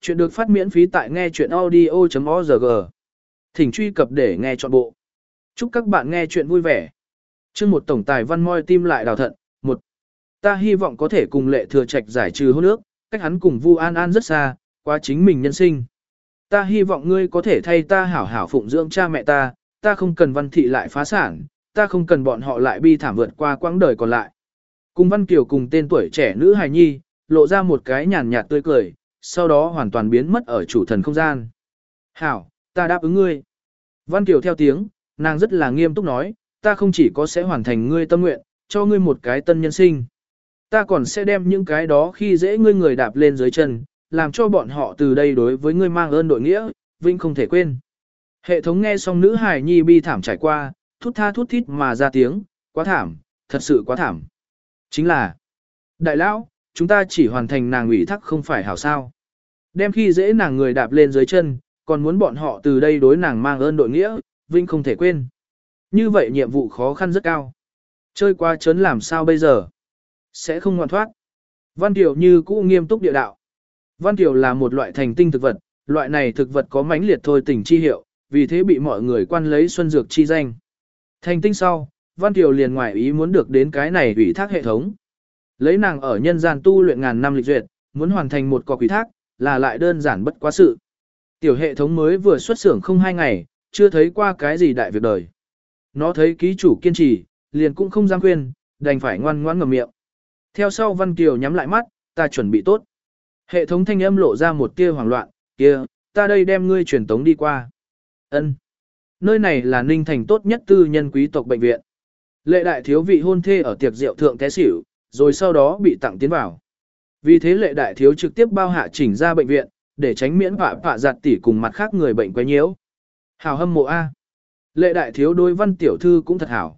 Chuyện được phát miễn phí tại nghe chuyện audio.org. Thỉnh truy cập để nghe trọn bộ. Chúc các bạn nghe chuyện vui vẻ. Chương một tổng tài văn moi tim lại đào thận. một Ta hy vọng có thể cùng lệ thừa trạch giải trừ hôn ước, cách hắn cùng Vu An An rất xa, qua chính mình nhân sinh. Ta hy vọng ngươi có thể thay ta hảo hảo phụng dưỡng cha mẹ ta, ta không cần văn thị lại phá sản, ta không cần bọn họ lại bi thảm vượt qua quãng đời còn lại. Cùng Văn Kiều cùng tên tuổi trẻ nữ hài nhi, lộ ra một cái nhàn nhạt tươi cười, sau đó hoàn toàn biến mất ở chủ thần không gian. Hảo, ta đáp ứng ngươi. Văn Kiều theo tiếng, nàng rất là nghiêm túc nói, ta không chỉ có sẽ hoàn thành ngươi tâm nguyện, cho ngươi một cái tân nhân sinh. Ta còn sẽ đem những cái đó khi dễ ngươi người đạp lên dưới chân, làm cho bọn họ từ đây đối với ngươi mang ơn đội nghĩa, vinh không thể quên. Hệ thống nghe xong nữ hài nhi bi thảm trải qua, thút tha thút thít mà ra tiếng, quá thảm, thật sự quá thảm. Chính là, đại lão, chúng ta chỉ hoàn thành nàng ủy thác không phải hảo sao. Đem khi dễ nàng người đạp lên dưới chân, còn muốn bọn họ từ đây đối nàng mang ơn đội nghĩa, vinh không thể quên. Như vậy nhiệm vụ khó khăn rất cao. Chơi qua chấn làm sao bây giờ? Sẽ không ngoan thoát. Văn Tiểu như cũ nghiêm túc địa đạo. Văn Tiểu là một loại thành tinh thực vật, loại này thực vật có mãnh liệt thôi tình chi hiệu, vì thế bị mọi người quan lấy xuân dược chi danh. Thành tinh sau, Văn Tiểu liền ngoại ý muốn được đến cái này ủy thác hệ thống. Lấy nàng ở nhân gian tu luyện ngàn năm lịch duyệt, muốn hoàn thành một cọc ủy thác, là lại đơn giản bất quá sự. Tiểu hệ thống mới vừa xuất xưởng không hai ngày, chưa thấy qua cái gì đại việc đời. Nó thấy ký chủ kiên trì, liền cũng không dám khuyên, đành phải ngoan ngoãn ngậm miệng. Theo sau Văn Kiều nhắm lại mắt, ta chuẩn bị tốt. Hệ thống thanh âm lộ ra một tia hoảng loạn, kia, ta đây đem ngươi truyền tống đi qua. Ân. Nơi này là Ninh Thành tốt nhất tư nhân quý tộc bệnh viện. Lệ đại thiếu vị hôn thê ở tiệc rượu thượng té xỉu, rồi sau đó bị tặng tiến vào. Vì thế lệ đại thiếu trực tiếp bao hạ chỉnh ra bệnh viện, để tránh miễn họa phạ giặt tỉ cùng mặt khác người bệnh quấy nhiễu. Hảo hâm mộ A. Lệ đại thiếu đối văn tiểu thư cũng thật hảo.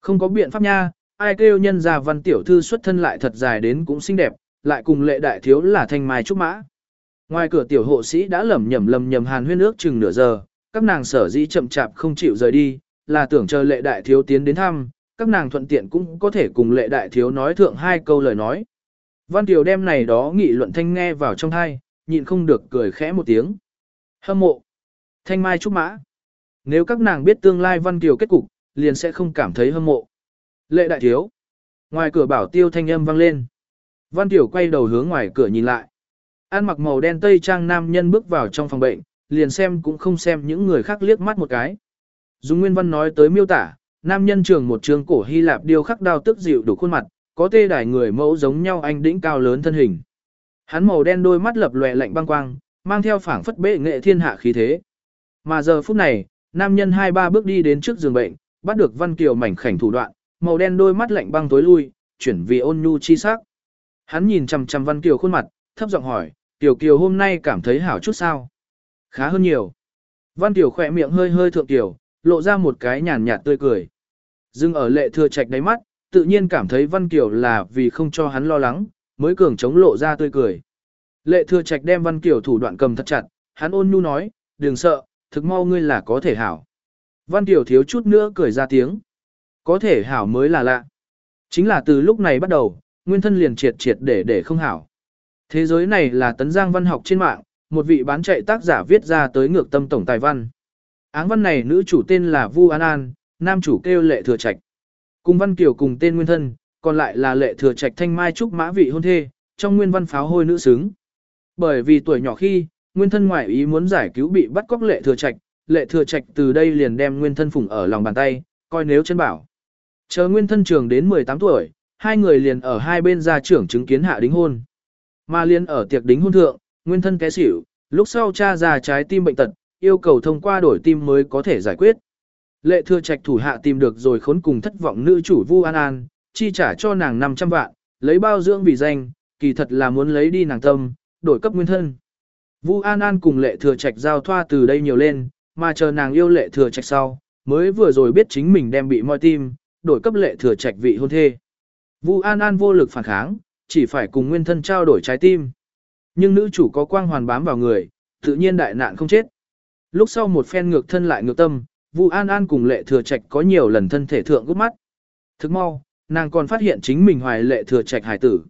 Không có biện pháp nha, ai kêu nhân ra văn tiểu thư xuất thân lại thật dài đến cũng xinh đẹp, lại cùng lệ đại thiếu là thanh mai trúc mã. Ngoài cửa tiểu hộ sĩ đã lẩm nhẩm lầm nhầm hàn huyên ước chừng nửa giờ, các nàng sở dĩ chậm chạp không chịu rời đi, là tưởng chờ lệ đại thiếu tiến đến thăm, các nàng thuận tiện cũng có thể cùng lệ đại thiếu nói thượng hai câu lời nói. Văn Kiều đem này đó nghị luận thanh nghe vào trong thai, nhịn không được cười khẽ một tiếng. Hâm mộ. Thanh mai trúc mã. Nếu các nàng biết tương lai Văn Kiều kết cục, liền sẽ không cảm thấy hâm mộ. Lệ đại thiếu. Ngoài cửa bảo tiêu thanh âm vang lên. Văn Kiều quay đầu hướng ngoài cửa nhìn lại. An mặc màu đen tây trang nam nhân bước vào trong phòng bệnh, liền xem cũng không xem những người khác liếc mắt một cái. Dùng nguyên văn nói tới miêu tả, nam nhân trường một trường cổ Hy Lạp điêu khắc đao tức dịu đủ khuôn mặt, có tê đài người mẫu giống nhau anh đĩnh cao lớn thân hình. Hắn màu đen đôi mắt lập lòe lạnh băng quang, mang theo phảng phất bệ nghệ thiên hạ khí thế. Mà giờ phút này, nam nhân hai ba bước đi đến trước giường bệnh, bắt được Văn Kiều mảnh khảnh thủ đoạn, màu đen đôi mắt lạnh băng tối lui, chuyển vì ôn nhu chi sắc. Hắn nhìn chằm chằm Văn Kiều khuôn mặt, thấp giọng hỏi, "Tiểu Kiều hôm nay cảm thấy hảo chút sao?" "Khá hơn nhiều." Văn Kiều khỏe miệng hơi hơi thượng tiểu, lộ ra một cái nhàn nhạt tươi cười. Dưng ở lệ thừa trạch đáy mắt, tự nhiên cảm thấy Văn Kiều là vì không cho hắn lo lắng, mới cường chống lộ ra tươi cười. Lệ thừa trạch đem Văn Kiều thủ đoạn cầm thật chặt, hắn ôn nhu nói, đừng sợ, thực mau ngươi là có thể hảo. Văn Kiều thiếu chút nữa cười ra tiếng. Có thể hảo mới là lạ. Chính là từ lúc này bắt đầu, nguyên thân liền triệt triệt để để không hảo. Thế giới này là tấn giang văn học trên mạng, một vị bán chạy tác giả viết ra tới ngược tâm tổng tài văn. Áng văn này nữ chủ tên là Vu An An, nam chủ kêu lệ thừa trạch. Cùng văn kiều cùng tên nguyên thân, còn lại là lệ thừa trạch thanh mai trúc mã vị hôn thê, trong nguyên văn pháo hôi nữ xứng. Bởi vì tuổi nhỏ khi, nguyên thân ngoại ý muốn giải cứu bị bắt cóc lệ thừa trạch, lệ thừa trạch từ đây liền đem nguyên thân phụng ở lòng bàn tay, coi nếu chân bảo. Chờ nguyên thân trường đến 18 tuổi, hai người liền ở hai bên gia trưởng chứng kiến hạ đính hôn. Mà liền ở tiệc đính hôn thượng, nguyên thân té xỉu, lúc sau cha già trái tim bệnh tật, yêu cầu thông qua đổi tim mới có thể giải quyết. Lệ thừa trạch thủ hạ tìm được rồi khốn cùng thất vọng nữ chủ Vu An An, chi trả cho nàng 500 vạn, lấy bao dưỡng vì danh, kỳ thật là muốn lấy đi nàng tâm, đổi cấp nguyên thân. Vu An An cùng lệ thừa trạch giao thoa từ đây nhiều lên, mà chờ nàng yêu lệ thừa trạch sau, mới vừa rồi biết chính mình đem bị moi tim, đổi cấp lệ thừa trạch vị hôn thê. Vu An An vô lực phản kháng, chỉ phải cùng nguyên thân trao đổi trái tim. Nhưng nữ chủ có quang hoàn bám vào người, tự nhiên đại nạn không chết. Lúc sau một phen ngược thân lại ngược tâm, Vu An An cùng lệ thừa trạch có nhiều lần thân thể thượng gút mắt. Thức mau, nàng còn phát hiện chính mình hoài lệ thừa trạch hải tử.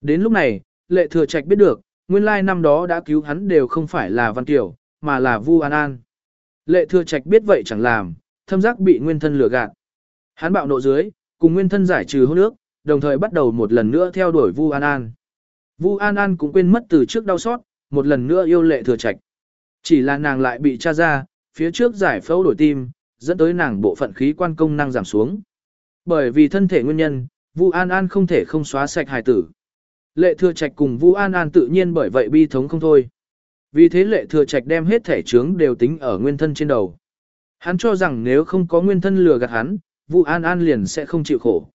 Đến lúc này, lệ thừa trạch biết được, nguyên lai năm đó đã cứu hắn đều không phải là Văn Kiều, mà là Vu An An. Lệ thừa trạch biết vậy chẳng làm, thâm giác bị nguyên thân lừa gạt. Hắn bạo nộ dưới, cùng nguyên thân giải trừ hôn nước, đồng thời bắt đầu một lần nữa theo đuổi Vu An An. Vu An An cũng quên mất từ trước đau xót, một lần nữa yêu lệ thừa trạch. Chỉ là nàng lại bị tra ra, phía trước giải phẫu đổi tim, dẫn tới nàng bộ phận khí quan công năng giảm xuống. Bởi vì thân thể nguyên nhân, Vu An An không thể không xóa sạch hài tử. Lệ thừa trạch cùng Vu An An tự nhiên bởi vậy bi thống không thôi. Vì thế lệ thừa trạch đem hết thể trướng đều tính ở nguyên thân trên đầu. Hắn cho rằng nếu không có nguyên thân lừa gạt hắn, Vu An An liền sẽ không chịu khổ.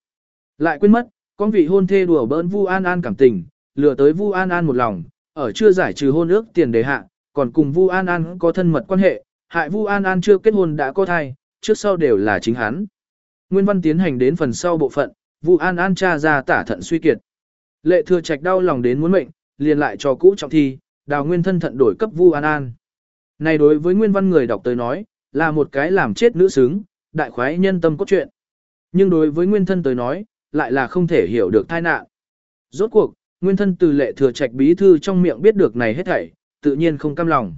Lại quên mất, con vị hôn thê đùa bỡn Vu An An cảm tình, lừa tới Vu An An một lòng, ở chưa giải trừ hôn ước tiền đề hạ, còn cùng Vu An An có thân mật quan hệ, hại Vu An An chưa kết hôn đã có thai, trước sau đều là chính hắn. Nguyên văn tiến hành đến phần sau bộ phận, Vu An An tra ra tả thận suy kiệt. Lệ thừa trạch đau lòng đến muốn mệnh, liền lại cho cũ trọng thi, đào nguyên thân thận đổi cấp Vu An An. Này đối với nguyên văn người đọc tới nói, là một cái làm chết nữ xứng, đại khoái nhân tâm có chuyện, Nhưng đối với nguyên thân tới nói, lại là không thể hiểu được tai nạn. Rốt cuộc, nguyên thân từ lệ thừa trạch bí thư trong miệng biết được này hết thảy, tự nhiên không cam lòng.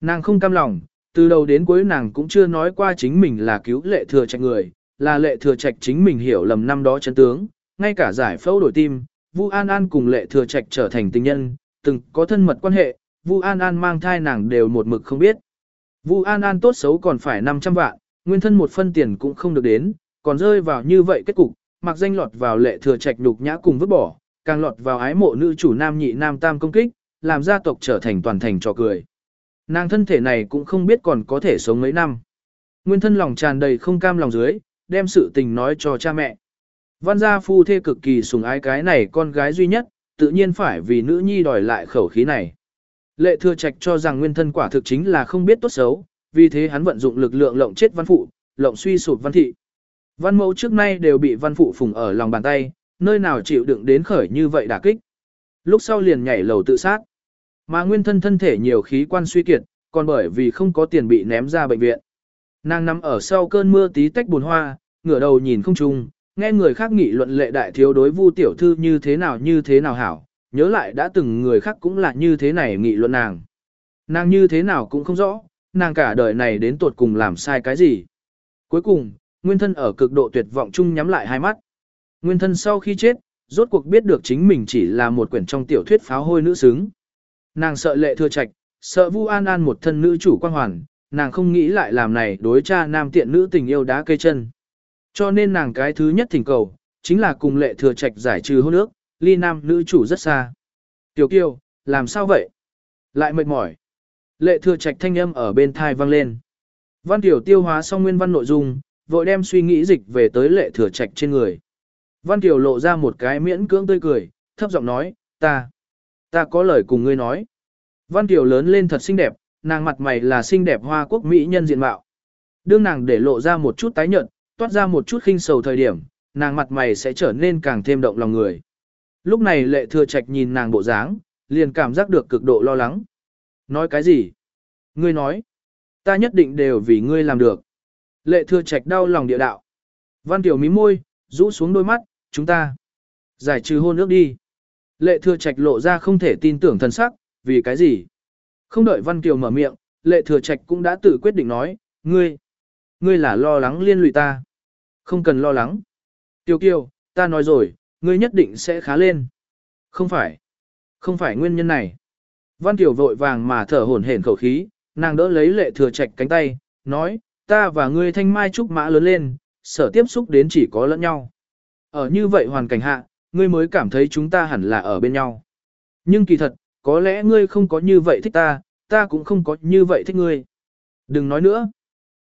Nàng không cam lòng, từ đầu đến cuối nàng cũng chưa nói qua chính mình là cứu lệ thừa trạch người, là lệ thừa trạch chính mình hiểu lầm năm đó chân tướng, ngay cả giải phẫu đổi tim, Vu An An cùng lệ thừa trạch trở thành tình nhân, từng có thân mật quan hệ, Vu An An mang thai nàng đều một mực không biết. Vu An An tốt xấu còn phải 500 vạn, nguyên thân một phân tiền cũng không được đến, còn rơi vào như vậy kết cục, mặc danh lọt vào lệ thừa trạch nhục nhã cùng vứt bỏ, càng lọt vào ái mộ nữ chủ nam nhị nam tam công kích, làm gia tộc trở thành toàn thành trò cười. Nàng thân thể này cũng không biết còn có thể sống mấy năm. Nguyên thân lòng tràn đầy không cam lòng dưới, đem sự tình nói cho cha mẹ. Văn gia phu thê cực kỳ sùng ái cái này con gái duy nhất, tự nhiên phải vì nữ nhi đòi lại khẩu khí này. Lệ thừa trạch cho rằng nguyên thân quả thực chính là không biết tốt xấu, vì thế hắn vận dụng lực lượng lộng chết văn phụ, lộng suy sụp văn thị. Văn mẫu trước nay đều bị văn phụ phùng ở lòng bàn tay, nơi nào chịu đựng đến khởi như vậy đả kích. Lúc sau liền nhảy lầu tự sát. Mà nguyên thân thân thể nhiều khí quan suy kiệt, còn bởi vì không có tiền bị ném ra bệnh viện. Nàng nằm ở sau cơn mưa tí tách buồn hoa, ngửa đầu nhìn không trung, nghe người khác nghị luận lệ đại thiếu đối vu tiểu thư như thế nào như thế nào hảo, nhớ lại đã từng người khác cũng là như thế này nghị luận nàng. Nàng như thế nào cũng không rõ, nàng cả đời này đến tuột cùng làm sai cái gì. Cuối cùng, nguyên thân ở cực độ tuyệt vọng chung nhắm lại hai mắt. Nguyên thân sau khi chết, rốt cuộc biết được chính mình chỉ là một quyển trong tiểu thuyết pháo hôi nữ xứng. Nàng sợ lệ thừa trạch, sợ Vu An An một thân nữ chủ quan hoàn, nàng không nghĩ lại làm này đối cha nam tiện nữ tình yêu đá cây chân. Cho nên nàng cái thứ nhất thỉnh cầu, chính là cùng lệ thừa trạch giải trừ hôn ước, ly nam nữ chủ rất xa. Tiểu kiều, làm sao vậy? Lại mệt mỏi. Lệ thừa trạch thanh âm ở bên thai vang lên. Văn tiểu tiêu hóa xong nguyên văn nội dung, vội đem suy nghĩ dịch về tới lệ thừa trạch trên người. Văn tiểu lộ ra một cái miễn cưỡng tươi cười, thấp giọng nói, ta, ta có lời cùng ngươi nói. Văn tiểu lớn lên thật xinh đẹp, nàng mặt mày là xinh đẹp hoa quốc mỹ nhân diện mạo. Đương nàng để lộ ra một chút tái nhợt, toát ra một chút khinh sầu thời điểm, nàng mặt mày sẽ trở nên càng thêm động lòng người. Lúc này lệ thừa trạch nhìn nàng bộ dáng, liền cảm giác được cực độ lo lắng. Nói cái gì? Ngươi nói. Ta nhất định đều vì ngươi làm được. Lệ thừa trạch đau lòng địa đạo. Văn tiểu mí môi, rũ xuống đôi mắt, chúng ta. Giải trừ hôn ước đi. Lệ thừa trạch lộ ra không thể tin tưởng thần sắc, vì cái gì? Không đợi Văn Kiều mở miệng, lệ thừa trạch cũng đã tự quyết định nói, ngươi, ngươi là lo lắng liên lụy ta. Không cần lo lắng. Tiêu kiều, ta nói rồi, ngươi nhất định sẽ khá lên. Không phải. Không phải nguyên nhân này. Văn Kiều vội vàng mà thở hổn hển khẩu khí, nàng đỡ lấy lệ thừa trạch cánh tay, nói, ta và ngươi thanh mai trúc mã lớn lên, sở tiếp xúc đến chỉ có lẫn nhau. Ở như vậy hoàn cảnh hạ, ngươi mới cảm thấy chúng ta hẳn là ở bên nhau. Nhưng kỳ thật, có lẽ ngươi không có như vậy thích ta, ta cũng không có như vậy thích ngươi. Đừng nói nữa.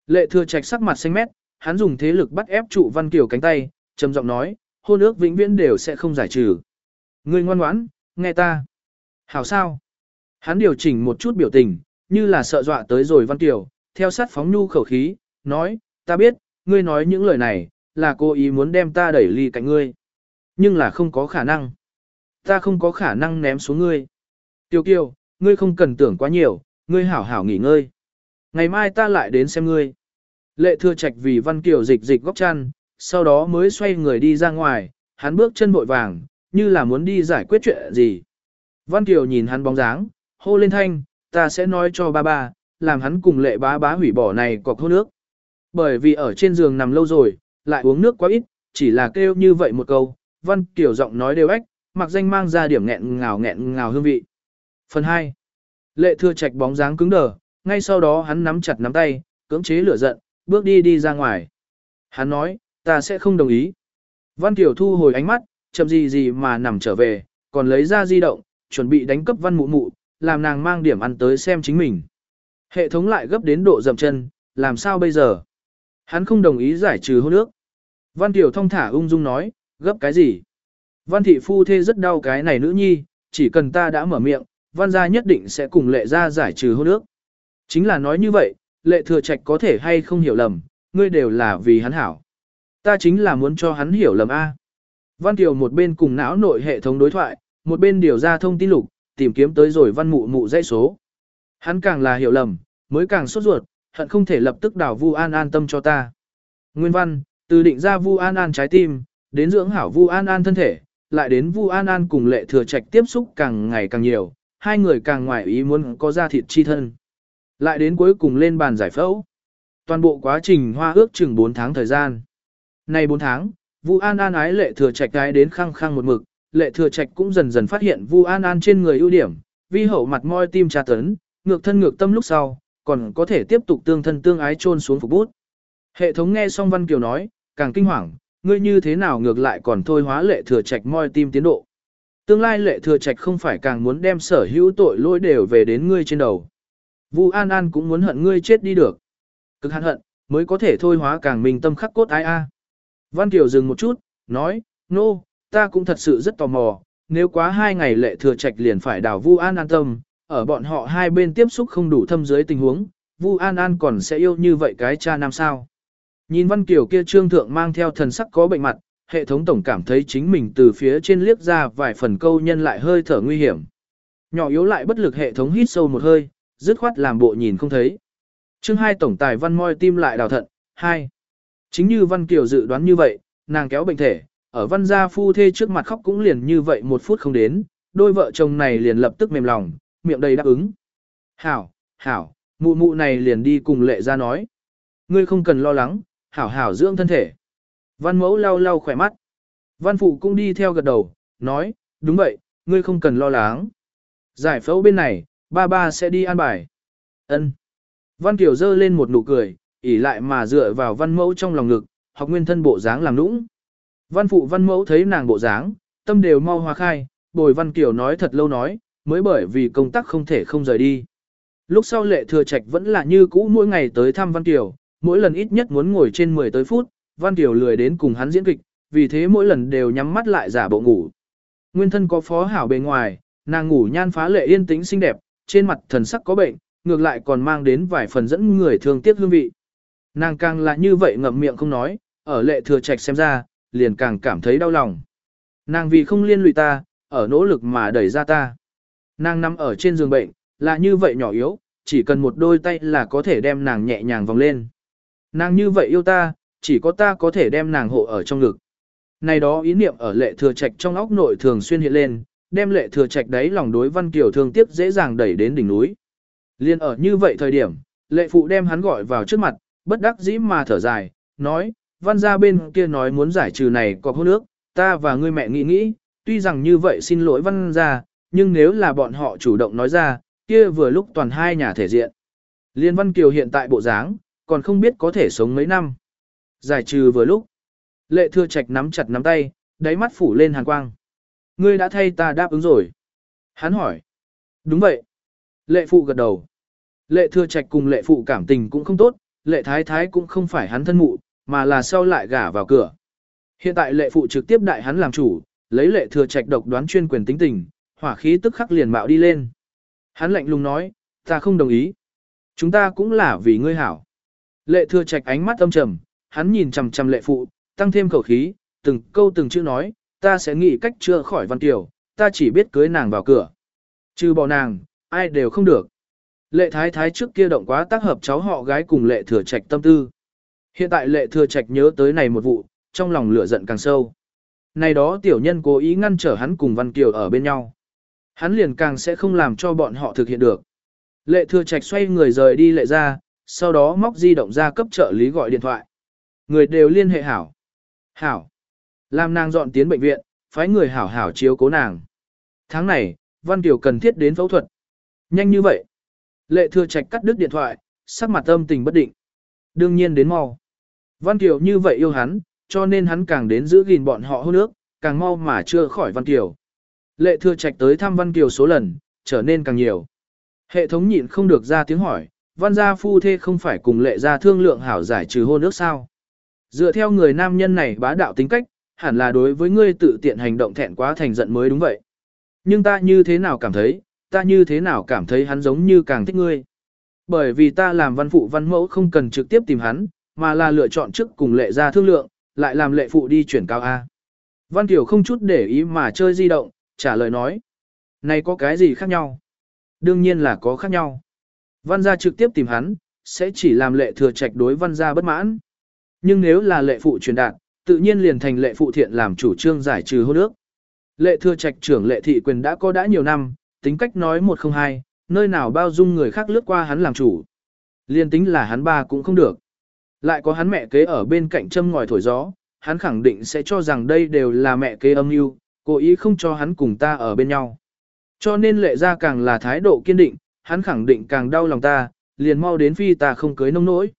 Lệ thừa trạch sắc mặt xanh mét, hắn dùng thế lực bắt ép trụ Văn Kiều cánh tay, trầm giọng nói, hôn ước vĩnh viễn đều sẽ không giải trừ. Ngươi ngoan ngoãn, nghe ta. Hảo sao? Hắn điều chỉnh một chút biểu tình, như là sợ dọa tới rồi Văn Kiều, theo sát phóng nhu khẩu khí, nói, ta biết, ngươi nói những lời này, là cô ý muốn đem ta đẩy ly cạnh ngươi. Nhưng là không có khả năng. Ta không có khả năng ném xuống ngươi. Tiêu kiều, ngươi không cần tưởng quá nhiều, ngươi hảo hảo nghỉ ngơi. Ngày mai ta lại đến xem ngươi. Lệ thừa trạch vì văn kiều dịch dịch góc chăn, sau đó mới xoay người đi ra ngoài, hắn bước chân vội vàng, như là muốn đi giải quyết chuyện gì. Văn Kiều nhìn hắn bóng dáng, hô lên thanh, ta sẽ nói cho ba ba, làm hắn cùng lệ bá bá hủy bỏ này cọc hô nước. Bởi vì ở trên giường nằm lâu rồi, lại uống nước quá ít, chỉ là kêu như vậy một câu, Văn Kiều giọng nói đều ếch, mặc danh mang ra điểm nghẹn ngào nghẹn ngào hương vị. Phần 2. Lệ thừa trạch bóng dáng cứng đờ, ngay sau đó hắn nắm chặt nắm tay, cưỡng chế lửa giận, bước đi đi ra ngoài. Hắn nói, ta sẽ không đồng ý. Văn Kiều thu hồi ánh mắt, chậm gì gì mà nằm trở về, còn lấy ra di động, chuẩn bị đánh cấp văn mụ mụ, làm nàng mang điểm ăn tới xem chính mình. Hệ thống lại gấp đến độ dậm chân, làm sao bây giờ? Hắn không đồng ý giải trừ hôn ước. Văn Tiểu thông thả ung dung nói, gấp cái gì? Văn thị phu thê rất đau cái này nữ nhi, chỉ cần ta đã mở miệng, văn gia nhất định sẽ cùng lệ gia giải trừ hôn ước. Chính là nói như vậy, lệ thừa trạch có thể hay không hiểu lầm, ngươi đều là vì hắn hảo. Ta chính là muốn cho hắn hiểu lầm A. Văn Kiều một bên cùng não nội hệ thống đối thoại, một bên điều ra thông tin lục, tìm kiếm tới rồi văn mụ mụ dãy số. Hắn càng là hiểu lầm, mới càng sốt ruột, hận không thể lập tức đảo Vu An an tâm cho ta. Nguyên văn, từ định ra Vu An an trái tim, đến dưỡng hảo Vu An an thân thể, lại đến Vu An an cùng lệ thừa trạch tiếp xúc càng ngày càng nhiều, hai người càng ngoài ý muốn có ra thịt chi thân. Lại đến cuối cùng lên bàn giải phẫu. Toàn bộ quá trình hoa ước chừng 4 tháng thời gian. Nay 4 tháng, Vu An An ái lệ thừa trạch cái đến khăng khăng một mực, lệ thừa trạch cũng dần dần phát hiện Vu An An trên người ưu điểm, vi hậu mặt môi tim tra tấn, ngược thân ngược tâm lúc sau, còn có thể tiếp tục tương thân tương ái chôn xuống phục bút. Hệ thống nghe xong Văn Kiều nói, càng kinh hoàng, ngươi như thế nào ngược lại còn thôi hóa lệ thừa trạch moi tim tiến độ. Tương lai lệ thừa trạch không phải càng muốn đem sở hữu tội lỗi đều về đến ngươi trên đầu. Vu An An cũng muốn hận ngươi chết đi được. Cực hạn hận, mới có thể thôi hóa càng mình tâm khắc cốt ai a. Văn Kiều dừng một chút, nói, nô, no, ta cũng thật sự rất tò mò, nếu quá hai ngày lệ thừa trạch liền phải đào Vu An an tâm, ở bọn họ hai bên tiếp xúc không đủ thâm dưới tình huống, Vu An An còn sẽ yêu như vậy cái cha nam sao. Nhìn Văn Kiều kia trương thượng mang theo thần sắc có bệnh mặt, hệ thống tổng cảm thấy chính mình từ phía trên liếc ra vài phần câu nhân lại hơi thở nguy hiểm. Nhỏ yếu lại bất lực hệ thống hít sâu một hơi, dứt khoát làm bộ nhìn không thấy. Chương hai tổng tài văn môi tim lại đào thận, hai Chính như Văn Kiều dự đoán như vậy, nàng kéo bệnh thể, ở văn gia phu thê trước mặt khóc cũng liền như vậy một phút không đến, đôi vợ chồng này liền lập tức mềm lòng, miệng đầy đáp ứng. Hảo, hảo, mụ mụ này liền đi cùng lệ ra nói. Ngươi không cần lo lắng, hảo hảo dưỡng thân thể. Văn mẫu lau lau khỏe mắt. Văn phụ cũng đi theo gật đầu, nói, đúng vậy, ngươi không cần lo lắng. Giải phẫu bên này, ba ba sẽ đi an bài. Ân. Văn Kiều dơ lên một nụ cười, ỉ lại mà dựa vào văn mẫu trong lòng ngực, học nguyên thân bộ dáng làm nũng. Văn phụ văn mẫu thấy nàng bộ dáng, tâm đều mau hòa khai, bồi văn Kiều nói thật lâu nói, mới bởi vì công tác không thể không rời đi. Lúc sau lệ thừa trạch vẫn là như cũ mỗi ngày tới thăm Văn Kiều, mỗi lần ít nhất muốn ngồi trên 10 tới phút, Văn Kiều lười đến cùng hắn diễn kịch, vì thế mỗi lần đều nhắm mắt lại giả bộ ngủ. Nguyên thân có phó hảo bề ngoài, nàng ngủ nhan phá lệ yên tĩnh xinh đẹp, trên mặt thần sắc có bệnh, ngược lại còn mang đến vài phần dẫn người thương tiếc hương vị. Nàng càng là như vậy ngậm miệng không nói, ở lệ thừa trạch xem ra, liền càng cảm thấy đau lòng. Nàng vì không liên lụy ta, ở nỗ lực mà đẩy ra ta. Nàng nằm ở trên giường bệnh, là như vậy nhỏ yếu, chỉ cần một đôi tay là có thể đem nàng nhẹ nhàng vòng lên. Nàng như vậy yêu ta, chỉ có ta có thể đem nàng hộ ở trong ngực. Này đó ý niệm ở lệ thừa trạch trong óc nội thường xuyên hiện lên, đem lệ thừa trạch đấy lòng đối văn kiều thương tiếc dễ dàng đẩy đến đỉnh núi. Liên ở như vậy thời điểm, lệ phụ đem hắn gọi vào trước mặt, bất đắc dĩ mà thở dài, nói, văn gia bên kia nói muốn giải trừ này có hôn nước, ta và ngươi mẹ nghĩ nghĩ, tuy rằng như vậy xin lỗi văn gia, nhưng nếu là bọn họ chủ động nói ra, kia vừa lúc toàn hai nhà thể diện. Liên Văn Kiều hiện tại bộ dáng, còn không biết có thể sống mấy năm. Giải trừ vừa lúc. Lệ Thừa Trạch nắm chặt nắm tay, đáy mắt phủ lên hàn quang. Ngươi đã thay ta đáp ứng rồi. Hắn hỏi. Đúng vậy. Lệ Phụ gật đầu. Lệ Thừa Trạch cùng Lệ Phụ cảm tình cũng không tốt, Lệ Thái Thái cũng không phải hắn thân mụ, mà là sau lại gả vào cửa. Hiện tại Lệ Phụ trực tiếp đại hắn làm chủ, lấy Lệ Thừa Trạch độc đoán chuyên quyền tính tình, hỏa khí tức khắc liền mạo đi lên. Hắn lạnh lùng nói, ta không đồng ý. Chúng ta cũng là vì ngươi hảo. Lệ thừa trạch ánh mắt âm trầm, hắn nhìn chằm chằm lệ phụ, tăng thêm khẩu khí, từng câu từng chữ nói, ta sẽ nghĩ cách chưa khỏi văn tiểu, ta chỉ biết cưới nàng vào cửa. Trừ bỏ nàng, ai đều không được. Lệ thái thái trước kia động quá tác hợp cháu họ gái cùng lệ thừa trạch tâm tư. Hiện tại lệ thừa trạch nhớ tới này một vụ, trong lòng lửa giận càng sâu. Này đó tiểu nhân cố ý ngăn trở hắn cùng Văn Kiều ở bên nhau. Hắn liền càng sẽ không làm cho bọn họ thực hiện được. Lệ thừa trạch xoay người rời đi lệ ra, sau đó móc di động ra cấp trợ lý gọi điện thoại. Người đều liên hệ hảo. Hảo. Làm nàng dọn tiến bệnh viện, phái người hảo hảo chiếu cố nàng. Tháng này, Văn Kiều cần thiết đến phẫu thuật. Nhanh như vậy. Lệ thừa trạch cắt đứt điện thoại, sắc mặt âm tình bất định. Đương nhiên đến mau. Văn Kiều như vậy yêu hắn, cho nên hắn càng đến giữ gìn bọn họ hôn nước, càng mau mà chưa khỏi Văn Kiều. Lệ thừa trạch tới thăm Văn Kiều số lần, trở nên càng nhiều. Hệ thống nhịn không được ra tiếng hỏi, văn gia phu thê không phải cùng lệ gia thương lượng hảo giải trừ hôn ước sao. Dựa theo người nam nhân này bá đạo tính cách, hẳn là đối với ngươi tự tiện hành động thẹn quá thành giận mới đúng vậy. Nhưng ta như thế nào cảm thấy, ta như thế nào cảm thấy hắn giống như càng thích ngươi. Bởi vì ta làm văn phụ văn mẫu không cần trực tiếp tìm hắn, mà là lựa chọn trước cùng lệ gia thương lượng, lại làm lệ phụ đi chuyển cao A. Văn Tiểu không chút để ý mà chơi di động, trả lời nói. Này có cái gì khác nhau? Đương nhiên là có khác nhau. Văn gia trực tiếp tìm hắn, sẽ chỉ làm lệ thừa trạch đối văn gia bất mãn. Nhưng nếu là lệ phụ truyền đạt, tự nhiên liền thành lệ phụ thiện làm chủ trương giải trừ hôn ước. Lệ thừa trạch trưởng lệ thị quyền đã có đã nhiều năm, tính cách nói một không hai, nơi nào bao dung người khác lướt qua hắn làm chủ. Liên tính là hắn ba cũng không được. Lại có hắn mẹ kế ở bên cạnh châm ngòi thổi gió, hắn khẳng định sẽ cho rằng đây đều là mẹ kế âm mưu, cố ý không cho hắn cùng ta ở bên nhau. Cho nên lệ ra càng là thái độ kiên định, hắn khẳng định càng đau lòng ta, liền mau đến phi ta không cưới nông nỗi.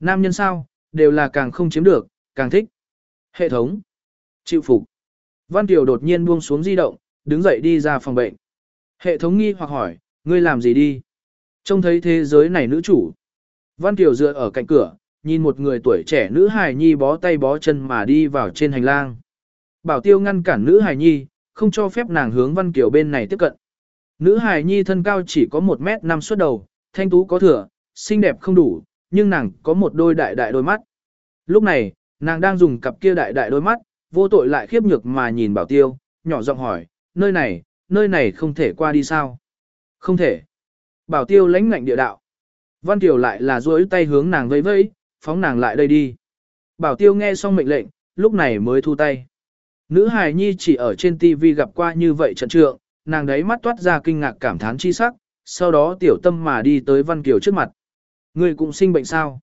Nam nhân sao, đều là càng không chiếm được, càng thích. Hệ thống. Chịu phục. Văn Tiểu đột nhiên buông xuống di động, đứng dậy đi ra phòng bệnh. Hệ thống nghi hoặc hỏi, ngươi làm gì đi? Trông thấy thế giới này nữ chủ. Văn Tiểu dựa ở cạnh cửa, nhìn một người tuổi trẻ nữ hài nhi bó tay bó chân mà đi vào trên hành lang. Bảo tiêu ngăn cản nữ hài nhi, không cho phép nàng hướng Văn Kiều bên này tiếp cận. Nữ hài nhi thân cao chỉ có 1 mét 5 suốt đầu, thanh tú có thừa, xinh đẹp không đủ, nhưng nàng có một đôi đại đại đôi mắt. Lúc này, nàng đang dùng cặp kia đại đại đôi mắt, vô tội lại khiếp nhược mà nhìn bảo tiêu, nhỏ giọng hỏi, nơi này, nơi này không thể qua đi sao? Không thể. Bảo tiêu lãnh ngạnh địa đạo. Văn Kiều lại là duỗi tay hướng nàng vẫy vẫy, phóng nàng lại đây đi. Bảo tiêu nghe xong mệnh lệnh, lúc này mới thu tay. Nữ hài nhi chỉ ở trên TV gặp qua như vậy trận trượng, nàng đấy mắt toát ra kinh ngạc cảm thán chi sắc, sau đó tiểu tâm mà đi tới Văn Kiều trước mặt. Người cũng sinh bệnh sao?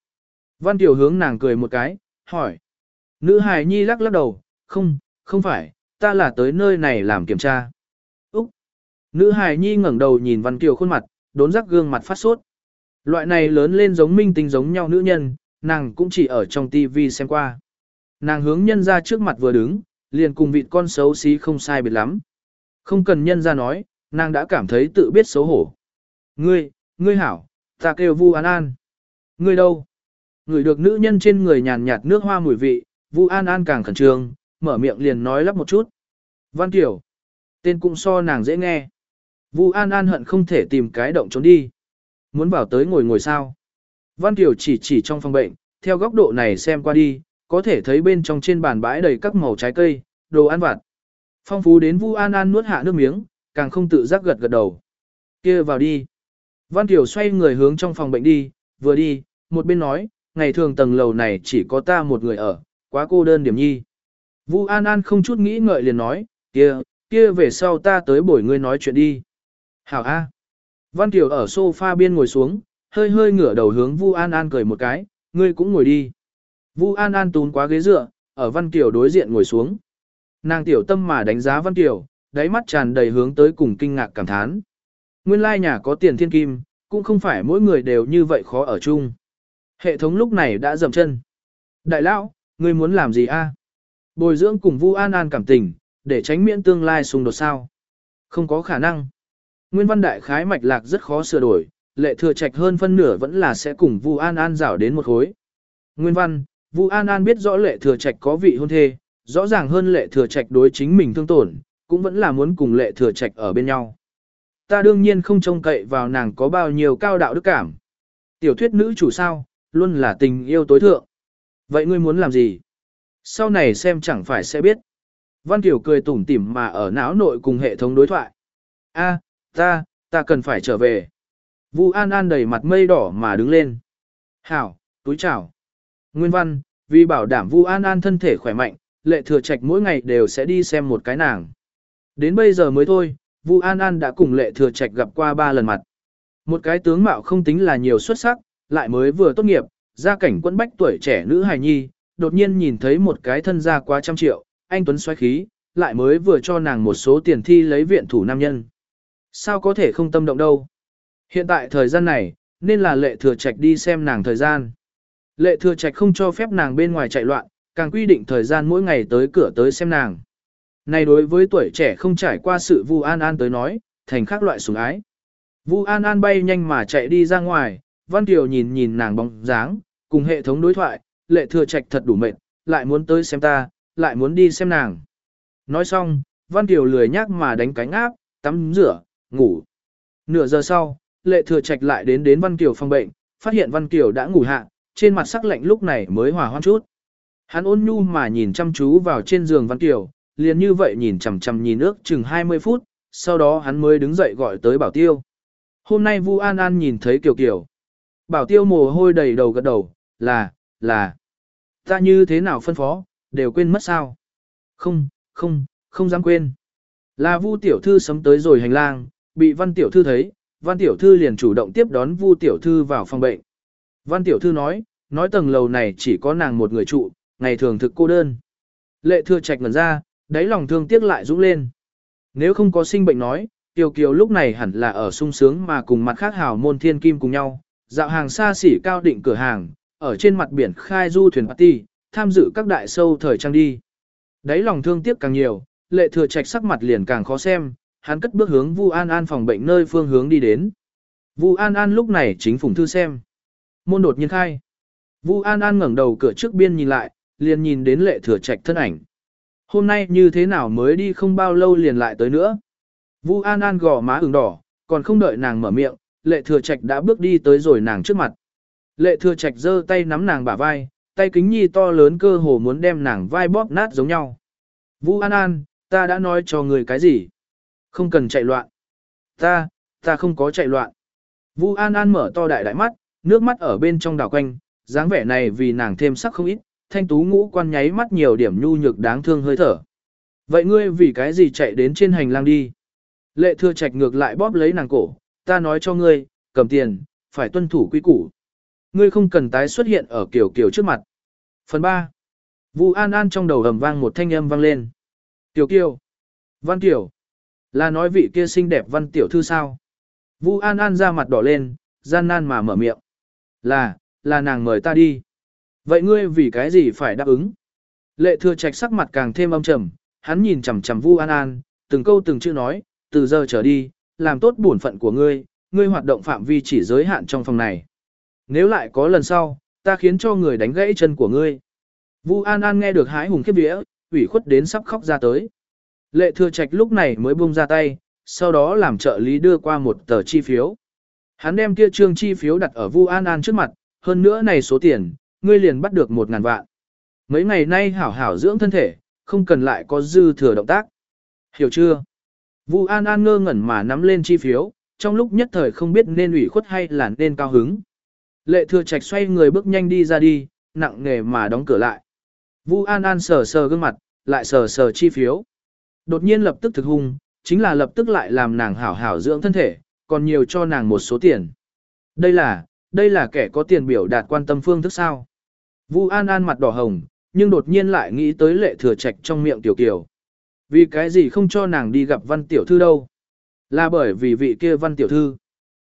Văn Kiều hướng nàng cười một cái, hỏi. Nữ hài nhi lắc lắc đầu, không, không phải, ta là tới nơi này làm kiểm tra. Úc! Nữ hài nhi ngẩng đầu nhìn Văn Kiều khuôn mặt, đốn rắc gương mặt phát sốt. Loại này lớn lên giống minh tinh giống nhau nữ nhân, nàng cũng chỉ ở trong TV xem qua. Nàng hướng nhân ra trước mặt vừa đứng, liền cùng vịt con xấu xí không sai biệt lắm. Không cần nhân ra nói, nàng đã cảm thấy tự biết xấu hổ. Ngươi, ngươi hảo, ta kêu Vu An An. Ngươi đâu? Người được nữ nhân trên người nhàn nhạt nước hoa mùi vị, Vu An An càng khẩn trương, mở miệng liền nói lắp một chút. Văn Tiểu. Tên cũng so nàng dễ nghe. Vu An An hận không thể tìm cái động trốn đi. Muốn bảo tới ngồi ngồi sao? Văn Tiểu chỉ chỉ trong phòng bệnh, theo góc độ này xem qua đi, có thể thấy bên trong trên bàn bãi đầy các màu trái cây, đồ ăn vặt. Phong phú đến Vu An An nuốt hạ nước miếng, càng không tự giác gật gật đầu. Kia vào đi. Văn Tiểu xoay người hướng trong phòng bệnh đi, vừa đi, một bên nói, ngày thường tầng lầu này chỉ có ta một người ở, quá cô đơn điểm nhi. Vu An An không chút nghĩ ngợi liền nói, kia, kia về sau ta tới bổi ngươi nói chuyện đi. Hảo A. Văn Tiểu ở sofa biên ngồi xuống, hơi hơi ngửa đầu hướng Vu An An cười một cái, ngươi cũng ngồi đi. Vu An An tún quá ghế dựa, ở Văn Tiểu đối diện ngồi xuống. Nàng tiểu tâm mà đánh giá Văn Kiều, đáy mắt tràn đầy hướng tới cùng kinh ngạc cảm thán. Nguyên lai nhà có tiền thiên kim, cũng không phải mỗi người đều như vậy khó ở chung. Hệ thống lúc này đã dầm chân. Đại lão, ngươi muốn làm gì a? À? Bồi dưỡng cùng Vu An An cảm tình, để tránh miễn tương lai xung đột sao? Không có khả năng. Nguyên văn đại khái mạch lạc rất khó sửa đổi, lệ thừa trạch hơn phân nửa vẫn là sẽ cùng Vu An An rảo đến một khối. Nguyên văn, Vu An An biết rõ lệ thừa trạch có vị hôn thê, rõ ràng hơn lệ thừa trạch đối chính mình thương tổn, cũng vẫn là muốn cùng lệ thừa trạch ở bên nhau. Ta đương nhiên không trông cậy vào nàng có bao nhiêu cao đạo đức cảm. Tiểu thuyết nữ chủ sao, luôn là tình yêu tối thượng. Vậy ngươi muốn làm gì? Sau này xem chẳng phải sẽ biết. Văn Tiểu cười tủm tỉm mà ở não nội cùng hệ thống đối thoại. A, ta, ta cần phải trở về. Vu An An đầy mặt mây đỏ mà đứng lên. Hảo, túi chào. Nguyên văn, vì bảo đảm Vu An An thân thể khỏe mạnh, lệ thừa trạch mỗi ngày đều sẽ đi xem một cái nàng. Đến bây giờ mới thôi, Vu An An đã cùng Lệ Thừa Trạch gặp qua ba lần mặt. Một cái tướng mạo không tính là nhiều xuất sắc, lại mới vừa tốt nghiệp, gia cảnh quân bách tuổi trẻ nữ hài nhi, đột nhiên nhìn thấy một cái thân gia quá trăm triệu, anh Tuấn xoay khí, lại mới vừa cho nàng một số tiền thi lấy viện thủ nam nhân. Sao có thể không tâm động đâu? Hiện tại thời gian này, nên là lệ thừa trạch đi xem nàng thời gian. Lệ thừa trạch không cho phép nàng bên ngoài chạy loạn, càng quy định thời gian mỗi ngày tới cửa tới xem nàng. Này đối với tuổi trẻ không trải qua sự Vu An An tới nói, thành khác loại sủng ái. Vu An An bay nhanh mà chạy đi ra ngoài, Văn Kiều nhìn nhìn nàng bóng dáng, cùng hệ thống đối thoại, lệ thừa trạch thật đủ mệt, lại muốn tới xem ta, lại muốn đi xem nàng. Nói xong, Văn Kiều lười nhác mà đánh cánh áp, tắm rửa, ngủ. Nửa giờ sau, lệ thừa trạch lại đến đến Văn Kiều phòng bệnh, phát hiện Văn Kiều đã ngủ hạ, trên mặt sắc lạnh lúc này mới hòa hoan chút. Hắn ôn nhu mà nhìn chăm chú vào trên giường Văn Kiều, liền như vậy nhìn chằm chằm nhìn ước chừng 20 phút, sau đó hắn mới đứng dậy gọi tới Bảo Tiêu. Hôm nay Vu An An nhìn thấy Kiều Kiều. Bảo Tiêu mồ hôi đầy đầu gật đầu, là, là. Ta như thế nào phân phó, đều quên mất sao? Không, không, không dám quên. Là Vu tiểu thư sấm tới rồi hành lang, bị Văn tiểu thư thấy, Văn tiểu thư liền chủ động tiếp đón Vu tiểu thư vào phòng bệnh. Văn tiểu thư nói, nói tầng lầu này chỉ có nàng một người trụ, ngày thường thực cô đơn. Lệ thừa trạch ngẩn ra, đáy lòng thương tiếc lại dũng lên. Nếu không có sinh bệnh nói, Tiểu Kiều lúc này hẳn là ở sung sướng mà cùng mặt khác hào môn thiên kim cùng nhau, dạo hàng xa xỉ cao định cửa hàng, ở trên mặt biển khai du thuyền party, tham dự các đại sâu thời trang đi. Đấy lòng thương tiếc càng nhiều, lệ thừa trạch sắc mặt liền càng khó xem, hắn cất bước hướng Vu An An phòng bệnh nơi phương hướng đi đến. Vu An An lúc này chính phụng thư xem. Môn đột nhiên khai. Vu An An ngẩng đầu cửa trước biên nhìn lại, liền nhìn đến lệ thừa trạch thân ảnh. Hôm nay như thế nào mới đi không bao lâu liền lại tới nữa. Vu An An gò má ửng đỏ, còn không đợi nàng mở miệng, lệ thừa trạch đã bước đi tới rồi nàng trước mặt. Lệ thừa trạch giơ tay nắm nàng bả vai, tay kính nhi to lớn cơ hồ muốn đem nàng vai bóp nát giống nhau. Vu An An, ta đã nói cho người cái gì? Không cần chạy loạn. Ta, ta không có chạy loạn. Vu An An mở to đại đại mắt, nước mắt ở bên trong đảo quanh, dáng vẻ này vì nàng thêm sắc không ít, thanh tú ngũ quan nháy mắt nhiều điểm nhu nhược đáng thương hơi thở. Vậy ngươi vì cái gì chạy đến trên hành lang đi? Lệ thừa trạch ngược lại bóp lấy nàng cổ, ta nói cho ngươi, cầm tiền, phải tuân thủ quy củ. Ngươi không cần tái xuất hiện ở kiểu kiểu trước mặt. Phần 3. Vu An An trong đầu ầm vang một thanh âm vang lên. Tiểu Kiều. Văn Tiểu, Là nói vị kia xinh đẹp văn tiểu thư sao? Vu An An ra mặt đỏ lên, gian nan mà mở miệng. Là, là nàng mời ta đi. Vậy ngươi vì cái gì phải đáp ứng? Lệ thừa trạch sắc mặt càng thêm âm trầm, hắn nhìn chằm chằm Vu An An, từng câu từng chữ nói, từ giờ trở đi, làm tốt bổn phận của ngươi, ngươi hoạt động phạm vi chỉ giới hạn trong phòng này. Nếu lại có lần sau, ta khiến cho người đánh gãy chân của ngươi. Vu An An nghe được hái hùng khiếp vía, ủy khuất đến sắp khóc ra tới. Lệ thừa trạch lúc này mới buông ra tay, sau đó làm trợ lý đưa qua một tờ chi phiếu. Hắn đem kia trương chi phiếu đặt ở Vu An An trước mặt, hơn nữa này số tiền, ngươi liền bắt được một ngàn vạn. Mấy ngày nay hảo hảo dưỡng thân thể, không cần lại có dư thừa động tác. Hiểu chưa? Vu An An ngơ ngẩn mà nắm lên chi phiếu, trong lúc nhất thời không biết nên ủy khuất hay là nên cao hứng. Lệ thừa trạch xoay người bước nhanh đi ra đi, nặng nghề mà đóng cửa lại. Vu An An sờ sờ gương mặt, lại sờ sờ chi phiếu. Đột nhiên lập tức thực hung, chính là lập tức lại làm nàng hảo hảo dưỡng thân thể, còn nhiều cho nàng một số tiền. Đây là, đây là kẻ có tiền biểu đạt quan tâm phương thức sao. Vu An An mặt đỏ hồng, nhưng đột nhiên lại nghĩ tới lệ thừa trạch trong miệng tiểu kiều. Vì cái gì không cho nàng đi gặp văn tiểu thư đâu? Là bởi vì vị kia văn tiểu thư.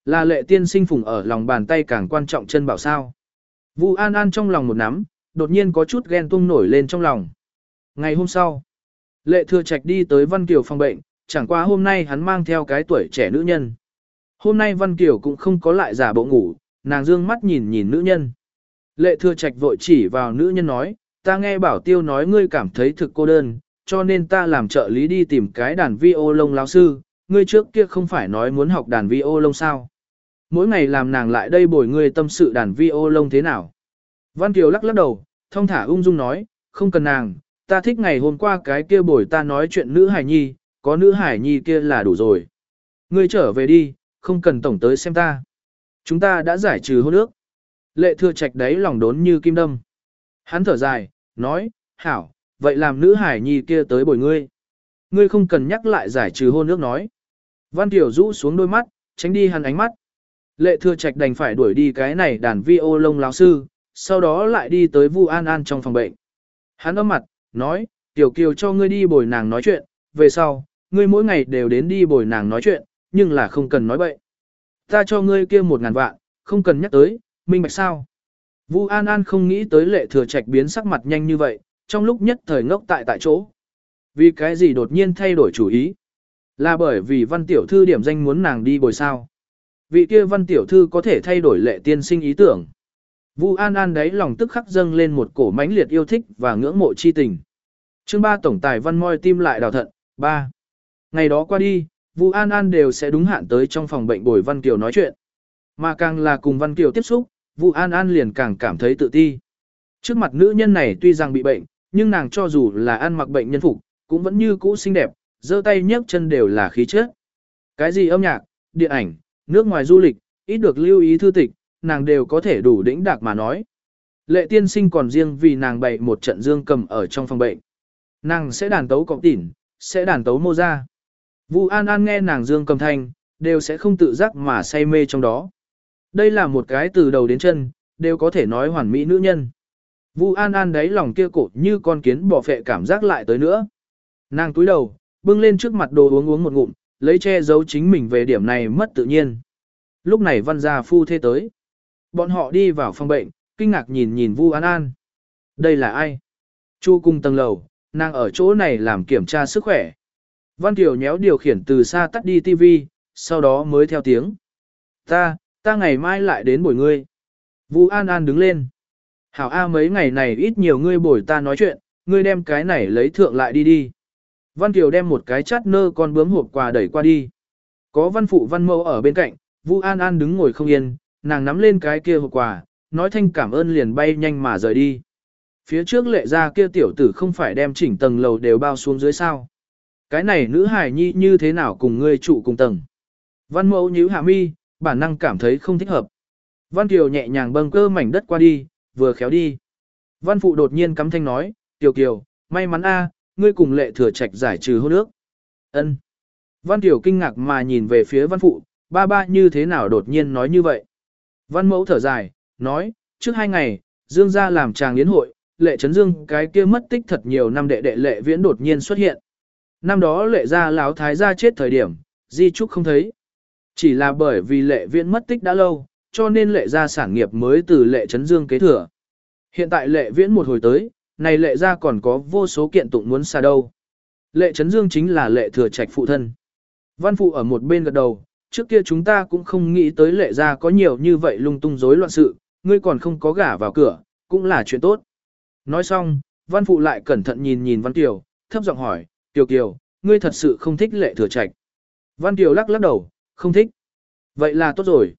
Là lệ tiên sinh phùng ở lòng bàn tay càng quan trọng chân bảo sao. Vu An An trong lòng một nắm, đột nhiên có chút ghen tung nổi lên trong lòng. Ngày hôm sau, lệ thừa trạch đi tới Văn Kiều phòng bệnh, chẳng qua hôm nay hắn mang theo cái tuổi trẻ nữ nhân. Hôm nay Văn Kiều cũng không có lại giả bộ ngủ, nàng dương mắt nhìn nhìn nữ nhân. Lệ thừa trạch vội chỉ vào nữ nhân nói, ta nghe bảo tiêu nói ngươi cảm thấy thực cô đơn, cho nên ta làm trợ lý đi tìm cái đàn vi ô lông lão sư, ngươi trước kia không phải nói muốn học đàn vi ô lông sao. Mỗi ngày làm nàng lại đây bồi ngươi tâm sự đàn vi ô lông thế nào. Văn Kiều lắc lắc đầu, thong thả ung dung nói, không cần nàng, ta thích ngày hôm qua cái kia bồi ta nói chuyện nữ hải nhi, có nữ hải nhi kia là đủ rồi. Ngươi trở về đi, không cần tổng tới xem ta. Chúng ta đã giải trừ hôn ước. Lệ thừa trạch đấy lòng đốn như kim đâm. Hắn thở dài, nói, hảo, vậy làm nữ hải nhi kia tới bồi ngươi. Ngươi không cần nhắc lại giải trừ hôn nước nói. Văn Tiểu rũ xuống đôi mắt, tránh đi hắn ánh mắt. Lệ thừa trạch đành phải đuổi đi cái này đàn vi ô lông lão sư, sau đó lại đi tới Vu An An trong phòng bệnh. Hắn ấm mặt, nói, Tiểu Kiều cho ngươi đi bồi nàng nói chuyện, về sau, ngươi mỗi ngày đều đến đi bồi nàng nói chuyện, nhưng là không cần nói bậy. Ta cho ngươi kia một ngàn vạn, không cần nhắc tới, minh bạch sao. Vu An An không nghĩ tới lệ thừa trạch biến sắc mặt nhanh như vậy, trong lúc nhất thời ngốc tại tại chỗ. Vì cái gì đột nhiên thay đổi chủ ý? Là bởi vì văn tiểu thư điểm danh muốn nàng đi bồi sao. Vị kia văn tiểu thư có thể thay đổi lệ tiên sinh ý tưởng. Vu An An đấy lòng tức khắc dâng lên một cổ mãnh liệt yêu thích và ngưỡng mộ chi tình. Chương 3 tổng tài văn môi tim lại đào thận, 3. Ngày đó qua đi, Vu An An đều sẽ đúng hạn tới trong phòng bệnh bồi Văn Kiều nói chuyện. Mà càng là cùng Văn Kiều tiếp xúc, Vu An An liền càng cảm thấy tự ti. Trước mặt nữ nhân này tuy rằng bị bệnh, nhưng nàng cho dù là ăn mặc bệnh nhân phục, cũng vẫn như cũ xinh đẹp, giơ tay nhấc chân đều là khí chất. Cái gì âm nhạc, điện ảnh, nước ngoài du lịch, ít được lưu ý thư tịch, nàng đều có thể đủ đỉnh đạc mà nói. Lệ tiên sinh còn riêng vì nàng bày một trận dương cầm ở trong phòng bệnh. Nàng sẽ đàn tấu cọc tỉn, sẽ đàn tấu mô ra. Vu An An nghe nàng dương cầm thanh, đều sẽ không tự giác mà say mê trong đó. Đây là một cái từ đầu đến chân, đều có thể nói hoàn mỹ nữ nhân. Vu An An đấy lòng kia cổ như con kiến bỏ phệ cảm giác lại tới nữa. Nàng túi đầu, bưng lên trước mặt đồ uống uống một ngụm, lấy che giấu chính mình về điểm này mất tự nhiên. Lúc này văn gia phu thê tới. Bọn họ đi vào phòng bệnh, kinh ngạc nhìn nhìn Vu An An. Đây là ai? Chu cung tầng lầu, nàng ở chỗ này làm kiểm tra sức khỏe. Văn Kiều nhéo điều khiển từ xa tắt đi TV, sau đó mới theo tiếng. Ta, ta ngày mai lại đến buổi ngươi. Vu An An đứng lên. Hảo A mấy ngày này ít nhiều ngươi bồi ta nói chuyện, ngươi đem cái này lấy thượng lại đi đi. Văn Kiều đem một cái chát nơ con bướm hộp quà đẩy qua đi. Có văn phụ văn mẫu ở bên cạnh, Vu An An đứng ngồi không yên, nàng nắm lên cái kia hộp quà, nói thanh cảm ơn liền bay nhanh mà rời đi. Phía trước lệ ra kia tiểu tử không phải đem chỉnh tầng lầu đều bao xuống dưới sao. Cái này nữ hải nhi như thế nào cùng ngươi trụ cùng tầng. Văn mẫu nhíu hạ mi, bản năng cảm thấy không thích hợp. Văn Kiều nhẹ nhàng bâng cơ mảnh đất qua đi, vừa khéo đi. Văn phụ đột nhiên cắm thanh nói, Tiểu Kiều, may mắn a, ngươi cùng lệ thừa trạch giải trừ hôn ước. Ân. Văn Kiều kinh ngạc mà nhìn về phía văn phụ, ba ba như thế nào đột nhiên nói như vậy. Văn mẫu thở dài, nói, trước hai ngày, Dương gia làm tràng yến hội, lệ trấn dương cái kia mất tích thật nhiều năm đệ đệ lệ viễn đột nhiên xuất hiện. Năm đó lệ gia lão thái gia chết thời điểm, di trúc không thấy. Chỉ là bởi vì lệ viễn mất tích đã lâu, cho nên lệ gia sản nghiệp mới từ lệ trấn dương kế thừa. Hiện tại lệ viễn một hồi tới, này lệ gia còn có vô số kiện tụng muốn xa đâu. Lệ trấn dương chính là lệ thừa trạch phụ thân. Văn phụ ở một bên gật đầu, trước kia chúng ta cũng không nghĩ tới lệ gia có nhiều như vậy lung tung rối loạn sự, ngươi còn không có gả vào cửa, cũng là chuyện tốt. Nói xong, văn phụ lại cẩn thận nhìn nhìn văn tiểu, thấp giọng hỏi, tiểu kiều, ngươi thật sự không thích lệ thừa trạch. Văn tiểu lắc lắc đầu, không thích. Vậy là tốt rồi.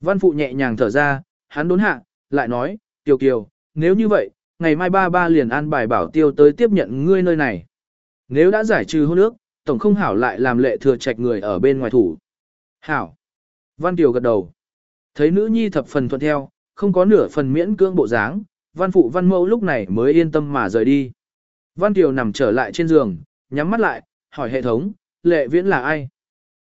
Văn phụ nhẹ nhàng thở ra, hắn đốn hạ, lại nói, tiểu kiều, nếu như vậy, ngày mai ba ba liền an bài bảo tiêu tới tiếp nhận ngươi nơi này. Nếu đã giải trừ hôn ước, tổng không hảo lại làm lệ thừa trạch người ở bên ngoài thủ. Hảo. Văn Kiều gật đầu. Thấy nữ nhi thập phần thuận theo, không có nửa phần miễn cưỡng bộ dáng, văn phụ văn mẫu lúc này mới yên tâm mà rời đi. Văn Kiều nằm trở lại trên giường, nhắm mắt lại, hỏi hệ thống, lệ viễn là ai?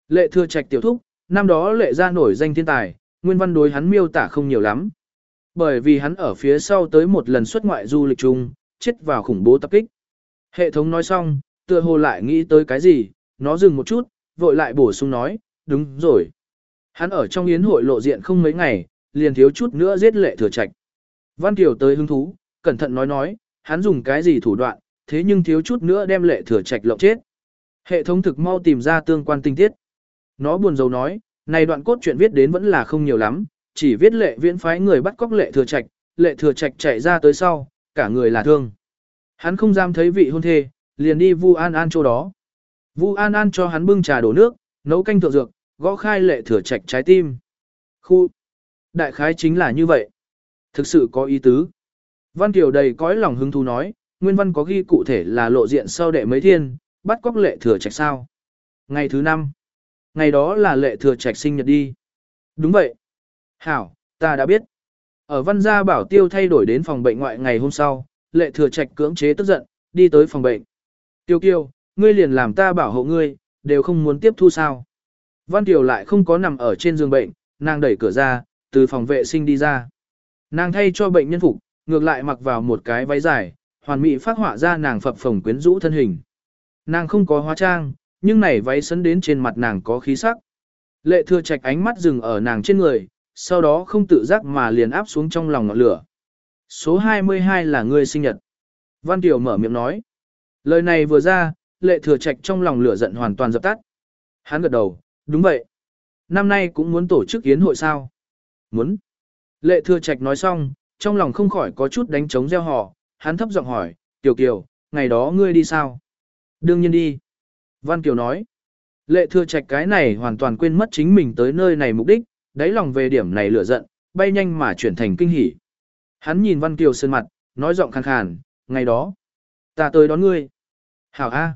Lệ thừa trạch tiểu thúc, năm đó lệ ra nổi danh thiên tài, nguyên văn đối hắn miêu tả không nhiều lắm. Bởi vì hắn ở phía sau tới một lần xuất ngoại du lịch chung, chết vào khủng bố tập kích. Hệ thống nói xong, tựa hồ lại nghĩ tới cái gì, nó dừng một chút, vội lại bổ sung nói, đúng rồi. Hắn ở trong yến hội lộ diện không mấy ngày, liền thiếu chút nữa giết lệ thừa trạch. Văn Kiều tới hứng thú, cẩn thận nói nói, hắn dùng cái gì thủ đoạn, thế nhưng thiếu chút nữa đem lệ thừa trạch lộng chết. Hệ thống thực mau tìm ra tương quan tinh tiết. Nó buồn rầu nói, này đoạn cốt truyện viết đến vẫn là không nhiều lắm, chỉ viết lệ viễn phái người bắt cóc lệ thừa trạch, lệ thừa trạch chạy ra tới sau, cả người là thương. Hắn không dám thấy vị hôn thê, liền đi Vu An An chỗ đó. Vu An An cho hắn bưng trà đổ nước, nấu canh thượng dược, gõ khai lệ thừa trạch trái tim. Khu! Đại khái chính là như vậy. Thực sự có ý tứ. Văn Kiều đầy cõi lòng hứng thú nói, nguyên văn có ghi cụ thể là lộ diện sau đệ mấy thiên, bắt cóc lệ thừa trạch sao. Ngày thứ năm. Ngày đó là lệ thừa trạch sinh nhật đi. Đúng vậy. Hảo, ta đã biết. Ở văn gia bảo tiêu thay đổi đến phòng bệnh ngoại ngày hôm sau, lệ thừa trạch cưỡng chế tức giận, đi tới phòng bệnh. Tiêu kiêu, ngươi liền làm ta bảo hộ ngươi, đều không muốn tiếp thu sao. Văn Tiểu lại không có nằm ở trên giường bệnh, nàng đẩy cửa ra, từ phòng vệ sinh đi ra. Nàng thay cho bệnh nhân phục, ngược lại mặc vào một cái váy dài, hoàn mỹ phát họa ra nàng phập phồng quyến rũ thân hình. Nàng không có hóa trang, nhưng này váy sấn đến trên mặt nàng có khí sắc. Lệ thừa trạch ánh mắt dừng ở nàng trên người, sau đó không tự giác mà liền áp xuống trong lòng ngọn lửa. Số 22 là người sinh nhật. Văn Tiểu mở miệng nói. Lời này vừa ra, lệ thừa trạch trong lòng lửa giận hoàn toàn dập tắt. Hắn gật đầu, đúng vậy. Năm nay cũng muốn tổ chức yến hội sao? Muốn. Lệ thừa trạch nói xong, trong lòng không khỏi có chút đánh trống gieo họ, hắn thấp giọng hỏi, Tiểu Kiều, ngày đó ngươi đi sao? Đương nhiên đi. Văn Kiều nói. Lệ thừa trạch cái này hoàn toàn quên mất chính mình tới nơi này mục đích, đáy lòng về điểm này lửa giận, bay nhanh mà chuyển thành kinh hỉ. Hắn nhìn Văn Kiều sơn mặt, nói giọng khàn khàn, ngày đó, ta tới đón ngươi. Hảo A.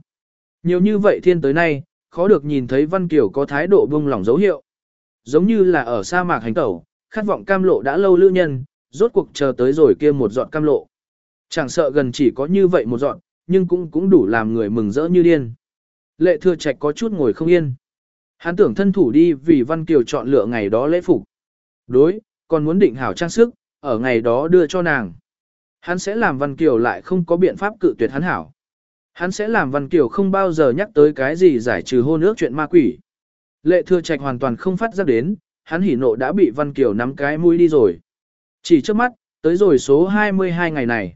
Nhiều như vậy thiên tới nay, khó được nhìn thấy Văn Kiều có thái độ buông lỏng dấu hiệu. Giống như là ở sa mạc hành tẩu, khát vọng cam lộ đã lâu lữ nhân, rốt cuộc chờ tới rồi kia một giọt cam lộ. Chẳng sợ gần chỉ có như vậy một giọt, nhưng cũng cũng đủ làm người mừng rỡ như điên. Lệ thừa trạch có chút ngồi không yên. Hắn tưởng thân thủ đi vì Văn Kiều chọn lựa ngày đó lễ phục. Đối, còn muốn định hảo trang sức, ở ngày đó đưa cho nàng. Hắn sẽ làm Văn Kiều lại không có biện pháp cự tuyệt hắn hảo. Hắn sẽ làm Văn Kiều không bao giờ nhắc tới cái gì giải trừ hôn ước chuyện ma quỷ. Lệ thừa trạch hoàn toàn không phát giác đến, hắn hỉ nộ đã bị Văn Kiều nắm cái mũi đi rồi. Chỉ trước mắt, tới rồi số 22 ngày này.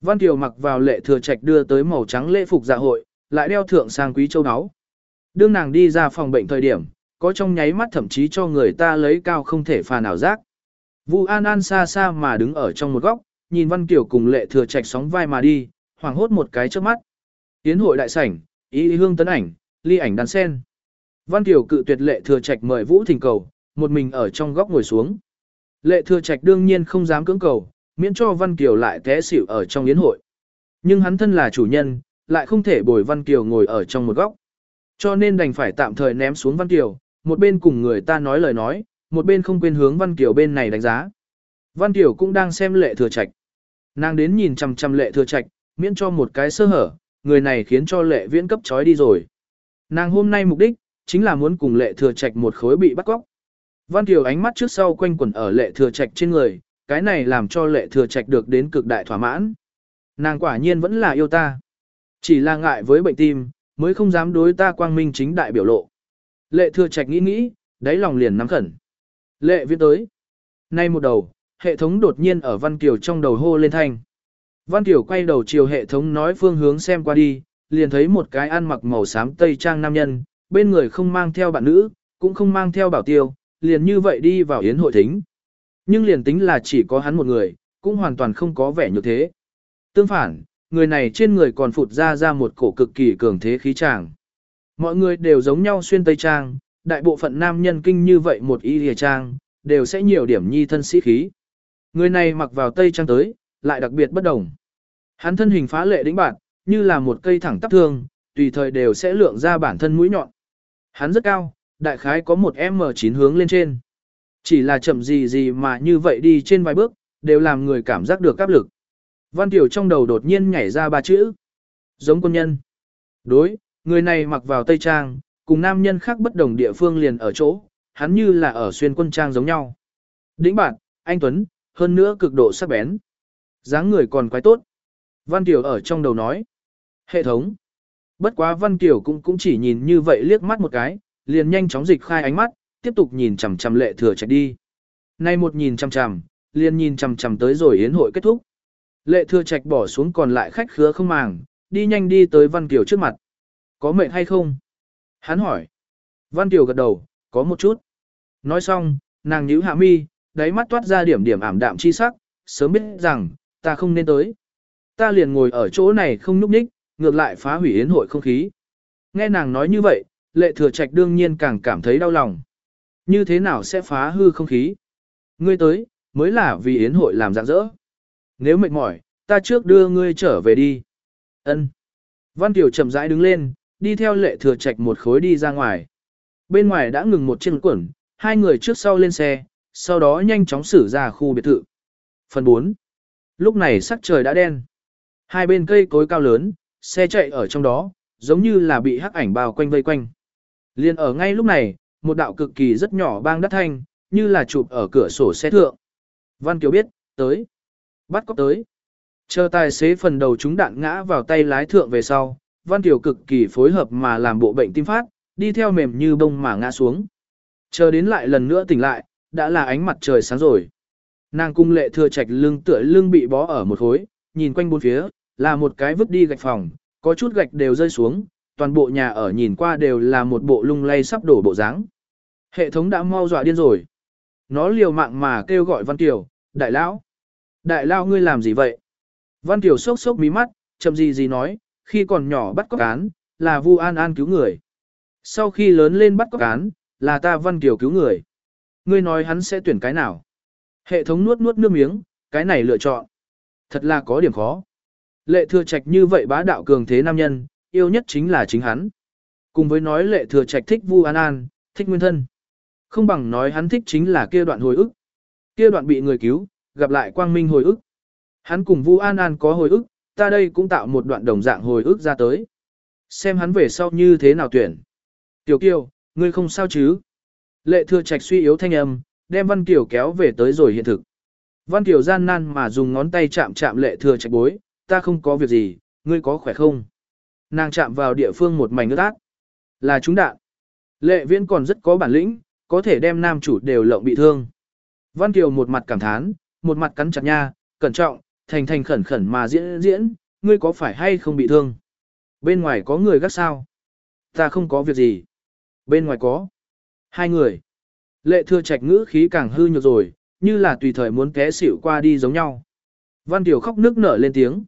Văn Kiều mặc vào lệ thừa trạch đưa tới màu trắng lễ phục dạ hội, lại đeo thượng sang quý châu áo. Đương nàng đi ra phòng bệnh thời điểm, có trong nháy mắt thậm chí cho người ta lấy cao không thể phà nào giác. Vu An An xa xa mà đứng ở trong một góc, nhìn Văn Kiều cùng lệ thừa trạch sóng vai mà đi, hoảng hốt một cái trước mắt. Tiến hội đại sảnh, ý hương tấn ảnh, ly ảnh đàn sen. Văn Kiều cự tuyệt lệ thừa trạch mời Vũ thỉnh cầu, một mình ở trong góc ngồi xuống. Lệ thừa trạch đương nhiên không dám cưỡng cầu, miễn cho Văn Kiều lại té xỉu ở trong yến hội. Nhưng hắn thân là chủ nhân, lại không thể bồi Văn Kiều ngồi ở trong một góc. Cho nên đành phải tạm thời ném xuống Văn Kiều, một bên cùng người ta nói lời nói, một bên không quên hướng Văn Kiều bên này đánh giá. Văn Kiều cũng đang xem lệ thừa trạch. Nàng đến nhìn chằm chằm lệ thừa trạch, miễn cho một cái sơ hở, người này khiến cho lệ viễn cấp trói đi rồi. Nàng hôm nay mục đích, chính là muốn cùng lệ thừa trạch một khối bị bắt cóc. Văn Kiều ánh mắt trước sau quanh quẩn ở lệ thừa trạch trên người, cái này làm cho lệ thừa trạch được đến cực đại thỏa mãn. Nàng quả nhiên vẫn là yêu ta. Chỉ là ngại với bệnh tim, mới không dám đối ta quang minh chính đại biểu lộ. Lệ thừa trạch nghĩ nghĩ, đáy lòng liền nắm khẩn. Lệ viết tới. Nay một đầu, hệ thống đột nhiên ở Văn Kiều trong đầu hô lên thanh. Văn Kiều quay đầu chiều hệ thống nói phương hướng xem qua đi, liền thấy một cái ăn mặc màu xám tây trang nam nhân, bên người không mang theo bạn nữ, cũng không mang theo bảo tiêu, liền như vậy đi vào yến hội thính. Nhưng liền tính là chỉ có hắn một người, cũng hoàn toàn không có vẻ như thế. Tương phản, người này trên người còn phụt ra ra một cổ cực kỳ cường thế khí tràng. Mọi người đều giống nhau xuyên tây trang, đại bộ phận nam nhân kinh như vậy một y lìa trang, đều sẽ nhiều điểm nhi thân sĩ khí. Người này mặc vào tây trang tới, lại đặc biệt bất đồng. Hắn thân hình phá lệ đĩnh bạn, như là một cây thẳng tắp thương, tùy thời đều sẽ lượng ra bản thân mũi nhọn. Hắn rất cao, đại khái có một M9 hướng lên trên. Chỉ là chậm gì gì mà như vậy đi trên vài bước, đều làm người cảm giác được áp lực. Văn Tiểu trong đầu đột nhiên nhảy ra ba chữ. Giống quân nhân. Đối, người này mặc vào tây trang, cùng nam nhân khác bất đồng địa phương liền ở chỗ, hắn như là ở xuyên quân trang giống nhau. Đĩnh bạn, anh Tuấn, hơn nữa cực độ sắc bén. dáng người còn quái tốt. Văn Tiểu ở trong đầu nói. Hệ thống. Bất quá Văn Tiểu cũng cũng chỉ nhìn như vậy liếc mắt một cái, liền nhanh chóng dịch khai ánh mắt, tiếp tục nhìn chằm chằm lệ thừa chạy đi. Nay một nhìn chằm chằm, liền nhìn chằm chằm tới rồi yến hội kết thúc. Lệ thừa trạch bỏ xuống còn lại khách khứa không màng, đi nhanh đi tới Văn Kiều trước mặt. Có mệt hay không? Hắn hỏi. Văn Kiều gật đầu, có một chút. Nói xong, nàng nhíu hạ mi, đáy mắt toát ra điểm điểm ảm đạm chi sắc, sớm biết rằng, ta không nên tới. Ta liền ngồi ở chỗ này không núp ních, ngược lại phá hủy yến hội không khí. Nghe nàng nói như vậy, lệ thừa trạch đương nhiên càng cảm thấy đau lòng. Như thế nào sẽ phá hư không khí? Ngươi tới, mới là vì yến hội làm dạng dỡ. Nếu mệt mỏi, ta trước đưa ngươi trở về đi. Ân. Văn Tiểu chậm rãi đứng lên, đi theo lệ thừa trạch một khối đi ra ngoài. Bên ngoài đã ngừng một chiếc quẩn, hai người trước sau lên xe, sau đó nhanh chóng xử ra khu biệt thự. Phần 4. Lúc này sắc trời đã đen. Hai bên cây cối cao lớn, xe chạy ở trong đó, giống như là bị hắc ảnh bao quanh vây quanh. Liên ở ngay lúc này, một đạo cực kỳ rất nhỏ bang đắt thanh, như là chụp ở cửa sổ xe thượng. Văn Kiều biết, tới. Bắt cóc tới. Chờ tài xế phần đầu chúng đạn ngã vào tay lái thượng về sau, Văn Kiều cực kỳ phối hợp mà làm bộ bệnh tim phát, đi theo mềm như bông mà ngã xuống. Chờ đến lại lần nữa tỉnh lại, đã là ánh mặt trời sáng rồi. Nàng cung lệ thừa trạch lưng tựa lưng bị bó ở một khối, nhìn quanh bốn phía, là một cái vứt đi gạch phòng, có chút gạch đều rơi xuống, toàn bộ nhà ở nhìn qua đều là một bộ lung lay sắp đổ bộ dáng. Hệ thống đã mau dọa điên rồi. Nó liều mạng mà kêu gọi Văn Kiều, đại lão. Đại lao ngươi làm gì vậy? Văn Kiều sốc sốc mí mắt, chậm gì gì nói, khi còn nhỏ bắt cóc cán, là Vu An An cứu người. Sau khi lớn lên bắt cóc cán, là ta Văn Kiều cứu người. Ngươi nói hắn sẽ tuyển cái nào? Hệ thống nuốt nuốt nước miếng, cái này lựa chọn. Thật là có điểm khó. Lệ thừa trạch như vậy bá đạo cường thế nam nhân, yêu nhất chính là chính hắn. Cùng với nói lệ thừa trạch thích Vu An An, thích nguyên thân. Không bằng nói hắn thích chính là kia đoạn hồi ức. Kia đoạn bị người cứu, gặp lại quang minh hồi ức. Hắn cùng Vu An An có hồi ức, ta đây cũng tạo một đoạn đồng dạng hồi ức ra tới. Xem hắn về sau như thế nào tuyển. Tiểu Kiều, ngươi không sao chứ? Lệ thừa trạch suy yếu thanh âm, đem Văn Kiều kéo về tới rồi hiện thực. Văn Kiều gian nan mà dùng ngón tay chạm chạm lệ thừa trạch bối, ta không có việc gì, ngươi có khỏe không? Nàng chạm vào địa phương một mảnh ướt át. Là chúng đạn. Lệ viễn còn rất có bản lĩnh, có thể đem nam chủ đều lộng bị thương. Văn Kiều một mặt cảm thán, một mặt cắn chặt nha, cẩn trọng, thành thành khẩn khẩn mà diễn diễn, ngươi có phải hay không bị thương? Bên ngoài có người gác sao? Ta không có việc gì. Bên ngoài có. Hai người. Lệ thừa trạch ngữ khí càng hư nhược rồi, như là tùy thời muốn té xỉu qua đi giống nhau. Văn Tiểu khóc nước nở lên tiếng.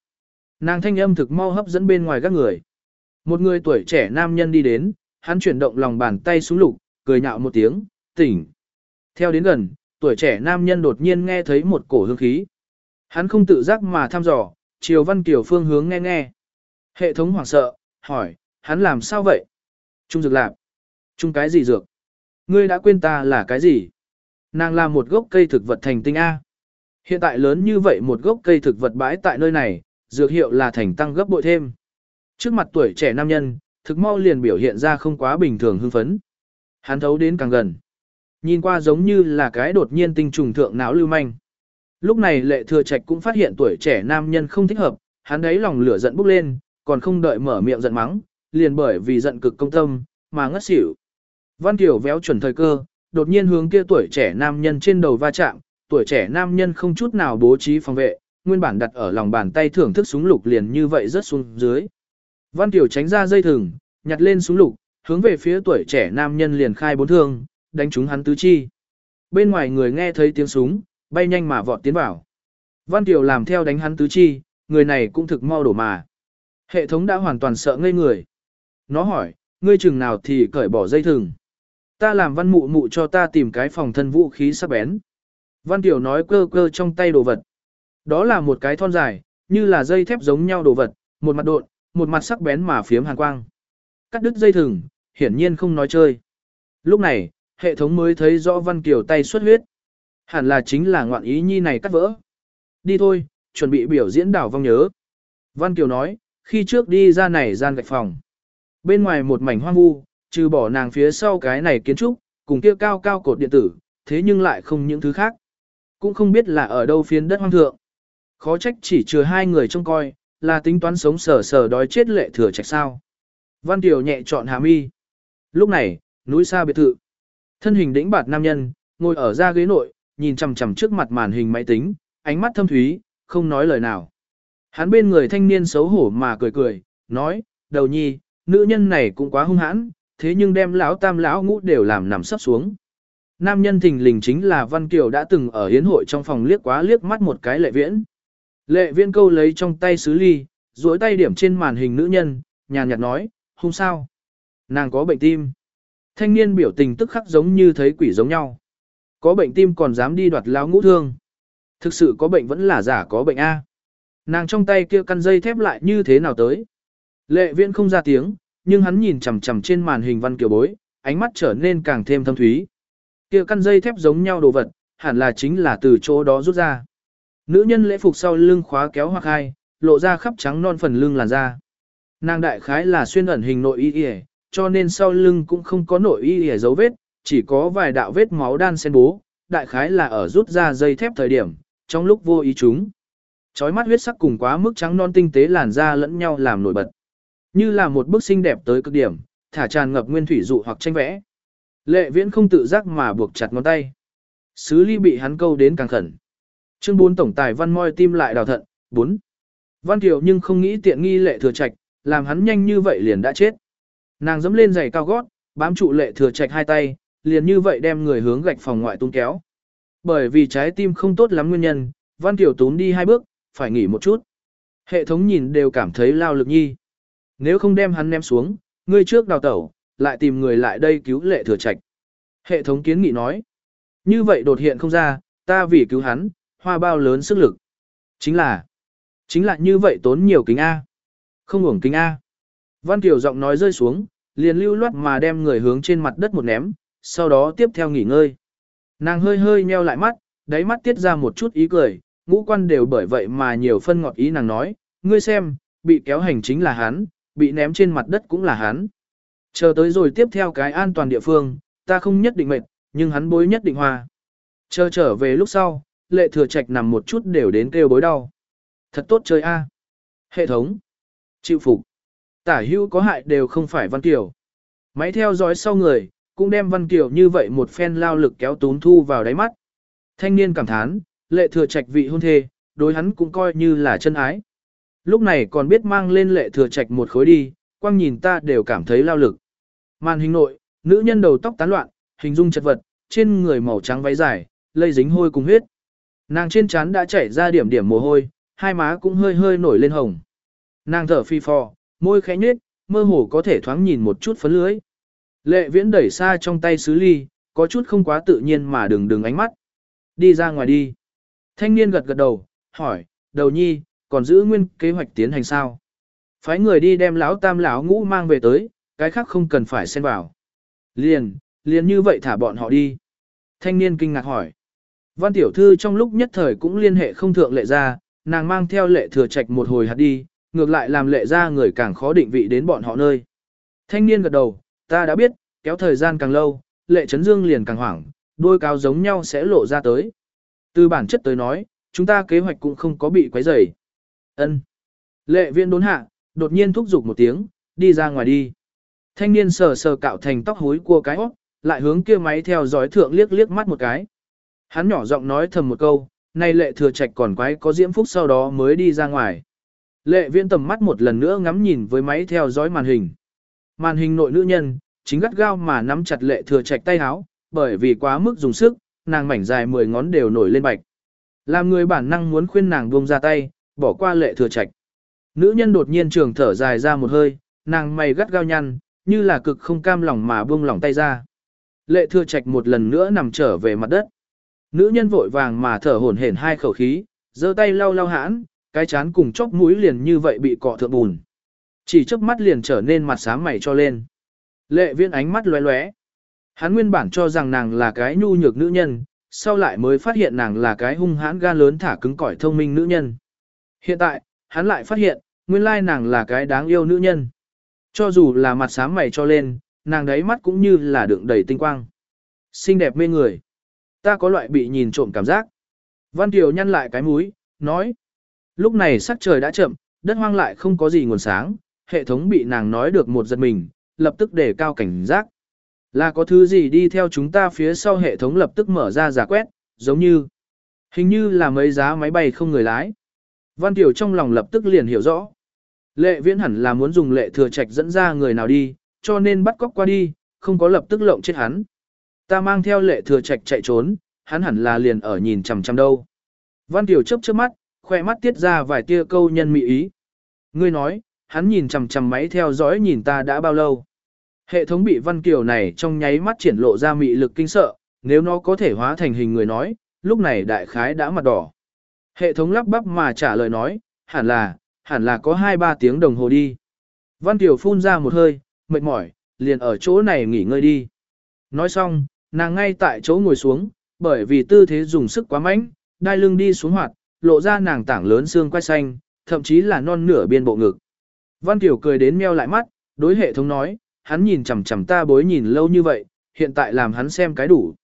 Nàng thanh âm thực mau hấp dẫn bên ngoài các người. Một người tuổi trẻ nam nhân đi đến, hắn chuyển động lòng bàn tay xuống lục, cười nhạo một tiếng, tỉnh. Theo đến gần, tuổi trẻ nam nhân đột nhiên nghe thấy một cổ hương khí. Hắn không tự giác mà thăm dò, triều Văn Kiều phương hướng nghe nghe. Hệ thống hoảng sợ, hỏi, hắn làm sao vậy? Trung dược lạp. Trung cái gì dược? Ngươi đã quên ta là cái gì? Nàng là một gốc cây thực vật thành tinh A. Hiện tại lớn như vậy một gốc cây thực vật bãi tại nơi này, dược hiệu là thành tăng gấp bội thêm. Trước mặt tuổi trẻ nam nhân, thực mau liền biểu hiện ra không quá bình thường hưng phấn. Hắn thấu đến càng gần. Nhìn qua giống như là cái đột nhiên tinh trùng thượng não lưu manh. Lúc này lệ thừa trạch cũng phát hiện tuổi trẻ nam nhân không thích hợp, hắn đấy lòng lửa giận bốc lên, còn không đợi mở miệng giận mắng, liền bởi vì giận cực công tâm, mà ngất xỉu. Văn Kiều véo chuẩn thời cơ, đột nhiên hướng kia tuổi trẻ nam nhân trên đầu va chạm, tuổi trẻ nam nhân không chút nào bố trí phòng vệ, nguyên bản đặt ở lòng bàn tay thưởng thức súng lục liền như vậy rớt xuống dưới. Văn Kiều tránh ra dây thừng, nhặt lên súng lục, hướng về phía tuổi trẻ nam nhân liền khai bốn thương, đánh trúng hắn tứ chi. Bên ngoài người nghe thấy tiếng súng, bay nhanh mà vọt tiến vào. Văn Kiều làm theo đánh hắn tứ chi, người này cũng thực mau đổ mà. Hệ thống đã hoàn toàn sợ ngây người. Nó hỏi, ngươi chừng nào thì cởi bỏ dây thừng. Ta làm văn mụ mụ cho ta tìm cái phòng thân vũ khí sắc bén. Văn Kiều nói cơ cơ trong tay đồ vật. Đó là một cái thon dài, như là dây thép giống nhau đồ vật, một mặt độn, một mặt sắc bén mà phiếm hàn quang. Cắt đứt dây thừng, hiển nhiên không nói chơi. Lúc này, hệ thống mới thấy rõ Văn Kiều tay xuất huyết. Hẳn là chính là ngoạn ý nhi này cắt vỡ. Đi thôi, chuẩn bị biểu diễn đảo vong nhớ. Văn Kiều nói, khi trước đi ra này gian gạch phòng. Bên ngoài một mảnh hoang vu, trừ bỏ nàng phía sau cái này kiến trúc, cùng kia cao cao cột điện tử, thế nhưng lại không những thứ khác. Cũng không biết là ở đâu phiến đất hoang thượng. Khó trách chỉ trừ hai người trông coi, là tính toán sống sờ sờ đói chết lệ thừa trạch sao. Văn Kiều nhẹ chọn hà mi. Lúc này, núi xa biệt thự. Thân hình đĩnh bạt nam nhân, ngồi ở ra ghế nội, nhìn chằm chằm trước mặt màn hình máy tính, ánh mắt thâm thúy, không nói lời nào. Hắn bên người thanh niên xấu hổ mà cười cười, nói, đầu nhi, nữ nhân này cũng quá hung hãn, thế nhưng đem lão tam lão ngũ đều làm nằm sắp xuống. Nam nhân thình lình chính là Văn Kiều đã từng ở hiến hội trong phòng liếc quá liếc mắt một cái lệ viễn. Lệ viễn câu lấy trong tay sứ ly, duỗi tay điểm trên màn hình nữ nhân, nhàn nhạt nói, không sao. Nàng có bệnh tim. Thanh niên biểu tình tức khắc giống như thấy quỷ giống nhau. Có bệnh tim còn dám đi đoạt lão ngũ thương. Thực sự có bệnh vẫn là giả có bệnh A. Nàng trong tay kia căn dây thép lại như thế nào tới. Lệ viễn không ra tiếng, nhưng hắn nhìn chằm chằm trên màn hình văn kiều bối, ánh mắt trở nên càng thêm thâm thúy. Kia căn dây thép giống nhau đồ vật, hẳn là chính là từ chỗ đó rút ra. Nữ nhân lễ phục sau lưng khóa kéo hoặc hai, lộ ra khắp trắng non phần lưng làn da. Nàng đại khái là xuyên ẩn hình nội y y, cho nên sau lưng cũng không có nội y hề dấu vết, chỉ có vài đạo vết máu đan xen bố, đại khái là ở rút ra dây thép thời điểm, trong lúc vô ý chúng. Chói mắt huyết sắc cùng quá mức trắng non tinh tế làn da lẫn nhau làm nổi bật. Như là một bức xinh đẹp tới cực điểm, thả tràn ngập nguyên thủy dụ hoặc tranh vẽ. Lệ viễn không tự giác mà buộc chặt ngón tay. Sứ ly bị hắn câu đến càng khẩn. Chương 4 tổng tài văn moi tim lại đào thận, 4. Văn Kiều nhưng không nghĩ tiện nghi lệ thừa trạch, làm hắn nhanh như vậy liền đã chết. Nàng dẫm lên giày cao gót, bám trụ lệ thừa trạch hai tay, liền như vậy đem người hướng gạch phòng ngoại tung kéo. Bởi vì trái tim không tốt lắm nguyên nhân, Văn Kiều tún đi hai bước, phải nghỉ một chút. Hệ thống nhìn đều cảm thấy lao lực nhi. Nếu không đem hắn ném xuống, ngươi trước đào tẩu, lại tìm người lại đây cứu lệ thừa trạch. Hệ thống kiến nghị nói. Như vậy đột hiện không ra, ta vì cứu hắn, hoa bao lớn sức lực. Chính là, chính là như vậy tốn nhiều kính A. Không uổng kính A. Văn Kiều giọng nói rơi xuống, liền lưu loát mà đem người hướng trên mặt đất một ném, sau đó tiếp theo nghỉ ngơi. Nàng hơi hơi nheo lại mắt, đáy mắt tiết ra một chút ý cười, ngũ quan đều bởi vậy mà nhiều phân ngọt ý nàng nói, ngươi xem, bị kéo hành chính là hắn, bị ném trên mặt đất cũng là hắn. Chờ tới rồi tiếp theo cái an toàn địa phương, ta không nhất định mệt, nhưng hắn bối nhất định hòa. Chờ trở về lúc sau, lệ thừa trạch nằm một chút đều đến kêu bối đau. Thật tốt chơi a. Hệ thống. Chịu phục. Tả hữu có hại đều không phải Văn Kiều. Máy theo dõi sau người, cũng đem Văn Kiều như vậy một phen lao lực kéo tún thu vào đáy mắt. Thanh niên cảm thán, lệ thừa trạch vị hôn thê, đối hắn cũng coi như là chân ái. Lúc này còn biết mang lên lệ thừa trạch một khối đi, quang nhìn ta đều cảm thấy lao lực. Màn hình nội, nữ nhân đầu tóc tán loạn, hình dung chật vật, trên người màu trắng váy dài, lây dính hôi cùng huyết. Nàng trên trán đã chảy ra điểm điểm mồ hôi, hai má cũng hơi hơi nổi lên hồng. Nàng thở phi phò, môi khẽ nhếch, mơ hồ có thể thoáng nhìn một chút phấn lưới. Lệ viễn đẩy xa trong tay sứ ly, có chút không quá tự nhiên mà đừng đừng ánh mắt. Đi ra ngoài đi. Thanh niên gật gật đầu, hỏi, đầu nhi, còn giữ nguyên kế hoạch tiến hành sao? Phái người đi đem lão tam lão ngũ mang về tới, cái khác không cần phải xen vào. Liền, liền như vậy thả bọn họ đi. Thanh niên kinh ngạc hỏi. Văn tiểu thư trong lúc nhất thời cũng liên hệ không thượng lệ ra, nàng mang theo lệ thừa trạch một hồi hạt đi, ngược lại làm lệ ra người càng khó định vị đến bọn họ nơi. Thanh niên gật đầu, ta đã biết, kéo thời gian càng lâu, lệ chấn dương liền càng hoảng, đôi cao giống nhau sẽ lộ ra tới. Từ bản chất tới nói, chúng ta kế hoạch cũng không có bị quấy rầy. Ân. Lệ viên đốn hạ, đột nhiên thúc giục một tiếng, đi ra ngoài đi. Thanh niên sờ sờ cạo thành tóc hối cua cái hót, lại hướng kia máy theo dõi thượng liếc liếc mắt một cái. Hắn nhỏ giọng nói thầm một câu, nay lệ thừa trạch còn quái có diễm phúc sau đó mới đi ra ngoài. Lệ viễn tầm mắt một lần nữa ngắm nhìn với máy theo dõi màn hình. Màn hình nội nữ nhân, chính gắt gao mà nắm chặt lệ thừa trạch tay háo, bởi vì quá mức dùng sức, nàng mảnh dài mười ngón đều nổi lên bạch. Làm người bản năng muốn khuyên nàng buông ra tay, bỏ qua lệ thừa trạch. Nữ nhân đột nhiên trường thở dài ra một hơi, nàng mày gắt gao nhăn, như là cực không cam lòng mà buông lỏng tay ra. Lệ thừa trạch một lần nữa nằm trở về mặt đất. Nữ nhân vội vàng mà thở hổn hển hai khẩu khí, giơ tay lau lau hãn, cái chán cùng chốc mũi liền như vậy bị cọ thượng bùn. Chỉ chớp mắt liền trở nên mặt sáng mày cho lên. Lệ viên ánh mắt lóe lóe. Hắn nguyên bản cho rằng nàng là cái nhu nhược nữ nhân, sau lại mới phát hiện nàng là cái hung hãn gan lớn thả cứng cỏi thông minh nữ nhân. Hiện tại, hắn lại phát hiện, nguyên lai nàng là cái đáng yêu nữ nhân. Cho dù là mặt sáng mày cho lên, nàng đấy mắt cũng như là đựng đầy tinh quang. Xinh đẹp mê người. Ta có loại bị nhìn trộm cảm giác. Văn Kiều nhăn lại cái mũi, nói. Lúc này sắc trời đã chậm, đất hoang lại không có gì nguồn sáng, hệ thống bị nàng nói được một giật mình, lập tức để cao cảnh giác. Là có thứ gì đi theo chúng ta phía sau hệ thống lập tức mở ra giả quét, giống như, hình như là mấy giá máy bay không người lái. Văn Tiểu trong lòng lập tức liền hiểu rõ. Lệ viễn hẳn là muốn dùng lệ thừa trạch dẫn ra người nào đi, cho nên bắt cóc qua đi, không có lập tức lộng chết hắn. Ta mang theo lệ thừa trạch chạy trốn, hắn hẳn là liền ở nhìn chằm chằm đâu. Văn Tiểu chớp chớp mắt, khoe mắt tiết ra vài tia câu nhân mị ý. Ngươi nói, hắn nhìn chằm chằm máy theo dõi nhìn ta đã bao lâu. Hệ thống bị Văn Kiều này trong nháy mắt triển lộ ra mị lực kinh sợ, nếu nó có thể hóa thành hình người nói, lúc này đại khái đã mặt đỏ. Hệ thống lắp bắp mà trả lời nói, hẳn là, hẳn là có 2-3 tiếng đồng hồ đi. Văn Kiều phun ra một hơi, mệt mỏi, liền ở chỗ này nghỉ ngơi đi. Nói xong, nàng ngay tại chỗ ngồi xuống, bởi vì tư thế dùng sức quá mạnh, đai lưng đi xuống hoạt, lộ ra nàng tảng lớn xương quai xanh, thậm chí là non nửa biên bộ ngực. Văn Kiều cười đến meo lại mắt, đối hệ thống nói, hắn nhìn chằm chằm ta bối nhìn lâu như vậy, hiện tại làm hắn xem cái đủ.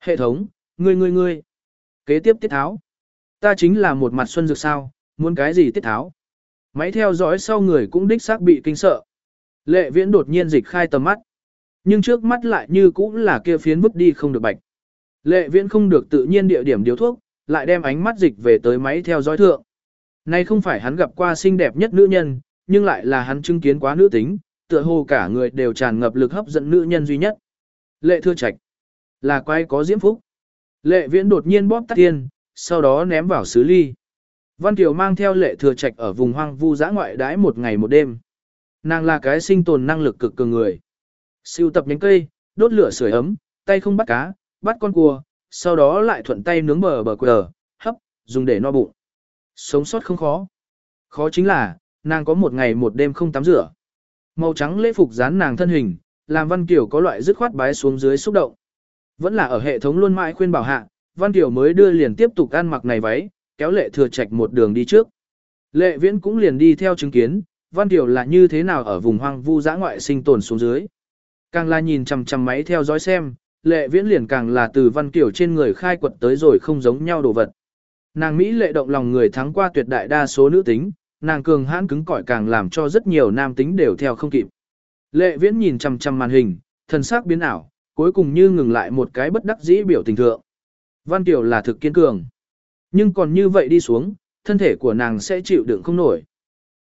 Hệ thống, ngươi ngươi ngươi. Kế tiếp tiết tháo. Ta chính là một mặt xuân dược sao, muốn cái gì tiết tháo. Máy theo dõi sau người cũng đích xác bị kinh sợ. Lệ viễn đột nhiên dịch khai tầm mắt. Nhưng trước mắt lại như cũng là kia phiến vứt đi không được bạch. Lệ viễn không được tự nhiên địa điểm điều thuốc, lại đem ánh mắt dịch về tới máy theo dõi thượng. Nay không phải hắn gặp qua xinh đẹp nhất nữ nhân, nhưng lại là hắn chứng kiến quá nữ tính, tựa hồ cả người đều tràn ngập lực hấp dẫn nữ nhân duy nhất. Lệ thưa trạch. Là quay có diễm phúc. Lệ viễn đột nhiên bóp tắt tiên, sau đó ném vào xứ ly. Văn Kiều mang theo lệ thừa trạch ở vùng hoang vu dã ngoại đãi một ngày một đêm. Nàng là cái sinh tồn năng lực cực cường người. Siêu tập nhánh cây, đốt lửa sưởi ấm, tay không bắt cá, bắt con cua, sau đó lại thuận tay nướng bờ bờ quờ, hấp, dùng để no bụng. Sống sót không khó. Khó chính là, nàng có một ngày một đêm không tắm rửa. Màu trắng lễ phục dán nàng thân hình, làm Văn Kiều có loại dứt khoát bái xuống dưới xúc động. Vẫn là ở hệ thống luôn mãi khuyên bảo hạ, Văn Kiều mới đưa liền tiếp tục ăn mặc này váy, kéo lệ thừa trạch một đường đi trước. Lệ viễn cũng liền đi theo chứng kiến, Văn Kiều là như thế nào ở vùng hoang vu dã ngoại sinh tồn xuống dưới. Càng là nhìn chằm chằm máy theo dõi xem, lệ viễn liền càng là từ Văn Kiều trên người khai quật tới rồi không giống nhau đồ vật. Nàng Mỹ lệ động lòng người thắng qua tuyệt đại đa số nữ tính, nàng cường hãn cứng cỏi càng làm cho rất nhiều nam tính đều theo không kịp. Lệ viễn nhìn chằm chằm màn hình, thần sắc biến ảo, cuối cùng như ngừng lại một cái bất đắc dĩ biểu tình thượng. Văn Kiều là thực kiên cường. Nhưng còn như vậy đi xuống, thân thể của nàng sẽ chịu đựng không nổi.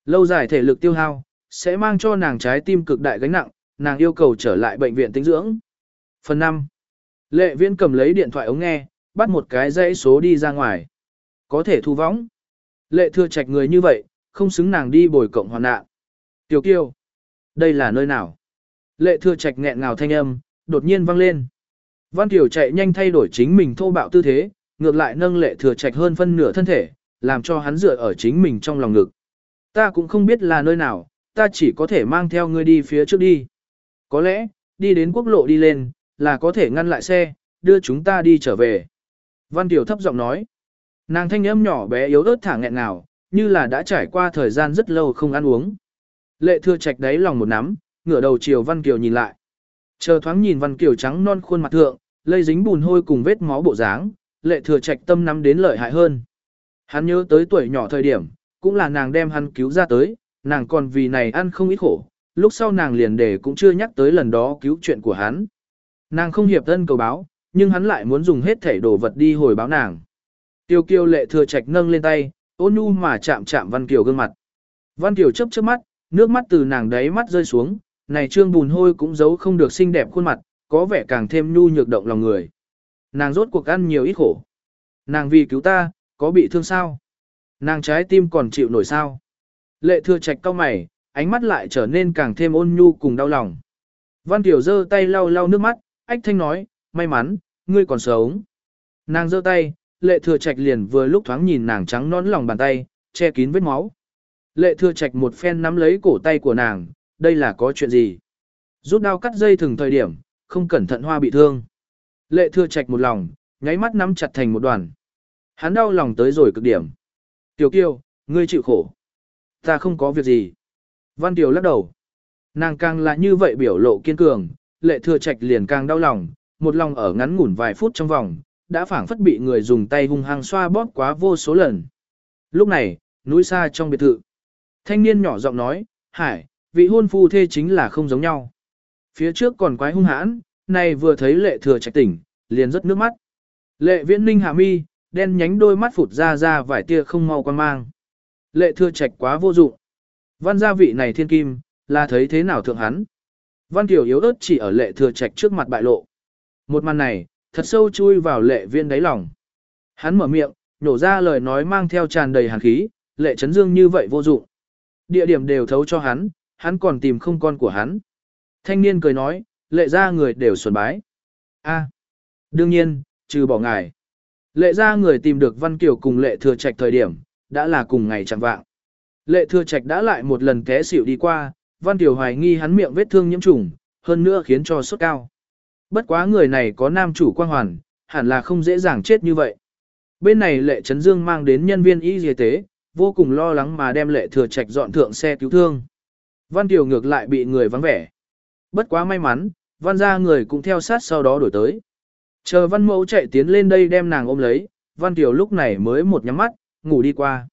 Lâu dài thể lực tiêu hao, sẽ mang cho nàng trái tim cực đại gánh nặng, nàng yêu cầu trở lại bệnh viện tinh dưỡng. Phần 5. Lệ viễn cầm lấy điện thoại ống nghe, bắt một cái dãy số đi ra ngoài. Có thể thu võng. Lệ thừa trạch người như vậy, không xứng nàng đi bồi cộng hoàn nạn. Tiểu kiêu. Đây là nơi nào? Lệ thừa trạch nghẹn ngào thanh âm, đột nhiên vang lên. Văn Tiểu chạy nhanh thay đổi chính mình thô bạo tư thế, ngược lại nâng lệ thừa trạch hơn phân nửa thân thể, làm cho hắn dựa ở chính mình trong lòng ngực. Ta cũng không biết là nơi nào, ta chỉ có thể mang theo ngươi đi phía trước đi. Có lẽ, đi đến quốc lộ đi lên, là có thể ngăn lại xe, đưa chúng ta đi trở về. Văn Tiểu thấp giọng nói. Nàng thanh âm nhỏ bé yếu ớt thả nghẹn nào, như là đã trải qua thời gian rất lâu không ăn uống. Lệ thừa trạch đáy lòng một nắm, ngửa đầu chiều Văn Kiều nhìn lại. Chờ thoáng nhìn Văn Kiều trắng non khuôn mặt thượng, lây dính bùn hôi cùng vết máu bộ dáng, lệ thừa trạch tâm nắm đến lợi hại hơn. Hắn nhớ tới tuổi nhỏ thời điểm, cũng là nàng đem hắn cứu ra tới, nàng còn vì này ăn không ít khổ, lúc sau nàng liền để cũng chưa nhắc tới lần đó cứu chuyện của hắn. Nàng không hiệp thân cầu báo, nhưng hắn lại muốn dùng hết thể đồ vật đi hồi báo nàng. Tiêu kiêu lệ thừa trạch nâng lên tay, ôn nhu mà chạm chạm Văn Kiều gương mặt. Văn Kiều chớp chớp mắt, nước mắt từ nàng đáy mắt rơi xuống, này trương bùn hôi cũng giấu không được xinh đẹp khuôn mặt, có vẻ càng thêm nhu nhược động lòng người. Nàng rốt cuộc ăn nhiều ít khổ. Nàng vì cứu ta, có bị thương sao? Nàng trái tim còn chịu nổi sao? Lệ thừa trạch cao mày, ánh mắt lại trở nên càng thêm ôn nhu cùng đau lòng. Văn Tiểu giơ tay lau lau nước mắt, ách thanh nói, may mắn, ngươi còn sống. Nàng giơ tay, lệ thừa trạch liền vừa lúc thoáng nhìn nàng trắng nón lòng bàn tay, che kín vết máu. Lệ thừa trạch một phen nắm lấy cổ tay của nàng, đây là có chuyện gì? Rút đao cắt dây thừng thời điểm, không cẩn thận hoa bị thương. Lệ thừa trạch một lòng, nháy mắt nắm chặt thành một đoàn. Hắn đau lòng tới rồi cực điểm. Tiểu kiêu, ngươi chịu khổ. Ta không có việc gì. Văn Tiểu lắc đầu. Nàng càng là như vậy biểu lộ kiên cường, lệ thừa trạch liền càng đau lòng, một lòng ở ngắn ngủn vài phút trong vòng, đã phảng phất bị người dùng tay hung hăng xoa bóp quá vô số lần. Lúc này, núi xa trong biệt thự. Thanh niên nhỏ giọng nói, Hải, vị hôn phu thê chính là không giống nhau. Phía trước còn quái hung hãn, này vừa thấy lệ thừa trạch tỉnh, liền rất nước mắt. Lệ viễn ninh hạ mi, đen nhánh đôi mắt phụt ra ra vài tia không mau quan mang. Lệ thừa trạch quá vô dụng. Văn gia vị này thiên kim, là thấy thế nào thượng hắn. Văn Kiều yếu ớt chỉ ở lệ thừa trạch trước mặt bại lộ. Một màn này, thật sâu chui vào lệ viên đáy lòng. Hắn mở miệng, nhổ ra lời nói mang theo tràn đầy hàn khí, lệ chấn dương như vậy vô dụng. Địa điểm đều thấu cho hắn, hắn còn tìm không con của hắn. Thanh niên cười nói, lệ ra người đều xuân bái. a đương nhiên, trừ bỏ ngài. Lệ ra người tìm được Văn Kiều cùng lệ thừa trạch thời điểm, đã là cùng ngày chẳng vạng. Lệ thừa trạch đã lại một lần té xỉu đi qua, Văn Tiểu hoài nghi hắn miệng vết thương nhiễm trùng, hơn nữa khiến cho sốt cao. Bất quá người này có nam chủ quan hoàn, hẳn là không dễ dàng chết như vậy. Bên này lệ trấn dương mang đến nhân viên y y tế, vô cùng lo lắng mà đem lệ thừa trạch dọn thượng xe cứu thương. Văn Tiểu ngược lại bị người vắng vẻ. Bất quá may mắn, văn Gia người cũng theo sát sau đó đổi tới. Chờ văn mẫu chạy tiến lên đây đem nàng ôm lấy, văn tiểu lúc này mới một nhắm mắt, ngủ đi qua.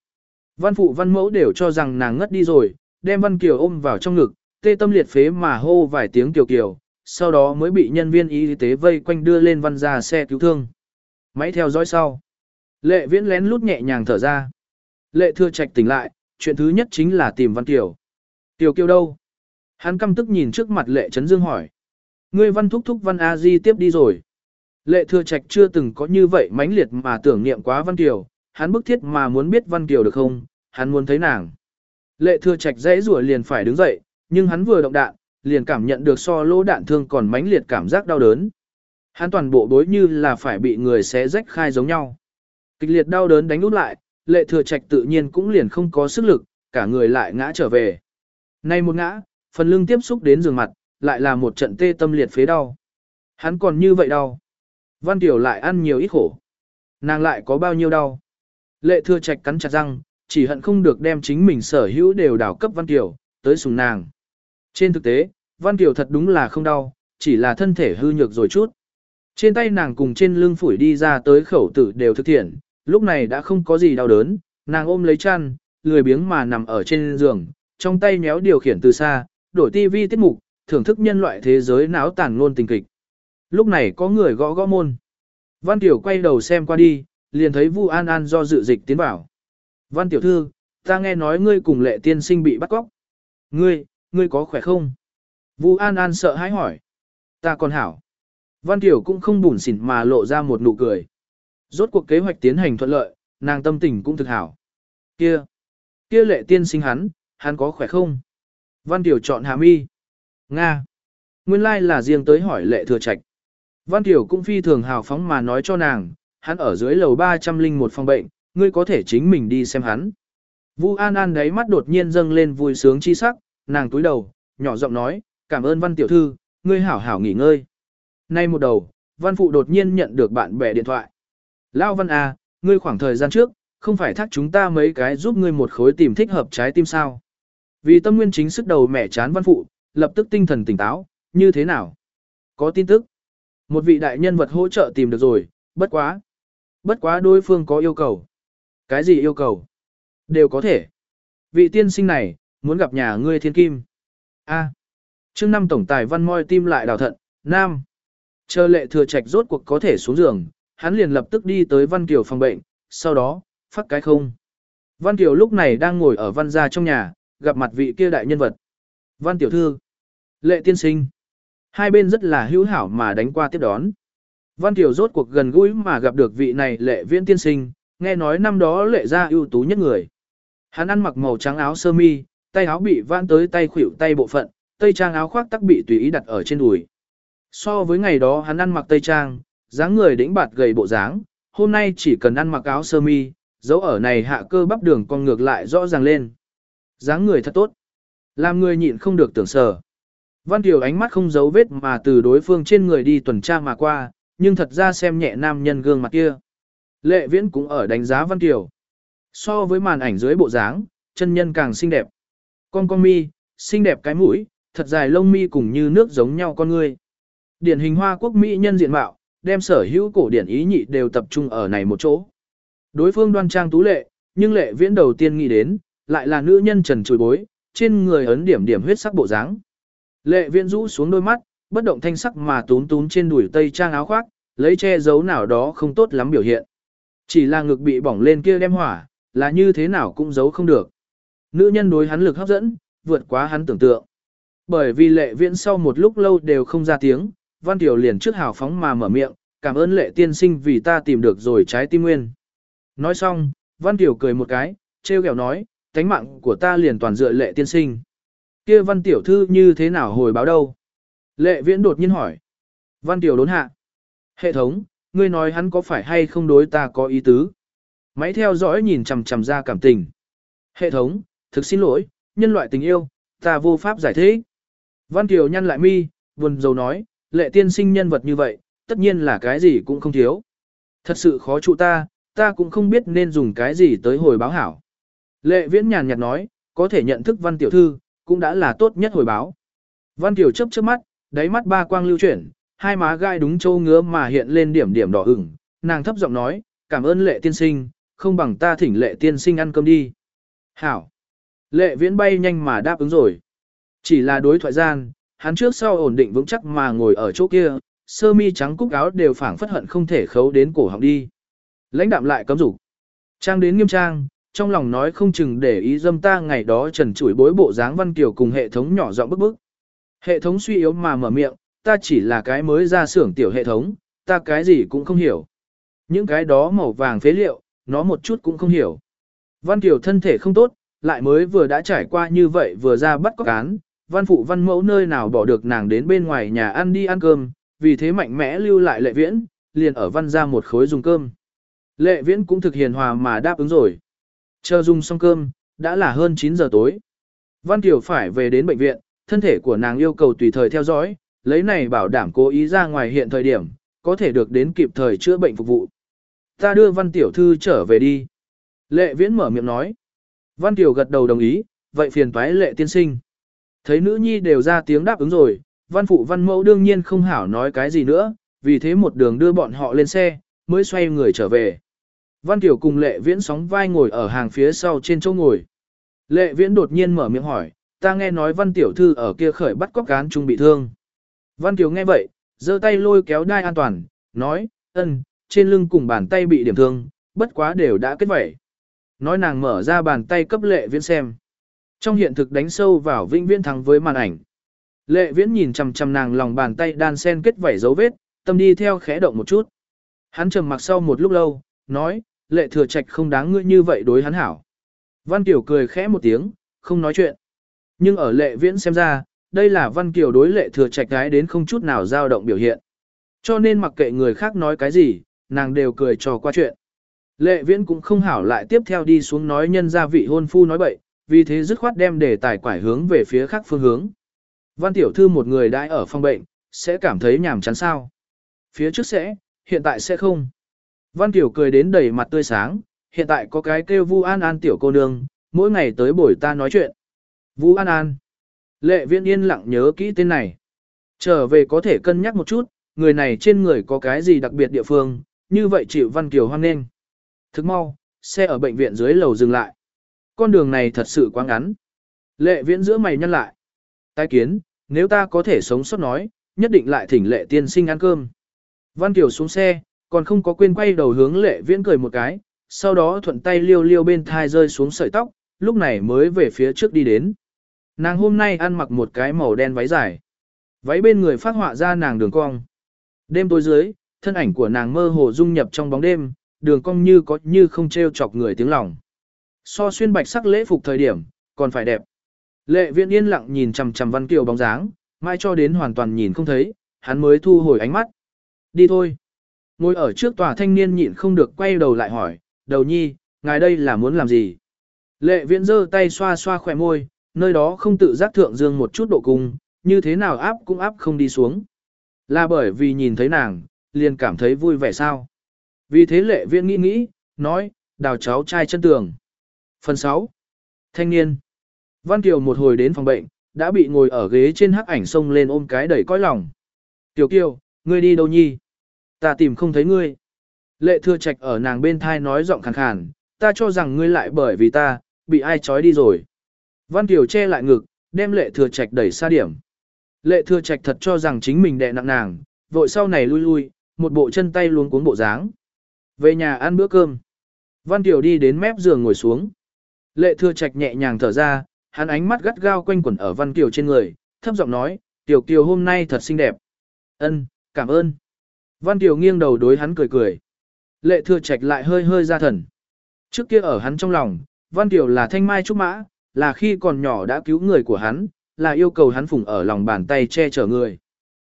Văn phụ văn mẫu đều cho rằng nàng ngất đi rồi, đem văn kiều ôm vào trong ngực, tê tâm liệt phế mà hô vài tiếng kiều kiều, sau đó mới bị nhân viên y tế vây quanh đưa lên văn ra xe cứu thương. Máy theo dõi sau. Lệ viễn lén lút nhẹ nhàng thở ra. Lệ thưa trạch tỉnh lại, chuyện thứ nhất chính là tìm văn kiều. Kiều kiều đâu? Hắn căm tức nhìn trước mặt lệ trấn dương hỏi. Ngươi văn thúc thúc văn A Di tiếp đi rồi. Lệ thừa trạch chưa từng có như vậy mãnh liệt mà tưởng niệm quá văn kiều, hắn bức thiết mà muốn biết văn kiều được không, hắn muốn thấy nàng. Lệ thừa trạch dãy rủa liền phải đứng dậy, nhưng hắn vừa động đạn, liền cảm nhận được so lỗ đạn thương còn mãnh liệt cảm giác đau đớn. Hắn toàn bộ đối như là phải bị người xé rách khai giống nhau. Kịch liệt đau đớn đánh út lại, lệ thừa trạch tự nhiên cũng liền không có sức lực, cả người lại ngã trở về. Nay một ngã, phần lưng tiếp xúc đến giường mặt, lại là một trận tê tâm liệt phế đau. Hắn còn như vậy đau. Văn Tiểu lại ăn nhiều ít khổ. Nàng lại có bao nhiêu đau. Lệ thừa trạch cắn chặt răng, chỉ hận không được đem chính mình sở hữu đều đảo cấp Văn Kiều, tới sùng nàng. Trên thực tế, Văn Kiều thật đúng là không đau, chỉ là thân thể hư nhược rồi chút. Trên tay nàng cùng trên lưng phủi đi ra tới khẩu tử đều thực thiện, lúc này đã không có gì đau đớn, nàng ôm lấy chăn, lười biếng mà nằm ở trên giường, trong tay méo điều khiển từ xa, đổi tivi tiết mục, thưởng thức nhân loại thế giới náo tàn luôn tình kịch. Lúc này có người gõ gõ môn. Văn Tiểu quay đầu xem qua đi, liền thấy Vu An An do dự dịch tiến vào. Văn Tiểu Thư, ta nghe nói ngươi cùng lệ tiên sinh bị bắt cóc. Ngươi, ngươi có khỏe không? Vu An An sợ hãi hỏi. Ta còn hảo. Văn Tiểu cũng không bùn xỉn mà lộ ra một nụ cười. Rốt cuộc kế hoạch tiến hành thuận lợi, nàng tâm tình cũng thực hảo. Kia, kia lệ tiên sinh hắn, hắn có khỏe không? Văn Tiểu chọn hàm mi. Nga. Nguyên lai like là riêng tới hỏi lệ thừa trạch. Văn Tiểu cũng phi thường hào phóng mà nói cho nàng, hắn ở dưới lầu 301 phòng bệnh, ngươi có thể chính mình đi xem hắn. Vu An An đấy mắt đột nhiên dâng lên vui sướng chi sắc, nàng túi đầu, nhỏ giọng nói, cảm ơn Văn Tiểu Thư, ngươi hảo hảo nghỉ ngơi. Nay một đầu, Văn Phụ đột nhiên nhận được bạn bè điện thoại. Lao Văn A, à, ngươi khoảng thời gian trước, không phải thác chúng ta mấy cái giúp ngươi một khối tìm thích hợp trái tim sao. Vì tâm nguyên chính sức đầu mẹ chán Văn Phụ, lập tức tinh thần tỉnh táo, như thế nào? Có tin tức. Một vị đại nhân vật hỗ trợ tìm được rồi, bất quá. Bất quá đối phương có yêu cầu. Cái gì yêu cầu? Đều có thể. Vị tiên sinh này, muốn gặp nhà ngươi thiên kim. A. À. Chương năm tổng tài văn moi tim lại đào thận, Nam. Chờ lệ thừa trạch rốt cuộc có thể xuống giường, hắn liền lập tức đi tới Văn Kiều phòng bệnh, sau đó, phát cái không. Văn Kiều lúc này đang ngồi ở văn gia trong nhà, gặp mặt vị kia đại nhân vật. Văn Tiểu Thư. Lệ tiên sinh. Hai bên rất là hữu hảo mà đánh qua tiếp đón. Văn Tiểu rốt cuộc gần gũi mà gặp được vị này lệ viễn tiên sinh, nghe nói năm đó lệ ra ưu tú nhất người. Hắn ăn mặc màu trắng áo sơ mi, tay áo bị vãn tới tay khuỷu tay bộ phận, tây trang áo khoác tắc bị tùy ý đặt ở trên đùi. So với ngày đó hắn ăn mặc tây trang, dáng người đĩnh bạt gầy bộ dáng, hôm nay chỉ cần ăn mặc áo sơ mi, dấu ở này hạ cơ bắp đường con ngược lại rõ ràng lên. dáng người thật tốt. Làm người nhịn không được tưởng sờ. Văn Kiều ánh mắt không giấu vết mà từ đối phương trên người đi tuần tra mà qua, nhưng thật ra xem nhẹ nam nhân gương mặt kia. Lệ Viễn cũng ở đánh giá Văn Kiều. So với màn ảnh dưới bộ dáng, chân nhân càng xinh đẹp. Con con mi, xinh đẹp cái mũi, thật dài lông mi cùng như nước giống nhau con người. Điển hình hoa quốc mỹ nhân diện mạo, đem sở hữu cổ điển ý nhị đều tập trung ở này một chỗ. Đối phương đoan trang tú lệ, nhưng lệ viễn đầu tiên nghĩ đến, lại là nữ nhân trần trùi bối, trên người ấn điểm điểm huyết sắc bộ dáng. Lệ viễn rũ xuống đôi mắt, bất động thanh sắc mà túm túm trên đùi tây trang áo khoác, lấy che giấu nào đó không tốt lắm biểu hiện. Chỉ là ngực bị bỏng lên kia đem hỏa, là như thế nào cũng giấu không được. Nữ nhân đối hắn lực hấp dẫn, vượt quá hắn tưởng tượng. Bởi vì lệ viễn sau một lúc lâu đều không ra tiếng, Văn Tiểu liền trước hào phóng mà mở miệng, cảm ơn lệ tiên sinh vì ta tìm được rồi trái tim nguyên. Nói xong, Văn Tiểu cười một cái, treo kẹo nói, tánh mạng của ta liền toàn dựa lệ tiên sinh. Kia Văn Tiểu thư như thế nào hồi báo đâu? Lệ viễn đột nhiên hỏi. Văn Tiểu đốn hạ. Hệ thống, ngươi nói hắn có phải hay không đối ta có ý tứ? Máy theo dõi nhìn chằm chằm ra cảm tình. Hệ thống, thực xin lỗi, nhân loại tình yêu, ta vô pháp giải thích. Văn Kiều nhăn lại mi, buồn dầu nói, lệ tiên sinh nhân vật như vậy, tất nhiên là cái gì cũng không thiếu. Thật sự khó trụ ta, ta cũng không biết nên dùng cái gì tới hồi báo hảo. Lệ viễn nhàn nhạt nói, có thể nhận thức văn tiểu thư, cũng đã là tốt nhất hồi báo. Văn Kiều chấp trước mắt, đáy mắt ba quang lưu chuyển, hai má gai đúng châu ngứa mà hiện lên điểm điểm đỏ ửng, nàng thấp giọng nói, cảm ơn lệ tiên sinh, không bằng ta thỉnh lệ tiên sinh ăn cơm đi. Hảo. Lệ viễn bay nhanh mà đáp ứng rồi. Chỉ là đối thoại gian, hắn trước sau ổn định vững chắc mà ngồi ở chỗ kia, sơ mi trắng cúc áo đều phảng phất hận không thể khấu đến cổ họng đi. Lãnh đạm lại cấm dục Trang đến nghiêm trang, trong lòng nói không chừng để ý dâm ta ngày đó trần chủi bối bộ dáng văn kiều cùng hệ thống nhỏ giọng bức bức. Hệ thống suy yếu mà mở miệng, ta chỉ là cái mới ra xưởng tiểu hệ thống, ta cái gì cũng không hiểu. Những cái đó màu vàng phế liệu, nó một chút cũng không hiểu. Văn Kiều thân thể không tốt, lại mới vừa đã trải qua như vậy vừa ra bắt có cán, văn phụ văn mẫu nơi nào bỏ được nàng đến bên ngoài nhà ăn đi ăn cơm, vì thế mạnh mẽ lưu lại lệ viễn, liền ở văn ra một khối dùng cơm. Lệ viễn cũng thực hiền hòa mà đáp ứng rồi. Chờ dùng xong cơm, đã là hơn 9 giờ tối. Văn Kiều phải về đến bệnh viện, thân thể của nàng yêu cầu tùy thời theo dõi, lấy này bảo đảm cố ý ra ngoài hiện thời điểm, có thể được đến kịp thời chữa bệnh phục vụ. Ta đưa Văn Tiểu Thư trở về đi. Lệ Viễn mở miệng nói. Văn Tiểu gật đầu đồng ý, vậy phiền toái Lệ Tiên Sinh. Thấy nữ nhi đều ra tiếng đáp ứng rồi, Văn Phụ Văn Mẫu đương nhiên không hảo nói cái gì nữa, vì thế một đường đưa bọn họ lên xe, mới xoay người trở về. Văn Tiểu cùng Lệ Viễn sóng vai ngồi ở hàng phía sau trên chỗ ngồi. Lệ Viễn đột nhiên mở miệng hỏi, ta nghe nói Văn Tiểu Thư ở kia khởi bắt cóc cán trung bị thương. Văn Kiều nghe vậy, giơ tay lôi kéo đai an toàn, nói, ân, trên lưng cùng bàn tay bị điểm thương, bất quá đều đã kết vẩy. Nói nàng mở ra bàn tay cấp lệ viễn xem. Trong hiện thực đánh sâu vào vĩnh viễn thắng với màn ảnh. Lệ viễn nhìn chằm chằm nàng lòng bàn tay đan sen kết vảy dấu vết, tâm đi theo khẽ động một chút. Hắn trầm mặc sau một lúc lâu, nói, lệ thừa trạch không đáng ngươi như vậy đối hắn hảo. Văn Kiều cười khẽ một tiếng, không nói chuyện. Nhưng ở lệ viễn xem ra, đây là Văn Kiều đối lệ thừa trạch gái đến không chút nào dao động biểu hiện. Cho nên mặc kệ người khác nói cái gì, nàng đều cười trò qua chuyện. Lệ viễn cũng không hảo lại tiếp theo đi xuống nói nhân gia vị hôn phu nói bậy, vì thế dứt khoát đem đề tài quải hướng về phía khác phương hướng. Văn tiểu thư một người đã ở phòng bệnh, sẽ cảm thấy nhàm chán sao. Phía trước sẽ, hiện tại sẽ không. Văn tiểu cười đến đầy mặt tươi sáng, hiện tại có cái kêu Vu An An tiểu cô nương, mỗi ngày tới buổi ta nói chuyện. Vu An An. Lệ viễn yên lặng nhớ kỹ tên này. Trở về có thể cân nhắc một chút, người này trên người có cái gì đặc biệt địa phương, như vậy chịu Văn Kiều hoan nghênh. Thức mau, xe ở bệnh viện dưới lầu dừng lại. Con đường này thật sự quá ngắn. Lệ viễn giữa mày nhăn lại. Tai kiến, nếu ta có thể sống sót nói, nhất định lại thỉnh lệ tiên sinh ăn cơm. Văn Kiều xuống xe, còn không có quên quay đầu hướng lệ viễn cười một cái, sau đó thuận tay liêu liêu bên thai rơi xuống sợi tóc, lúc này mới về phía trước đi đến. Nàng hôm nay ăn mặc một cái màu đen váy dài. Váy bên người phát họa ra nàng đường cong. Đêm tối dưới, thân ảnh của nàng mơ hồ dung nhập trong bóng đêm, đường cong như có như không treo chọc người tiếng lòng. So xuyên bạch sắc lễ phục thời điểm, còn phải đẹp. Lệ viện yên lặng nhìn chằm chằm Văn Kiều bóng dáng, mãi cho đến hoàn toàn nhìn không thấy, hắn mới thu hồi ánh mắt. Đi thôi. Ngồi ở trước tòa thanh niên nhịn không được quay đầu lại hỏi, đầu nhi, ngài đây là muốn làm gì? Lệ viện giơ tay xoa xoa khỏe môi, nơi đó không tự giác thượng dương một chút độ cung, như thế nào áp cũng áp không đi xuống. Là bởi vì nhìn thấy nàng, liền cảm thấy vui vẻ sao. Vì thế lệ viện nghĩ nghĩ, nói, đào cháu trai chân tường. Phần 6. Thanh niên. Văn Kiều một hồi đến phòng bệnh, đã bị ngồi ở ghế trên hắc ảnh sông lên ôm cái đẩy cõi lòng. Tiểu Kiều, ngươi đi đâu nhi? Ta tìm không thấy ngươi. Lệ thưa trạch ở nàng bên thai nói giọng khàn khàn, ta cho rằng ngươi lại bởi vì ta, bị ai trói đi rồi. Văn Kiều che lại ngực, đem lệ thừa trạch đẩy xa điểm. Lệ thừa trạch thật cho rằng chính mình đè nặng nàng, vội sau này lui lui, một bộ chân tay luống cuống bộ dáng. Về nhà ăn bữa cơm. Văn Kiều đi đến mép giường ngồi xuống. Lệ thừa trạch nhẹ nhàng thở ra, hắn ánh mắt gắt gao quanh quẩn ở Văn Kiều trên người, thấp giọng nói, Tiểu Kiều hôm nay thật xinh đẹp. Ân, cảm ơn. Văn Kiều nghiêng đầu đối hắn cười cười. Lệ thừa trạch lại hơi hơi ra thần. Trước kia ở hắn trong lòng, Văn Kiều là thanh mai trúc mã, là khi còn nhỏ đã cứu người của hắn, là yêu cầu hắn phụng ở lòng bàn tay che chở người.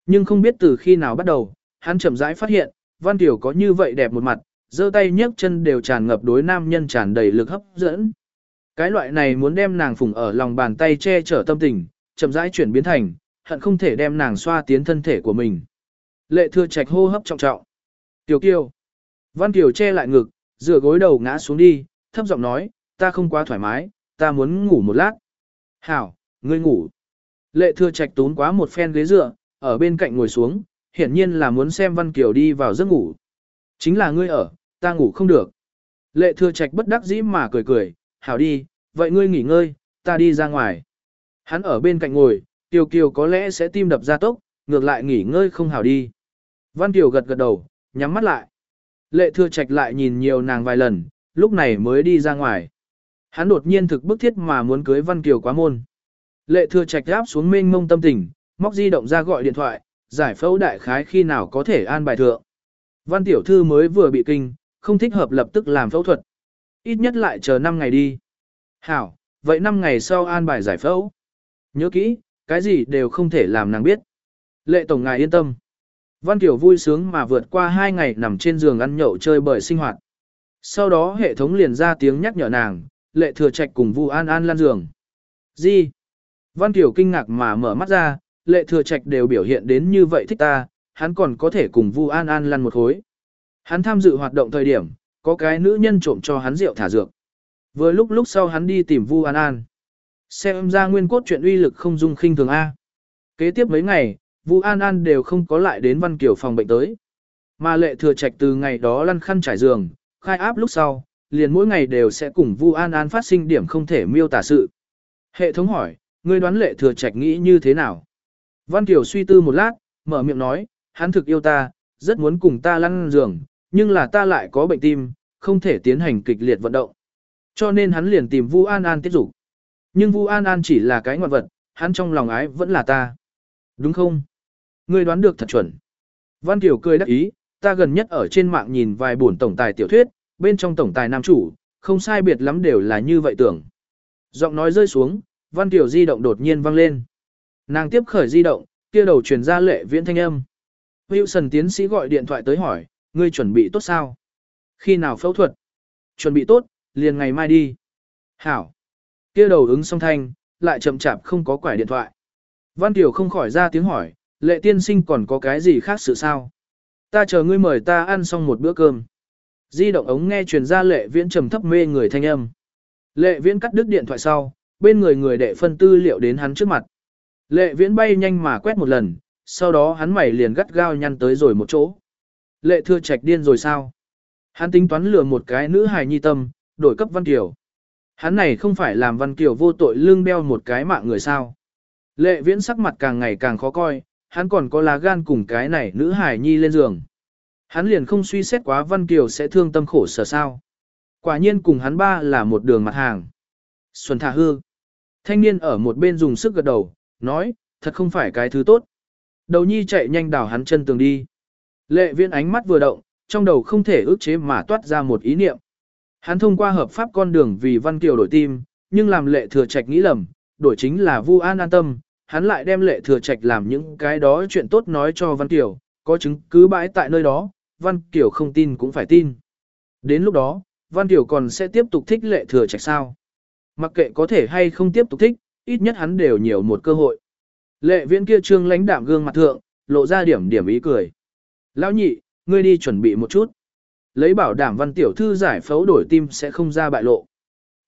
Nhưng không biết từ khi nào bắt đầu, hắn chậm rãi phát hiện, Văn Tiểu có như vậy đẹp một mặt, giơ tay nhấc chân đều tràn ngập đối nam nhân tràn đầy lực hấp dẫn. Cái loại này muốn đem nàng phụng ở lòng bàn tay che chở tâm tình, chậm rãi chuyển biến thành, hận không thể đem nàng xoa tiến thân thể của mình. Lệ thừa trạch hô hấp trọng trọng. Tiểu kiêu. Văn Tiểu che lại ngực, dựa gối đầu ngã xuống đi, thấp giọng nói, ta không quá thoải mái, ta muốn ngủ một lát. Hảo, ngươi ngủ. Lệ thừa trạch tốn quá một phen ghế dựa, ở bên cạnh ngồi xuống, hiển nhiên là muốn xem Văn Kiều đi vào giấc ngủ. Chính là ngươi ở, ta ngủ không được. Lệ thừa trạch bất đắc dĩ mà cười cười, hảo đi, vậy ngươi nghỉ ngơi, ta đi ra ngoài. Hắn ở bên cạnh ngồi, Kiều Kiều có lẽ sẽ tim đập ra tốc, ngược lại nghỉ ngơi không hảo đi. Văn Kiều gật gật đầu, nhắm mắt lại. Lệ thừa trạch lại nhìn nhiều nàng vài lần, lúc này mới đi ra ngoài. Hắn đột nhiên thực bức thiết mà muốn cưới Văn Kiều quá môn. Lệ thừa trạch áp xuống mênh mông tâm tình, móc di động ra gọi điện thoại, giải phẫu đại khái khi nào có thể an bài thượng. Văn tiểu thư mới vừa bị kinh, không thích hợp lập tức làm phẫu thuật. Ít nhất lại chờ 5 ngày đi. Hảo, vậy 5 ngày sau an bài giải phẫu. Nhớ kỹ, cái gì đều không thể làm nàng biết. Lệ tổng ngài yên tâm. Văn Tiểu vui sướng mà vượt qua 2 ngày nằm trên giường ăn nhậu chơi bời sinh hoạt. Sau đó hệ thống liền ra tiếng nhắc nhở nàng, lệ thừa trạch cùng Vu An An lan giường. Gì? Văn Tiểu kinh ngạc mà mở mắt ra, lệ thừa trạch đều biểu hiện đến như vậy thích ta, hắn còn có thể cùng Vu An An lăn một khối. Hắn tham dự hoạt động thời điểm, có cái nữ nhân trộm cho hắn rượu thả dược. Vừa lúc lúc sau hắn đi tìm Vu An An. Xem ra nguyên cốt chuyện uy lực không dung khinh thường A. Kế tiếp mấy ngày, Vu An An đều không có lại đến Văn Kiều phòng bệnh tới. Mà lệ thừa trạch từ ngày đó lăn khăn trải giường, khai áp lúc sau, liền mỗi ngày đều sẽ cùng Vu An An phát sinh điểm không thể miêu tả sự. Hệ thống hỏi, ngươi đoán lệ thừa trạch nghĩ như thế nào? Văn Kiều suy tư một lát, mở miệng nói, hắn thực yêu ta, rất muốn cùng ta lăn giường, nhưng là ta lại có bệnh tim, không thể tiến hành kịch liệt vận động. Cho nên hắn liền tìm Vu An An tiếp dục. Nhưng Vu An An chỉ là cái ngoạn vật, hắn trong lòng ái vẫn là ta. Đúng không? Ngươi đoán được thật chuẩn. Văn Kiều cười đắc ý, ta gần nhất ở trên mạng nhìn vài buồn tổng tài tiểu thuyết, bên trong tổng tài nam chủ, không sai biệt lắm đều là như vậy tưởng. Giọng nói rơi xuống, Văn tiểu di động đột nhiên vang lên. Nàng tiếp khởi di động, kia đầu truyền ra lệ viễn thanh âm. Wilson tiến sĩ gọi điện thoại tới hỏi, ngươi chuẩn bị tốt sao? Khi nào phẫu thuật? Chuẩn bị tốt, liền ngày mai đi. Hảo. Kia đầu ứng song thanh, lại chậm chạp không có quải điện thoại. Văn Tiểu không khỏi ra tiếng hỏi, lệ tiên sinh còn có cái gì khác sự sao? Ta chờ ngươi mời ta ăn xong một bữa cơm. Di động ống nghe truyền ra lệ viễn trầm thấp mê người thanh âm. Lệ viễn cắt đứt điện thoại sau, bên người người đệ phân tư liệu đến hắn trước mặt. Lệ viễn bay nhanh mà quét một lần, sau đó hắn mày liền gắt gao nhăn tới rồi một chỗ. Lệ thưa trạch điên rồi sao? Hắn tính toán lừa một cái nữ hài nhi tâm, đổi cấp Văn Kiều. Hắn này không phải làm Văn Kiều vô tội lương đeo một cái mạng người sao. Lệ viễn sắc mặt càng ngày càng khó coi, hắn còn có lá gan cùng cái này nữ hài nhi lên giường. Hắn liền không suy xét quá Văn Kiều sẽ thương tâm khổ sở sao. Quả nhiên cùng hắn ba là một đường mặt hàng. Xuân thả hư. Thanh niên ở một bên dùng sức gật đầu, nói, thật không phải cái thứ tốt. Đầu nhi chạy nhanh đảo hắn chân tường đi. Lệ viên ánh mắt vừa động, trong đầu không thể ước chế mà toát ra một ý niệm. Hắn thông qua hợp pháp con đường vì Văn Kiều đổi tim, nhưng làm lệ thừa trạch nghĩ lầm, đổi chính là Vu An an tâm, hắn lại đem lệ thừa trạch làm những cái đó chuyện tốt nói cho Văn Kiều, có chứng cứ bãi tại nơi đó, Văn Kiều không tin cũng phải tin. Đến lúc đó, Văn Kiều còn sẽ tiếp tục thích lệ thừa trạch sao? Mặc kệ có thể hay không tiếp tục thích, ít nhất hắn đều nhiều một cơ hội. Lệ viễn kia trương lãnh đạm gương mặt thượng, lộ ra điểm điểm ý cười. Lão nhị, ngươi đi chuẩn bị một chút. Lấy bảo đảm văn tiểu thư giải phẫu đổi tim sẽ không ra bại lộ.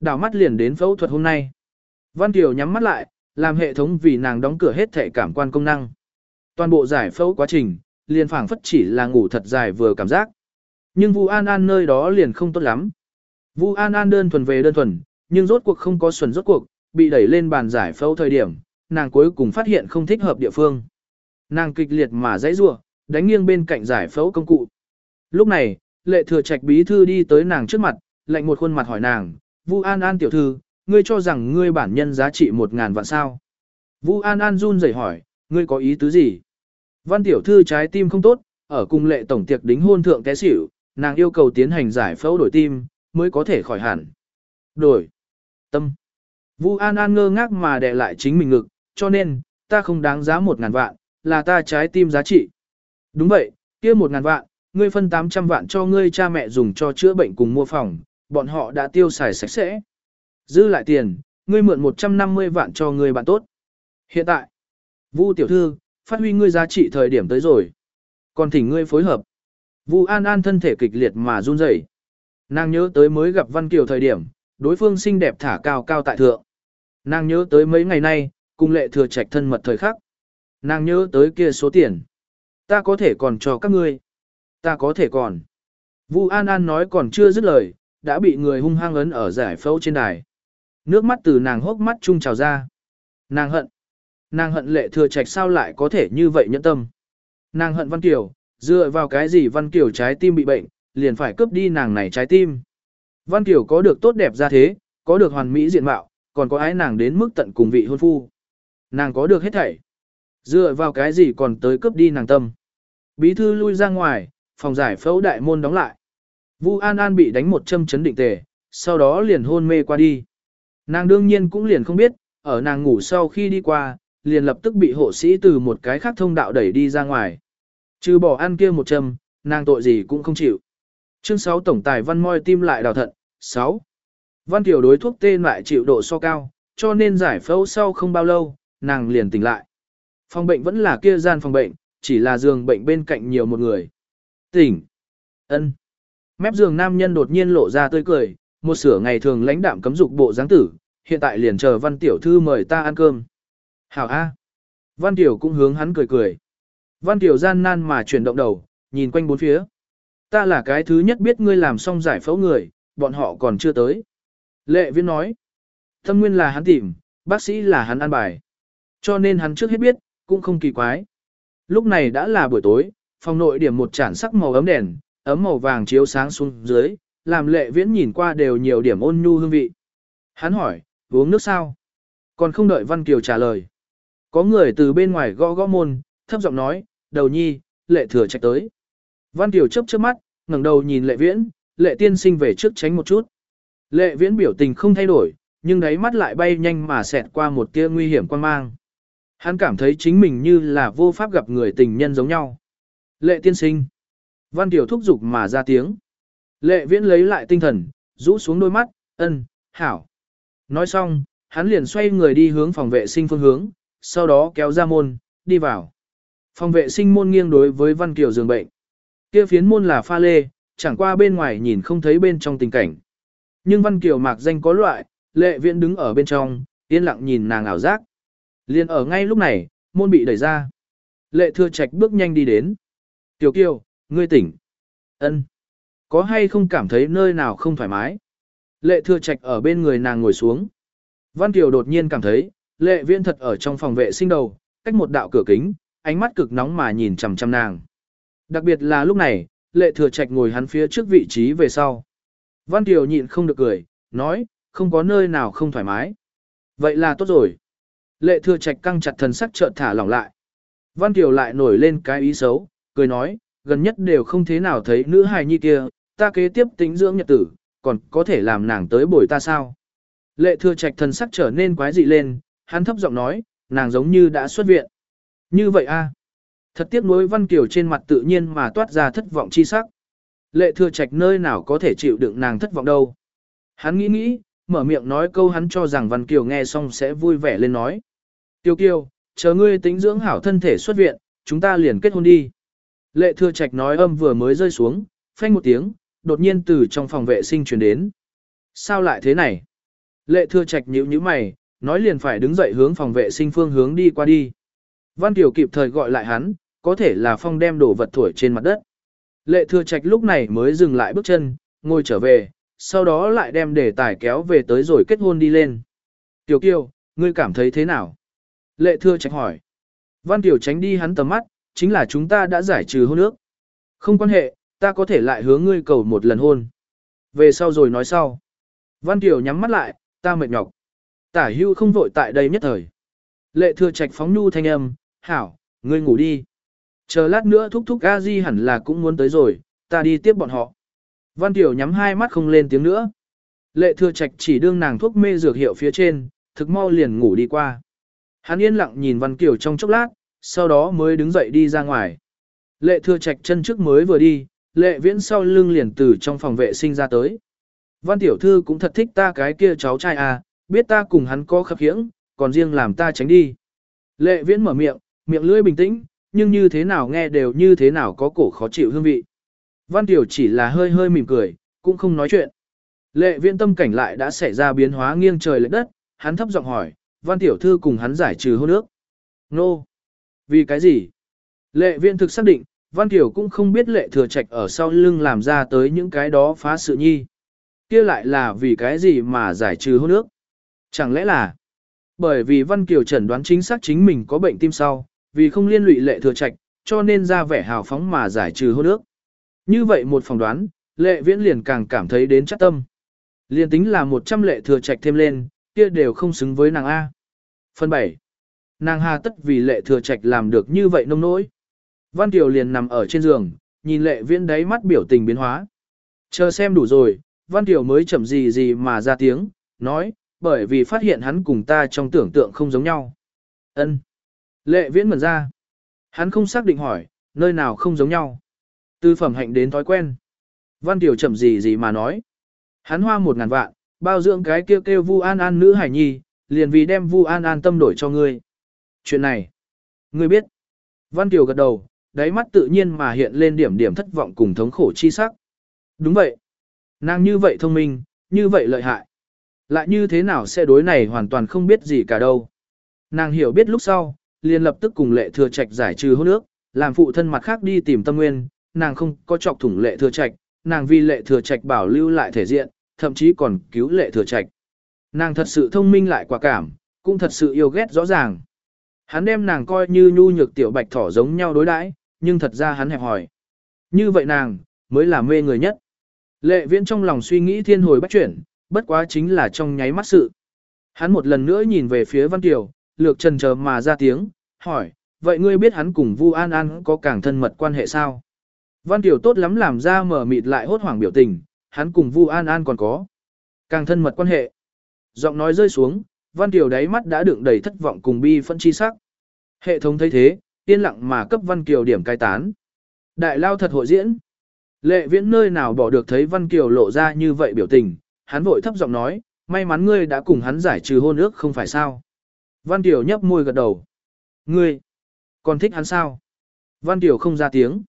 Đảo mắt liền đến phẫu thuật hôm nay. Văn tiểu nhắm mắt lại, làm hệ thống vì nàng đóng cửa hết thể cảm quan công năng. Toàn bộ giải phẫu quá trình, liền phảng phất chỉ là ngủ thật dài vừa cảm giác. Nhưng Vu An An nơi đó liền không tốt lắm. Vu An An đơn thuần về đơn thuần, nhưng rốt cuộc không có xuẩn rốt cuộc, bị đẩy lên bàn giải phẫu thời điểm, nàng cuối cùng phát hiện không thích hợp địa phương. Nàng kịch liệt mà dãy rủa, đánh nghiêng bên cạnh giải phẫu công cụ. Lúc này, lệ thừa trạch bí thư đi tới nàng trước mặt, lạnh một khuôn mặt hỏi nàng, Vu An An tiểu thư, ngươi cho rằng ngươi bản nhân giá trị một ngàn vạn sao. Vu An An run rẩy hỏi, ngươi có ý tứ gì? Văn tiểu thư trái tim không tốt, ở cùng lệ tổng tiệc đính hôn thượng té xỉu, nàng yêu cầu tiến hành giải phẫu đổi tim, mới có thể khỏi hẳn. Đổi. Tâm. Vu An An ngơ ngác mà đè lại chính mình ngực, cho nên, ta không đáng giá một ngàn vạn, là ta trái tim giá trị. Đúng vậy, kia một ngàn vạn, ngươi phân 800 vạn cho ngươi cha mẹ dùng cho chữa bệnh cùng mua phòng, bọn họ đã tiêu xài sạch sẽ. Dư lại tiền, ngươi mượn 150 vạn cho ngươi bạn tốt. Hiện tại, Vu tiểu thư, phát huy ngươi giá trị thời điểm tới rồi. Còn thỉnh ngươi phối hợp. Vu An An thân thể kịch liệt mà run rẩy. Nàng nhớ tới mới gặp Văn Kiều thời điểm, đối phương xinh đẹp thả cao cao tại thượng. Nàng nhớ tới mấy ngày nay, cùng lệ thừa trạch thân mật thời khắc. Nàng nhớ tới kia số tiền. Ta có thể còn cho các ngươi. Ta có thể còn. Vu An An nói còn chưa dứt lời, đã bị người hung hăng ấn ở giải phẫu trên đài. Nước mắt từ nàng hốc mắt trung trào ra. Nàng hận. Nàng hận lệ thừa trạch sao lại có thể như vậy nhẫn tâm. Nàng hận Văn Kiều, dựa vào cái gì Văn Kiều trái tim bị bệnh, liền phải cướp đi nàng này trái tim. Văn Kiều có được tốt đẹp ra thế, có được hoàn mỹ diện mạo, còn có ái nàng đến mức tận cùng vị hôn phu. Nàng có được hết thảy. Dựa vào cái gì còn tới cướp đi nàng tâm. Bí thư lui ra ngoài, phòng giải phẫu đại môn đóng lại. Vu An An bị đánh một châm chấn định tề, sau đó liền hôn mê qua đi. Nàng đương nhiên cũng liền không biết, ở nàng ngủ sau khi đi qua, liền lập tức bị hộ sĩ từ một cái khác thông đạo đẩy đi ra ngoài. Trừ bỏ ăn kia một châm, nàng tội gì cũng không chịu. Chương 6 Tổng tài văn moi tim lại đào thận. 6. Văn Tiểu đối thuốc tê lại chịu độ so cao, cho nên giải phẫu sau không bao lâu, nàng liền tỉnh lại. Phòng bệnh vẫn là kia gian phòng bệnh, chỉ là giường bệnh bên cạnh nhiều một người. Tỉnh. ân Mép giường nam nhân đột nhiên lộ ra tươi cười, một sửa ngày thường lãnh đạm cấm dục bộ dáng tử, hiện tại liền chờ Văn Tiểu Thư mời ta ăn cơm. Hảo A. Văn Tiểu cũng hướng hắn cười cười. Văn Tiểu gian nan mà chuyển động đầu, nhìn quanh bốn phía. Ta là cái thứ nhất biết ngươi làm xong giải phẫu người, bọn họ còn chưa tới. Lệ viên nói. Thâm nguyên là hắn tìm, bác sĩ là hắn ăn bài. Cho nên hắn trước hết biết, cũng không kỳ quái. Lúc này đã là buổi tối, phòng nội điểm một chản sắc màu ấm đèn, ấm màu vàng chiếu sáng xuống dưới, làm lệ viễn nhìn qua đều nhiều điểm ôn nhu hương vị. Hắn hỏi, uống nước sao? Còn không đợi Văn Kiều trả lời. Có người từ bên ngoài gõ gõ môn, thấp giọng nói, đầu nhi, lệ thừa chạy tới. Văn Tiểu chớp chớp mắt, ngẩng đầu nhìn lệ viễn, lệ tiên sinh về trước tránh một chút. Lệ viễn biểu tình không thay đổi, nhưng đáy mắt lại bay nhanh mà xẹt qua một tia nguy hiểm quan mang. Hắn cảm thấy chính mình như là vô pháp gặp người tình nhân giống nhau. Lệ tiên sinh. Văn Tiểu thúc giục mà ra tiếng. Lệ viễn lấy lại tinh thần, rũ xuống đôi mắt, ân, hảo. Nói xong, hắn liền xoay người đi hướng phòng vệ sinh phương hướng, sau đó kéo ra môn, đi vào. Phòng vệ sinh môn nghiêng đối với Văn Kiều giường bệnh. Kia phiến môn là pha lê, chẳng qua bên ngoài nhìn không thấy bên trong tình cảnh. Nhưng Văn Kiều mạc danh có loại, lệ viện đứng ở bên trong, yên lặng nhìn nàng ảo giác. Liên ở ngay lúc này, môn bị đẩy ra. Lệ thừa trạch bước nhanh đi đến. Tiểu kiều, ngươi tỉnh. ân Có hay không cảm thấy nơi nào không thoải mái? Lệ thừa trạch ở bên người nàng ngồi xuống. Văn Kiều đột nhiên cảm thấy, lệ Viên thật ở trong phòng vệ sinh đầu, cách một đạo cửa kính, ánh mắt cực nóng mà nhìn chằm chằm nàng. Đặc biệt là lúc này, lệ thừa trạch ngồi hắn phía trước vị trí về sau. Văn Kiều nhịn không được cười, nói, không có nơi nào không thoải mái. Vậy là tốt rồi. Lệ thừa trạch căng chặt thần sắc chợt thả lỏng lại. Văn Kiều lại nổi lên cái ý xấu, cười nói, gần nhất đều không thế nào thấy nữ hài nhi kia, ta kế tiếp tính dưỡng nhật tử, còn có thể làm nàng tới bồi ta sao. Lệ thừa trạch thần sắc trở nên quái dị lên, hắn thấp giọng nói, nàng giống như đã xuất viện. Như vậy a Thật tiếc nuối Văn Kiều trên mặt tự nhiên mà toát ra thất vọng chi sắc. Lệ thừa trạch nơi nào có thể chịu đựng nàng thất vọng đâu. Hắn nghĩ nghĩ, mở miệng nói câu hắn cho rằng Văn Kiều nghe xong sẽ vui vẻ lên nói. Kiều Kiều, chờ ngươi tính dưỡng hảo thân thể xuất viện, chúng ta liền kết hôn đi. Lệ thừa trạch nói âm vừa mới rơi xuống, phanh một tiếng, đột nhiên từ trong phòng vệ sinh truyền đến. Sao lại thế này? Lệ thừa trạch nhíu nhíu mày, nói liền phải đứng dậy hướng phòng vệ sinh phương hướng đi qua đi. Văn Tiểu kịp thời gọi lại hắn, có thể là phong đem đổ vật thổi trên mặt đất. Lệ thừa trạch lúc này mới dừng lại bước chân, ngồi trở về, sau đó lại đem đề tài kéo về tới rồi kết hôn đi lên. Tiểu kiều, ngươi cảm thấy thế nào? Lệ thừa trạch hỏi. Văn Tiểu tránh đi hắn tầm mắt, chính là chúng ta đã giải trừ hôn ước. Không quan hệ, ta có thể lại hướng ngươi cầu một lần hôn. Về sau rồi nói sau. Văn Tiểu nhắm mắt lại, ta mệt nhọc. Tả hưu không vội tại đây nhất thời. Lệ thừa trạch phóng nhu thanh âm, hảo, ngươi ngủ đi. Chờ lát nữa thúc thúc a di hẳn là cũng muốn tới rồi, ta đi tiếp bọn họ. Văn Tiểu nhắm hai mắt không lên tiếng nữa. Lệ thừa trạch chỉ đương nàng thuốc mê dược hiệu phía trên, thực mau liền ngủ đi qua. Hắn yên lặng nhìn Văn Kiều trong chốc lát, sau đó mới đứng dậy đi ra ngoài. Lệ thừa trạch chân trước mới vừa đi, lệ viễn sau lưng liền từ trong phòng vệ sinh ra tới. Văn tiểu thư cũng thật thích ta cái kia cháu trai à, biết ta cùng hắn có khập khiễng, còn riêng làm ta tránh đi. Lệ viễn mở miệng, miệng lưỡi bình tĩnh, nhưng như thế nào nghe đều như thế nào có cổ khó chịu hương vị. Văn tiểu chỉ là hơi hơi mỉm cười, cũng không nói chuyện. Lệ viễn tâm cảnh lại đã xảy ra biến hóa nghiêng trời lệch đất, hắn thấp giọng hỏi, văn tiểu thư cùng hắn giải trừ hôn ước. Nô! Vì cái gì? Lệ viện thực xác định, Văn tiểu cũng không biết lệ thừa trạch ở sau lưng làm ra tới những cái đó phá sự nhi. kia lại là vì cái gì mà giải trừ hôn ước? Chẳng lẽ là bởi vì Văn Kiều chẩn đoán chính xác chính mình có bệnh tim sau, vì không liên lụy lệ thừa trạch, cho nên ra vẻ hào phóng mà giải trừ hôn ước. Như vậy một phỏng đoán, lệ viễn liền càng cảm thấy đến chắc tâm. Liền tính là 100 lệ thừa trạch thêm lên, kia đều không xứng với nàng A. Phần 7. Nàng hà tất vì lệ thừa trạch làm được như vậy nông nỗi. Văn Kiều liền nằm ở trên giường, nhìn lệ viễn đáy mắt biểu tình biến hóa. Chờ xem đủ rồi, Văn Kiều mới chậm gì gì mà ra tiếng, nói, bởi vì phát hiện hắn cùng ta trong tưởng tượng không giống nhau. Ân. Lệ viễn mở ra. Hắn không xác định hỏi, nơi nào không giống nhau. Từ phẩm hạnh đến thói quen. Văn tiểu chậm gì gì mà nói. Hắn hoa một ngàn vạn, bao dưỡng cái kêu kêu Vu An An nữ hải nhi, liền vì đem Vu An An tâm đổi cho ngươi. Chuyện này, ngươi biết. Văn tiểu gật đầu, đáy mắt tự nhiên mà hiện lên điểm điểm thất vọng cùng thống khổ chi sắc. Đúng vậy. Nàng như vậy thông minh, như vậy lợi hại. Lại như thế nào sẽ đối này hoàn toàn không biết gì cả đâu. Nàng hiểu biết lúc sau, liền lập tức cùng lệ thừa trạch giải trừ hôn ước, làm phụ thân mặt khác đi tìm tâm nguyên, nàng không có chọc thủng lệ thừa trạch, nàng vì lệ thừa trạch bảo lưu lại thể diện, thậm chí còn cứu lệ thừa trạch. Nàng thật sự thông minh lại quả cảm, cũng thật sự yêu ghét rõ ràng. Hắn đem nàng coi như nhu nhược tiểu bạch thỏ giống nhau đối đãi, nhưng thật ra hắn hẹp hỏi. Như vậy nàng, mới là mê người nhất. Lệ viễn trong lòng suy nghĩ thiên hồi bắt chuyển, bất quá chính là trong nháy mắt sự. Hắn một lần nữa nhìn về phía Văn Kiều, lược trần chờ mà ra tiếng, hỏi, vậy ngươi biết hắn cùng Vu An An có càng thân mật quan hệ sao? Văn Kiều tốt lắm làm ra mở mịt lại hốt hoảng biểu tình, hắn cùng Vu An An còn có càng thân mật quan hệ. Giọng nói rơi xuống, Văn Kiều đáy mắt đã đựng đầy thất vọng cùng bi phân chi sắc. Hệ thống thấy thế, yên lặng mà cấp Văn Kiều điểm cai tán. Đại lao thật hội diễn. Lệ viễn nơi nào bỏ được thấy Văn Kiều lộ ra như vậy biểu tình, hắn vội thấp giọng nói, may mắn ngươi đã cùng hắn giải trừ hôn ước không phải sao. Văn Tiểu nhấp môi gật đầu. Ngươi, còn thích hắn sao? Văn Tiểu không ra tiếng.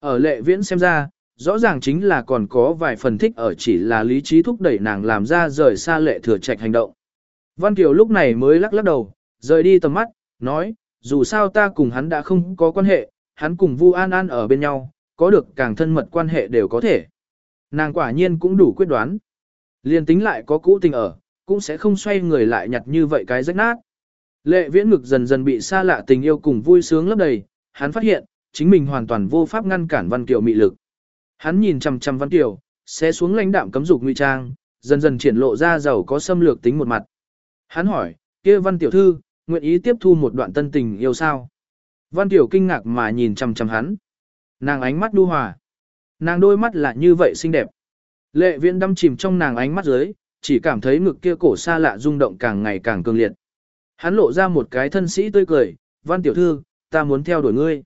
Ở lệ viễn xem ra, rõ ràng chính là còn có vài phần thích ở chỉ là lý trí thúc đẩy nàng làm ra rời xa lệ thừa trạch hành động. Văn Kiều lúc này mới lắc lắc đầu, rời đi tầm mắt, nói, dù sao ta cùng hắn đã không có quan hệ, hắn cùng Vu An An ở bên nhau, có được càng thân mật quan hệ đều có thể. Nàng quả nhiên cũng đủ quyết đoán. Liên tính lại có cũ tình ở, cũng sẽ không xoay người lại nhặt như vậy cái rách nát. Lệ viễn ngực dần dần bị xa lạ tình yêu cùng vui sướng lấp đầy, hắn phát hiện, chính mình hoàn toàn vô pháp ngăn cản Văn Kiều mị lực. Hắn nhìn chằm chằm Văn Kiều, sẽ xuống lãnh đạm cấm dục nguy trang, dần dần triển lộ ra giàu có xâm lược tính một mặt. Hắn hỏi, kia Văn Tiểu Thư, nguyện ý tiếp thu một đoạn tân tình yêu sao? Văn Tiểu kinh ngạc mà nhìn chằm chằm hắn. Nàng ánh mắt đu hòa. Nàng đôi mắt là như vậy xinh đẹp. Lệ viễn đâm chìm trong nàng ánh mắt dưới, chỉ cảm thấy ngực kia cổ xa lạ rung động càng ngày càng cường liệt. Hắn lộ ra một cái thân sĩ tươi cười, văn tiểu thư, ta muốn theo đuổi ngươi.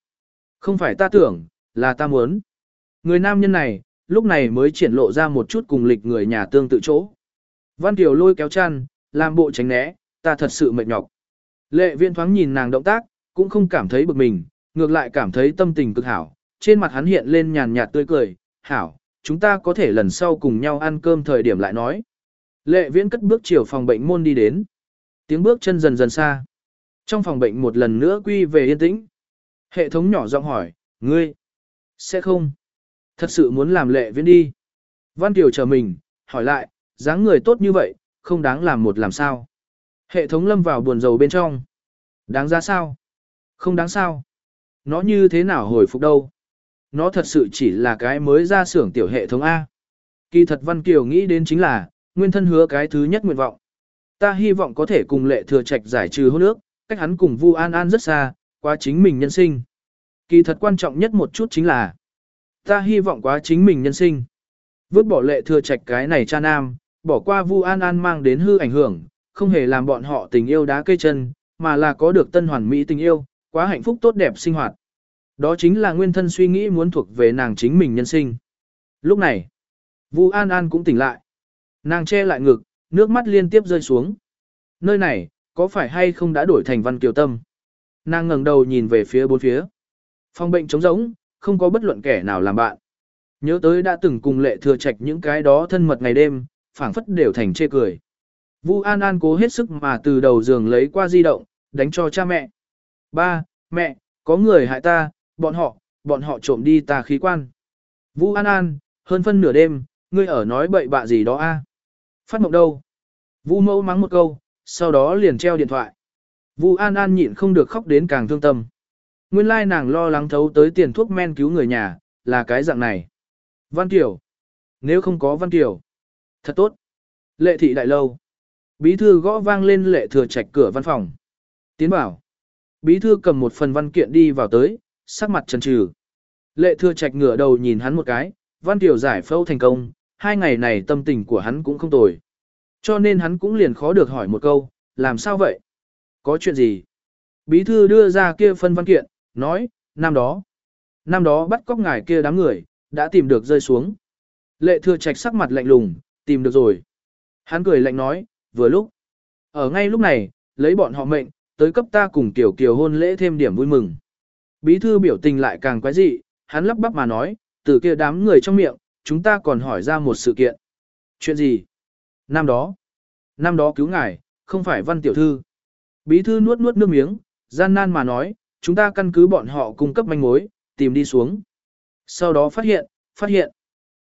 Không phải ta tưởng, là ta muốn. Người nam nhân này, lúc này mới triển lộ ra một chút cùng lịch người nhà tương tự chỗ. Văn tiểu lôi kéo chăn, làm bộ tránh né, ta thật sự mệt nhọc. Lệ viên thoáng nhìn nàng động tác, cũng không cảm thấy bực mình, ngược lại cảm thấy tâm tình cực hảo. Trên mặt hắn hiện lên nhàn nhạt tươi cười, hảo, chúng ta có thể lần sau cùng nhau ăn cơm thời điểm lại nói. Lệ viễn cất bước chiều phòng bệnh môn đi đến. Tiếng bước chân dần dần xa. Trong phòng bệnh một lần nữa quy về yên tĩnh. Hệ thống nhỏ giọng hỏi, ngươi, sẽ không? Thật sự muốn làm lệ viễn đi. Văn Kiều chờ mình, hỏi lại, dáng người tốt như vậy, không đáng làm một làm sao. Hệ thống lâm vào buồn rầu bên trong. Đáng ra sao? Không đáng sao. Nó như thế nào hồi phục đâu? Nó thật sự chỉ là cái mới ra xưởng tiểu hệ thống A. Kỳ thật Văn Kiều nghĩ đến chính là, nguyên thân hứa cái thứ nhất nguyện vọng. Ta hy vọng có thể cùng lệ thừa trạch giải trừ hôn ước, cách hắn cùng Vu An An rất xa, quá chính mình nhân sinh. Kỳ thật quan trọng nhất một chút chính là, ta hy vọng quá chính mình nhân sinh. Vứt bỏ lệ thừa trạch cái này cha nam, bỏ qua Vu An An mang đến hư ảnh hưởng, không hề làm bọn họ tình yêu đá cây chân, mà là có được tân hoàn mỹ tình yêu, quá hạnh phúc tốt đẹp sinh hoạt. Đó chính là nguyên thân suy nghĩ muốn thuộc về nàng chính mình nhân sinh. Lúc này, Vu An An cũng tỉnh lại. Nàng che lại ngực, nước mắt liên tiếp rơi xuống. Nơi này, có phải hay không đã đổi thành văn kiều tâm? Nàng ngẩng đầu nhìn về phía bốn phía. Phòng bệnh trống rỗng, không có bất luận kẻ nào làm bạn. Nhớ tới đã từng cùng lệ thừa trạch những cái đó thân mật ngày đêm, phảng phất đều thành chê cười. Vu An An cố hết sức mà từ đầu giường lấy qua di động, đánh cho cha mẹ. Ba, mẹ, Có người hại ta, bọn họ, bọn họ trộm đi ta khí quan. Vũ An An, hơn phân nửa đêm, ngươi ở nói bậy bạ gì đó a? Phát mộng đâu? Vũ mẫu mắng một câu, sau đó liền treo điện thoại. Vũ An An nhịn không được khóc đến càng thương tâm. Nguyên lai nàng lo lắng thấu tới tiền thuốc men cứu người nhà, là cái dạng này. Văn Tiểu. Nếu không có Văn Tiểu. Thật tốt. Lệ thị đại lâu. Bí thư gõ vang lên lệ thừa trạch cửa văn phòng. Tiến bảo. Bí thư cầm một phần văn kiện đi vào tới, sắc mặt trần trừ. Lệ thừa trạch ngửa đầu nhìn hắn một cái, văn tiểu giải phẫu thành công, hai ngày này tâm tình của hắn cũng không tồi. Cho nên hắn cũng liền khó được hỏi một câu, làm sao vậy? Có chuyện gì? Bí thư đưa ra kia phân văn kiện, nói, năm đó. Năm đó bắt cóc ngài kia đám người, đã tìm được rơi xuống. Lệ thừa trạch sắc mặt lạnh lùng, tìm được rồi. Hắn cười lạnh nói, vừa lúc. Ở ngay lúc này, lấy bọn họ mệnh, tới cấp ta cùng tiểu kiều hôn lễ thêm điểm vui mừng. Bí thư biểu tình lại càng quái dị, hắn lắp bắp mà nói, từ kia đám người trong miệng, chúng ta còn hỏi ra một sự kiện. Chuyện gì? Năm đó. Năm đó cứu ngài, không phải văn tiểu thư. Bí thư nuốt nuốt nước miếng, gian nan mà nói, chúng ta căn cứ bọn họ cung cấp manh mối, tìm đi xuống. Sau đó phát hiện, phát hiện.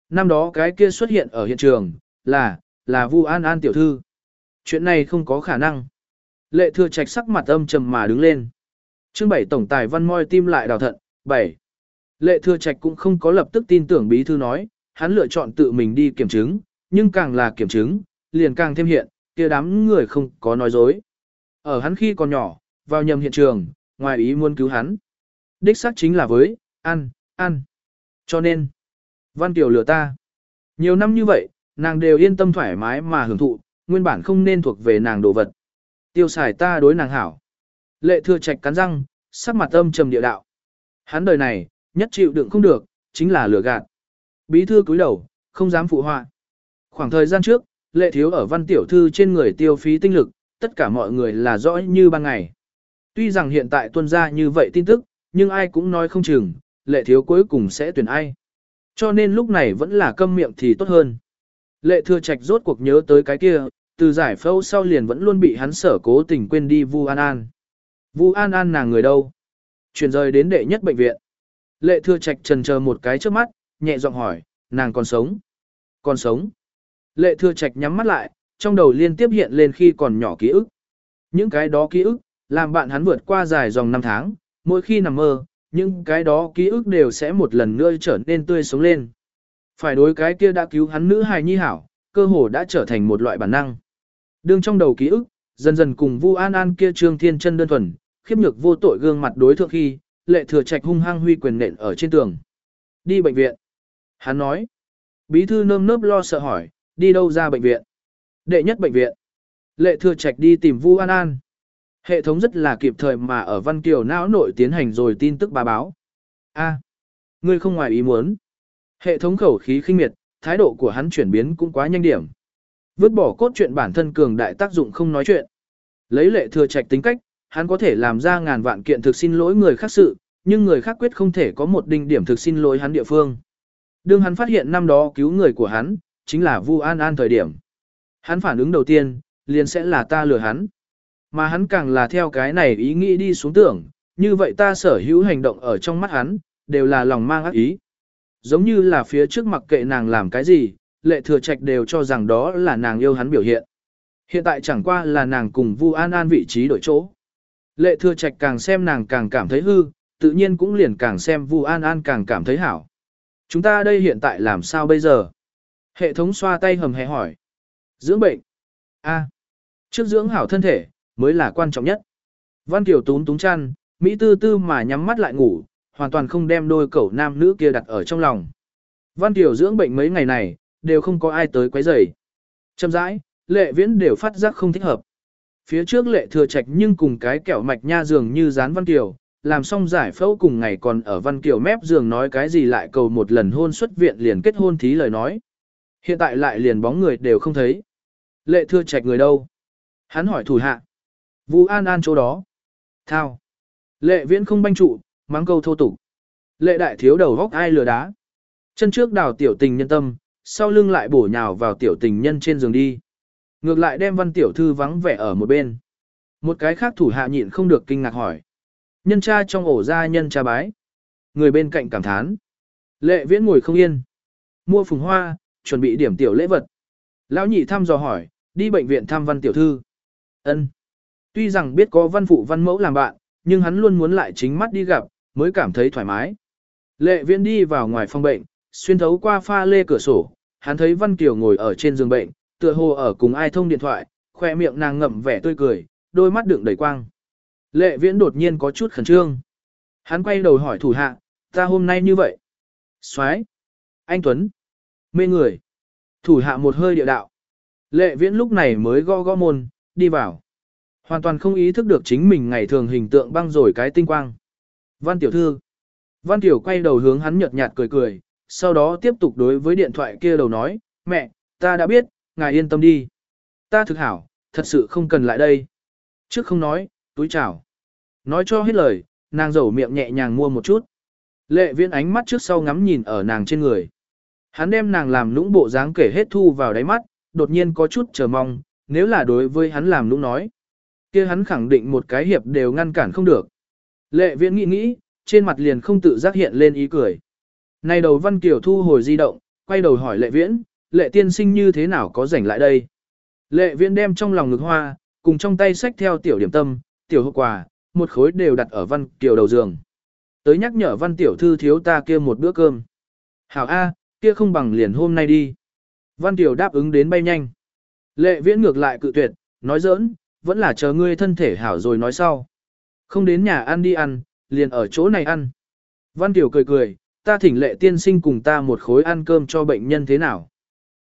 Năm đó cái kia xuất hiện ở hiện trường, là, là Vu An An tiểu thư. Chuyện này không có khả năng. Lệ thừa trạch sắc mặt âm trầm mà đứng lên. Chương 7 tổng tài văn moi tim lại đào thận, 7. Lệ thừa trạch cũng không có lập tức tin tưởng bí thư nói, hắn lựa chọn tự mình đi kiểm chứng, nhưng càng là kiểm chứng, liền càng thêm hiện, kia đám người không có nói dối. Ở hắn khi còn nhỏ, vào nhầm hiện trường, ngoài ý muốn cứu hắn. Đích xác chính là với, ăn, ăn. Cho nên, văn tiểu lừa ta. Nhiều năm như vậy, nàng đều yên tâm thoải mái mà hưởng thụ, nguyên bản không nên thuộc về nàng đồ vật. Tiêu xài ta đối nàng hảo. Lệ thừa trạch cắn răng, sắc mặt âm trầm địa đạo. Hắn đời này, nhất chịu đựng không được, chính là lừa gạt. Bí thư cúi đầu, không dám phụ họa. Khoảng thời gian trước, lệ thiếu ở văn tiểu thư trên người tiêu phí tinh lực, tất cả mọi người là rõ như ban ngày. Tuy rằng hiện tại tuân ra như vậy tin tức, nhưng ai cũng nói không chừng, lệ thiếu cuối cùng sẽ tuyển ai. Cho nên lúc này vẫn là câm miệng thì tốt hơn. Lệ thừa trạch rốt cuộc nhớ tới cái kia, từ giải phẫu sau liền vẫn luôn bị hắn sở cố tình quên đi Vu An An. Vu An An nàng người đâu? Chuyển rời đến đệ nhất bệnh viện. Lệ thừa trạch trần chờ một cái trước mắt, nhẹ giọng hỏi, nàng còn sống? Còn sống? Lệ thừa trạch nhắm mắt lại, trong đầu liên tiếp hiện lên khi còn nhỏ ký ức. Những cái đó ký ức, làm bạn hắn vượt qua dài dòng năm tháng, mỗi khi nằm mơ, những cái đó ký ức đều sẽ một lần nữa trở nên tươi sống lên. Phải đối cái kia đã cứu hắn nữ hài nhi hảo, cơ hồ đã trở thành một loại bản năng. Đương trong đầu ký ức, dần dần cùng Vu An An kia trương thiên chân đơn thuần, khiếp nhược vô tội gương mặt đối thượng khi, lệ thừa trạch hung hăng huy quyền nện ở trên tường. Đi bệnh viện. Hắn nói. Bí thư nơm nớp lo sợ hỏi, đi đâu ra bệnh viện? Đệ nhất bệnh viện. Lệ thừa trạch đi tìm Vu An An. Hệ thống rất là kịp thời mà ở Văn Kiều não nội tiến hành rồi tin tức bà báo. A, ngươi không ngoài ý muốn. Hệ thống khẩu khí khinh miệt, thái độ của hắn chuyển biến cũng quá nhanh điểm. Vứt bỏ cốt truyện bản thân cường đại tác dụng không nói chuyện. Lấy lệ thừa trạch tính cách, hắn có thể làm ra ngàn vạn kiện thực xin lỗi người khác sự, nhưng người khác quyết không thể có một đinh điểm thực xin lỗi hắn địa phương. Đương hắn phát hiện năm đó cứu người của hắn, chính là Vu An An thời điểm. Hắn phản ứng đầu tiên, liền sẽ là ta lừa hắn. Mà hắn càng là theo cái này ý nghĩ đi xuống tưởng, như vậy ta sở hữu hành động ở trong mắt hắn, đều là lòng mang ác ý. Giống như là phía trước mặc kệ nàng làm cái gì, lệ thừa trạch đều cho rằng đó là nàng yêu hắn biểu hiện. Hiện tại chẳng qua là nàng cùng Vu An An vị trí đổi chỗ. Lệ thừa trạch càng xem nàng càng cảm thấy hư, tự nhiên cũng liền càng xem Vu An An càng cảm thấy hảo. Chúng ta đây hiện tại làm sao bây giờ? Hệ thống xoa tay hầm hè hỏi. Dưỡng bệnh. A. Trước dưỡng hảo thân thể, mới là quan trọng nhất. Văn Kiều tún túng chăn, Mỹ tư tư mà nhắm mắt lại ngủ, hoàn toàn không đem đôi cẩu nam nữ kia đặt ở trong lòng. Văn Kiều dưỡng bệnh mấy ngày này, đều không có ai tới quấy rầy. Chậm rãi, lệ viễn đều phát giác không thích hợp. Phía trước lệ thừa trạch nhưng cùng cái kẹo mạch nha dường như dán Văn Kiều, làm xong giải phẫu cùng ngày còn ở Văn Kiều mép giường nói cái gì lại cầu một lần hôn xuất viện liền kết hôn thí lời nói. Hiện tại lại liền bóng người đều không thấy. Lệ thừa trạch người đâu? Hắn hỏi thủ hạ. Vũ An An chỗ đó. Thao. Lệ viễn không banh trụ, mắng câu thô tục. Lệ đại thiếu đầu góc ai lừa đá. Chân trước đào tiểu tình nhân tâm, sau lưng lại bổ nhào vào tiểu tình nhân trên giường đi. Ngược lại đem văn tiểu thư vắng vẻ ở một bên. Một cái khác thủ hạ nhịn không được kinh ngạc hỏi. nhân cha trong ổ ra nhân cha bái. Người bên cạnh cảm thán. Lệ viễn ngồi không yên. Mua phùng hoa, chuẩn bị điểm tiểu lễ vật. Lão nhị thăm dò hỏi, đi bệnh viện thăm văn tiểu thư. ân Tuy rằng biết có văn phụ văn mẫu làm bạn, nhưng hắn luôn muốn lại chính mắt đi gặp, mới cảm thấy thoải mái. Lệ viễn đi vào ngoài phòng bệnh, xuyên thấu qua pha lê cửa sổ, hắn thấy Văn Kiều ngồi ở trên giường bệnh, tựa hồ ở cùng ai thông điện thoại, khoe miệng nàng ngậm vẻ tươi cười, đôi mắt đựng đầy quang. Lệ viễn đột nhiên có chút khẩn trương. Hắn quay đầu hỏi thủ hạ, ta hôm nay như vậy. soái Anh Tuấn. Mê người. Thủ hạ một hơi địa đạo. Lệ viễn lúc này mới go go môn, đi vào. Hoàn toàn không ý thức được chính mình ngày thường hình tượng băng rồi cái tinh quang. Văn tiểu thư. Văn tiểu quay đầu hướng hắn nhợt nhạt cười cười, sau đó tiếp tục đối với điện thoại kia đầu nói, mẹ, ta đã biết, ngài yên tâm đi. Ta thực hảo, thật sự không cần lại đây. Trước không nói, túi chào. Nói cho hết lời, nàng dầu miệng nhẹ nhàng mua một chút. Lệ viễn ánh mắt trước sau ngắm nhìn ở nàng trên người. Hắn đem nàng làm lũng bộ dáng kể hết thu vào đáy mắt, đột nhiên có chút chờ mong, nếu là đối với hắn làm lũng nói. kia hắn khẳng định một cái hiệp đều ngăn cản không được. Lệ viễn nghĩ nghĩ, trên mặt liền không tự giác hiện lên ý cười. Này đầu Văn Kiều thu hồi di động, quay đầu hỏi lệ viễn, lệ tiên sinh như thế nào có rảnh lại đây. Lệ viễn đem trong lòng ngực hoa, cùng trong tay sách theo tiểu điểm tâm, tiểu hộp quà, một khối đều đặt ở Văn Kiều đầu giường. Tới nhắc nhở Văn Tiểu Thư thiếu ta kia một bữa cơm. Hảo A, kia không bằng liền hôm nay đi. Văn Tiểu đáp ứng đến bay nhanh. Lệ viễn ngược lại cự tuyệt, nói giỡn, vẫn là chờ ngươi thân thể hảo rồi nói sau. Không đến nhà ăn đi ăn, liền ở chỗ này ăn. Văn Tiểu cười cười, ta thỉnh lệ tiên sinh cùng ta một khối ăn cơm cho bệnh nhân thế nào.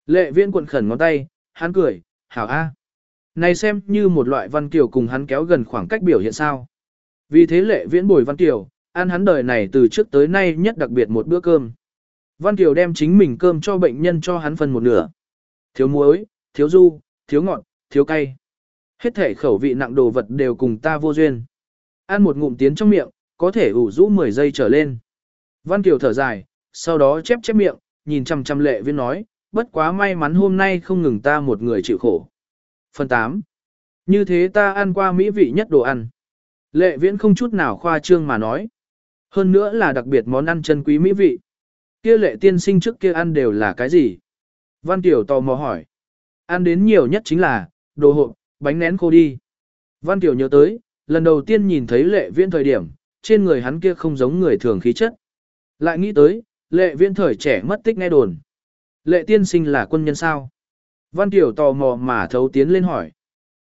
Lệ viễn quận khẩn ngón tay, hắn cười, hảo a. Này xem như một loại văn kiều cùng hắn kéo gần khoảng cách biểu hiện sao. Vì thế lệ viễn bồi văn kiều, ăn hắn đời này từ trước tới nay nhất đặc biệt một bữa cơm. Văn kiều đem chính mình cơm cho bệnh nhân cho hắn phân một nửa. Thiếu muối, thiếu du, thiếu ngọt, thiếu cay. Hết thể khẩu vị nặng đồ vật đều cùng ta vô duyên. Ăn một ngụm tiến trong miệng, có thể ủ rũ 10 giây trở lên. Văn Kiều thở dài, sau đó chép chép miệng, nhìn chăm chăm lệ Viễn nói, bất quá may mắn hôm nay không ngừng ta một người chịu khổ. Phần 8. Như thế ta ăn qua mỹ vị nhất đồ ăn. Lệ viễn không chút nào khoa trương mà nói. Hơn nữa là đặc biệt món ăn chân quý mỹ vị. Kia lệ tiên sinh trước kia ăn đều là cái gì? Văn Tiểu tò mò hỏi. Ăn đến nhiều nhất chính là, đồ hộp, bánh nén khô đi. Văn Tiểu nhớ tới, lần đầu tiên nhìn thấy lệ viễn thời điểm, trên người hắn kia không giống người thường khí chất. Lại nghĩ tới, lệ viễn thời trẻ mất tích nghe đồn. Lệ tiên sinh là quân nhân sao? Văn Tiểu tò mò mà thấu tiến lên hỏi.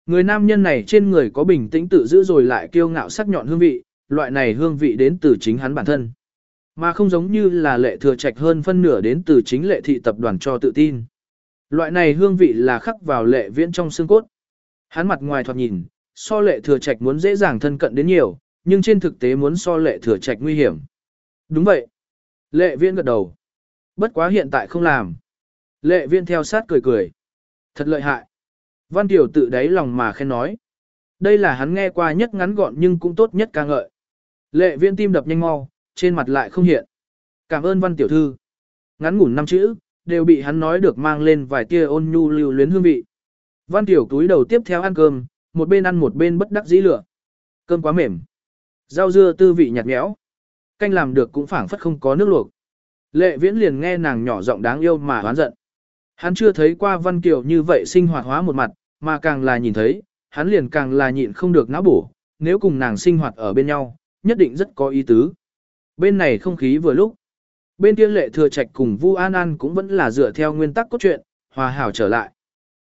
Người nam nhân này trên người có bình tĩnh tự giữ rồi lại kiêu ngạo sắc nhọn hương vị, loại này hương vị đến từ chính hắn bản thân. Mà không giống như là lệ thừa trạch hơn phân nửa đến từ chính lệ thị tập đoàn cho tự tin. Loại này hương vị là khắc vào lệ viễn trong xương cốt. Hắn mặt ngoài thoạt nhìn, so lệ thừa trạch muốn dễ dàng thân cận đến nhiều, nhưng trên thực tế muốn so lệ thừa trạch nguy hiểm. Đúng vậy. Lệ viễn gật đầu. Bất quá hiện tại không làm. Lệ Viên theo sát cười cười. Thật lợi hại. Văn Tiểu tự đáy lòng mà khen nói. Đây là hắn nghe qua nhất ngắn gọn nhưng cũng tốt nhất ca ngợi. Lệ Viên tim đập nhanh mau, trên mặt lại không hiện. Cảm ơn Văn Tiểu Thư. Ngắn ngủn năm chữ, đều bị hắn nói được mang lên vài tia ôn nhu lưu luyến hương vị. Văn Tiểu túi đầu tiếp theo ăn cơm, một bên ăn một bên bất đắc dĩ lửa. Cơm quá mềm. Rau dưa tư vị nhạt nhẽo canh làm được cũng phảng phất không có nước luộc. Lệ viễn liền nghe nàng nhỏ giọng đáng yêu mà hoán giận. Hắn chưa thấy qua Văn Kiều như vậy sinh hoạt hóa một mặt, mà càng là nhìn thấy, hắn liền càng là nhịn không được não bổ, nếu cùng nàng sinh hoạt ở bên nhau, nhất định rất có ý tứ. Bên này không khí vừa lúc. Bên kia lệ thừa trạch cùng Vu An An cũng vẫn là dựa theo nguyên tắc cốt truyện, hòa hảo trở lại.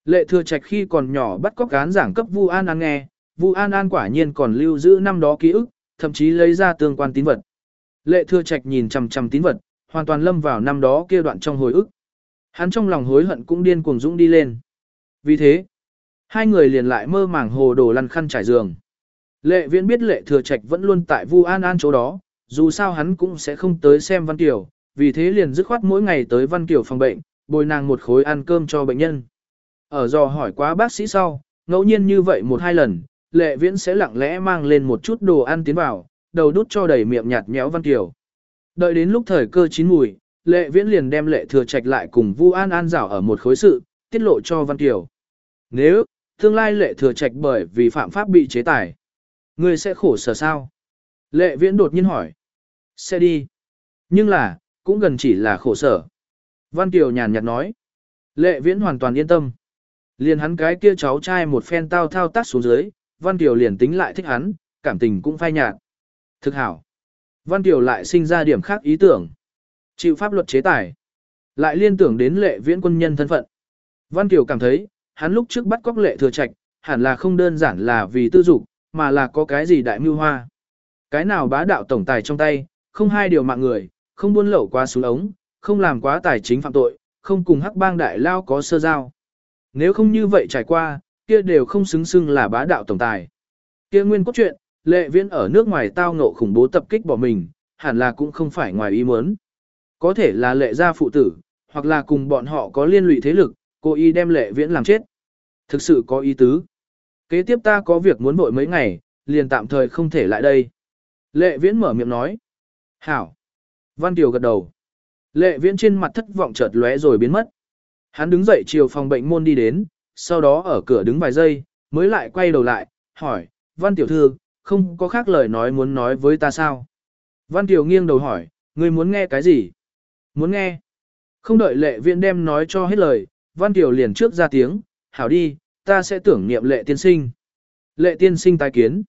Lệ thừa trạch khi còn nhỏ bắt cóc cán giảng cấp Vu An An nghe, Vu An An quả nhiên còn lưu giữ năm đó ký ức, thậm chí lấy ra tương quan tín vật. Lệ thừa trạch nhìn chằm chằm tín vật, hoàn toàn lâm vào năm đó kia đoạn trong hồi ức. Hắn trong lòng hối hận cũng điên cuồng dũng đi lên. Vì thế, hai người liền lại mơ màng hồ đồ lăn khăn trải giường. Lệ viễn biết lệ thừa trạch vẫn luôn tại Vu An An chỗ đó, dù sao hắn cũng sẽ không tới xem Văn Kiều, vì thế liền dứt khoát mỗi ngày tới Văn Kiều phòng bệnh, bồi nàng một khối ăn cơm cho bệnh nhân. Ở dò hỏi quá bác sĩ sau, ngẫu nhiên như vậy một hai lần, lệ viễn sẽ lặng lẽ mang lên một chút đồ ăn tiến vào, đầu đút cho đầy miệng nhạt nhẽo Văn Kiều. Đợi đến lúc thời cơ chín mùi, Lệ Viễn liền đem Lệ Thừa Trạch lại cùng Vu An An rảo ở một khối sự, tiết lộ cho Văn Kiều. Nếu, tương lai Lệ Thừa Trạch bởi vì phạm pháp bị chế tài, ngươi sẽ khổ sở sao? Lệ viễn đột nhiên hỏi. Sẽ đi. Nhưng là, cũng gần chỉ là khổ sở. Văn Kiều nhàn nhạt nói. Lệ viễn hoàn toàn yên tâm. Liền hắn cái kia cháu trai một phen tao thao tác xuống dưới, Văn Kiều liền tính lại thích hắn, cảm tình cũng phai nhạt. Thực hảo. Văn Kiều lại sinh ra điểm khác ý tưởng. Chịu pháp luật chế tài. Lại liên tưởng đến lệ viễn quân nhân thân phận. Văn Kiều cảm thấy, hắn lúc trước bắt cóc lệ thừa trạch, hẳn là không đơn giản là vì tư dục, mà là có cái gì đại mưu hoa. Cái nào bá đạo tổng tài trong tay, không hai điều mạng người, không buôn lậu quá xuống ống, không làm quá tài chính phạm tội, không cùng hắc bang đại lao có sơ giao. Nếu không như vậy trải qua, kia đều không xứng xưng là bá đạo tổng tài. Kia nguyên cốt truyện, lệ viễn ở nước ngoài tao ngộ khủng bố tập kích bỏ mình, hẳn là cũng không phải ngoài ý muốn. Có thể là lệ gia phụ tử, hoặc là cùng bọn họ có liên lụy thế lực, cô y đem lệ viễn làm chết. Thực sự có ý tứ. Kế tiếp ta có việc muốn vội mấy ngày, liền tạm thời không thể lại đây. Lệ viễn mở miệng nói. Hảo. Văn Kiều gật đầu. Lệ viễn trên mặt thất vọng chợt lóe rồi biến mất. Hắn đứng dậy chiều phòng bệnh môn đi đến, sau đó ở cửa đứng vài giây, mới lại quay đầu lại, hỏi, Văn Tiểu Thư, không có khác lời nói muốn nói với ta sao? Văn Tiểu nghiêng đầu hỏi, ngươi muốn nghe cái gì? Muốn nghe. Không đợi lệ viện đem nói cho hết lời, Văn Kiều liền trước ra tiếng, hảo đi, ta sẽ tưởng niệm lệ tiên sinh. Lệ tiên sinh tái kiến.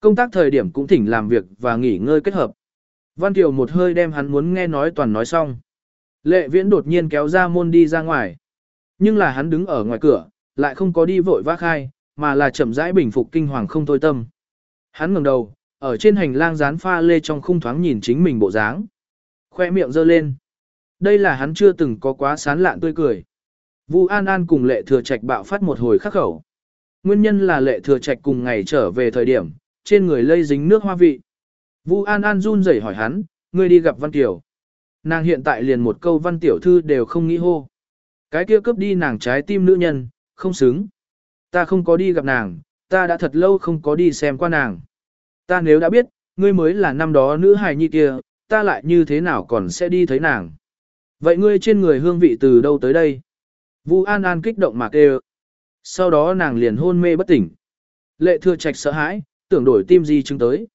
Công tác thời điểm cũng thỉnh làm việc và nghỉ ngơi kết hợp. Văn Kiều một hơi đem hắn muốn nghe nói toàn nói xong. Lệ viễn đột nhiên kéo ra môn đi ra ngoài. Nhưng là hắn đứng ở ngoài cửa, lại không có đi vội vác khai, mà là chậm rãi bình phục kinh hoàng không thôi tâm. Hắn ngẩng đầu, ở trên hành lang dán pha lê trong khung thoáng nhìn chính mình bộ dáng. Khoe miệng giơ lên. Đây là hắn chưa từng có quá sán lạn tươi cười. Vu An An cùng lệ thừa trạch bạo phát một hồi khắc khẩu. Nguyên nhân là lệ thừa trạch cùng ngày trở về thời điểm, trên người lây dính nước hoa vị. Vu An An run rẩy hỏi hắn, ngươi đi gặp Văn Tiểu. Nàng hiện tại liền một câu Văn Tiểu Thư đều không nghĩ hô. Cái kia cướp đi nàng trái tim nữ nhân, không xứng. Ta không có đi gặp nàng, ta đã thật lâu không có đi xem qua nàng. Ta nếu đã biết, ngươi mới là năm đó nữ hài nhi kia, ta lại như thế nào còn sẽ đi thấy nàng. Vậy ngươi trên người hương vị từ đâu tới đây? Vu An An kích động mà kêu. Sau đó nàng liền hôn mê bất tỉnh. Lệ thừa trạch sợ hãi, tưởng đổi tim gì chứng tới.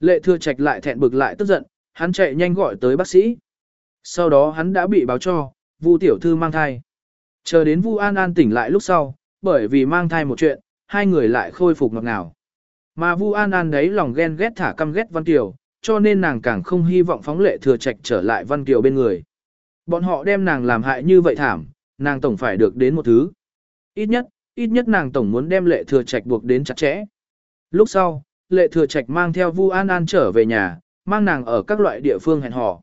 Lệ thừa trạch lại thẹn bực lại tức giận, hắn chạy nhanh gọi tới bác sĩ. Sau đó hắn đã bị báo cho, Vu tiểu thư mang thai. Chờ đến Vu An An tỉnh lại lúc sau, bởi vì mang thai một chuyện, hai người lại khôi phục ngọt ngào. Mà Vu An An đấy lòng ghen ghét thả căm ghét Văn Kiều, cho nên nàng càng không hy vọng phóng lệ thừa trạch trở lại Văn Kiều bên người. Bọn họ đem nàng làm hại như vậy thảm, nàng tổng phải được đến một thứ. Ít nhất, ít nhất nàng tổng muốn đem lệ thừa trạch buộc đến chặt chẽ. Lúc sau, lệ thừa trạch mang theo Vu An An trở về nhà, mang nàng ở các loại địa phương hẹn hò.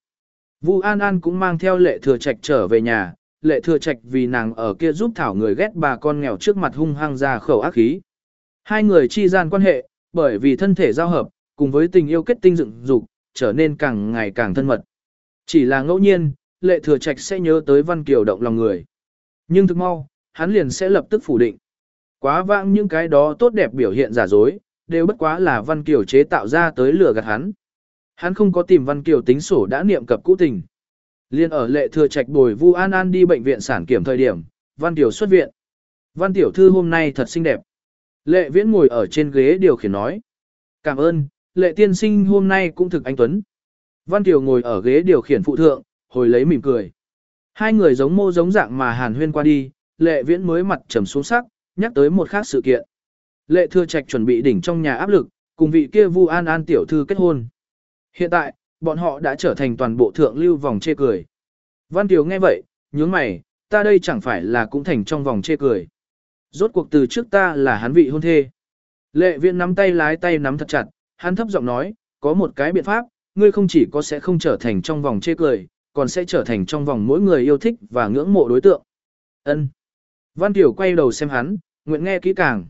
Vu An An cũng mang theo lệ thừa trạch trở về nhà, lệ thừa trạch vì nàng ở kia giúp thảo người ghét bà con nghèo trước mặt hung hăng ra khẩu ác khí. Hai người chi gian quan hệ, bởi vì thân thể giao hợp, cùng với tình yêu kết tinh dựng dục, trở nên càng ngày càng thân mật. Chỉ là ngẫu nhiên, lệ thừa trạch sẽ nhớ tới Văn Kiều động lòng người. Nhưng thực mau, hắn liền sẽ lập tức phủ định. Quá vãng những cái đó tốt đẹp biểu hiện giả dối, đều bất quá là Văn Kiều chế tạo ra tới lừa gạt hắn. Hắn không có tìm Văn Kiều tính sổ đã niệm cập cũ tình. Liên ở lệ thừa trạch bồi Vu An An đi bệnh viện sản kiểm thời điểm, Văn Kiều xuất viện. Văn Tiểu Thư hôm nay thật xinh đẹp. Lệ Viễn ngồi ở trên ghế điều khiển nói. Cảm ơn, lệ tiên sinh hôm nay cũng thực anh Tuấn. Văn Kiều ngồi ở ghế điều khiển phụ thượng, hồi lấy mỉm cười. Hai người giống mô giống dạng mà hàn huyên qua đi, lệ viễn mới mặt trầm xuống sắc, nhắc tới một khác sự kiện. Lệ thừa trạch chuẩn bị đỉnh trong nhà áp lực, cùng vị kia Vu An An tiểu thư kết hôn. Hiện tại, bọn họ đã trở thành toàn bộ thượng lưu vòng chê cười. Văn Tiểu nghe vậy, nhướng mày, ta đây chẳng phải là cũng thành trong vòng chê cười. Rốt cuộc từ trước ta là hắn vị hôn thê. Lệ viện nắm tay lái tay nắm thật chặt, hắn thấp giọng nói, có một cái biện pháp, ngươi không chỉ có sẽ không trở thành trong vòng chê cười, còn sẽ trở thành trong vòng mỗi người yêu thích và ngưỡng mộ đối tượng. Ân. Văn Tiểu quay đầu xem hắn, nguyện nghe kỹ càng.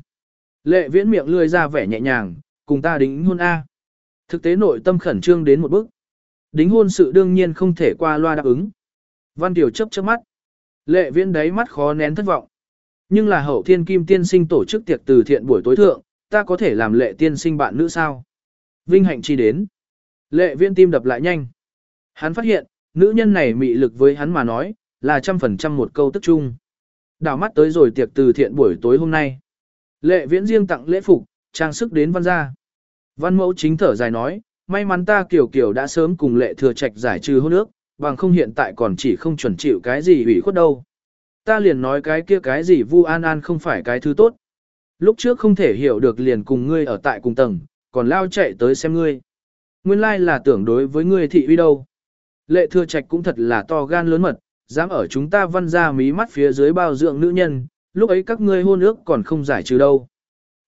Lệ viễn miệng lươi ra vẻ nhẹ nhàng, cùng ta đính hôn A. Thực tế nội tâm khẩn trương đến một bước. Đính hôn sự đương nhiên không thể qua loa đáp ứng. Văn Tiểu chấp chớp mắt. Lệ viễn đáy mắt khó nén thất vọng. Nhưng là hậu thiên kim tiên sinh tổ chức tiệc từ thiện buổi tối thượng, ta có thể làm lệ tiên sinh bạn nữ sao? Vinh hạnh chi đến. Lệ viễn tim đập lại nhanh. Hắn phát hiện, nữ nhân này mị lực với hắn mà nói, là trăm phần trăm một câu tức chung. Đảo mắt tới rồi tiệc từ thiện buổi tối hôm nay. Lệ viễn riêng tặng lễ phục, trang sức đến văn gia. Văn mẫu chính thở dài nói, may mắn ta kiểu kiểu đã sớm cùng lệ thừa trạch giải trừ hôn ước, bằng không hiện tại còn chỉ không chuẩn chịu cái gì hủy khuất đâu. Ta liền nói cái kia cái gì Vu An An không phải cái thứ tốt. Lúc trước không thể hiểu được liền cùng ngươi ở tại cùng tầng, còn lao chạy tới xem ngươi. Nguyên lai là tưởng đối với ngươi thị uy đâu. Lệ thừa trạch cũng thật là to gan lớn mật, dám ở chúng ta văn ra mí mắt phía dưới bao dưỡng nữ nhân, lúc ấy các ngươi hôn ước còn không giải trừ đâu.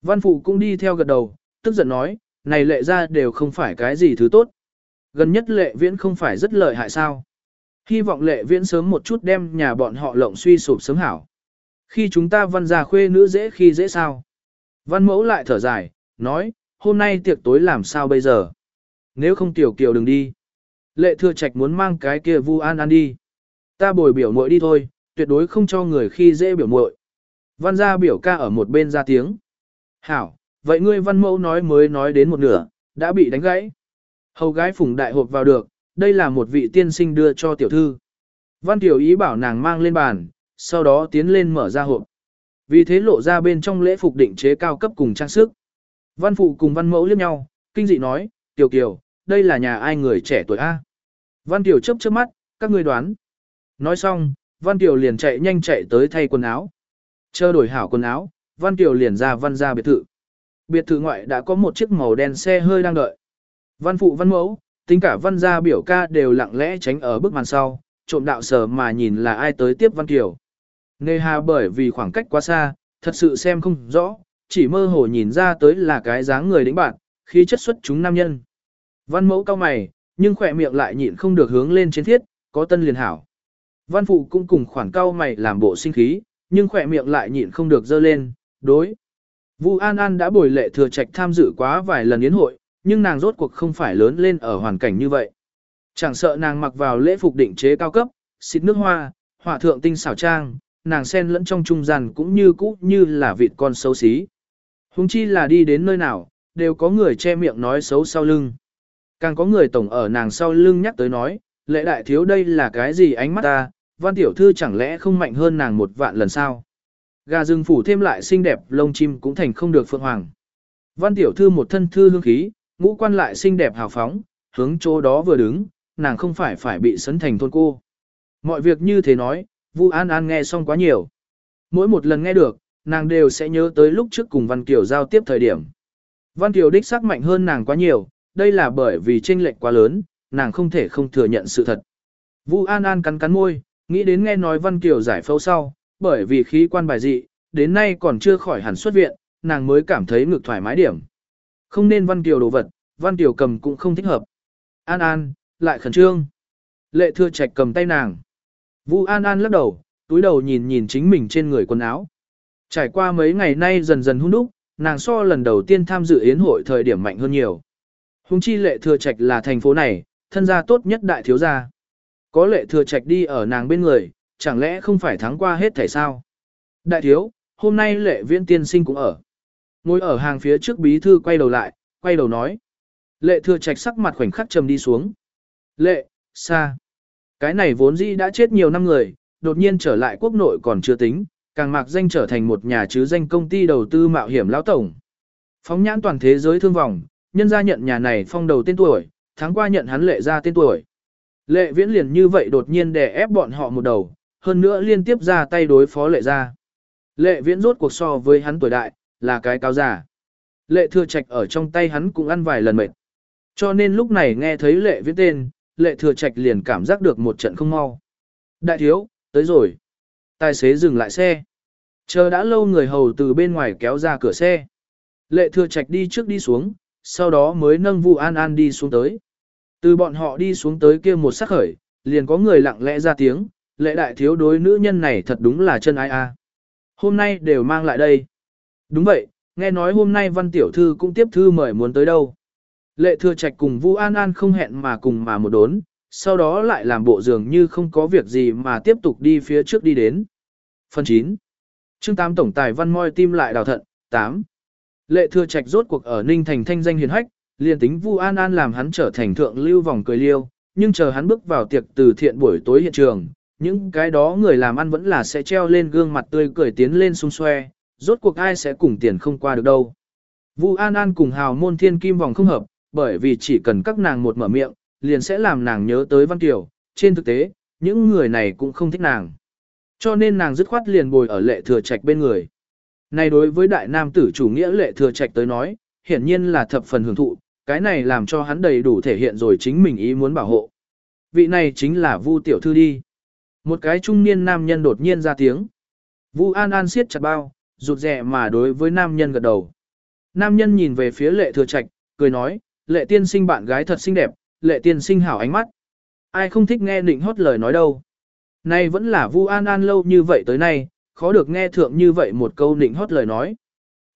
Văn phụ cũng đi theo gật đầu, tức giận nói, này lệ ra đều không phải cái gì thứ tốt. Gần nhất lệ viễn không phải rất lợi hại sao. Hy vọng lệ viễn sớm một chút đem nhà bọn họ lộng suy sụp sớm hảo. Khi chúng ta văn ra khuê nữ dễ khi dễ sao. Văn mẫu lại thở dài, nói, hôm nay tiệc tối làm sao bây giờ. Nếu không tiểu kiều đừng đi. Lệ thừa trạch muốn mang cái kia vu an an đi. Ta bồi biểu muội đi thôi, tuyệt đối không cho người khi dễ biểu muội. Văn gia biểu ca ở một bên ra tiếng. Hảo, vậy ngươi văn mẫu nói mới nói đến một nửa, đã bị đánh gãy. Hầu gái phùng đại hộp vào được, đây là một vị tiên sinh đưa cho tiểu thư. Văn tiểu ý bảo nàng mang lên bàn, sau đó tiến lên mở ra hộp. Vì thế lộ ra bên trong lễ phục định chế cao cấp cùng trang sức. Văn phụ cùng văn mẫu liếc nhau, kinh dị nói, tiểu kiều, đây là nhà ai người trẻ tuổi A. Văn tiểu chấp chớp mắt, các ngươi đoán. Nói xong, văn tiểu liền chạy nhanh chạy tới thay quần áo. Chờ đổi hảo quần áo, văn tiểu liền ra văn ra biệt thự. Biệt thự ngoại đã có một chiếc màu đen xe hơi đang đợi. Văn phụ văn mẫu, tính cả văn gia biểu ca đều lặng lẽ tránh ở bức màn sau, trộm đạo sờ mà nhìn là ai tới tiếp văn kiều. Nê hà bởi vì khoảng cách quá xa, thật sự xem không rõ, chỉ mơ hồ nhìn ra tới là cái dáng người đánh bạn, khí chất xuất chúng nam nhân. Văn mẫu cao mày, nhưng khỏe miệng lại nhịn không được hướng lên trên thiết, có tân liền hảo. Văn phụ cũng cùng khoản cao mày làm bộ sinh khí, nhưng khỏe miệng lại nhịn không được dơ lên, đối. Vu An An đã bồi lệ thừa trạch tham dự quá vài lần yến hội, nhưng nàng rốt cuộc không phải lớn lên ở hoàn cảnh như vậy. Chẳng sợ nàng mặc vào lễ phục định chế cao cấp, xịt nước hoa, hỏa thượng tinh xảo trang, nàng sen lẫn trong trung gian cũng như cũ như là vịt con xấu xí. Hùng chi là đi đến nơi nào, đều có người che miệng nói xấu sau lưng. Càng có người tổng ở nàng sau lưng nhắc tới nói, lệ đại thiếu đây là cái gì ánh mắt ta, văn tiểu thư chẳng lẽ không mạnh hơn nàng một vạn lần sao. Gà rừng phủ thêm lại xinh đẹp lông chim cũng thành không được phượng hoàng. Văn tiểu thư một thân thư hương khí, ngũ quan lại xinh đẹp hào phóng, hướng chỗ đó vừa đứng, nàng không phải phải bị sấn thành thôn cô. Mọi việc như thế nói, Vu An An nghe xong quá nhiều. Mỗi một lần nghe được, nàng đều sẽ nhớ tới lúc trước cùng Văn Kiều giao tiếp thời điểm. Văn Kiều đích xác mạnh hơn nàng quá nhiều, đây là bởi vì chênh lệch quá lớn, nàng không thể không thừa nhận sự thật. Vu An An cắn cắn môi, nghĩ đến nghe nói Văn Kiều giải phẫu sau, bởi vì khí quan bài dị, đến nay còn chưa khỏi hẳn xuất viện, nàng mới cảm thấy ngực thoải mái điểm. Không nên Văn Kiều đồ vật, Văn Kiều cầm cũng không thích hợp. An An, lại khẩn trương. Lệ Thừa Trạch cầm tay nàng. Vu An An lắc đầu, túi đầu nhìn nhìn chính mình trên người quần áo. Trải qua mấy ngày nay dần dần hung đúc, nàng so lần đầu tiên tham dự yến hội thời điểm mạnh hơn nhiều. Hùng chi lệ thừa trạch là thành phố này, thân gia tốt nhất đại thiếu gia. Có lệ thừa trạch đi ở nàng bên người, chẳng lẽ không phải thắng qua hết thảy sao? Đại thiếu, hôm nay lệ viễn tiên sinh cũng ở. Ngồi ở hàng phía trước bí thư quay đầu lại, quay đầu nói. Lệ thừa trạch sắc mặt khoảnh khắc trầm đi xuống. Lệ, xa. Cái này vốn dĩ đã chết nhiều năm người, đột nhiên trở lại quốc nội còn chưa tính, càng mạc danh trở thành một nhà chứ danh công ty đầu tư mạo hiểm lão tổng. Phóng nhãn toàn thế giới thương vọng nhân gia nhận nhà này phong đầu tên tuổi, tháng qua nhận hắn lệ ra tên tuổi. Lệ viễn liền như vậy đột nhiên đè ép bọn họ một đầu, hơn nữa liên tiếp ra tay đối phó lệ ra. Lệ viễn rốt cuộc so với hắn tuổi đại, là cái cao giả. Lệ thừa trạch ở trong tay hắn cũng ăn vài lần mệt. Cho nên lúc này nghe thấy lệ viễn tên, lệ thừa trạch liền cảm giác được một trận không mau. Đại thiếu, tới rồi. Tài xế dừng lại xe. Chờ đã lâu người hầu từ bên ngoài kéo ra cửa xe. Lệ thừa trạch đi trước đi xuống, sau đó mới nâng Vu An An đi xuống tới. Từ bọn họ đi xuống tới kia một sắc khởi, liền có người lặng lẽ ra tiếng, lệ đại thiếu đối nữ nhân này thật đúng là chân ai a. Hôm nay đều mang lại đây. Đúng vậy, nghe nói hôm nay văn tiểu thư cũng tiếp thư mời muốn tới đâu. Lệ thừa trạch cùng Vu An An không hẹn mà cùng mà một đốn, sau đó lại làm bộ dường như không có việc gì mà tiếp tục đi phía trước đi đến. Phần 9. Chương 8 Tổng tài văn môi tim lại đào thận, 8. Lệ thừa trạch rốt cuộc ở Ninh Thành thanh danh hiền hách, liền tính Vu An An làm hắn trở thành thượng lưu vòng cười liêu, nhưng chờ hắn bước vào tiệc từ thiện buổi tối hiện trường, những cái đó người làm ăn vẫn là sẽ treo lên gương mặt tươi cười tiến lên xung xoe, rốt cuộc ai sẽ cùng tiền không qua được đâu. Vu An An cùng hào môn thiên kim vòng không hợp, bởi vì chỉ cần các nàng một mở miệng, liền sẽ làm nàng nhớ tới Văn Kiều, trên thực tế, những người này cũng không thích nàng. Cho nên nàng dứt khoát liền bồi ở lệ thừa trạch bên người. Này đối với đại nam tử chủ nghĩa lệ thừa trạch tới nói, hiển nhiên là thập phần hưởng thụ, cái này làm cho hắn đầy đủ thể hiện rồi chính mình ý muốn bảo hộ. Vị này chính là Vu tiểu thư đi. Một cái trung niên nam nhân đột nhiên ra tiếng. Vu An An siết chặt bao, rụt rè mà đối với nam nhân gật đầu. Nam nhân nhìn về phía lệ thừa trạch, cười nói, lệ tiên sinh bạn gái thật xinh đẹp, lệ tiên sinh hảo ánh mắt. Ai không thích nghe định hót lời nói đâu. Nay vẫn là Vu An An lâu như vậy tới nay, khó được nghe thượng như vậy một câu định hót lời nói.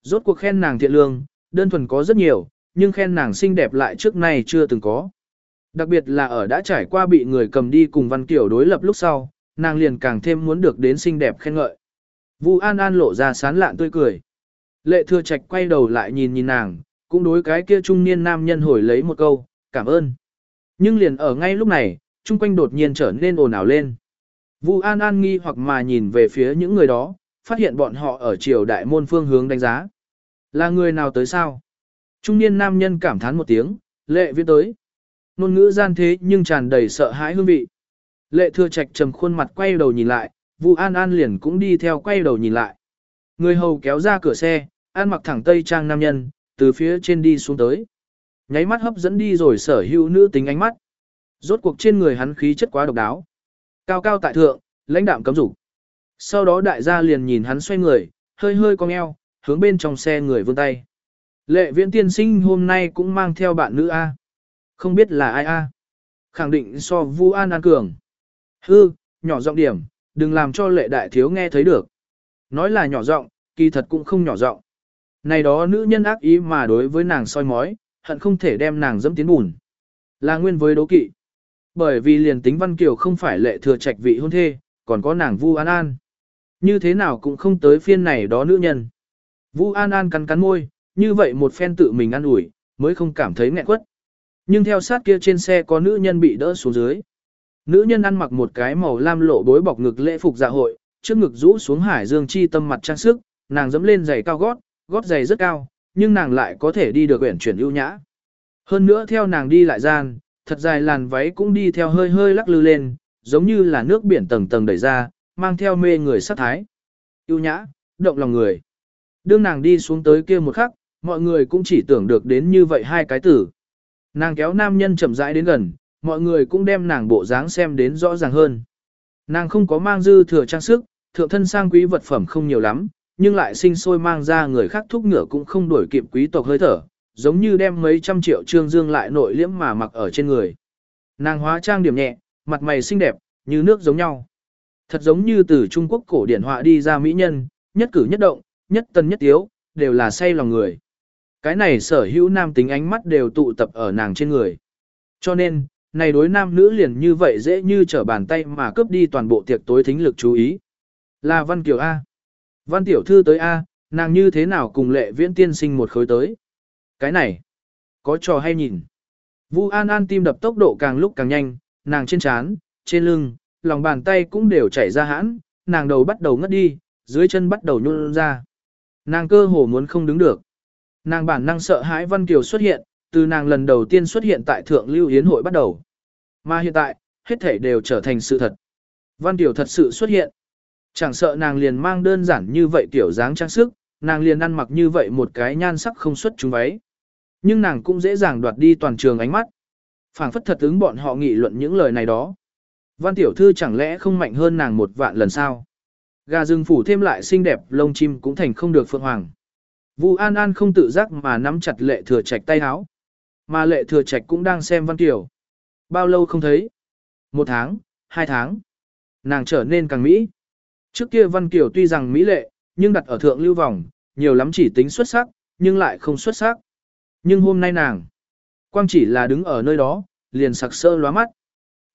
Rốt cuộc khen nàng thiện lương, đơn thuần có rất nhiều, nhưng khen nàng xinh đẹp lại trước nay chưa từng có. Đặc biệt là ở đã trải qua bị người cầm đi cùng Văn Kiểu đối lập lúc sau, nàng liền càng thêm muốn được đến xinh đẹp khen ngợi. Vu An An lộ ra sán lạn tươi cười. Lệ Thừa Trạch quay đầu lại nhìn nhìn nàng, cũng đối cái kia trung niên nam nhân hồi lấy một câu, cảm ơn. Nhưng liền ở ngay lúc này, chung quanh đột nhiên trở nên ồn ào lên. Vu An An nghi hoặc mà nhìn về phía những người đó, phát hiện bọn họ ở triều đại môn phương hướng đánh giá. Là người nào tới sao? Trung niên nam nhân cảm thán một tiếng, lệ viết tới. Nôn ngữ gian thế nhưng tràn đầy sợ hãi hương vị. Lệ thừa trạch trầm khuôn mặt quay đầu nhìn lại, Vu An An liền cũng đi theo quay đầu nhìn lại. Người hầu kéo ra cửa xe, an mặc thẳng tây trang nam nhân, từ phía trên đi xuống tới. Nháy mắt hấp dẫn đi rồi sở hữu nữ tính ánh mắt. Rốt cuộc trên người hắn khí chất quá độc đáo. Cao cao tại thượng, lãnh đạm cấm dục. Sau đó đại gia liền nhìn hắn xoay người, hơi hơi cong eo, hướng bên trong xe người vươn tay. Lệ viễn tiên sinh hôm nay cũng mang theo bạn nữ A. Không biết là ai A. Khẳng định so Vu An An Cường. Hư, nhỏ giọng điểm, đừng làm cho lệ đại thiếu nghe thấy được. Nói là nhỏ giọng, kỳ thật cũng không nhỏ giọng. Này đó nữ nhân ác ý mà đối với nàng soi mói, hận không thể đem nàng dẫm tiến bùn. Là nguyên với đố kỵ. Bởi vì liền tính Văn Kiều không phải lệ thừa trạch vị hôn thê, còn có nàng Vu An An. Như thế nào cũng không tới phiên này đó nữ nhân. Vu An An cắn cắn môi, như vậy một phen tự mình ăn ủi mới không cảm thấy nghẹn quất. Nhưng theo sát kia trên xe có nữ nhân bị đỡ xuống dưới. Nữ nhân ăn mặc một cái màu lam lộ bối bọc ngực lễ phục dạ hội, trước ngực rũ xuống hải dương chi tâm mặt trang sức, nàng dẫm lên giày cao gót, gót giày rất cao, nhưng nàng lại có thể đi được uyển chuyển ưu nhã. Hơn nữa theo nàng đi lại gian, thật dài làn váy cũng đi theo hơi hơi lắc lư lên, giống như là nước biển tầng tầng đẩy ra, mang theo mê người sắc thái. yêu nhã, động lòng người. Đương nàng đi xuống tới kia một khắc, mọi người cũng chỉ tưởng được đến như vậy hai cái tử. Nàng kéo nam nhân chậm rãi đến gần, mọi người cũng đem nàng bộ dáng xem đến rõ ràng hơn. Nàng không có mang dư thừa trang sức, thượng thân sang quý vật phẩm không nhiều lắm, nhưng lại sinh sôi mang ra người khác thúc ngựa cũng không đổi kịp quý tộc hơi thở, giống như đem mấy trăm triệu trương dương lại nội liễm mà mặc ở trên người. Nàng hóa trang điểm nhẹ, mặt mày xinh đẹp, như nước giống nhau. Thật giống như từ Trung Quốc cổ điển họa đi ra mỹ nhân, nhất cử nhất động, nhất tân nhất tiếu, đều là say lòng người. Cái này sở hữu nam tính ánh mắt đều tụ tập ở nàng trên người. Cho nên, này đối nam nữ liền như vậy dễ như trở bàn tay mà cướp đi toàn bộ tiệc tối thính lực chú ý. Là Văn Kiều A. Văn Tiểu Thư tới A, nàng như thế nào cùng lệ viễn tiên sinh một khối tới. Cái này, có trò hay nhìn. Vu An An tim đập tốc độ càng lúc càng nhanh, nàng trên trán, trên lưng, lòng bàn tay cũng đều chảy ra hãn, nàng đầu bắt đầu ngất đi, dưới chân bắt đầu nhún ra. Nàng cơ hồ muốn không đứng được. Nàng bản năng sợ hãi Văn Kiều xuất hiện, từ nàng lần đầu tiên xuất hiện tại Thượng Lưu Yến hội bắt đầu. Mà hiện tại, hết thể đều trở thành sự thật. Văn Kiều thật sự xuất hiện. Chẳng sợ nàng liền mang đơn giản như vậy tiểu dáng trang sức, nàng liền ăn mặc như vậy một cái nhan sắc không xuất chúng váy. Nhưng nàng cũng dễ dàng đoạt đi toàn trường ánh mắt. phảng phất thật ứng bọn họ nghị luận những lời này đó. Văn tiểu thư chẳng lẽ không mạnh hơn nàng một vạn lần sao? Gà rừng phủ thêm lại xinh đẹp, lông chim cũng thành không được phượng hoàng. Vu An An không tự giác mà nắm chặt lệ thừa trạch tay áo. Mà lệ thừa trạch cũng đang xem văn tiểu. Bao lâu không thấy? Một tháng, hai tháng. Nàng trở nên càng mỹ. Trước kia văn tiểu tuy rằng mỹ lệ, nhưng đặt ở thượng lưu vòng, nhiều lắm chỉ tính xuất sắc, nhưng lại không xuất sắc. Nhưng hôm nay nàng, quang chỉ là đứng ở nơi đó, liền sặc sỡ lóa mắt.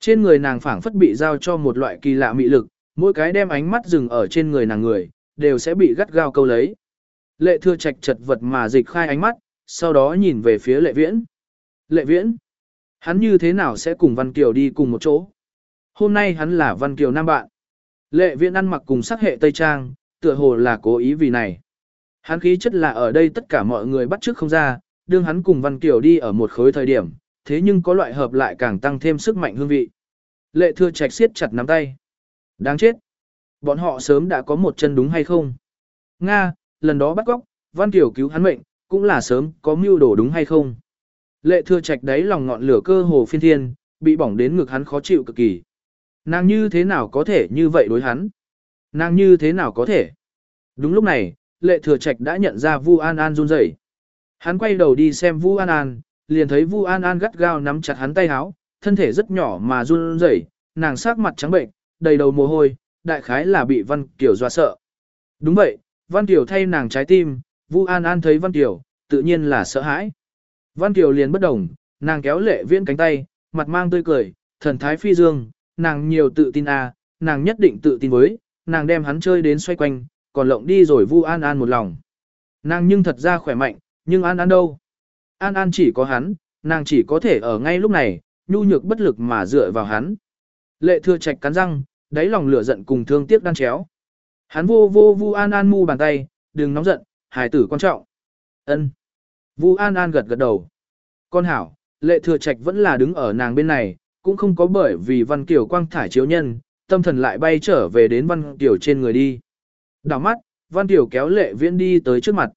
Trên người nàng phảng phất bị giao cho một loại kỳ lạ mị lực, mỗi cái đem ánh mắt dừng ở trên người nàng người, đều sẽ bị gắt gao câu lấy. Lệ thưa trạch chật vật mà dịch khai ánh mắt, sau đó nhìn về phía lệ viễn. Lệ viễn, hắn như thế nào sẽ cùng Văn Kiều đi cùng một chỗ? Hôm nay hắn là Văn Kiều nam bạn. Lệ viễn ăn mặc cùng sắc hệ Tây Trang, tựa hồ là cố ý vì này. Hắn khí chất là ở đây tất cả mọi người bắt trước không ra, đương hắn cùng Văn Kiều đi ở một khối thời điểm, thế nhưng có loại hợp lại càng tăng thêm sức mạnh hương vị. Lệ thừa trạch siết chặt nắm tay. Đáng chết. Bọn họ sớm đã có một chân đúng hay không? Nga, lần đó bắt góc, Văn Kiều cứu hắn mệnh, cũng là sớm có mưu đồ đúng hay không? Lệ thừa trạch đáy lòng ngọn lửa cơ hồ phiên thiên, bị bỏng đến ngực hắn khó chịu cực kỳ. Nàng như thế nào có thể như vậy đối hắn? Nàng như thế nào có thể? Đúng lúc này, lệ thừa trạch đã nhận ra Vu An An run rẩy. Hắn quay đầu đi xem Vu An An, liền thấy Vu An An gắt gao nắm chặt hắn tay áo, thân thể rất nhỏ mà run rẩy, nàng sắc mặt trắng bệnh, đầy đầu mồ hôi, đại khái là bị Văn Kiều dọa sợ. Đúng vậy, Văn Kiều thay nàng trái tim, Vu An An thấy Văn Kiều, tự nhiên là sợ hãi. Văn Kiều liền bất đồng, nàng kéo lệ viễn cánh tay, mặt mang tươi cười, thần thái phi dương, nàng nhiều tự tin à, nàng nhất định tự tin với, nàng đem hắn chơi đến xoay quanh, còn lộng đi rồi Vu An An một lòng. Nàng nhưng thật ra khỏe mạnh, nhưng An An đâu? An An chỉ có hắn, nàng chỉ có thể ở ngay lúc này, nhu nhược bất lực mà dựa vào hắn. Lệ thừa trạch cắn răng, đáy lòng lửa giận cùng thương tiếc đan chéo. Hắn vô vô Vu An An mu bàn tay, đừng nóng giận, hài tử quan trọng. Ân. Vu An An gật gật đầu. Con hảo, lệ thừa trạch vẫn là đứng ở nàng bên này, cũng không có bởi vì Văn kiểu quang thải chiếu nhân, tâm thần lại bay trở về đến Văn kiểu trên người đi. Đảo mắt, Văn kiểu kéo lệ viễn đi tới trước mặt.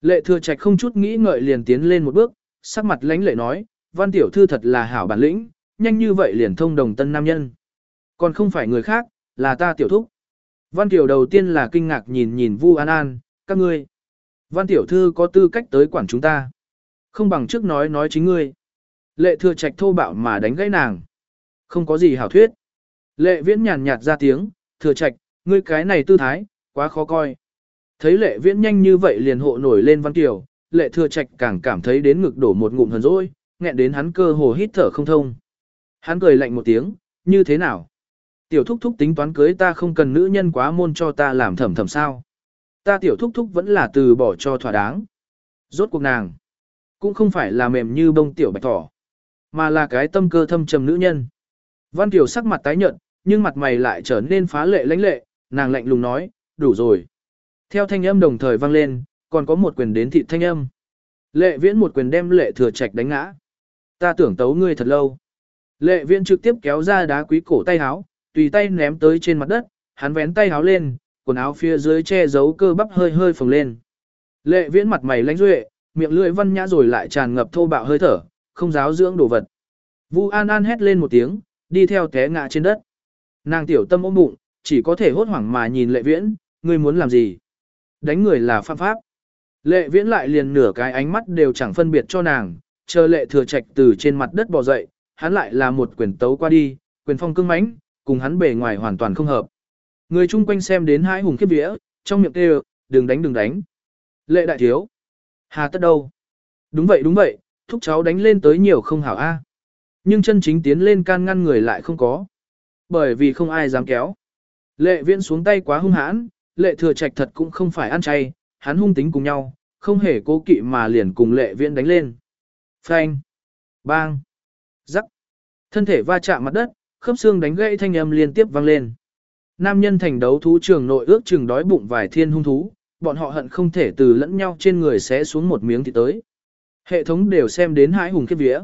Lệ thừa trạch không chút nghĩ ngợi liền tiến lên một bước, sắc mặt lãnh lệ nói, Văn Tiểu Thư thật là hảo bản lĩnh, nhanh như vậy liền thông đồng tân nam nhân. Còn không phải người khác, là ta tiểu thúc. Văn Tiểu đầu tiên là kinh ngạc nhìn nhìn Vu An An, các ngươi. Văn Tiểu Thư có tư cách tới quản chúng ta. Không bằng trước nói nói chính ngươi. Lệ thừa trạch thô bạo mà đánh gãy nàng. Không có gì hảo thuyết. Lệ viễn nhàn nhạt ra tiếng, thừa trạch, ngươi cái này tư thái, quá khó coi. Thấy lệ viễn nhanh như vậy liền hộ nổi lên văn tiểu, lệ thừa trạch càng cảm thấy đến ngực đổ một ngụm hờn rỗi, nghẹn đến hắn cơ hồ hít thở không thông. Hắn cười lạnh một tiếng, như thế nào? Tiểu thúc thúc tính toán cưới ta không cần nữ nhân quá môn cho ta làm thầm thầm sao. Ta tiểu thúc thúc vẫn là từ bỏ cho thỏa đáng. Rốt cuộc nàng, cũng không phải là mềm như bông tiểu bạch thỏ, mà là cái tâm cơ thâm trầm nữ nhân. Văn tiểu sắc mặt tái nhợt, nhưng mặt mày lại trở nên phá lệ lãnh lệ, nàng lạnh lùng nói, đủ rồi. Theo thanh âm đồng thời vang lên, còn có một quyền đến thị thanh âm. Lệ viễn một quyền đem lệ thừa trạch đánh ngã. Ta tưởng tấu ngươi thật lâu. Lệ viễn trực tiếp kéo ra đá quý cổ tay háo, tùy tay ném tới trên mặt đất, hắn vén tay háo lên, quần áo phía dưới che giấu cơ bắp hơi hơi phồng lên. Lệ viễn mặt mày lãnh duệ, miệng lưỡi văn nhã rồi lại tràn ngập thô bạo hơi thở, không giáo dưỡng đồ vật. Vu An An hét lên một tiếng, đi theo té ngã trên đất. Nàng tiểu tâm ôm bụng, chỉ có thể hốt hoảng mà nhìn lệ viễn, ngươi muốn làm gì? Đánh người là phạm pháp. Lệ viễn lại liền nửa cái ánh mắt đều chẳng phân biệt cho nàng, chờ lệ thừa trạch từ trên mặt đất bò dậy, hắn lại là một quyền tấu qua đi, quyền phong cương mãnh, cùng hắn bề ngoài hoàn toàn không hợp. Người chung quanh xem đến hai hùng khiếp vía, trong miệng kêu, đừng đánh đừng đánh. Lệ đại thiếu. Hà tất đâu? Đúng vậy đúng vậy, thúc cháu đánh lên tới nhiều không hảo a. Nhưng chân chính tiến lên can ngăn người lại không có. Bởi vì không ai dám kéo. Lệ viễn xuống tay quá hung hãn, lệ thừa trạch thật cũng không phải ăn chay, hắn hung tính cùng nhau, không hề cố kỵ mà liền cùng lệ viễn đánh lên. Phanh! Bang! Rắc! Thân thể va chạm mặt đất, khớp xương đánh gãy thanh âm liên tiếp vang lên. Nam nhân thành đấu thú trường nội ước chừng đói bụng vài thiên hung thú, bọn họ hận không thể từ lẫn nhau trên người sẽ xuống một miếng thì tới. Hệ thống đều xem đến hãi hùng kết vía.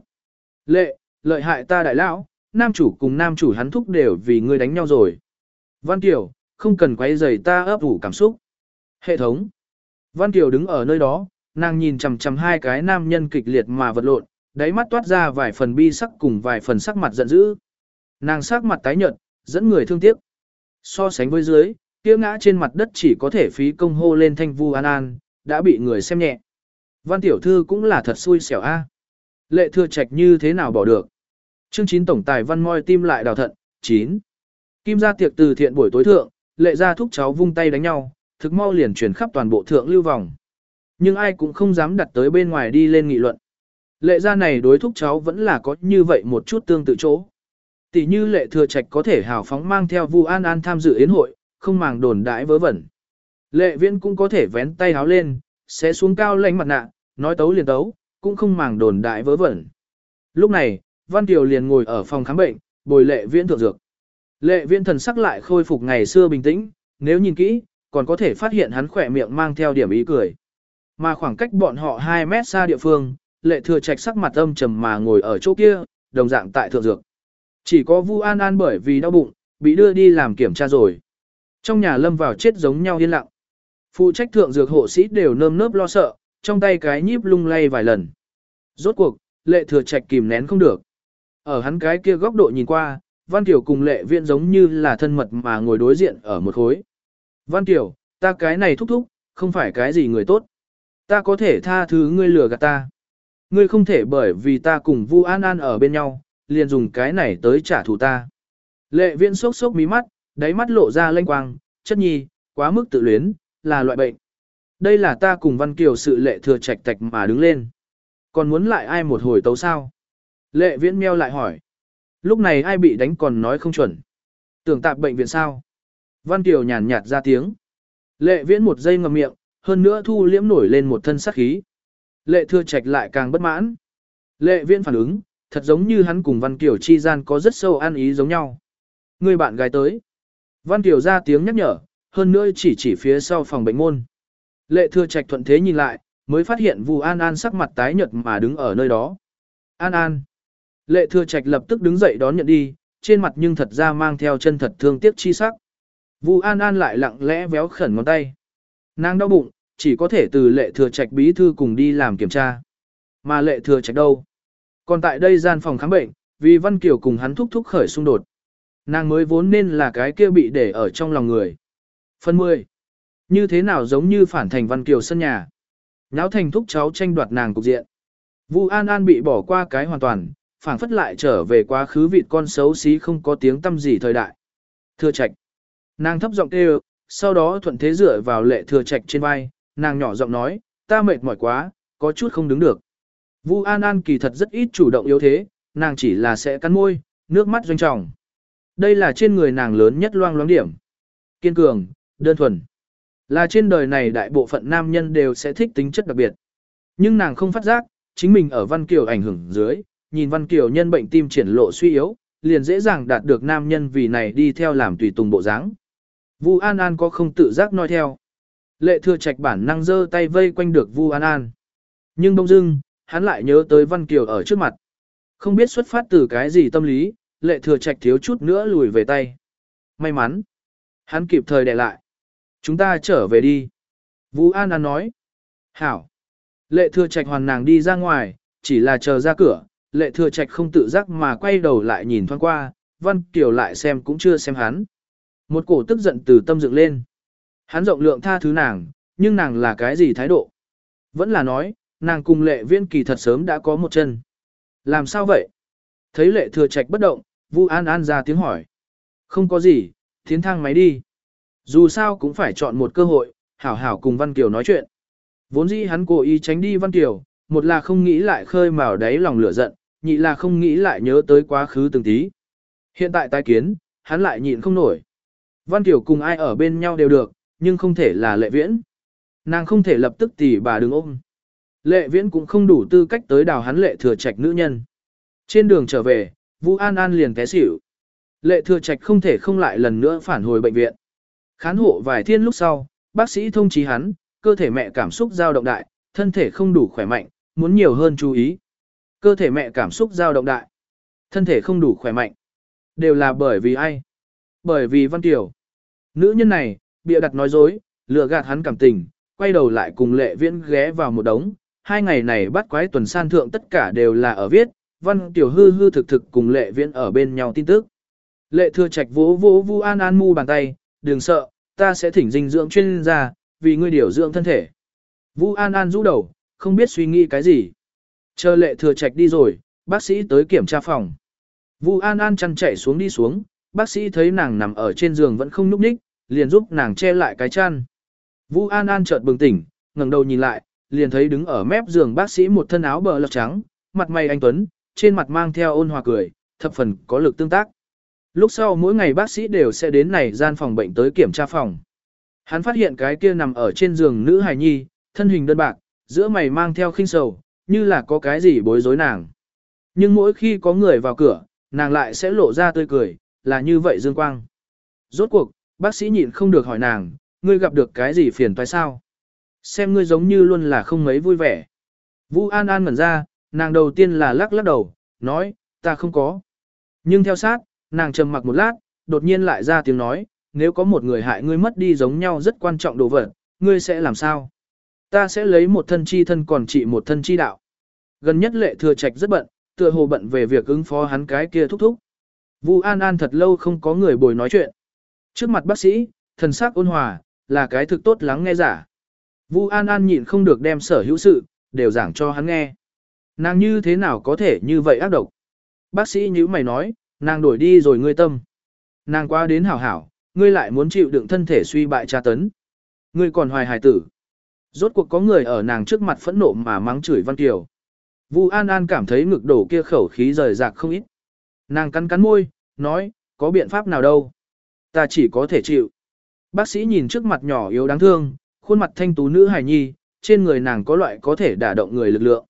Lệ, lợi hại ta đại lão, nam chủ cùng nam chủ hắn thúc đều vì ngươi đánh nhau rồi. Văn Kiều, không cần quấy rầy ta ấp ủ cảm xúc. Hệ thống. Văn Kiều đứng ở nơi đó, nàng nhìn chằm chằm hai cái nam nhân kịch liệt mà vật lộn, đáy mắt toát ra vài phần bi sắc cùng vài phần sắc mặt giận dữ. Nàng sắc mặt tái nhợt, dẫn người thương tiếc. So sánh với dưới, kia ngã trên mặt đất chỉ có thể phí công hô lên thanh vu an an, đã bị người xem nhẹ. Văn tiểu thư cũng là thật xui xẻo a. Lệ thừa trạch như thế nào bỏ được. Chương 9 tổng tài văn moi tim lại đào thận, 9. Kim gia tiệc từ thiện buổi tối thượng, lệ gia thúc cháu vung tay đánh nhau, thực mau liền truyền khắp toàn bộ thượng lưu vòng. Nhưng ai cũng không dám đặt tới bên ngoài đi lên nghị luận. Lệ gia này đối thúc cháu vẫn là có như vậy một chút tương tự chỗ. Tỷ như lệ thừa trạch có thể hào phóng mang theo Vu An An tham dự yến hội, không màng đồn đãi vớ vẩn. Lệ viễn cũng có thể vén tay háo lên, sẽ xuống cao lãnh mặt nạ, nói tấu liền tấu, cũng không màng đồn đại vớ vẩn. Lúc này, Văn Kiều liền ngồi ở phòng khám bệnh, bồi lệ viễn thượng dược. Lệ viễn thần sắc lại khôi phục ngày xưa bình tĩnh, nếu nhìn kỹ, còn có thể phát hiện hắn khỏe miệng mang theo điểm ý cười. Mà khoảng cách bọn họ 2 mét xa địa phương, lệ thừa trạch sắc mặt âm trầm mà ngồi ở chỗ kia, đồng dạng tại thượng dược. Chỉ có Vu An An bởi vì đau bụng, bị đưa đi làm kiểm tra rồi. Trong nhà lâm vào chết giống nhau yên lặng. Phụ trách thượng dược hộ sĩ đều nơm nớp lo sợ, trong tay cái nhíp lung lay vài lần. Rốt cuộc, lệ thừa trạch kìm nén không được. Ở hắn cái kia góc độ nhìn qua, Văn Tiểu cùng lệ viện giống như là thân mật mà ngồi đối diện ở một khối. Văn Tiểu, ta cái này thúc thúc, không phải cái gì người tốt. Ta có thể tha thứ ngươi lừa gạt ta. Ngươi không thể bởi vì ta cùng Vu An An ở bên nhau, liền dùng cái này tới trả thù ta. Lệ viện sốc sốc mí mắt, đáy mắt lộ ra lanh quang, chất nhi, quá mức tự luyến, là loại bệnh. Đây là ta cùng Văn Kiều sự lệ thừa trạch tạch mà đứng lên. Còn muốn lại ai một hồi tấu sao? Lệ viễn meo lại hỏi. Lúc này ai bị đánh còn nói không chuẩn. Tưởng tạp bệnh viện sao? Văn Kiều nhàn nhạt ra tiếng. Lệ viễn một giây ngầm miệng, hơn nữa thu liễm nổi lên một thân sát khí. Lệ thưa trạch lại càng bất mãn. Lệ viễn phản ứng, thật giống như hắn cùng Văn Kiều chi gian có rất sâu an ý giống nhau. Người bạn gái tới. Văn Kiều ra tiếng nhắc nhở, hơn nữa chỉ chỉ phía sau phòng bệnh môn. Lệ thưa trạch thuận thế nhìn lại, mới phát hiện Vu An An sắc mặt tái nhợt mà đứng ở nơi đó. An An. Lệ thừa trạch lập tức đứng dậy đón nhận đi, trên mặt nhưng thật ra mang theo chân thật thương tiếc chi sắc. Vu An An lại lặng lẽ véo khẩn ngón tay. Nàng đau bụng, chỉ có thể từ lệ thừa trạch bí thư cùng đi làm kiểm tra. Mà lệ thừa trạch đâu? Còn tại đây gian phòng khám bệnh, vì Văn Kiều cùng hắn thúc thúc khởi xung đột. Nàng mới vốn nên là cái kia bị để ở trong lòng người. Phần 10. Như thế nào giống như phản thành Văn Kiều sân nhà. Nháo thành thúc cháu tranh đoạt nàng cục diện. Vu An An bị bỏ qua cái hoàn toàn, phản phất lại trở về quá khứ vịt con xấu xí không có tiếng tâm gì thời đại. Thừa trạch. Nàng thấp giọng kêu, sau đó thuận thế dựa vào lệ thừa trạch trên vai, nàng nhỏ giọng nói, ta mệt mỏi quá, có chút không đứng được. Vu An An kỳ thật rất ít chủ động yếu thế, nàng chỉ là sẽ cắn môi, nước mắt doanh trọng. Đây là trên người nàng lớn nhất loang loáng điểm. Kiên cường, đơn thuần. Là trên đời này đại bộ phận nam nhân đều sẽ thích tính chất đặc biệt. Nhưng nàng không phát giác, chính mình ở Văn Kiều ảnh hưởng dưới, nhìn Văn Kiều nhân bệnh tim triển lộ suy yếu, liền dễ dàng đạt được nam nhân vì này đi theo làm tùy tùng bộ dáng. Vu An An có không tự giác nói theo. Lệ thừa trạch bản năng giơ tay vây quanh được Vu An An. Nhưng đông dưng, hắn lại nhớ tới Văn Kiều ở trước mặt. Không biết xuất phát từ cái gì tâm lý, lệ thừa trạch thiếu chút nữa lùi về tay. May mắn. Hắn kịp thời để lại. Chúng ta trở về đi. Vũ An An nói. Hảo. Lệ thừa trạch hoàn nàng đi ra ngoài, chỉ là chờ ra cửa. Lệ thừa trạch không tự giác mà quay đầu lại nhìn thoáng qua, Văn Kiều lại xem cũng chưa xem hắn. Một cổ tức giận từ tâm dựng lên. Hắn rộng lượng tha thứ nàng, nhưng nàng là cái gì thái độ? Vẫn là nói, nàng cùng lệ viên kỳ thật sớm đã có một chân. Làm sao vậy? Thấy lệ thừa trạch bất động, Vu An An ra tiếng hỏi. Không có gì, tiến thang máy đi. Dù sao cũng phải chọn một cơ hội, hảo hảo cùng Văn Kiều nói chuyện. Vốn dĩ hắn cố ý tránh đi Văn Kiều, một là không nghĩ lại khơi mào đáy lòng lửa giận, nhị là không nghĩ lại nhớ tới quá khứ từng tí. Hiện tại tái kiến, hắn lại nhịn không nổi. Văn Kiều cùng ai ở bên nhau đều được, nhưng không thể là lệ viễn. Nàng không thể lập tức tỉ bà đừng ôm. Lệ viễn cũng không đủ tư cách tới đào hắn lệ thừa trạch nữ nhân. Trên đường trở về, Vũ An An liền té xỉu. Lệ thừa trạch không thể không lại lần nữa phản hồi bệnh viện. Khán hộ vài thiên lúc sau, bác sĩ thông chí hắn, cơ thể mẹ cảm xúc dao động đại, thân thể không đủ khỏe mạnh, muốn nhiều hơn chú ý. Cơ thể mẹ cảm xúc dao động đại, thân thể không đủ khỏe mạnh. Đều là bởi vì ai? Bởi vì Văn Kiều. Nữ nhân này, bịa đặt nói dối, lừa gạt hắn cảm tình, quay đầu lại cùng lệ viễn ghé vào một đống. Hai ngày này bắt quái tuần san thượng tất cả đều là ở viết, Văn Kiều hư hư thực thực cùng lệ viễn ở bên nhau tin tức. Lệ thừa trạch vỗ vỗ vu an an mu bàn tay, đừng sợ, ta sẽ thỉnh dinh dưỡng chuyên gia, vì ngươi điều dưỡng thân thể. Vũ An An rũ đầu, không biết suy nghĩ cái gì. Chờ lệ thừa trạch đi rồi, bác sĩ tới kiểm tra phòng. Vu An An chăn chạy xuống đi xuống, bác sĩ thấy nàng nằm ở trên giường vẫn không nhúc nhích, liền giúp nàng che lại cái chăn. Vu An An chợt bừng tỉnh, ngẩng đầu nhìn lại, liền thấy đứng ở mép giường bác sĩ một thân áo bờ lọc trắng, mặt mày anh tuấn, trên mặt mang theo ôn hòa cười, thập phần có lực tương tác. Lúc sau mỗi ngày bác sĩ đều sẽ đến này gian phòng bệnh tới kiểm tra phòng. Hắn phát hiện cái kia nằm ở trên giường nữ hài nhi, thân hình đơn bạc, giữa mày mang theo khinh sầu, như là có cái gì bối rối nàng. Nhưng mỗi khi có người vào cửa, nàng lại sẽ lộ ra tươi cười, là như vậy dương quang. Rốt cuộc, bác sĩ nhịn không được hỏi nàng, ngươi gặp được cái gì phiền toái sao? Xem ngươi giống như luôn là không mấy vui vẻ. Vũ An An ngẩn ra, nàng đầu tiên là lắc lắc đầu, nói, ta không có. Nhưng theo sát, nàng trầm mặc một lát, đột nhiên lại ra tiếng nói, nếu có một người hại ngươi mất đi giống nhau rất quan trọng đồ vật, ngươi sẽ làm sao? Ta sẽ lấy một thân chi thân còn trị một thân chi đạo. Gần nhất lệ thừa trạch rất bận, tựa hồ bận về việc ứng phó hắn cái kia thúc thúc. Vu An An thật lâu không có người bồi nói chuyện. Trước mặt bác sĩ, thần sắc ôn hòa, là cái thực tốt lắng nghe giả. Vu An An nhịn không được đem sở hữu sự, đều giảng cho hắn nghe. Nàng như thế nào có thể như vậy ác độc? Bác sĩ như mày nói, nàng đổi đi rồi ngươi tâm. Nàng qua đến hảo hảo, ngươi lại muốn chịu đựng thân thể suy bại tra tấn. Ngươi còn hoài hài tử. Rốt cuộc có người ở nàng trước mặt phẫn nộ mà mắng chửi Văn Kiều. Vu An An cảm thấy ngực đổ kia khẩu khí rời rạc không ít. Nàng cắn cắn môi, nói, có biện pháp nào đâu. Ta chỉ có thể chịu. Bác sĩ nhìn trước mặt nhỏ yếu đáng thương, khuôn mặt thanh tú nữ hài nhi, trên người nàng có loại có thể đả động người lực lượng.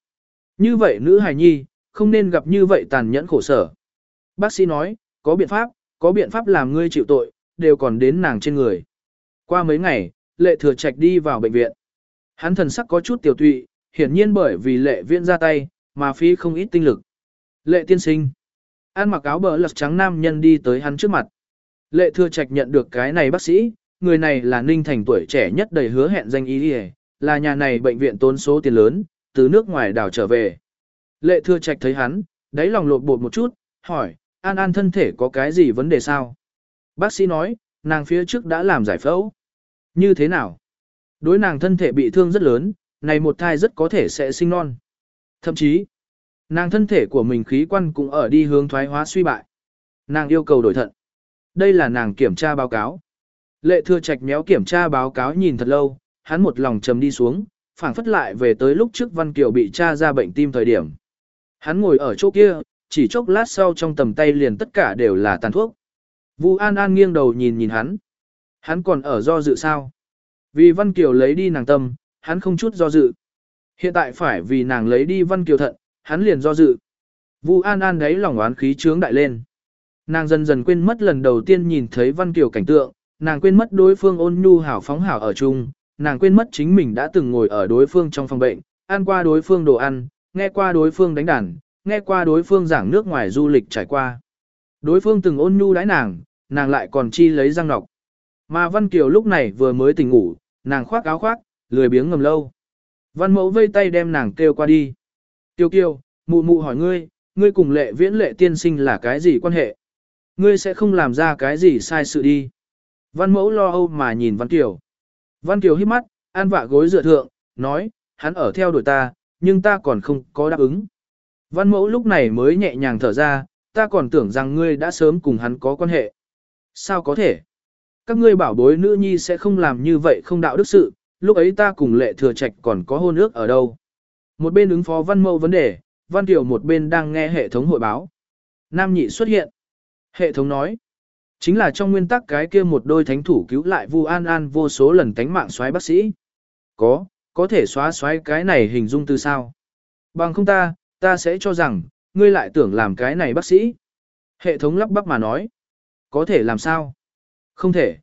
Như vậy nữ hài nhi, không nên gặp như vậy tàn nhẫn khổ sở. Bác sĩ nói, có biện pháp, có biện pháp làm ngươi chịu tội, đều còn đến nàng trên người. Qua mấy ngày, lệ thừa trạch đi vào bệnh viện. Hắn thần sắc có chút tiểu tụy, hiển nhiên bởi vì lệ viện ra tay, mà phí không ít tinh lực. Lệ tiên sinh. An mặc áo bờ lật trắng nam nhân đi tới hắn trước mặt. Lệ thừa trạch nhận được cái này bác sĩ, người này là ninh thành tuổi trẻ nhất đầy hứa hẹn danh ý hề, là nhà này bệnh viện tốn số tiền lớn, từ nước ngoài đảo trở về. Lệ thừa trạch thấy hắn, đáy lòng lột bột một chút, hỏi, An An thân thể có cái gì vấn đề sao? Bác sĩ nói, nàng phía trước đã làm giải phẫu. Như thế nào? Đối nàng thân thể bị thương rất lớn, này một thai rất có thể sẽ sinh non. Thậm chí, nàng thân thể của mình khí quan cũng ở đi hướng thoái hóa suy bại. Nàng yêu cầu đổi thận. Đây là nàng kiểm tra báo cáo. Lệ thừa trạch méo kiểm tra báo cáo nhìn thật lâu, hắn một lòng trầm đi xuống, phảng phất lại về tới lúc trước Văn Kiều bị tra ra bệnh tim thời điểm. Hắn ngồi ở chỗ kia, chỉ chốc lát sau trong tầm tay liền tất cả đều là tàn thuốc. Vu An An nghiêng đầu nhìn nhìn hắn. Hắn còn ở do dự sao? Vì Văn Kiều lấy đi nàng tâm, hắn không chút do dự. Hiện tại phải vì nàng lấy đi Văn Kiều thận, hắn liền do dự. Vu An An đấy lòng oán khí trướng đại lên. Nàng dần dần quên mất lần đầu tiên nhìn thấy Văn Kiều cảnh tượng, nàng quên mất đối phương ôn nhu hảo phóng hảo ở chung, nàng quên mất chính mình đã từng ngồi ở đối phương trong phòng bệnh, ăn qua đối phương đồ ăn, nghe qua đối phương đánh đàn, nghe qua đối phương giảng nước ngoài du lịch trải qua. Đối phương từng ôn nhu đãi nàng, nàng lại còn chi lấy răng nọc. Mà Văn Kiều lúc này vừa mới tỉnh ngủ, nàng khoác áo khoác, lười biếng ngầm lâu. Văn mẫu vây tay đem nàng kêu qua đi. Tiêu kiều, mụ mụ hỏi ngươi, ngươi cùng lệ viễn lệ tiên sinh là cái gì quan hệ? Ngươi sẽ không làm ra cái gì sai sự đi. Văn mẫu lo âu mà nhìn Văn Kiều. Văn Kiều hít mắt, an vạ gối dựa thượng, nói, hắn ở theo đuổi ta, nhưng ta còn không có đáp ứng. Văn mẫu lúc này mới nhẹ nhàng thở ra, ta còn tưởng rằng ngươi đã sớm cùng hắn có quan hệ. Sao có thể? Các ngươi bảo bối nữ nhi sẽ không làm như vậy không đạo đức sự, lúc ấy ta cùng lệ thừa trạch còn có hôn ước ở đâu. Một bên ứng phó văn mâu vấn đề, văn tiểu một bên đang nghe hệ thống hội báo. Nam nhị xuất hiện. Hệ thống nói, chính là trong nguyên tắc cái kia một đôi thánh thủ cứu lại Vu An An vô số lần tánh mạng xoáy bác sĩ. Có, có thể xóa xoáy cái này hình dung từ sao. Bằng không ta, ta sẽ cho rằng, ngươi lại tưởng làm cái này bác sĩ. Hệ thống lắp bắp mà nói. Có thể làm sao? Không thể.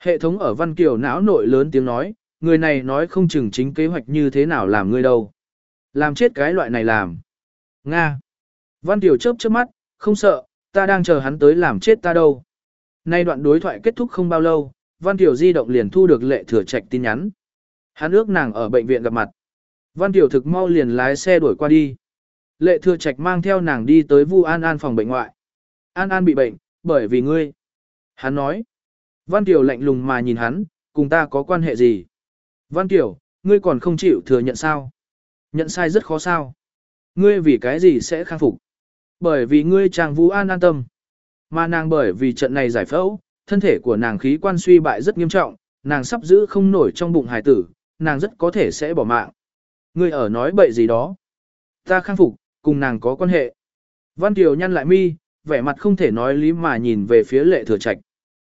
Hệ thống ở Văn Kiều não nội lớn tiếng nói, người này nói không chừng chính kế hoạch như thế nào làm ngươi đâu. Làm chết cái loại này làm. Nga. Văn Tiểu chớp chớp mắt, không sợ, ta đang chờ hắn tới làm chết ta đâu. Nay đoạn đối thoại kết thúc không bao lâu, Văn Tiểu di động liền thu được lệ thừa trạch tin nhắn. Hắn ước nàng ở bệnh viện gặp mặt. Văn Tiểu thực mau liền lái xe đuổi qua đi. Lệ thừa trạch mang theo nàng đi tới Vu An An phòng bệnh ngoại. An An bị bệnh, bởi vì ngươi. Hắn nói. Văn Tiểu lạnh lùng mà nhìn hắn, cùng ta có quan hệ gì? Văn Kiều, ngươi còn không chịu thừa nhận sao? Nhận sai rất khó sao? Ngươi vì cái gì sẽ khang phục? Bởi vì ngươi chàng Vũ An an tâm. Mà nàng bởi vì trận này giải phẫu, thân thể của nàng khí quan suy bại rất nghiêm trọng, nàng sắp giữ không nổi trong bụng hài tử, nàng rất có thể sẽ bỏ mạng. Ngươi ở nói bậy gì đó? Ta khang phục, cùng nàng có quan hệ. Văn Kiều nhăn lại mi, vẻ mặt không thể nói lý mà nhìn về phía lệ thừa trạch.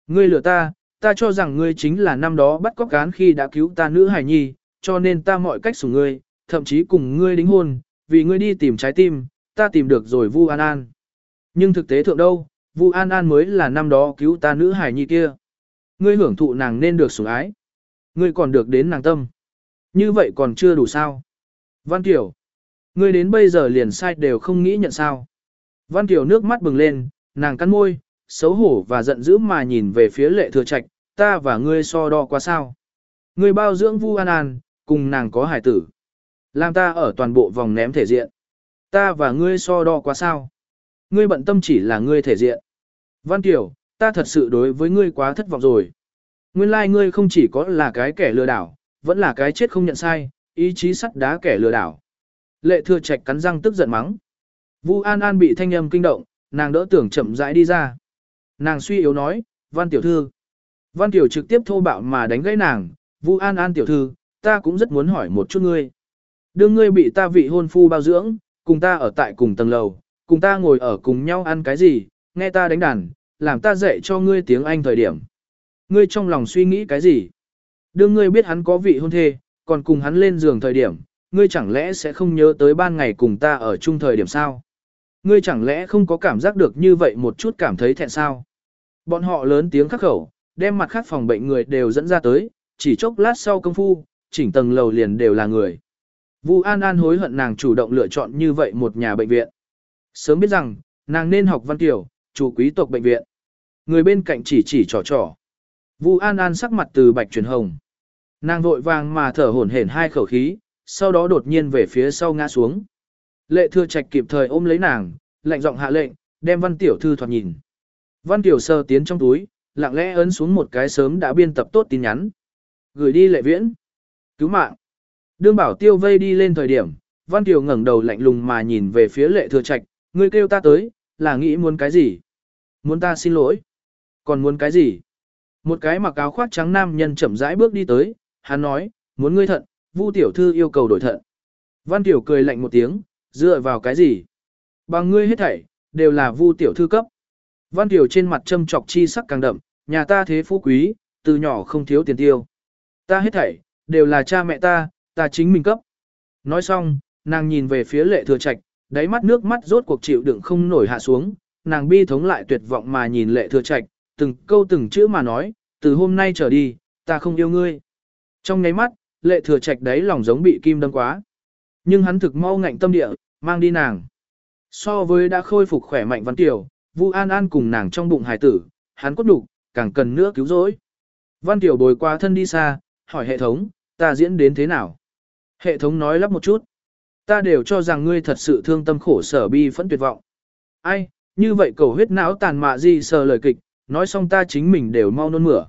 Ngươi lừa ta, ta cho rằng ngươi chính là năm đó bắt cóc cán khi đã cứu ta nữ hài nhi, cho nên ta mọi cách sủng ngươi, thậm chí cùng ngươi đính hôn, vì ngươi đi tìm trái tim, ta tìm được rồi Vu An An. Nhưng thực tế thượng đâu, Vu An An mới là năm đó cứu ta nữ hài nhi kia. Ngươi hưởng thụ nàng nên được sủng ái. Ngươi còn được đến nàng tâm. Như vậy còn chưa đủ sao. Văn Kiều. Ngươi đến bây giờ liền sai đều không nghĩ nhận sao. Văn Kiều nước mắt bừng lên, nàng cắn môi, xấu hổ và giận dữ mà nhìn về phía lệ thừa trạch, ta và ngươi so đo quá sao. Ngươi bao dưỡng Vu An An, cùng nàng có hải tử. Làm ta ở toàn bộ vòng ném thể diện. Ta và ngươi so đo quá sao. Ngươi bận tâm chỉ là ngươi thể diện. Văn Kiều, ta thật sự đối với ngươi quá thất vọng rồi. Nguyên lai like ngươi không chỉ có là cái kẻ lừa đảo, vẫn là cái chết không nhận sai, ý chí sắt đá kẻ lừa đảo. Lệ thừa trạch cắn răng tức giận mắng. Vu An An bị thanh âm kinh động, nàng đỡ tưởng chậm rãi đi ra. Nàng suy yếu nói, Văn tiểu thư. Văn tiểu trực tiếp thô bạo mà đánh gãy nàng, Vu An An tiểu thư, ta cũng rất muốn hỏi một chút ngươi. Đương ngươi bị ta vị hôn phu bao dưỡng, cùng ta ở tại cùng tầng lầu, cùng ta ngồi ở cùng nhau ăn cái gì, nghe ta đánh đàn, làm ta dạy cho ngươi tiếng Anh thời điểm. Ngươi trong lòng suy nghĩ cái gì? Đương ngươi biết hắn có vị hôn thê, còn cùng hắn lên giường thời điểm, ngươi chẳng lẽ sẽ không nhớ tới ban ngày cùng ta ở chung thời điểm sao? Ngươi chẳng lẽ không có cảm giác được như vậy một chút cảm thấy thẹn sao? Bọn họ lớn tiếng khắc khẩu, đem mặt khác phòng bệnh người đều dẫn ra tới, chỉ chốc lát sau công phu, chỉnh tầng lầu liền đều là người. Vu An An hối hận nàng chủ động lựa chọn như vậy một nhà bệnh viện. Sớm biết rằng, nàng nên học văn tiểu, chủ quý tộc bệnh viện. Người bên cạnh chỉ chỉ trò trò. Vu An An sắc mặt từ bạch chuyển hồng. Nàng vội vàng mà thở hổn hển hai khẩu khí, sau đó đột nhiên về phía sau ngã xuống. Lệ thừa trạch kịp thời ôm lấy nàng, lạnh giọng hạ lệnh, đem văn tiểu thư thoạt nhìn. Văn tiểu sơ tiến trong túi, lặng lẽ ấn xuống một cái sớm đã biên tập tốt tin nhắn. Gửi đi lệ viễn. Cứu mạng. Đương bảo tiêu vây đi lên thời điểm, văn tiểu ngẩng đầu lạnh lùng mà nhìn về phía lệ thừa trạch, ngươi kêu ta tới, là nghĩ muốn cái gì? Muốn ta xin lỗi. Còn muốn cái gì? Một cái mặc áo khoác trắng nam nhân chậm rãi bước đi tới, hắn nói, muốn ngươi thận, Vu tiểu thư yêu cầu đổi thận. Văn tiểu cười lạnh một tiếng, dựa vào cái gì? Bằng ngươi hết thảy, đều là Vu tiểu thư cấp. Văn tiểu trên mặt châm trọc chi sắc càng đậm, nhà ta thế phú quý, từ nhỏ không thiếu tiền tiêu. Ta hết thảy, đều là cha mẹ ta, ta chính mình cấp. Nói xong, nàng nhìn về phía lệ thừa trạch, đáy mắt nước mắt rốt cuộc chịu đựng không nổi hạ xuống, nàng bi thống lại tuyệt vọng mà nhìn lệ thừa trạch, từng câu từng chữ mà nói, từ hôm nay trở đi, ta không yêu ngươi. Trong ngáy mắt, lệ thừa trạch đấy lòng giống bị kim đâm quá. Nhưng hắn thực mau ngạnh tâm địa, mang đi nàng. So với đã khôi phục khỏe mạnh văn tiểu, Vu An An cùng nàng trong bụng hài tử, hắn cốt đủ, càng cần nữa cứu rỗi. Văn tiểu bồi qua thân đi xa, hỏi hệ thống, ta diễn đến thế nào? Hệ thống nói lắp một chút. Ta đều cho rằng ngươi thật sự thương tâm khổ sở bi phẫn tuyệt vọng. Ai, như vậy cầu huyết não tàn mạ gì sờ lời kịch, nói xong ta chính mình đều mau nôn mửa.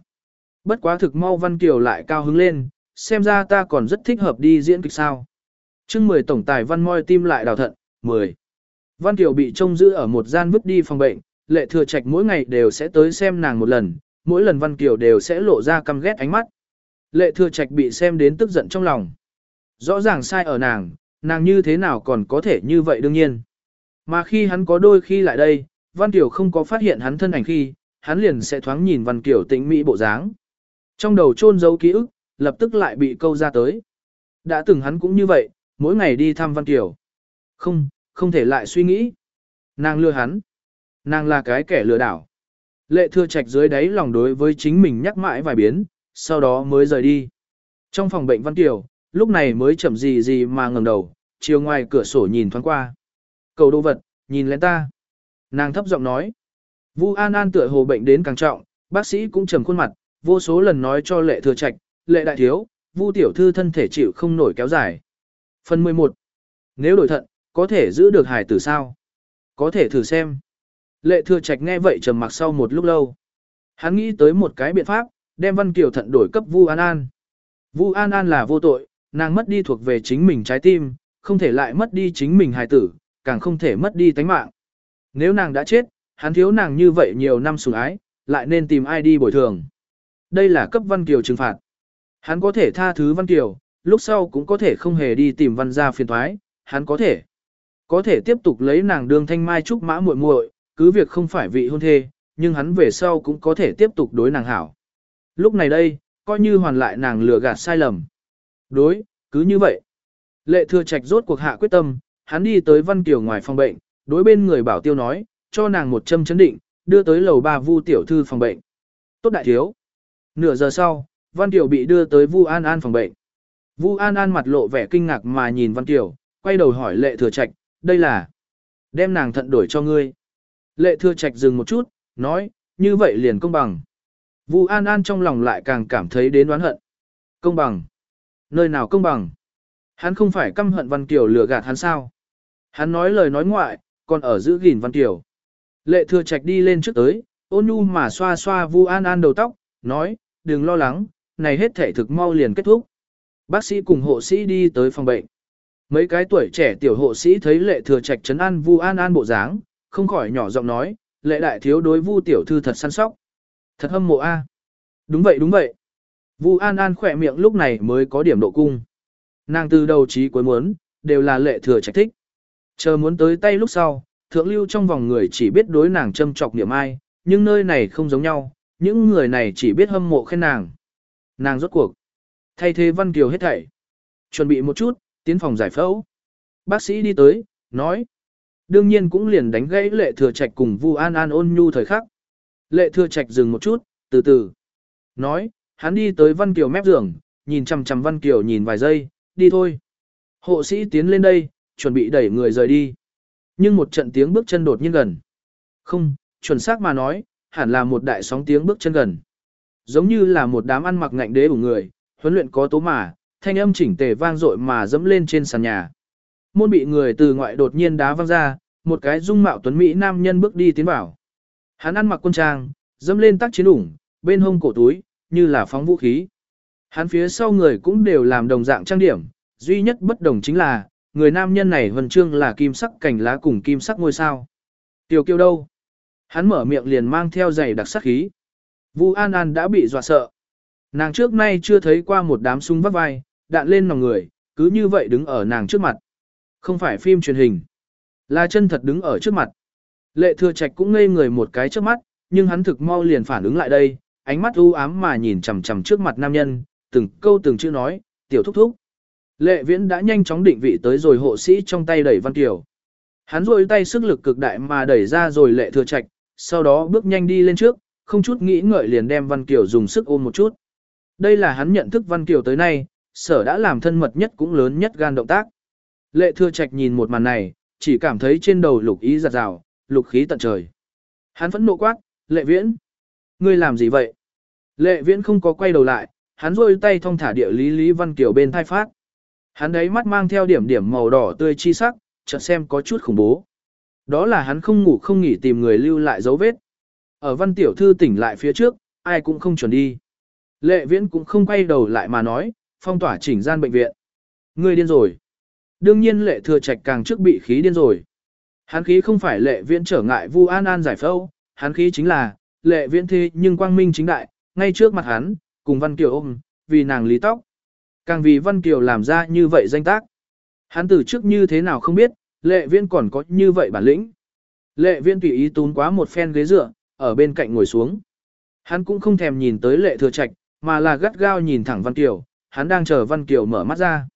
Bất quá thực mau Văn Kiều lại cao hứng lên, xem ra ta còn rất thích hợp đi diễn kịch sao. chương 10 tổng tài Văn Môi tim lại đào thận, 10. Văn Kiều bị trông giữ ở một gian vứt đi phòng bệnh, lệ thừa trạch mỗi ngày đều sẽ tới xem nàng một lần, mỗi lần Văn Kiều đều sẽ lộ ra căm ghét ánh mắt. Lệ thừa trạch bị xem đến tức giận trong lòng. Rõ ràng sai ở nàng, nàng như thế nào còn có thể như vậy đương nhiên. Mà khi hắn có đôi khi lại đây, Văn Kiều không có phát hiện hắn thân ảnh khi, hắn liền sẽ thoáng nhìn Văn Kiều tĩnh mỹ bộ dáng. Trong đầu chôn giấu ký ức, lập tức lại bị câu ra tới. Đã từng hắn cũng như vậy, mỗi ngày đi thăm Văn Kiều. Không, không thể lại suy nghĩ. Nàng lừa hắn. Nàng là cái kẻ lừa đảo. Lệ thưa trạch dưới đáy lòng đối với chính mình nhắc mãi vài biến, sau đó mới rời đi. Trong phòng bệnh Văn Kiều, lúc này mới chậm gì gì mà ngẩng đầu, chiều ngoài cửa sổ nhìn thoáng qua. Cầu đồ vật, nhìn lên ta. Nàng thấp giọng nói. Vu An An tựa hồ bệnh đến càng trọng, bác sĩ cũng trầm khuôn mặt, vô số lần nói cho lệ thừa trạch, lệ đại thiếu, Vu tiểu thư thân thể chịu không nổi kéo dài. Phần 11. Nếu đổi thận, có thể giữ được hải tử sao? Có thể thử xem. Lệ thừa trạch nghe vậy trầm mặc sau một lúc lâu. Hắn nghĩ tới một cái biện pháp, đem Văn Kiều thận đổi cấp Vu An An. Vu An An là vô tội, nàng mất đi thuộc về chính mình trái tim, không thể lại mất đi chính mình hài tử, càng không thể mất đi tánh mạng. Nếu nàng đã chết, hắn thiếu nàng như vậy nhiều năm sủng ái, lại nên tìm ai đi bồi thường. Đây là cấp Văn Kiều trừng phạt. Hắn có thể tha thứ Văn Kiều, lúc sau cũng có thể không hề đi tìm Văn gia phiền thoái, hắn có thể. Có thể tiếp tục lấy nàng đương thanh mai trúc mã muội muội, cứ việc không phải vị hôn thê, nhưng hắn về sau cũng có thể tiếp tục đối nàng hảo. Lúc này đây, coi như hoàn lại nàng lừa gạt sai lầm. Đối, cứ như vậy. Lệ thừa trạch rốt cuộc hạ quyết tâm, hắn đi tới Văn Kiều ngoài phòng bệnh, đối bên người bảo tiêu nói, cho nàng một châm chấn định, đưa tới lầu ba Vu tiểu thư phòng bệnh. Tốt đại thiếu. Nửa giờ sau, Văn Kiều bị đưa tới Vu An An phòng bệnh. Vu An An mặt lộ vẻ kinh ngạc mà nhìn Văn Kiều, quay đầu hỏi lệ thừa trạch, đây là đem nàng thận đổi cho ngươi. Lệ thưa trạch dừng một chút, nói, như vậy liền công bằng. Vu An An trong lòng lại càng cảm thấy đến đoán hận. Công bằng. Nơi nào công bằng? Hắn không phải căm hận Văn Kiều lừa gạt hắn sao? Hắn nói lời nói ngoại, còn ở giữ gìn Văn Kiều. Lệ thừa trạch đi lên trước tới, ôn nhu mà xoa xoa Vu An An đầu tóc, nói, đừng lo lắng, này hết thể thực mau liền kết thúc. Bác sĩ cùng hộ sĩ đi tới phòng bệnh. Mấy cái tuổi trẻ tiểu hộ sĩ thấy lệ thừa trạch trấn an Vu An An bộ dáng, không khỏi nhỏ giọng nói, lệ đại thiếu đối Vu tiểu thư thật săn sóc. Thật hâm mộ a. Đúng vậy đúng vậy. Vu An An khỏe miệng lúc này mới có điểm độ cung. Nàng từ đầu chí cuối muốn, đều là lệ thừa trạch thích. Chờ muốn tới tay lúc sau, thượng lưu trong vòng người chỉ biết đối nàng châm chọc niệm ai, nhưng nơi này không giống nhau, những người này chỉ biết hâm mộ khen nàng. Nàng rốt cuộc. Thay thế Văn Kiều hết thảy. Chuẩn bị một chút, tiến phòng giải phẫu. Bác sĩ đi tới, nói. Đương nhiên cũng liền đánh gãy lệ thừa trạch cùng Vu An An ôn nhu thời khắc. Lệ thừa trạch dừng một chút, từ từ. Nói, hắn đi tới Văn Kiều mép giường, nhìn chằm chằm Văn Kiều nhìn vài giây, đi thôi. Hộ sĩ tiến lên đây, chuẩn bị đẩy người rời đi. Nhưng một trận tiếng bước chân đột nhiên gần. Không, chuẩn xác mà nói, hẳn là một đại sóng tiếng bước chân gần. Giống như là một đám ăn mặc ngạnh đế của người, huấn luyện có tố mà, thanh âm chỉnh tề vang dội mà dẫm lên trên sàn nhà. Môn bị người từ ngoại đột nhiên đá văng ra, một cái dung mạo tuấn mỹ nam nhân bước đi tiến vào. Hắn ăn mặc quân trang, dẫm lên tác chiến ủng, bên hông cổ túi, như là phóng vũ khí. Hắn phía sau người cũng đều làm đồng dạng trang điểm, duy nhất bất đồng chính là, người nam nhân này vần trương là kim sắc cảnh lá cùng kim sắc ngôi sao. Tiểu kiêu đâu? Hắn mở miệng liền mang theo giày đặc sắc khí. Vu An An đã bị dọa sợ. Nàng trước nay chưa thấy qua một đám súng vắt vai, đạn lên nòng người, cứ như vậy đứng ở nàng trước mặt. Không phải phim truyền hình, là chân thật đứng ở trước mặt. Lệ thừa trạch cũng ngây người một cái trước mắt, nhưng hắn thực mau liền phản ứng lại đây, ánh mắt u ám mà nhìn chằm chằm trước mặt nam nhân, từng câu từng chữ nói, tiểu thúc thúc. Lệ viễn đã nhanh chóng định vị tới rồi hộ sĩ trong tay đẩy văn tiểu. Hắn rôi tay sức lực cực đại mà đẩy ra rồi lệ thừa trạch, sau đó bước nhanh đi lên trước, không chút nghĩ ngợi liền đem Văn Kiều dùng sức ôm một chút. Đây là hắn nhận thức Văn Kiều tới nay, sở đã làm thân mật nhất cũng lớn nhất gan động tác. Lệ thừa trạch nhìn một màn này, chỉ cảm thấy trên đầu lục ý giật rào, lục khí tận trời. Hắn phẫn nộ quát, lệ viễn. Ngươi làm gì vậy? Lệ viễn không có quay đầu lại, hắn rôi tay thong thả địa lý Lý Văn Kiều bên thai phát. Hắn đấy mắt mang theo điểm điểm màu đỏ tươi chi sắc, chợt xem có chút khủng bố. Đó là hắn không ngủ không nghỉ tìm người lưu lại dấu vết. Ở văn tiểu thư tỉnh lại phía trước, ai cũng không chuẩn đi. Lệ viễn cũng không quay đầu lại mà nói, phong tỏa chỉnh gian bệnh viện. Ngươi điên rồi. Đương nhiên lệ thừa trạch càng trước bị khí điên rồi. Hắn khí không phải lệ viễn trở ngại vu an an giải phẫu, hắn khí chính là, lệ viễn thế nhưng quang minh chính đại, ngay trước mặt hắn, cùng Văn Kiều ôm, vì nàng lý tóc. Càng vì Văn Kiều làm ra như vậy danh tác. Hắn từ trước như thế nào không biết, lệ viễn còn có như vậy bản lĩnh. Lệ viễn tùy ý tún quá một phen ghế dựa, ở bên cạnh ngồi xuống. Hắn cũng không thèm nhìn tới lệ thừa trạch, mà là gắt gao nhìn thẳng Văn Kiều, hắn đang chờ Văn Kiều mở mắt ra.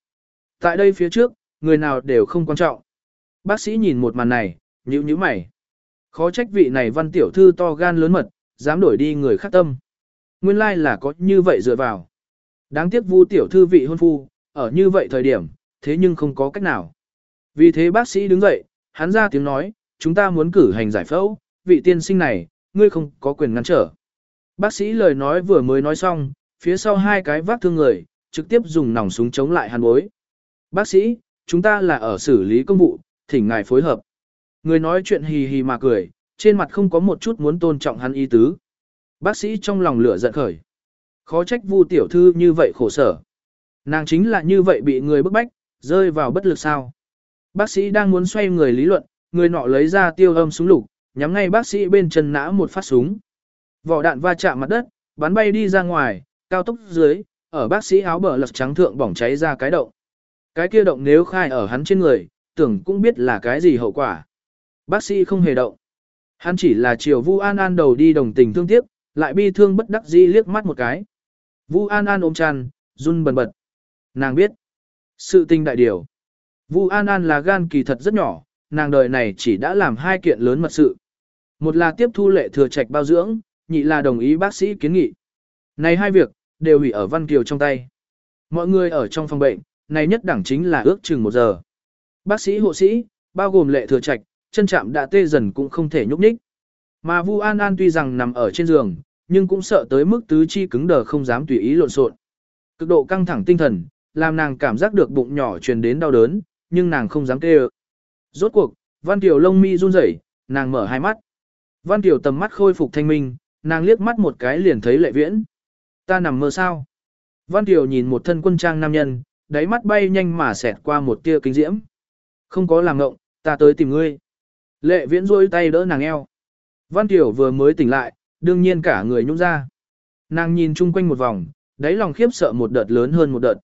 Tại đây phía trước, người nào đều không quan trọng. Bác sĩ nhìn một màn này, nhíu nhíu mày. Khó trách vị này Văn Tiểu Thư to gan lớn mật, dám đổi đi người khác tâm. Nguyên lai like là có như vậy dựa vào. Đáng tiếc Vu Tiểu Thư vị hôn phu, ở như vậy thời điểm, thế nhưng không có cách nào. Vì thế bác sĩ đứng dậy, hắn ra tiếng nói, chúng ta muốn cử hành giải phẫu, vị tiên sinh này, ngươi không có quyền ngăn trở. Bác sĩ lời nói vừa mới nói xong, phía sau hai cái vác thương người, trực tiếp dùng nòng súng chống lại hắn bối. Bác sĩ, chúng ta là ở xử lý công vụ, thỉnh ngài phối hợp. Người nói chuyện hì hì mà cười, trên mặt không có một chút muốn tôn trọng hắn ý tứ. Bác sĩ trong lòng lửa giận khởi. Khó trách vu tiểu thư như vậy khổ sở. Nàng chính là như vậy bị người bức bách, rơi vào bất lực sao. Bác sĩ đang muốn xoay người lý luận, người nọ lấy ra tiêu âm súng lục, nhắm ngay bác sĩ bên chân nã một phát súng. Vỏ đạn va chạm mặt đất, bắn bay đi ra ngoài, cao tốc dưới, ở bác sĩ áo bờ lật trắng thượng bỏng cháy ra cái động. Cái kia động nếu khai ở hắn trên người, tưởng cũng biết là cái gì hậu quả. Bác sĩ không hề động. Hắn chỉ là chiều Vu An An đầu đi đồng tình thương tiếc, lại bi thương bất đắc dĩ liếc mắt một cái. Vu An An ôm chăn, run bần bật. Nàng biết. Sự tình đại điều. Vu An An là gan kỳ thật rất nhỏ, nàng đời này chỉ đã làm hai kiện lớn mật sự. Một là tiếp thu lệ thừa trạch bao dưỡng, nhị là đồng ý bác sĩ kiến nghị. Này hai việc, đều hủy ở Văn Kiều trong tay. Mọi người ở trong phòng bệnh, này nhất đẳng chính là ước chừng một giờ. Bác sĩ hộ sĩ, bao gồm lệ thừa trạch, chân chạm đã tê dần cũng không thể nhúc nhích. Mà Vu An An tuy rằng nằm ở trên giường, nhưng cũng sợ tới mức tứ chi cứng đờ không dám tùy ý lộn xộn. Cực độ căng thẳng tinh thần, làm nàng cảm giác được bụng nhỏ truyền đến đau đớn, nhưng nàng không dám kêu. Rốt cuộc, Văn Kiều lông mi run rẩy, nàng mở hai mắt. Văn Kiều tầm mắt khôi phục thanh minh, nàng liếc mắt một cái liền thấy lệ viễn. Ta nằm mơ sao? Văn Tiểu nhìn một thân quân trang nam nhân, đáy mắt bay nhanh mà xẹt qua một tia kinh diễm. Không có làm ngộng, ta tới tìm ngươi. Lệ viễn rôi tay đỡ nàng eo. Văn Tiểu vừa mới tỉnh lại, đương nhiên cả người nhũng ra. Nàng nhìn chung quanh một vòng, đáy lòng khiếp sợ một đợt lớn hơn một đợt.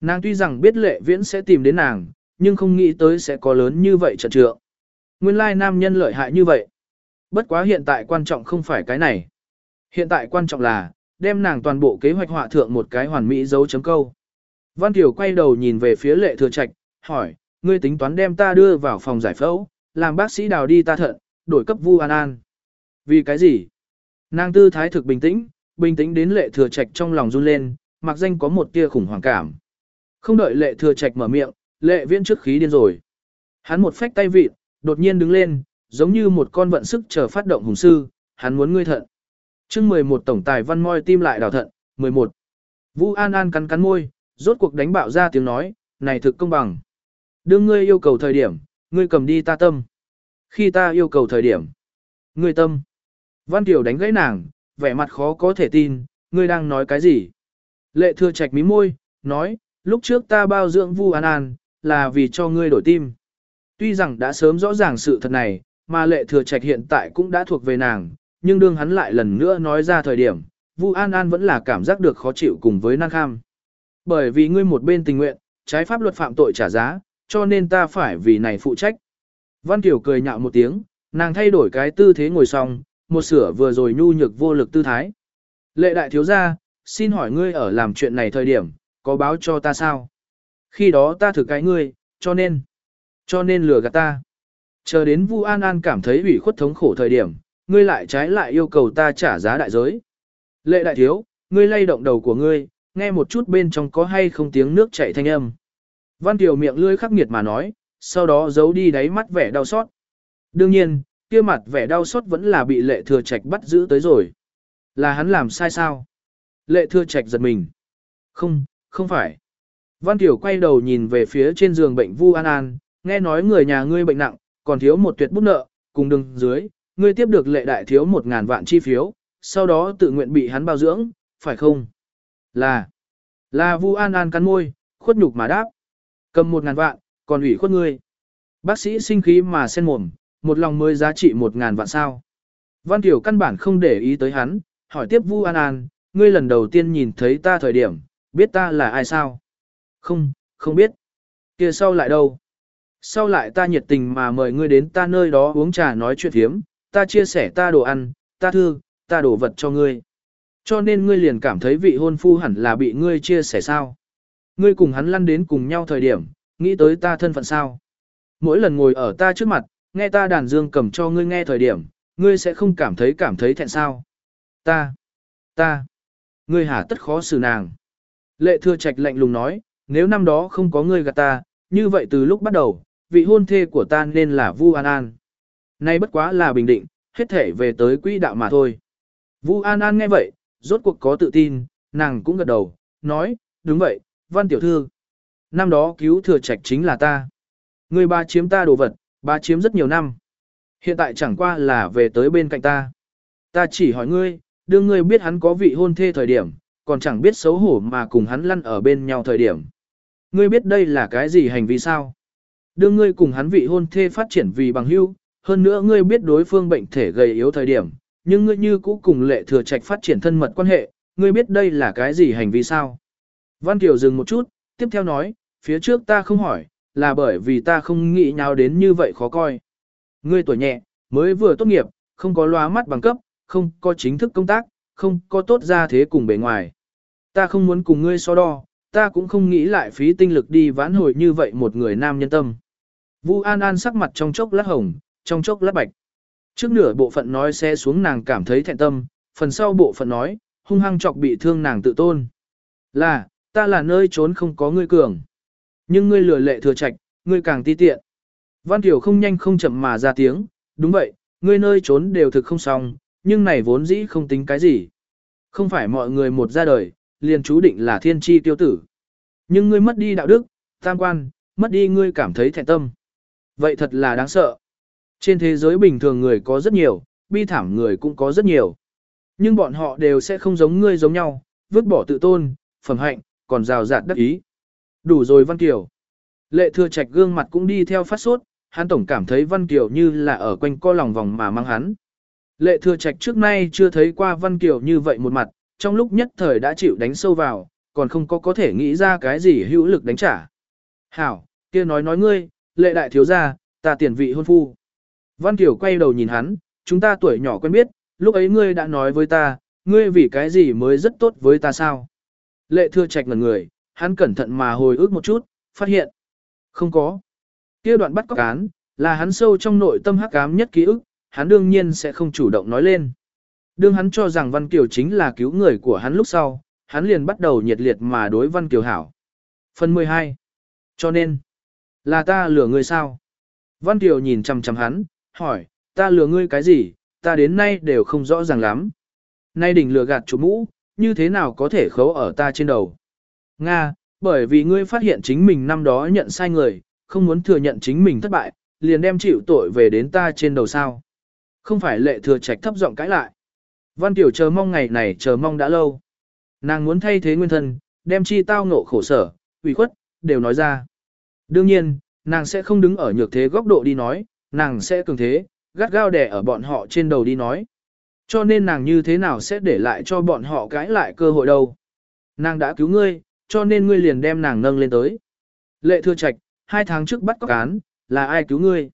Nàng tuy rằng biết lệ viễn sẽ tìm đến nàng, nhưng không nghĩ tới sẽ có lớn như vậy trận trượng. Nguyên lai nam nhân lợi hại như vậy. Bất quá hiện tại quan trọng không phải cái này. Hiện tại quan trọng là, đem nàng toàn bộ kế hoạch họa thượng một cái hoàn mỹ dấu chấm câu. Văn Tiểu quay đầu nhìn về phía lệ thừa trạch, hỏi, ngươi tính toán đem ta đưa vào phòng giải phẫu, làm bác sĩ đào đi ta thận, đổi cấp vu an an. Vì cái gì? Nàng tư thái thực bình tĩnh, bình tĩnh đến lệ thừa trạch trong lòng run lên, mặc danh có một tia khủng hoảng cảm. Không đợi lệ thừa trạch mở miệng, lệ viễn trước khí điên rồi. Hắn một phách tay vịt, đột nhiên đứng lên, giống như một con vận sức chờ phát động hùng sư, hắn muốn ngươi thận chương 11 tổng tài văn moi tim lại đào thận, 11. Vũ An An cắn cắn môi, rốt cuộc đánh bạo ra tiếng nói, này thực công bằng. Đương ngươi yêu cầu thời điểm, ngươi cầm đi ta tâm. Khi ta yêu cầu thời điểm, ngươi tâm. Văn Tiểu đánh gãy nàng, vẻ mặt khó có thể tin, ngươi đang nói cái gì? Lệ thừa trạch mí môi, nói, lúc trước ta bao dưỡng Vu An An, là vì cho ngươi đổi tim. Tuy rằng đã sớm rõ ràng sự thật này, mà lệ thừa trạch hiện tại cũng đã thuộc về nàng, nhưng đương hắn lại lần nữa nói ra thời điểm, Vu An An vẫn là cảm giác được khó chịu cùng với năng kham. Bởi vì ngươi một bên tình nguyện, trái pháp luật phạm tội trả giá, cho nên ta phải vì này phụ trách. Văn Kiều cười nhạo một tiếng, nàng thay đổi cái tư thế ngồi xong, một sửa vừa rồi nhu nhược vô lực tư thái. Lệ đại thiếu gia, xin hỏi ngươi ở làm chuyện này thời điểm, có báo cho ta sao? Khi đó ta thử cái ngươi, cho nên, cho nên lừa gạt ta. Chờ đến Vu An An cảm thấy ủy khuất thống khổ thời điểm, ngươi lại trái lại yêu cầu ta trả giá đại giới. Lệ đại thiếu, ngươi lay động đầu của ngươi, nghe một chút bên trong có hay không tiếng nước chảy thanh âm. Văn Tiểu miệng lươi khắc nghiệt mà nói, sau đó giấu đi đáy mắt vẻ đau xót. Đương nhiên, kia mặt vẻ đau xót vẫn là bị lệ thừa trạch bắt giữ tới rồi. Là hắn làm sai sao? Lệ thừa trạch giật mình. Không, không phải. Văn Tiểu quay đầu nhìn về phía trên giường bệnh Vu An An, nghe nói người nhà ngươi bệnh nặng, còn thiếu một tuyệt bút nợ, cùng đừng dưới, ngươi tiếp được lệ đại thiếu một ngàn vạn chi phiếu, sau đó tự nguyện bị hắn bao dưỡng, phải không? Là, là Vu An An cắn môi, khuất nhục mà đáp. Cầm một ngàn vạn, còn ủy khuất ngươi. Bác sĩ sinh khí mà sen mồm, một lòng mới giá trị một ngàn vạn sao. Văn Tiểu căn bản không để ý tới hắn, hỏi tiếp Vu An An, ngươi lần đầu tiên nhìn thấy ta thời điểm, biết ta là ai sao? Không, không biết. kia sau lại đâu? Sau lại ta nhiệt tình mà mời ngươi đến ta nơi đó uống trà nói chuyện thiếm, ta chia sẻ ta đồ ăn, ta thương, ta đổ vật cho ngươi. Cho nên ngươi liền cảm thấy vị hôn phu hẳn là bị ngươi chia sẻ sao? Ngươi cùng hắn lăn đến cùng nhau thời điểm, nghĩ tới ta thân phận sao? Mỗi lần ngồi ở ta trước mặt, nghe ta đàn dương cầm cho ngươi nghe thời điểm, ngươi sẽ không cảm thấy cảm thấy thẹn sao? Ta, ta, ngươi hả tất khó xử nàng. Lệ thừa trạch lạnh lùng nói, nếu năm đó không có ngươi gạt ta, như vậy từ lúc bắt đầu, vị hôn thê của ta nên là Vu An An. Nay bất quá là bình định, hết thể về tới quỹ đạo mà thôi. Vu An An nghe vậy, rốt cuộc có tự tin, nàng cũng gật đầu, nói, đúng vậy, văn tiểu thư. Năm đó cứu thừa trạch chính là ta. người ba chiếm ta đồ vật, ba chiếm rất nhiều năm. Hiện tại chẳng qua là về tới bên cạnh ta. Ta chỉ hỏi ngươi, đương ngươi biết hắn có vị hôn thê thời điểm, còn chẳng biết xấu hổ mà cùng hắn lăn ở bên nhau thời điểm. Ngươi biết đây là cái gì hành vi sao? Đương ngươi cùng hắn vị hôn thê phát triển vì bằng hữu, hơn nữa ngươi biết đối phương bệnh thể gầy yếu thời điểm, nhưng ngươi như cũ cùng lệ thừa trạch phát triển thân mật quan hệ, ngươi biết đây là cái gì hành vi sao? Văn Kiều dừng một chút, tiếp theo nói, phía trước ta không hỏi, là bởi vì ta không nghĩ nhau đến như vậy khó coi. Ngươi tuổi nhẹ, mới vừa tốt nghiệp, không có loa mắt bằng cấp, không có chính thức công tác, không có tốt ra thế cùng bề ngoài. Ta không muốn cùng ngươi so đo, ta cũng không nghĩ lại phí tinh lực đi vãn hồi như vậy một người nam nhân tâm. Vu An An sắc mặt trong chốc lát hồng, trong chốc lát bạch. Trước nửa bộ phận nói xe xuống nàng cảm thấy thẹn tâm, phần sau bộ phận nói, hung hăng chọc bị thương nàng tự tôn. Là, ta là nơi trốn không có ngươi cường. Nhưng ngươi lừa lệ thừa trạch, ngươi càng ti tiện. Văn tiểu không nhanh không chậm mà ra tiếng, đúng vậy, ngươi nơi trốn đều thực không xong, nhưng này vốn dĩ không tính cái gì. Không phải mọi người một ra đời, liền chú định là thiên tri tiêu tử. Nhưng ngươi mất đi đạo đức, tam quan, mất đi ngươi cảm thấy thẹn tâm. Vậy thật là đáng sợ. Trên thế giới bình thường người có rất nhiều, bi thảm người cũng có rất nhiều. Nhưng bọn họ đều sẽ không giống ngươi giống nhau, vứt bỏ tự tôn, phẩm hạnh, còn rào rạt đắc ý. Đủ rồi Văn Kiều. Lệ thừa trạch gương mặt cũng đi theo phát sốt, hắn tổng cảm thấy Văn Kiều như là ở quanh co lòng vòng mà mang hắn. Lệ thừa trạch trước nay chưa thấy qua Văn Kiều như vậy một mặt, trong lúc nhất thời đã chịu đánh sâu vào, còn không có có thể nghĩ ra cái gì hữu lực đánh trả. Hảo, kia nói nói ngươi, lệ đại thiếu gia, ta tiền vị hôn phu. Văn Kiều quay đầu nhìn hắn, chúng ta tuổi nhỏ quen biết, lúc ấy ngươi đã nói với ta, ngươi vì cái gì mới rất tốt với ta sao? Lệ thừa trạch ngần người, hắn cẩn thận mà hồi ức một chút, phát hiện. Không có. Kia đoạn bắt cóc cán, là hắn sâu trong nội tâm hắc ám nhất ký ức, hắn đương nhiên sẽ không chủ động nói lên. Đương hắn cho rằng Văn Kiều chính là cứu người của hắn lúc sau, hắn liền bắt đầu nhiệt liệt mà đối Văn Kiều hảo. Phần 12. Cho nên, là ta lừa người sao? Văn Kiều nhìn chằm chằm hắn, hỏi, ta lừa ngươi cái gì, ta đến nay đều không rõ ràng lắm. Nay đỉnh lừa gạt chủ mũ, như thế nào có thể khấu ở ta trên đầu? Nga, bởi vì ngươi phát hiện chính mình năm đó nhận sai người, không muốn thừa nhận chính mình thất bại, liền đem chịu tội về đến ta trên đầu sao. Không phải lệ thừa trạch thấp giọng cãi lại. Văn Tiểu chờ mong ngày này chờ mong đã lâu. Nàng muốn thay thế nguyên thân, đem chi tao ngộ khổ sở, ủy khuất, đều nói ra. Đương nhiên, nàng sẽ không đứng ở nhược thế góc độ đi nói, nàng sẽ cường thế, gắt gao đè ở bọn họ trên đầu đi nói. Cho nên nàng như thế nào sẽ để lại cho bọn họ cãi lại cơ hội đâu. Nàng đã cứu ngươi, cho nên ngươi liền đem nàng nâng lên tới. Lệ thưa trạch, hai tháng trước bắt cóc án, là ai cứu ngươi?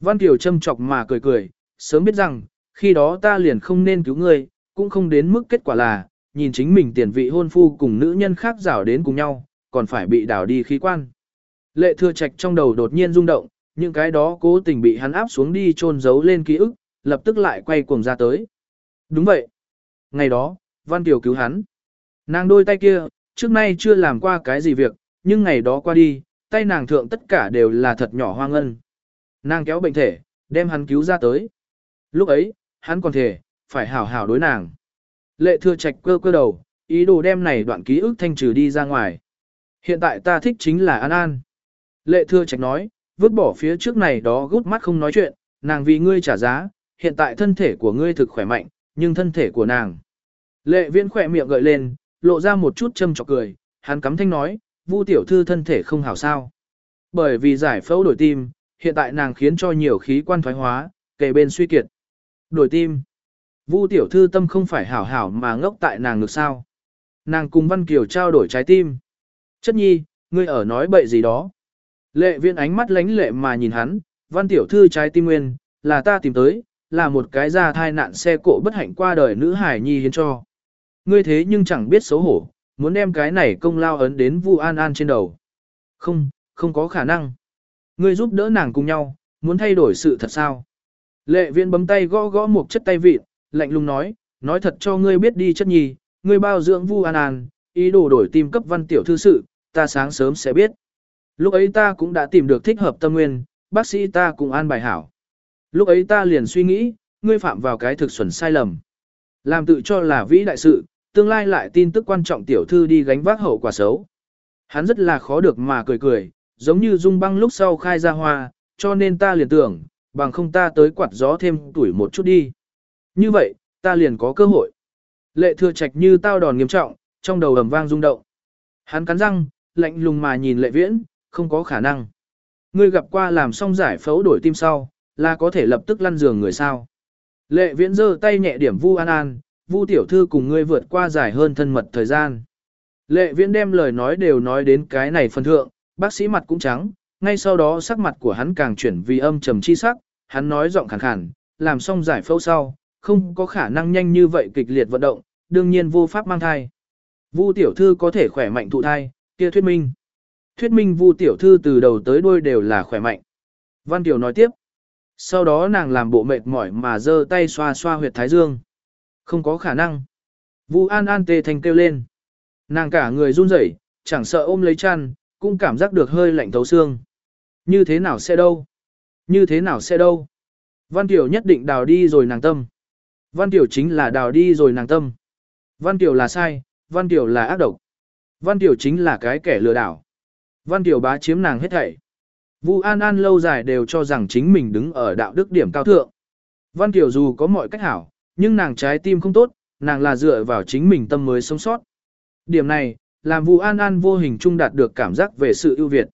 Văn Kiều châm chọc mà cười cười, sớm biết rằng, khi đó ta liền không nên cứu ngươi, cũng không đến mức kết quả là, nhìn chính mình tiền vị hôn phu cùng nữ nhân khác rảo đến cùng nhau, còn phải bị đảo đi khí quan. Lệ thừa trạch trong đầu đột nhiên rung động, những cái đó cố tình bị hắn áp xuống đi chôn giấu lên ký ức, lập tức lại quay cuồng ra tới. Đúng vậy. Ngày đó, Văn Kiều cứu hắn. Nàng đôi tay kia, trước nay chưa làm qua cái gì việc, nhưng ngày đó qua đi, tay nàng thượng tất cả đều là thật nhỏ hoang ân. Nàng kéo bệnh thể, đem hắn cứu ra tới. Lúc ấy, hắn còn thể, phải hảo hảo đối nàng. Lệ thừa trạch cơ cơ đầu, ý đồ đem này đoạn ký ức thanh trừ đi ra ngoài. Hiện tại ta thích chính là An An. Lệ thừa trạch nói, vứt bỏ phía trước này đó gút mắt không nói chuyện, nàng vì ngươi trả giá, hiện tại thân thể của ngươi thực khỏe mạnh, nhưng thân thể của nàng. Lệ viễn khỏe miệng gợi lên, lộ ra một chút châm chọc cười, hắn cắm thanh nói, Vu tiểu thư thân thể không hảo sao. Bởi vì giải phẫu đổi tim, hiện tại nàng khiến cho nhiều khí quan thoái hóa, kề bên suy kiệt. Đổi tim. Vu tiểu thư tâm không phải hảo hảo mà ngốc tại nàng ngược sao. Nàng cùng Văn Kiều trao đổi trái tim. Chất nhi, ngươi ở nói bậy gì đó. Lệ viên ánh mắt lánh lệ mà nhìn hắn, Văn tiểu thư trái tim nguyên, là ta tìm tới, là một cái ra thai nạn xe cộ bất hạnh qua đời nữ hải nhi hiến cho. Ngươi thế nhưng chẳng biết xấu hổ, muốn đem cái này công lao ấn đến Vu An An trên đầu. Không, không có khả năng. Ngươi giúp đỡ nàng cùng nhau, muốn thay đổi sự thật sao? Lệ viên bấm tay gõ gõ một chất tay vịt, lạnh lùng nói, nói thật cho ngươi biết đi chất nhì ngươi bao dưỡng Vu An An, ý đồ đổi tim cấp văn tiểu thư sự, ta sáng sớm sẽ biết. Lúc ấy ta cũng đã tìm được thích hợp tâm nguyên, bác sĩ ta cũng an bài hảo. Lúc ấy ta liền suy nghĩ, ngươi phạm vào cái thực xuẩn sai lầm. Làm tự cho là vĩ đại sự, tương lai lại tin tức quan trọng tiểu thư đi gánh vác hậu quả xấu. Hắn rất là khó được mà cười cười, giống như dung băng lúc sau khai ra hoa, cho nên ta liền tưởng, bằng không ta tới quạt gió thêm tuổi một chút đi. Như vậy, ta liền có cơ hội. Lệ thừa trạch như tao đòn nghiêm trọng, trong đầu ầm vang rung động. Hắn cắn răng, lạnh lùng mà nhìn lệ viễn, không có khả năng. Ngươi gặp qua làm xong giải phẫu đổi tim sau, là có thể lập tức lăn giường người sao. Lệ viễn giơ tay nhẹ điểm Vu An An, Vu tiểu thư cùng ngươi vượt qua dài hơn thân mật thời gian. Lệ viễn đem lời nói đều nói đến cái này phần thượng, bác sĩ mặt cũng trắng, ngay sau đó sắc mặt của hắn càng chuyển vì âm trầm chi sắc, hắn nói giọng khàn khàn, làm xong giải phẫu sau, không có khả năng nhanh như vậy kịch liệt vận động, đương nhiên vô pháp mang thai. Vu tiểu thư có thể khỏe mạnh thụ thai, kia thuyết minh. Thuyết minh Vu tiểu thư từ đầu tới đuôi đều là khỏe mạnh. Văn Tiểu nói tiếp. Sau đó nàng làm bộ mệt mỏi mà giơ tay xoa xoa huyệt thái dương. Không có khả năng. Vu An An tê thành kêu lên. Nàng cả người run rẩy, chẳng sợ ôm lấy chăn, cũng cảm giác được hơi lạnh thấu xương. Như thế nào sẽ đâu? Như thế nào sẽ đâu? Văn Tiểu nhất định đào đi rồi nàng tâm. Văn Tiểu chính là đào đi rồi nàng tâm. Văn Tiểu là sai, Văn Tiểu là ác độc. Văn Tiểu chính là cái kẻ lừa đảo. Văn Tiểu bá chiếm nàng hết thảy. Vu An An lâu dài đều cho rằng chính mình đứng ở đạo đức điểm cao thượng. Văn Tiểu dù có mọi cách hảo, nhưng nàng trái tim không tốt, nàng là dựa vào chính mình tâm mới sống sót. Điểm này, làm Vu An An vô hình trung đạt được cảm giác về sự ưu việt.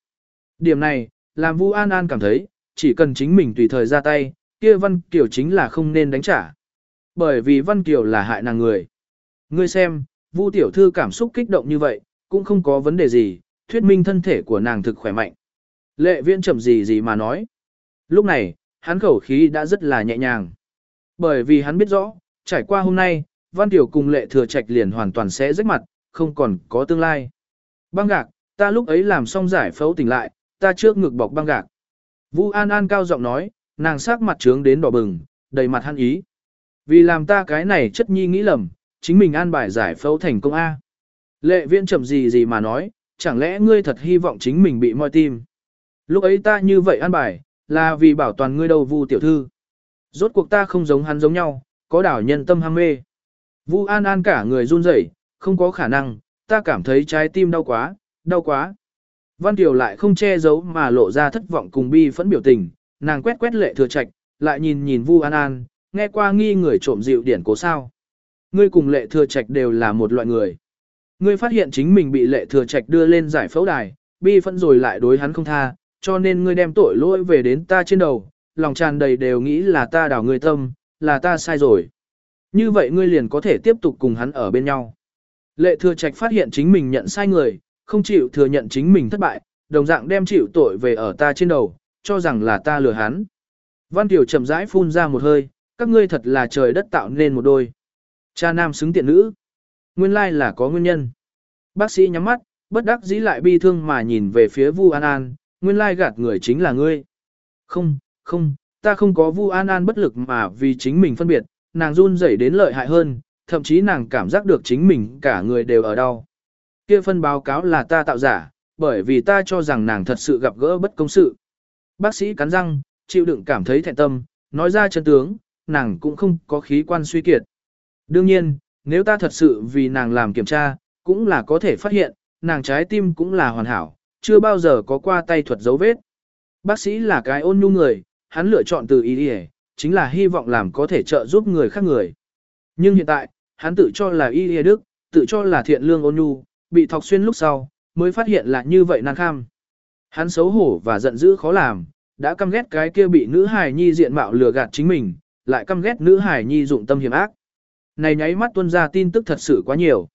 Điểm này, làm Vu An An cảm thấy, chỉ cần chính mình tùy thời ra tay, kia Văn Kiều chính là không nên đánh trả. Bởi vì Văn Kiều là hại nàng người. Ngươi xem, Vu tiểu thư cảm xúc kích động như vậy, cũng không có vấn đề gì, thuyết minh thân thể của nàng thực khỏe mạnh. Lệ viễn chậm gì gì mà nói. Lúc này, hắn khẩu khí đã rất là nhẹ nhàng. Bởi vì hắn biết rõ, trải qua hôm nay, Văn Tiểu cùng lệ thừa trạch liền hoàn toàn sẽ rách mặt, không còn có tương lai. Băng gạc, ta lúc ấy làm xong giải phẫu tỉnh lại, ta trước ngực bọc băng gạc. Vu An An cao giọng nói, nàng sắc mặt trướng đến đỏ bừng, đầy mặt hăn ý. Vì làm ta cái này chất nhi nghĩ lầm, chính mình an bài giải phẫu thành công A. Lệ viễn chậm gì gì mà nói, chẳng lẽ ngươi thật hy vọng chính mình bị moi tim. Lúc ấy ta như vậy ăn bài, là vì bảo toàn ngươi đầu vu tiểu thư. Rốt cuộc ta không giống hắn giống nhau, có đảo nhân tâm ham mê. Vu An An cả người run rẩy, không có khả năng, ta cảm thấy trái tim đau quá, đau quá. Văn Kiều lại không che giấu mà lộ ra thất vọng cùng bi phẫn biểu tình, nàng quét quét lệ thừa trạch, lại nhìn nhìn Vu An An, nghe qua nghi người trộm dịu điển cố sao. Ngươi cùng lệ thừa trạch đều là một loại người. Ngươi phát hiện chính mình bị lệ thừa trạch đưa lên giải phẫu đài, bi phẫn rồi lại đối hắn không tha, cho nên ngươi đem tội lỗi về đến ta trên đầu, lòng tràn đầy đều nghĩ là ta đảo ngươi tâm, là ta sai rồi. Như vậy ngươi liền có thể tiếp tục cùng hắn ở bên nhau. Lệ thừa trạch phát hiện chính mình nhận sai người, không chịu thừa nhận chính mình thất bại, đồng dạng đem chịu tội về ở ta trên đầu, cho rằng là ta lừa hắn. Văn Tiểu chậm rãi phun ra một hơi, các ngươi thật là trời đất tạo nên một đôi. Cha nam xứng tiện nữ. Nguyên lai là có nguyên nhân. Bác sĩ nhắm mắt, bất đắc dĩ lại bi thương mà nhìn về phía Vu An An, nguyên lai gạt người chính là ngươi. Không, không, ta không có Vu An An bất lực mà vì chính mình phân biệt, nàng run rẩy đến lợi hại hơn, thậm chí nàng cảm giác được chính mình cả người đều ở đau. Kia phân báo cáo là ta tạo giả, bởi vì ta cho rằng nàng thật sự gặp gỡ bất công sự. Bác sĩ cắn răng, chịu đựng cảm thấy thẹn tâm, nói ra chân tướng, nàng cũng không có khí quan suy kiệt. Đương nhiên, nếu ta thật sự vì nàng làm kiểm tra, cũng là có thể phát hiện, nàng trái tim cũng là hoàn hảo, chưa bao giờ có qua tay thuật dấu vết. Bác sĩ là cái ôn nhu người, hắn lựa chọn từ ý đi chính là hy vọng làm có thể trợ giúp người khác người. Nhưng hiện tại, hắn tự cho là y y đức, tự cho là thiện lương ôn nhu, bị thọc xuyên lúc sau, mới phát hiện là như vậy nan kham. Hắn xấu hổ và giận dữ khó làm, đã căm ghét cái kia bị nữ hài nhi diện mạo lừa gạt chính mình, lại căm ghét nữ hài nhi dụng tâm hiểm ác. Này nháy mắt tuân ra tin tức thật sự quá nhiều.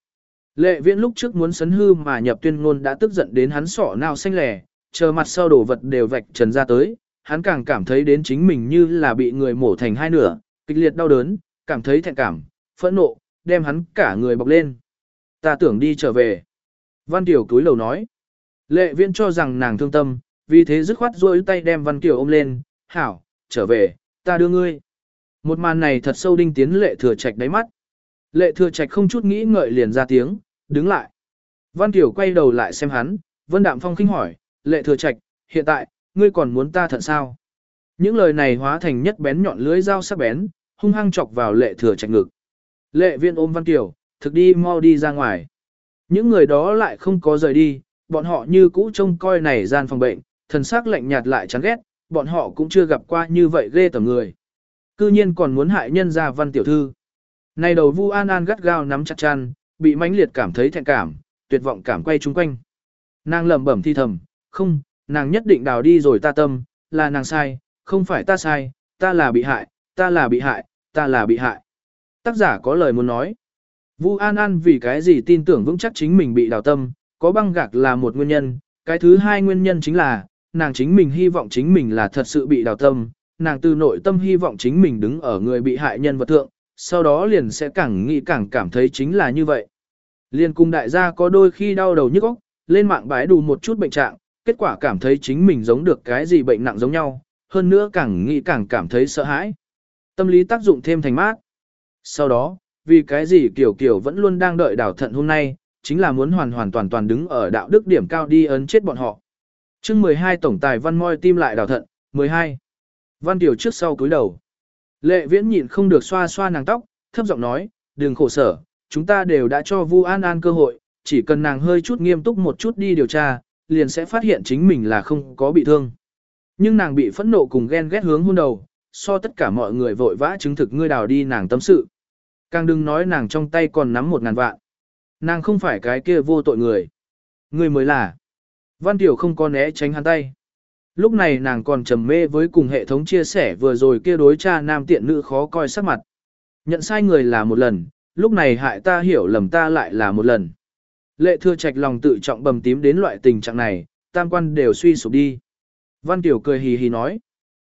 Lệ viễn lúc trước muốn sấn hư mà nhập tuyên ngôn đã tức giận đến hắn sọ nào xanh lẻ, chờ mặt sau đổ vật đều vạch trần ra tới, hắn càng cảm thấy đến chính mình như là bị người mổ thành hai nửa, kịch liệt đau đớn, cảm thấy thẹn cảm, phẫn nộ, đem hắn cả người bọc lên. Ta tưởng đi trở về. Văn Tiểu túi lầu nói. Lệ viễn cho rằng nàng thương tâm, vì thế dứt khoát duỗi tay đem Văn Kiều ôm lên, hảo, trở về, ta đưa ngươi. Một màn này thật sâu đinh tiến lệ thừa trạch đáy mắt. Lệ thừa trạch không chút nghĩ ngợi liền ra tiếng, đứng lại. Văn tiểu quay đầu lại xem hắn, Vân Đạm Phong khinh hỏi, lệ thừa trạch, hiện tại, ngươi còn muốn ta thận sao? Những lời này hóa thành nhất bén nhọn lưới dao sắc bén, hung hăng chọc vào lệ thừa trạch ngực. Lệ viên ôm Văn tiểu thực đi mau đi ra ngoài. Những người đó lại không có rời đi, bọn họ như cũ trông coi này gian phòng bệnh, thần sắc lạnh nhạt lại chán ghét, bọn họ cũng chưa gặp qua như vậy ghê tởm người. Cư nhiên còn muốn hại nhân gia văn tiểu thư. Này đầu Vu An An gắt gao nắm chặt chăn, bị mãnh liệt cảm thấy thẹn cảm, tuyệt vọng cảm quay chung quanh. Nàng lẩm bẩm thi thầm, không, nàng nhất định đào đi rồi ta tâm, là nàng sai, không phải ta sai, ta là bị hại, ta là bị hại, ta là bị hại. Tác giả có lời muốn nói. Vu An An vì cái gì tin tưởng vững chắc chính mình bị đào tâm, có băng gạc là một nguyên nhân, cái thứ hai nguyên nhân chính là, nàng chính mình hy vọng chính mình là thật sự bị đào tâm, nàng từ nội tâm hy vọng chính mình đứng ở người bị hại nhân vật thượng, sau đó liền sẽ càng nghĩ càng cảm thấy chính là như vậy. Liên cung đại gia có đôi khi đau đầu nhức óc, lên mạng bái đủ một chút bệnh trạng, kết quả cảm thấy chính mình giống được cái gì bệnh nặng giống nhau, hơn nữa càng nghĩ càng cảm thấy sợ hãi. Tâm lý tác dụng thêm thành mát. Sau đó, vì cái gì Kiều Kiều vẫn luôn đang đợi đảo thận hôm nay, chính là muốn hoàn hoàn toàn toàn đứng ở đạo đức điểm cao đi ấn chết bọn họ. chương 12 tổng tài văn moi tim lại đào thận, 12. Văn Tiểu trước sau cúi đầu. Lệ viễn nhịn không được xoa xoa nàng tóc, thấp giọng nói, đừng khổ sở, chúng ta đều đã cho Vu An An cơ hội, chỉ cần nàng hơi chút nghiêm túc một chút đi điều tra, liền sẽ phát hiện chính mình là không có bị thương. Nhưng nàng bị phẫn nộ cùng ghen ghét hướng hôn đầu, so tất cả mọi người vội vã chứng thực ngươi đào đi nàng tâm sự. Càng đừng nói nàng trong tay còn nắm một ngàn vạn. Nàng không phải cái kia vô tội người. người mới là. Văn Tiểu không có né tránh hắn tay. Lúc này nàng còn trầm mê với cùng hệ thống chia sẻ vừa rồi kia đối cha nam tiện nữ khó coi sắc mặt. Nhận sai người là một lần, lúc này hại ta hiểu lầm ta lại là một lần. Lệ thưa trạch lòng tự trọng bầm tím đến loại tình trạng này, tam quan đều suy sụp đi. Văn Tiểu cười hì hì nói.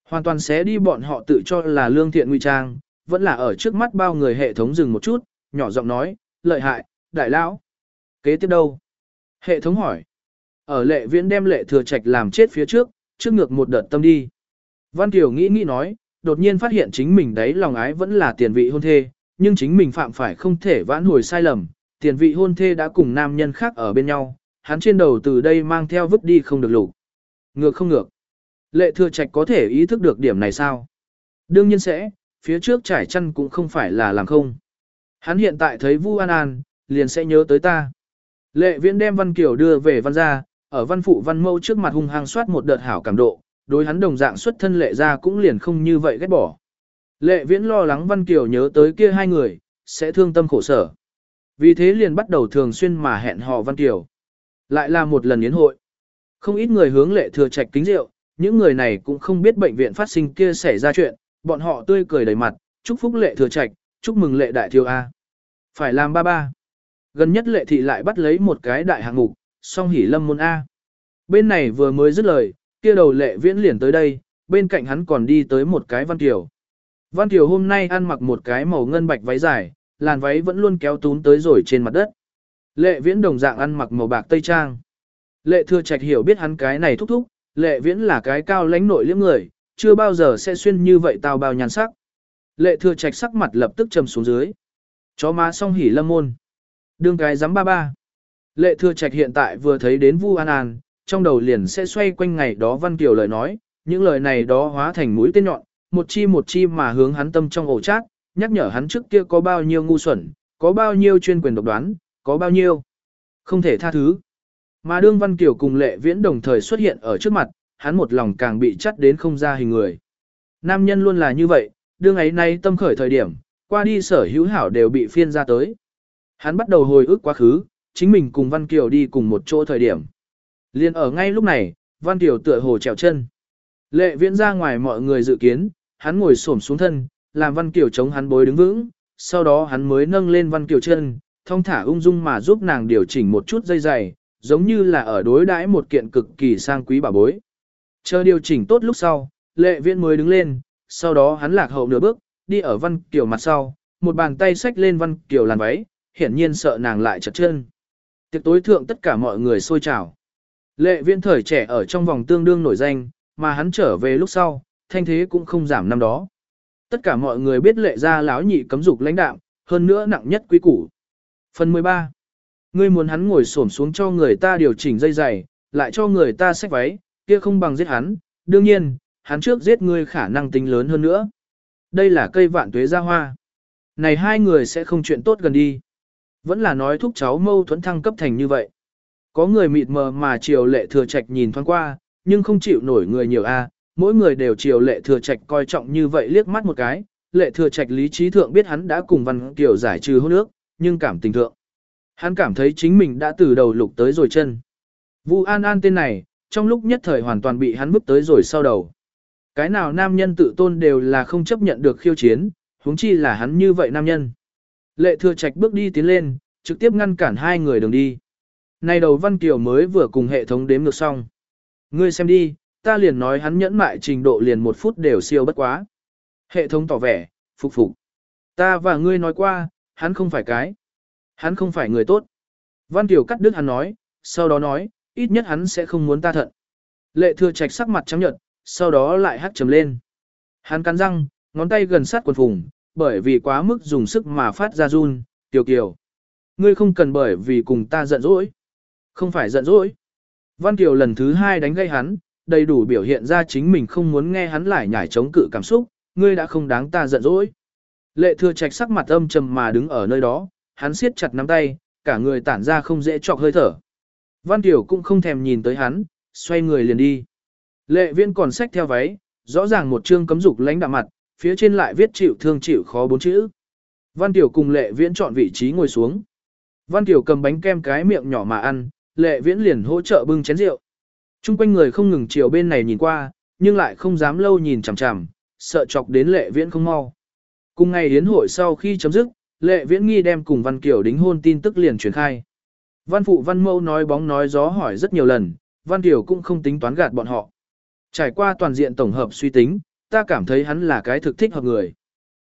Hoàn toàn sẽ đi bọn họ tự cho là lương thiện nguy trang, vẫn là ở trước mắt bao người hệ thống dừng một chút, nhỏ giọng nói, lợi hại, đại lão. Kế tiếp đâu? Hệ thống hỏi. Ở lệ viễn đem lệ thừa trạch làm chết phía trước, trước ngược một đợt tâm đi. Văn Kiều nghĩ nghĩ nói, đột nhiên phát hiện chính mình đấy lòng ái vẫn là tiền vị hôn thê, nhưng chính mình phạm phải không thể vãn hồi sai lầm, tiền vị hôn thê đã cùng nam nhân khác ở bên nhau, hắn trên đầu từ đây mang theo vứt đi không được lục. Ngược không ngược. Lệ thừa trạch có thể ý thức được điểm này sao? Đương nhiên sẽ, phía trước trải chăn cũng không phải là làm không. Hắn hiện tại thấy Vu An An, liền sẽ nhớ tới ta. Lệ viễn đem Văn Kiều đưa về văn gia, ở văn phụ văn mâu trước mặt hung hăng soát một đợt hảo cảm độ, đối hắn đồng dạng xuất thân lệ ra cũng liền không như vậy ghét bỏ. Lệ viễn lo lắng Văn Kiều nhớ tới kia hai người, sẽ thương tâm khổ sở. Vì thế liền bắt đầu thường xuyên mà hẹn hò Văn Kiều. Lại là một lần yến hội. Không ít người hướng lệ thừa trạch kính rượu, những người này cũng không biết bệnh viện phát sinh kia xảy ra chuyện, bọn họ tươi cười đầy mặt, chúc phúc lệ thừa trạch, chúc mừng lệ đại thiếu A. Phải làm ba ba. Gần nhất lệ thị lại bắt lấy một cái đại hạng mục, song hỉ lâm môn A. Bên này vừa mới dứt lời, kia đầu lệ viễn liền tới đây, bên cạnh hắn còn đi tới một cái văn tiểu. Văn tiểu hôm nay ăn mặc một cái màu ngân bạch váy dài, làn váy vẫn luôn kéo tún tới rồi trên mặt đất. Lệ viễn đồng dạng ăn mặc màu bạc tây trang. Lệ thừa trạch hiểu biết hắn cái này thúc thúc, lệ viễn là cái cao lãnh nội liếm người, chưa bao giờ sẽ xuyên như vậy tao bao nhàn sắc. Lệ thừa trạch sắc mặt lập tức trầm xuống dưới. Chó má song hỉ lâm môn. Đương cái giám ba ba. Lệ thừa trạch hiện tại vừa thấy đến Vu An An, trong đầu liền sẽ xoay quanh ngày đó Văn Kiều lời nói, những lời này đó hóa thành mũi tên nhọn, một chi một chi mà hướng hắn tâm trong ổ chát, nhắc nhở hắn trước kia có bao nhiêu ngu xuẩn, có bao nhiêu chuyên quyền độc đoán, có bao nhiêu không thể tha thứ. Mà đương Văn Kiều cùng Lệ Viễn đồng thời xuất hiện ở trước mặt, hắn một lòng càng bị chắt đến không ra hình người. Nam nhân luôn là như vậy, đương ấy nay tâm khởi thời điểm, qua đi sở hữu hảo đều bị phiên ra tới. Hắn bắt đầu hồi ức quá khứ, chính mình cùng Văn Kiều đi cùng một chỗ thời điểm. Liên ở ngay lúc này, Văn Kiều tựa hồ trèo chân. Lệ viễn ra ngoài mọi người dự kiến, hắn ngồi xổm xuống thân, làm Văn Kiều chống hắn bối đứng vững, sau đó hắn mới nâng lên Văn Kiều chân, thông thả ung dung mà giúp nàng điều chỉnh một chút dây dày, giống như là ở đối đãi một kiện cực kỳ sang quý bà bối. Chờ điều chỉnh tốt lúc sau, lệ viễn mới đứng lên, sau đó hắn lạc hậu nửa bước, đi ở Văn Kiều mặt sau, một bàn tay xách lên Văn Kiều làn váy, hiển nhiên sợ nàng lại chật chân. Tiệc tối thượng tất cả mọi người xôi trào. Lệ viên thời trẻ ở trong vòng tương đương nổi danh, mà hắn trở về lúc sau, thanh thế cũng không giảm năm đó. Tất cả mọi người biết lệ ra láo nhị cấm dục lãnh đạo, hơn nữa nặng nhất quý củ. Phần 13. Ngươi muốn hắn ngồi xổm xuống cho người ta điều chỉnh dây giày, lại cho người ta xách váy, kia không bằng giết hắn, đương nhiên, hắn trước giết ngươi khả năng tính lớn hơn nữa. Đây là cây vạn tuế ra hoa. Này hai người sẽ không chuyện tốt gần đi. Vẫn là nói thúc cháu mâu thuẫn thăng cấp thành như vậy. Có người mịt mờ mà triều lệ thừa trạch nhìn thoáng qua, nhưng không chịu nổi người nhiều a, mỗi người đều triều lệ thừa trạch coi trọng như vậy liếc mắt một cái. Lệ thừa trạch lý trí thượng biết hắn đã cùng văn kiểu giải trừ hôn nước, nhưng cảm tình thượng. Hắn cảm thấy chính mình đã từ đầu lục tới rồi chân. Vu An An tên này, trong lúc nhất thời hoàn toàn bị hắn bước tới rồi sau đầu. Cái nào nam nhân tự tôn đều là không chấp nhận được khiêu chiến, huống chi là hắn như vậy nam nhân. Lệ thừa trạch bước đi tiến lên, trực tiếp ngăn cản hai người đường đi. Này đầu Văn Kiều mới vừa cùng hệ thống đếm ngược xong. Ngươi xem đi, ta liền nói hắn nhẫn mại trình độ liền một phút đều siêu bất quá. Hệ thống tỏ vẻ, phục phục. Ta và ngươi nói qua, hắn không phải cái. Hắn không phải người tốt. Văn Kiều cắt đứt hắn nói, sau đó nói, ít nhất hắn sẽ không muốn ta thận. Lệ thừa trạch sắc mặt trắng nhợt, sau đó lại hắt trầm lên. Hắn cắn răng, ngón tay gần sát quần phùng, bởi vì quá mức dùng sức mà phát ra run, tiểu kiều. Ngươi không cần bởi vì cùng ta giận dỗi. Không phải giận dỗi. Văn Kiều lần thứ hai đánh gây hắn, đầy đủ biểu hiện ra chính mình không muốn nghe hắn lại nhảy chống cự cảm xúc, ngươi đã không đáng ta giận dỗi. Lệ thừa trạch sắc mặt âm trầm mà đứng ở nơi đó, hắn siết chặt nắm tay, cả người tản ra không dễ chọc hơi thở. Văn Kiều cũng không thèm nhìn tới hắn, xoay người liền đi. Lệ viên còn xách theo váy, rõ ràng một chương cấm dục lãnh đạm mặt, phía trên lại viết chịu thương chịu khó bốn chữ. Văn Tiểu cùng Lệ Viễn chọn vị trí ngồi xuống. Văn Tiểu cầm bánh kem cái miệng nhỏ mà ăn, Lệ Viễn liền hỗ trợ bưng chén rượu. Trung quanh người không ngừng chiều bên này nhìn qua, nhưng lại không dám lâu nhìn chằm chằm, sợ chọc đến Lệ Viễn không mau. Cùng ngày yến hội sau khi chấm dứt, Lệ Viễn nghi đem cùng Văn Kiều đính hôn tin tức liền truyền khai. Văn phụ Văn Mâu nói bóng nói gió hỏi rất nhiều lần, Văn Kiều cũng không tính toán gạt bọn họ. Trải qua toàn diện tổng hợp suy tính, ta cảm thấy hắn là cái thực thích hợp người.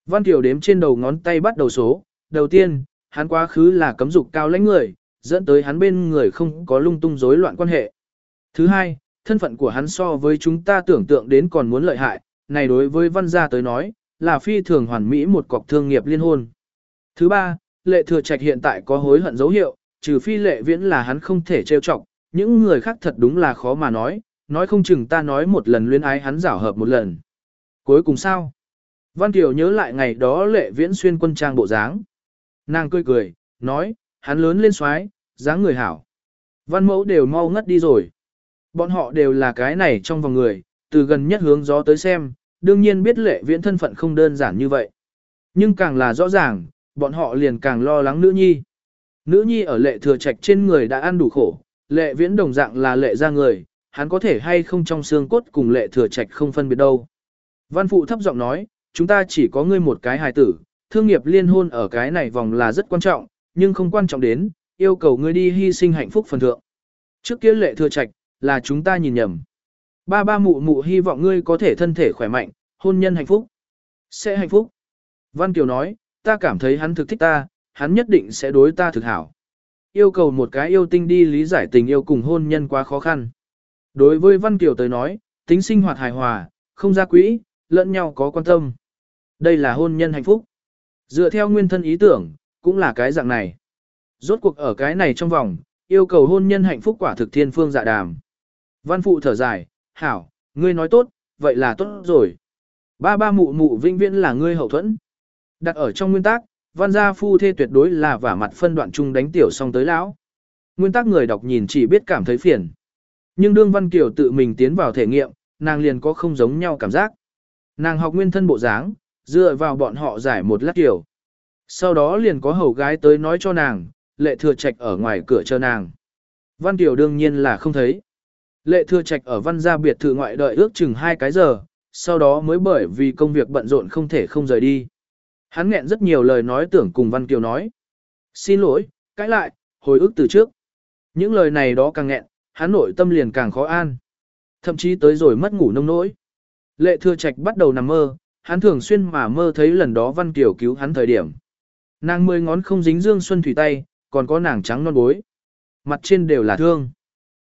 Văn Kiều đếm trên đầu ngón tay bắt đầu số, đầu tiên, hắn quá khứ là cấm dục cao lãnh người, dẫn tới hắn bên người không có lung tung rối loạn quan hệ. Thứ hai, thân phận của hắn so với chúng ta tưởng tượng đến còn muốn lợi hại, này đối với văn gia tới nói, là phi thường hoàn mỹ một cọc thương nghiệp liên hôn. Thứ ba, lệ thừa trạch hiện tại có hối hận dấu hiệu, trừ phi lệ viễn là hắn không thể trêu chọc, những người khác thật đúng là khó mà nói, nói không chừng ta nói một lần luyến ái hắn giảo hợp một lần. Cuối cùng sao? Văn Kiều nhớ lại ngày đó lệ viễn xuyên quân trang bộ dáng. Nàng cười cười, nói, hắn lớn lên xoái, dáng người hảo. Văn mẫu đều mau ngất đi rồi. Bọn họ đều là cái này trong vòng người, từ gần nhất hướng gió tới xem, đương nhiên biết lệ viễn thân phận không đơn giản như vậy. Nhưng càng là rõ ràng, bọn họ liền càng lo lắng nữ nhi. Nữ nhi ở lệ thừa trạch trên người đã ăn đủ khổ, lệ viễn đồng dạng là lệ ra người, hắn có thể hay không trong xương cốt cùng lệ thừa trạch không phân biệt đâu. Văn phụ thấp giọng nói, chúng ta chỉ có ngươi một cái hài tử, thương nghiệp liên hôn ở cái này vòng là rất quan trọng, nhưng không quan trọng đến, yêu cầu ngươi đi hy sinh hạnh phúc phần thượng. Trước kia lệ thừa trạch, là chúng ta nhìn nhầm. Ba ba mụ mụ hy vọng ngươi có thể thân thể khỏe mạnh, hôn nhân hạnh phúc. Sẽ hạnh phúc. Văn Kiều nói, ta cảm thấy hắn thực thích ta, hắn nhất định sẽ đối ta thực hảo. Yêu cầu một cái yêu tinh đi lý giải tình yêu cùng hôn nhân quá khó khăn. Đối với Văn Kiều tới nói, tính sinh hoạt hài hòa, không ra quỹ, lẫn nhau có quan tâm. Đây là hôn nhân hạnh phúc. Dựa theo nguyên thân ý tưởng, cũng là cái dạng này. Rốt cuộc ở cái này trong vòng, yêu cầu hôn nhân hạnh phúc quả thực thiên phương dạ đàm. Văn phụ thở dài, hảo, ngươi nói tốt, vậy là tốt rồi. Ba ba mụ mụ vinh viễn là ngươi hậu thuẫn. Đặt ở trong nguyên tắc, văn gia phu thê tuyệt đối là vả mặt phân đoạn chung đánh tiểu xong tới lão. Nguyên tắc người đọc nhìn chỉ biết cảm thấy phiền. Nhưng đương Văn Kiều tự mình tiến vào thể nghiệm, nàng liền có không giống nhau cảm giác. Nàng học nguyên thân bộ dáng, dựa vào bọn họ giải một lát kiểu. Sau đó liền có hầu gái tới nói cho nàng, lệ thừa trạch ở ngoài cửa chờ nàng. Văn tiểu đương nhiên là không thấy. Lệ thừa trạch ở văn gia biệt thự ngoại đợi ước chừng hai cái giờ, sau đó mới bởi vì công việc bận rộn không thể không rời đi. Hắn nghẹn rất nhiều lời nói tưởng cùng Văn Kiều nói. Xin lỗi, cãi lại, hồi ức từ trước. Những lời này đó càng nghẹn, hắn nội tâm liền càng khó an. Thậm chí tới rồi mất ngủ nông nỗi. Lệ thừa trạch bắt đầu nằm mơ, hắn thường xuyên mà mơ thấy lần đó Văn Kiều cứu hắn thời điểm. Nàng mười ngón không dính dương xuân thủy tay, còn có nàng trắng non bối. Mặt trên đều là thương.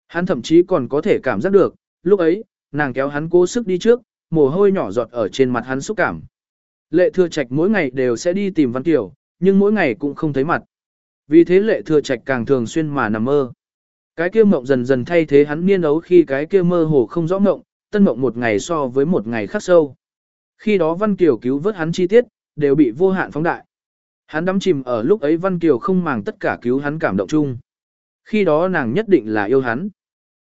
Hắn thậm chí còn có thể cảm giác được, lúc ấy, nàng kéo hắn cố sức đi trước, mồ hôi nhỏ giọt ở trên mặt hắn xúc cảm. Lệ thừa trạch mỗi ngày đều sẽ đi tìm Văn Kiều, nhưng mỗi ngày cũng không thấy mặt. Vì thế lệ thừa trạch càng thường xuyên mà nằm mơ. Cái kia mộng dần dần thay thế hắn niên ấu khi cái kia mơ hồ không rõ mộng, tân mộng một ngày so với một ngày khác sâu. Khi đó Văn Kiều cứu vớt hắn chi tiết, đều bị vô hạn phóng đại. Hắn đắm chìm ở lúc ấy Văn Kiều không màng tất cả cứu hắn cảm động chung. Khi đó nàng nhất định là yêu hắn.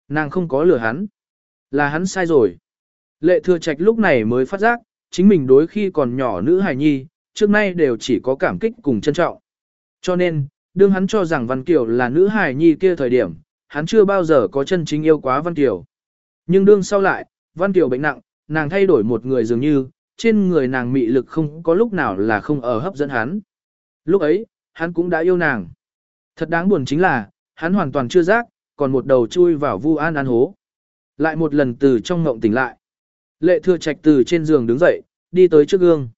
Nàng không có lừa hắn. Là hắn sai rồi. Lệ thừa trạch lúc này mới phát giác, chính mình đối khi còn nhỏ nữ hài nhi, trước nay đều chỉ có cảm kích cùng trân trọng. Cho nên, đương hắn cho rằng Văn Kiều là nữ hài nhi kia thời điểm, hắn chưa bao giờ có chân chính yêu quá Văn Kiều. Nhưng đương sau lại, Văn Kiều bệnh nặng, nàng thay đổi một người dường như, trên người nàng mị lực không có lúc nào là không ở hấp dẫn hắn. Lúc ấy, hắn cũng đã yêu nàng. Thật đáng buồn chính là, hắn hoàn toàn chưa giác, còn một đầu chui vào vu an an hố. Lại một lần từ trong ngộng tỉnh lại. Lệ thừa trạch từ trên giường đứng dậy, đi tới trước gương.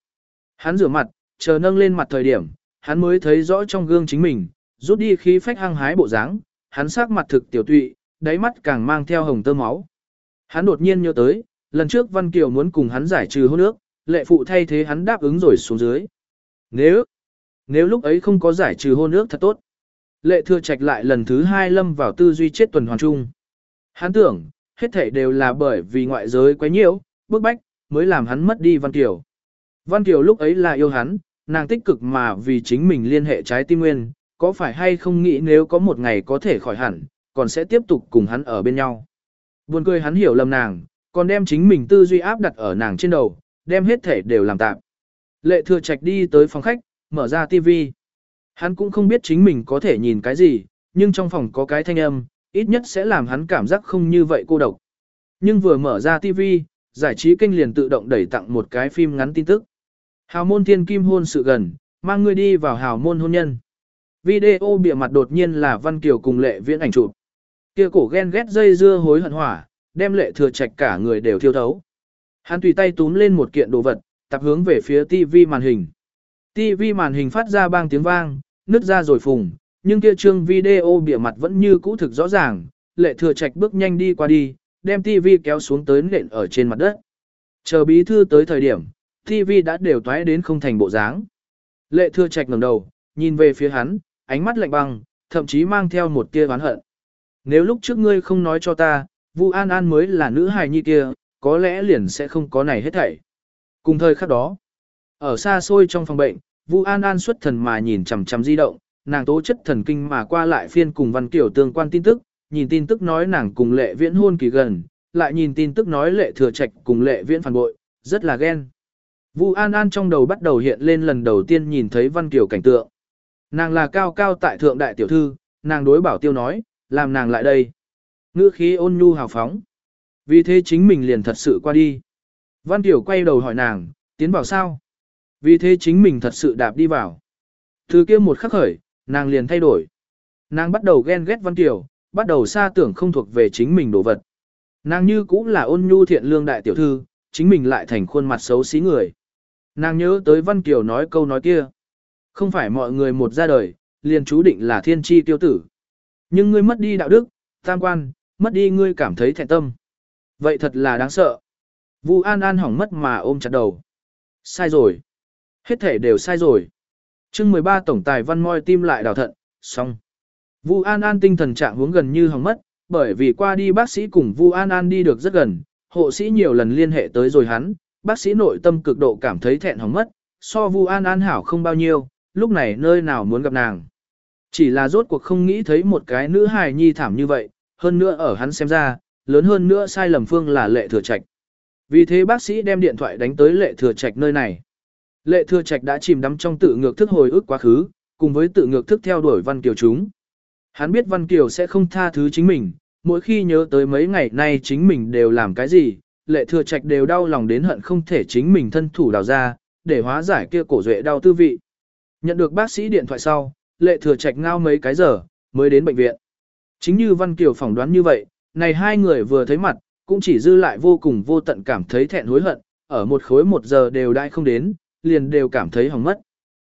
Hắn rửa mặt, chờ nâng lên mặt thời điểm, hắn mới thấy rõ trong gương chính mình, rút đi khí phách hăng hái bộ dáng, hắn sắc mặt thực tiểu tụy, đáy mắt càng mang theo hồng tơ máu. Hắn đột nhiên nhớ tới, lần trước Văn Kiều muốn cùng hắn giải trừ hôn ước, lệ phụ thay thế hắn đáp ứng rồi xuống dưới. Nếu, nếu lúc ấy không có giải trừ hôn ước thật tốt. Lệ thừa trạch lại lần thứ hai lâm vào tư duy chết tuần hoàn chung. Hắn tưởng, hết thảy đều là bởi vì ngoại giới quá nhiễu, bức bách, mới làm hắn mất đi Văn Kiều. Văn Kiều lúc ấy là yêu hắn, nàng tích cực mà vì chính mình liên hệ trái tim nguyên, có phải hay không nghĩ nếu có một ngày có thể khỏi hẳn, còn sẽ tiếp tục cùng hắn ở bên nhau. Buồn cười hắn hiểu lầm nàng, còn đem chính mình tư duy áp đặt ở nàng trên đầu, đem hết thể đều làm tạm. Lệ thừa trạch đi tới phòng khách, mở ra tivi. Hắn cũng không biết chính mình có thể nhìn cái gì, nhưng trong phòng có cái thanh âm, ít nhất sẽ làm hắn cảm giác không như vậy cô độc. Nhưng vừa mở ra tivi, giải trí kênh liền tự động đẩy tặng một cái phim ngắn tin tức. Hào môn thiên kim hôn sự gần, mang ngươi đi vào hào môn hôn nhân. Video bìa mặt đột nhiên là Văn Kiều cùng lệ viễn ảnh chụp. Kia cổ ghen ghét dây dưa hối hận hỏa, đem lệ thừa trạch cả người đều thiêu thấu. Hắn tùy tay túm lên một kiện đồ vật, tập hướng về phía TV màn hình. TV màn hình phát ra bang tiếng vang, nứt ra rồi phùng, nhưng kia chương video bìa mặt vẫn như cũ thực rõ ràng, lệ thừa trạch bước nhanh đi qua đi, đem TV kéo xuống tới nện ở trên mặt đất. Chờ bí thư tới thời điểm, TV đã đều toái đến không thành bộ dáng. Lệ thừa trạch ngẩng đầu, nhìn về phía hắn, ánh mắt lạnh băng, thậm chí mang theo một tia oán hận. Nếu lúc trước ngươi không nói cho ta, Vu An An mới là nữ hài nhi kia, có lẽ liền sẽ không có này hết thảy. Cùng thời khắc đó, ở xa xôi trong phòng bệnh, Vu An An xuất thần mà nhìn chằm chằm di động, nàng tố chất thần kinh mà qua lại phiên cùng Văn Kiều tương quan tin tức, nhìn tin tức nói nàng cùng Lệ Viễn hôn kỳ gần, lại nhìn tin tức nói Lệ Thừa Trạch cùng Lệ Viễn phản bội, rất là ghen. Vu An An trong đầu bắt đầu hiện lên lần đầu tiên nhìn thấy Văn Kiều cảnh tượng. Nàng là cao cao tại thượng đại tiểu thư, nàng đối bảo tiêu nói, làm nàng lại đây. Ngữ khí ôn nhu hào phóng. Vì thế chính mình liền thật sự qua đi. Văn tiểu quay đầu hỏi nàng, tiến vào sao? Vì thế chính mình thật sự đạp đi vào. Từ kia một khắc khởi, nàng liền thay đổi. Nàng bắt đầu ghen ghét Văn tiểu, bắt đầu xa tưởng không thuộc về chính mình đồ vật. Nàng như cũng là ôn nhu thiện lương đại tiểu thư, chính mình lại thành khuôn mặt xấu xí người. Nàng nhớ tới Văn Kiều nói câu nói kia. Không phải mọi người một ra đời, liền chú định là thiên tri tiêu tử. Nhưng ngươi mất đi đạo đức, tam quan, mất đi ngươi cảm thấy thẹn tâm. Vậy thật là đáng sợ. Vu An An hỏng mất mà ôm chặt đầu. Sai rồi. Hết thể đều sai rồi. chương 13 tổng tài văn moi tim lại đào thận, xong. Vu An An tinh thần trạng hướng gần như hỏng mất, bởi vì qua đi bác sĩ cùng Vu An An đi được rất gần, hộ sĩ nhiều lần liên hệ tới rồi hắn, bác sĩ nội tâm cực độ cảm thấy thẹn hỏng mất, so Vu An An hảo không bao nhiêu, lúc này nơi nào muốn gặp nàng. Chỉ là rốt cuộc không nghĩ thấy một cái nữ hài nhi thảm như vậy, hơn nữa ở hắn xem ra, lớn hơn nữa sai lầm phương là lệ thừa trạch. Vì thế bác sĩ đem điện thoại đánh tới lệ thừa trạch nơi này. Lệ thừa trạch đã chìm đắm trong tự ngược thức hồi ức quá khứ, cùng với tự ngược thức theo đuổi Văn Kiều chúng. Hắn biết Văn Kiều sẽ không tha thứ chính mình, mỗi khi nhớ tới mấy ngày nay chính mình đều làm cái gì, lệ thừa trạch đều đau lòng đến hận không thể chính mình thân thủ đào ra, để hóa giải kia cổ duệ đau tư vị. Nhận được bác sĩ điện thoại sau, lệ thừa trạch ngao mấy cái giờ, mới đến bệnh viện. Chính như Văn Kiều phỏng đoán như vậy, này hai người vừa thấy mặt, cũng chỉ dư lại vô cùng vô tận cảm thấy thẹn hối hận, ở một khối một giờ đều đãi không đến, liền đều cảm thấy hỏng mất.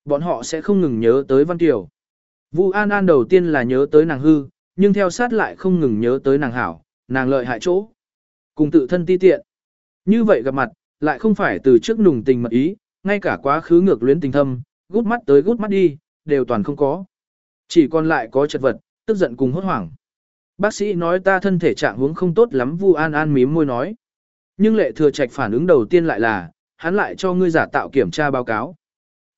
Bọn họ sẽ không ngừng nhớ tới Văn Kiều. Vu An An đầu tiên là nhớ tới nàng hư, nhưng theo sát lại không ngừng nhớ tới nàng hảo, nàng lợi hại chỗ. Cùng tự thân ti tiện. Như vậy gặp mặt, lại không phải từ trước nùng tình mật ý, ngay cả quá khứ ngược luyến tình thâm, gút mắt tới gút mắt đi, đều toàn không có. Chỉ còn lại có chật vật, tức giận cùng hốt hoảng. Bác sĩ nói ta thân thể trạng huống không tốt lắm Vu An An mím môi nói. Nhưng lệ thừa trạch phản ứng đầu tiên lại là, hắn lại cho ngươi giả tạo kiểm tra báo cáo.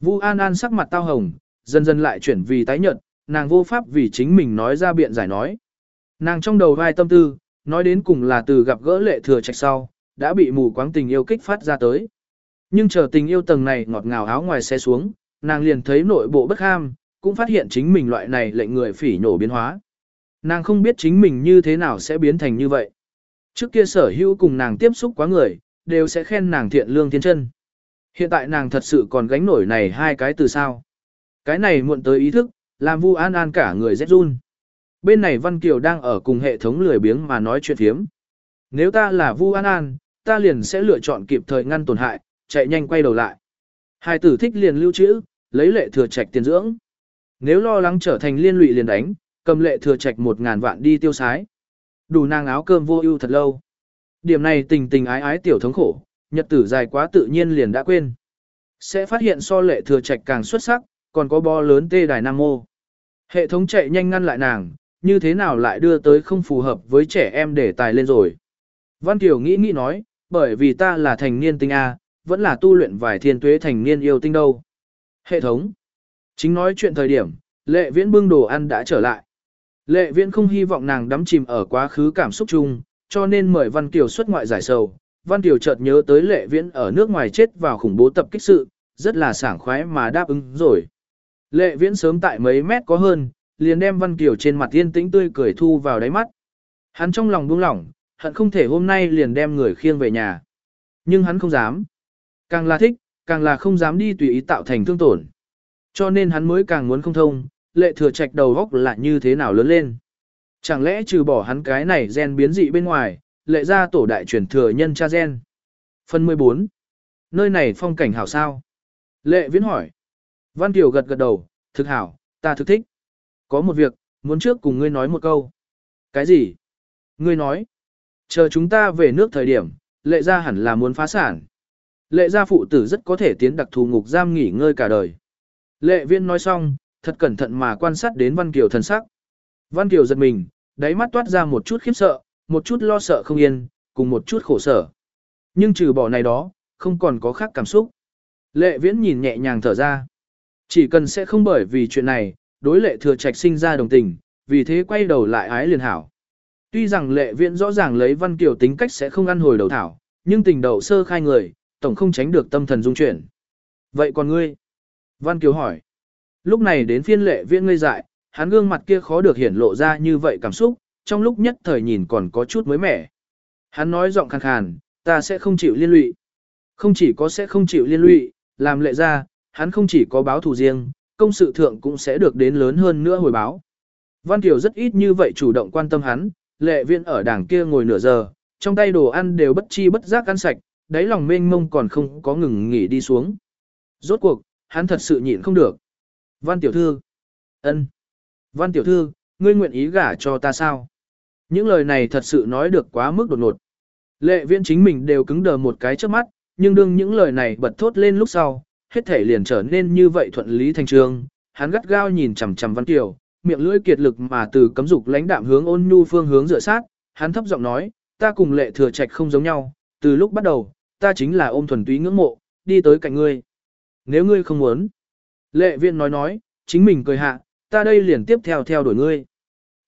Vu An An sắc mặt tao hồng, dần dần lại chuyển vì tái nhợt, nàng vô pháp vì chính mình nói ra biện giải nói. Nàng trong đầu vai tâm tư, nói đến cùng là từ gặp gỡ lệ thừa trạch sau, đã bị mù quáng tình yêu kích phát ra tới. Nhưng chờ tình yêu tầng này ngọt ngào áo ngoài xe xuống, nàng liền thấy nội bộ bất ham, cũng phát hiện chính mình loại này lệnh người phỉ nổ biến hóa. Nàng không biết chính mình như thế nào sẽ biến thành như vậy. Trước kia sở hữu cùng nàng tiếp xúc quá người, đều sẽ khen nàng thiện lương thiên chân. Hiện tại nàng thật sự còn gánh nổi này hai cái từ sao. Cái này muộn tới ý thức, làm Vu An An cả người rét run. Bên này Văn Kiều đang ở cùng hệ thống lười biếng mà nói chuyện phiếm. Nếu ta là Vu An An, ta liền sẽ lựa chọn kịp thời ngăn tổn hại, chạy nhanh quay đầu lại. Hai tử thích liền lưu trữ, lấy lệ thừa trạch tiền dưỡng. Nếu lo lắng trở thành liên lụy liền đánh, cầm lệ thừa trạch một ngàn vạn đi tiêu sái. Đủ nàng áo cơm vô ưu thật lâu. Điểm này tình tình ái ái tiểu thống khổ, nhật tử dài quá tự nhiên liền đã quên. Sẽ phát hiện so lệ thừa trạch càng xuất sắc, còn có bo lớn tê đài nam mô. Hệ thống chạy nhanh ngăn lại nàng, như thế nào lại đưa tới không phù hợp với trẻ em để tài lên rồi. Văn Kiều nghĩ nghĩ nói, bởi vì ta là thành niên tinh A, vẫn là tu luyện vài thiên tuế thành niên yêu tinh đâu. Hệ thống. Chính nói chuyện thời điểm, lệ viễn bưng đồ ăn đã trở lại. Lệ viễn không hy vọng nàng đắm chìm ở quá khứ cảm xúc chung, cho nên mời Văn Kiều xuất ngoại giải sầu. Văn Kiều chợt nhớ tới lệ viễn ở nước ngoài chết vào khủng bố tập kích sự, rất là sảng khoái mà đáp ứng rồi. Lệ viễn sớm tại mấy mét có hơn, liền đem Văn Kiều trên mặt yên tĩnh tươi cười thu vào đáy mắt. Hắn trong lòng buông lỏng, hận không thể hôm nay liền đem người khiêng về nhà. Nhưng hắn không dám. Càng là thích, càng là không dám đi tùy ý tạo thành thương tổn. Cho nên hắn mới càng muốn không thông, lệ thừa trạch đầu góc là như thế nào lớn lên. Chẳng lẽ trừ bỏ hắn cái này gen biến dị bên ngoài, lệ ra tổ đại truyền thừa nhân cha gen. Phần 14. Nơi này phong cảnh hảo sao? Lệ viễn hỏi. Văn Kiều gật gật đầu, thực hảo, ta thực thích. Có một việc, muốn trước cùng ngươi nói một câu. Cái gì? Ngươi nói. Chờ chúng ta về nước thời điểm, lệ ra hẳn là muốn phá sản. Lệ gia phụ tử rất có thể tiến đặc thù ngục giam nghỉ ngơi cả đời. Lệ viên nói xong, thật cẩn thận mà quan sát đến Văn Kiều thần sắc. Văn Kiều giật mình, đáy mắt toát ra một chút khiếp sợ, một chút lo sợ không yên, cùng một chút khổ sở. Nhưng trừ bỏ này đó, không còn có khác cảm xúc. Lệ viễn nhìn nhẹ nhàng thở ra. Chỉ cần sẽ không bởi vì chuyện này, đối lệ thừa trạch sinh ra đồng tình, vì thế quay đầu lại ái liền hảo. Tuy rằng lệ viễn rõ ràng lấy Văn Kiều tính cách sẽ không ăn hồi đầu thảo, nhưng tình đầu sơ khai người, tổng không tránh được tâm thần dung chuyển. Vậy còn ngươi? Văn Kiều hỏi. Lúc này đến phiên lệ viễn ngây dại, hắn gương mặt kia khó được hiển lộ ra như vậy cảm xúc, trong lúc nhất thời nhìn còn có chút mới mẻ. Hắn nói giọng khàn khàn, ta sẽ không chịu liên lụy. Không chỉ có sẽ không chịu liên lụy, làm lệ ra, hắn không chỉ có báo thù riêng, công sự thượng cũng sẽ được đến lớn hơn nữa hồi báo. Văn Kiều rất ít như vậy chủ động quan tâm hắn, lệ viện ở đảng kia ngồi nửa giờ, trong tay đồ ăn đều bất chi bất giác ăn sạch, đáy lòng mênh mông còn không có ngừng nghỉ đi xuống. Rốt cuộc, hắn thật sự nhịn không được. Văn tiểu thư. ân, Văn tiểu thư, ngươi nguyện ý gả cho ta sao? Những lời này thật sự nói được quá mức đột ngột. Lệ viên chính mình đều cứng đờ một cái trước mắt, nhưng đương những lời này bật thốt lên lúc sau, hết thể liền trở nên như vậy thuận lý thành trường. Hắn gắt gao nhìn chằm chằm Văn Kiều, miệng lưỡi kiệt lực mà từ cấm dục lãnh đạm hướng ôn nhu phương hướng dựa sát, hắn thấp giọng nói, ta cùng lệ thừa trạch không giống nhau, từ lúc bắt đầu, ta chính là ôm thuần túy ngưỡng mộ, đi tới cạnh ngươi. Nếu ngươi không muốn, lệ viện nói nói, chính mình cười hạ, ta đây liền tiếp theo theo đuổi ngươi.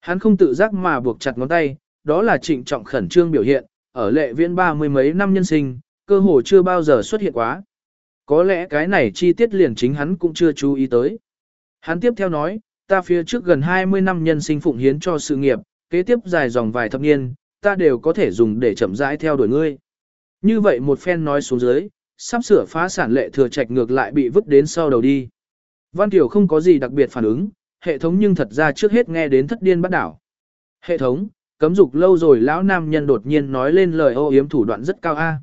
Hắn không tự giác mà buộc chặt ngón tay, đó là trịnh trọng khẩn trương biểu hiện, ở lệ viện ba mươi mấy năm nhân sinh, cơ hồ chưa bao giờ xuất hiện quá. Có lẽ cái này chi tiết liền chính hắn cũng chưa chú ý tới. Hắn tiếp theo nói, ta phía trước gần 20 năm nhân sinh phụng hiến cho sự nghiệp, kế tiếp dài dòng vài thập niên, ta đều có thể dùng để chậm rãi theo đuổi ngươi. Như vậy một phen nói xuống dưới, sắp sửa phá sản lệ thừa trạch ngược lại bị vứt đến sau đầu đi. Văn Tiểu không có gì đặc biệt phản ứng, hệ thống nhưng thật ra trước hết nghe đến thất điên bắt đảo. Hệ thống, cấm dục lâu rồi lão nam nhân đột nhiên nói lên lời ô yếm thủ đoạn rất cao a.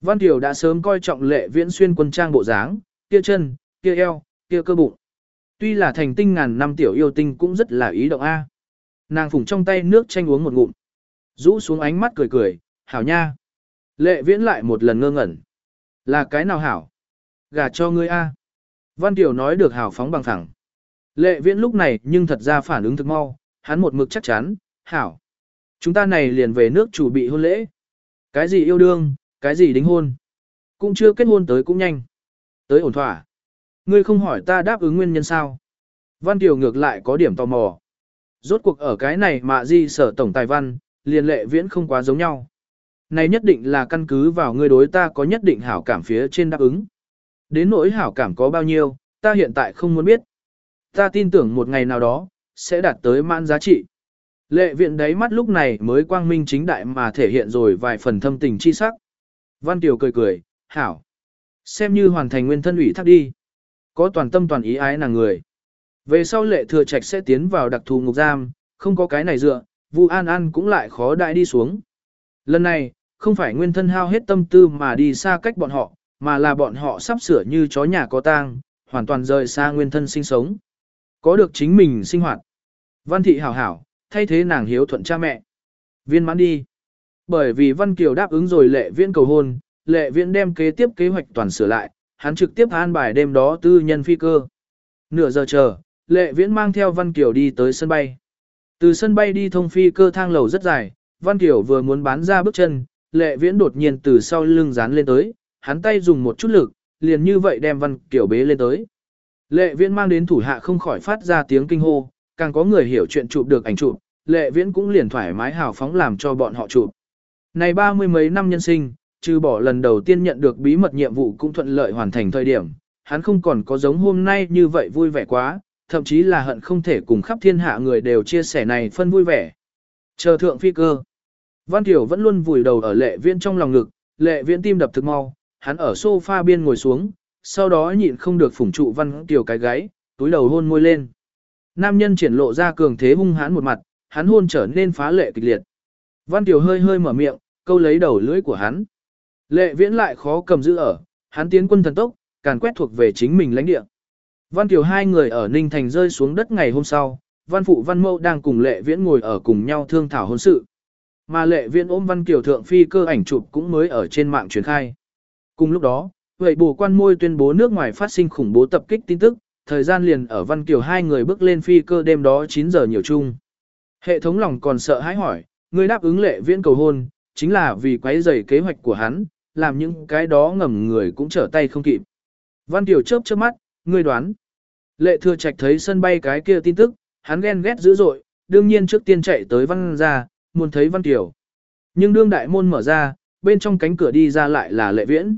Văn Tiểu đã sớm coi trọng lệ viễn xuyên quân trang bộ dáng, kia chân, kia eo, kia cơ bụng. Tuy là thành tinh ngàn năm tiểu yêu tinh cũng rất là ý động a. Nàng phủng trong tay nước chanh uống một ngụm. Rũ xuống ánh mắt cười cười, hảo nha. Lệ viễn lại một lần ngơ ngẩn. Là cái nào hảo? Gà cho ngươi a. Văn Tiểu nói được hảo phóng bằng thẳng. Lệ viễn lúc này nhưng thật ra phản ứng thực mau, hắn một mực chắc chắn, hảo. Chúng ta này liền về nước chủ bị hôn lễ. Cái gì yêu đương, cái gì đính hôn. Cũng chưa kết hôn tới cũng nhanh. Tới ổn thỏa. Ngươi không hỏi ta đáp ứng nguyên nhân sao? Văn Kiều ngược lại có điểm tò mò. Rốt cuộc ở cái này mà di sở tổng tài văn, liền lệ viễn không quá giống nhau. Này nhất định là căn cứ vào ngươi đối ta có nhất định hảo cảm phía trên đáp ứng. Đến nỗi hảo cảm có bao nhiêu, ta hiện tại không muốn biết. Ta tin tưởng một ngày nào đó, sẽ đạt tới mãn giá trị. Lệ viện đáy mắt lúc này mới quang minh chính đại mà thể hiện rồi vài phần thâm tình chi sắc. Văn tiểu cười cười, hảo. Xem như hoàn thành nguyên thân ủy thác đi. Có toàn tâm toàn ý ái nàng người. Về sau lệ thừa trạch sẽ tiến vào đặc thù ngục giam, không có cái này dựa, Vu An An cũng lại khó đại đi xuống. Lần này, không phải nguyên thân hao hết tâm tư mà đi xa cách bọn họ, mà là bọn họ sắp sửa như chó nhà có tang, hoàn toàn rời xa nguyên thân sinh sống. Có được chính mình sinh hoạt. Văn thị hảo hảo, thay thế nàng hiếu thuận cha mẹ. Viên mãn đi. Bởi vì Văn Kiều đáp ứng rồi lệ viễn cầu hôn, lệ viễn đem kế tiếp kế hoạch toàn sửa lại, hắn trực tiếp an bài đêm đó tư nhân phi cơ. Nửa giờ chờ, lệ viễn mang theo Văn Kiều đi tới sân bay. Từ sân bay đi thông phi cơ thang lầu rất dài, Văn Kiều vừa muốn bán ra bước chân, lệ viễn đột nhiên từ sau lưng dán lên tới, hắn tay dùng một chút lực, liền như vậy đem Văn Kiều bế lên tới. Lệ viễn mang đến thủ hạ không khỏi phát ra tiếng kinh hô, càng có người hiểu chuyện chụp được ảnh chụp, lệ viễn cũng liền thoải mái hào phóng làm cho bọn họ chụp. Này ba mươi mấy năm nhân sinh, trừ bỏ lần đầu tiên nhận được bí mật nhiệm vụ cũng thuận lợi hoàn thành thời điểm, hắn không còn có giống hôm nay như vậy vui vẻ quá, thậm chí là hận không thể cùng khắp thiên hạ người đều chia sẻ này phân vui vẻ. Chờ thượng phi cơ. Văn Tiểu vẫn luôn vùi đầu ở lệ viễn trong lòng ngực, lệ viễn tim đập thực mau, hắn ở sofa biên ngồi xuống, sau đó nhịn không được phủng trụ Văn Tiểu cái gáy, túi đầu hôn môi lên. Nam nhân triển lộ ra cường thế hung hãn một mặt, hắn hôn trở nên phá lệ kịch liệt. Văn Tiểu hơi hơi mở miệng, câu lấy đầu lưỡi của hắn. Lệ viễn lại khó cầm giữ ở, hắn tiến quân thần tốc, càn quét thuộc về chính mình lãnh địa. Văn Tiểu hai người ở Ninh Thành rơi xuống đất ngày hôm sau, Văn Phụ Văn Mâu đang cùng Lệ Viễn ngồi ở cùng nhau thương thảo hôn sự. Mà Lệ viên ôm Văn Kiều thượng phi cơ ảnh chụp cũng mới ở trên mạng truyền khai. Cùng lúc đó, vậy bù quan môi tuyên bố nước ngoài phát sinh khủng bố tập kích tin tức, thời gian liền ở Văn Kiều hai người bước lên phi cơ đêm đó 9 giờ nhiều chung. Hệ thống lòng còn sợ hãi hỏi, người đáp ứng Lệ Viễn cầu hôn, chính là vì quấy rầy kế hoạch của hắn, làm những cái đó ngầm người cũng trở tay không kịp. Văn Kiều chớp chớp mắt, ngươi đoán. Lệ thừa trạch thấy sân bay cái kia tin tức, hắn ghen ghét dữ dội, đương nhiên trước tiên chạy tới văn ra, muốn thấy văn tiểu. Nhưng đương đại môn mở ra, bên trong cánh cửa đi ra lại là lệ viễn.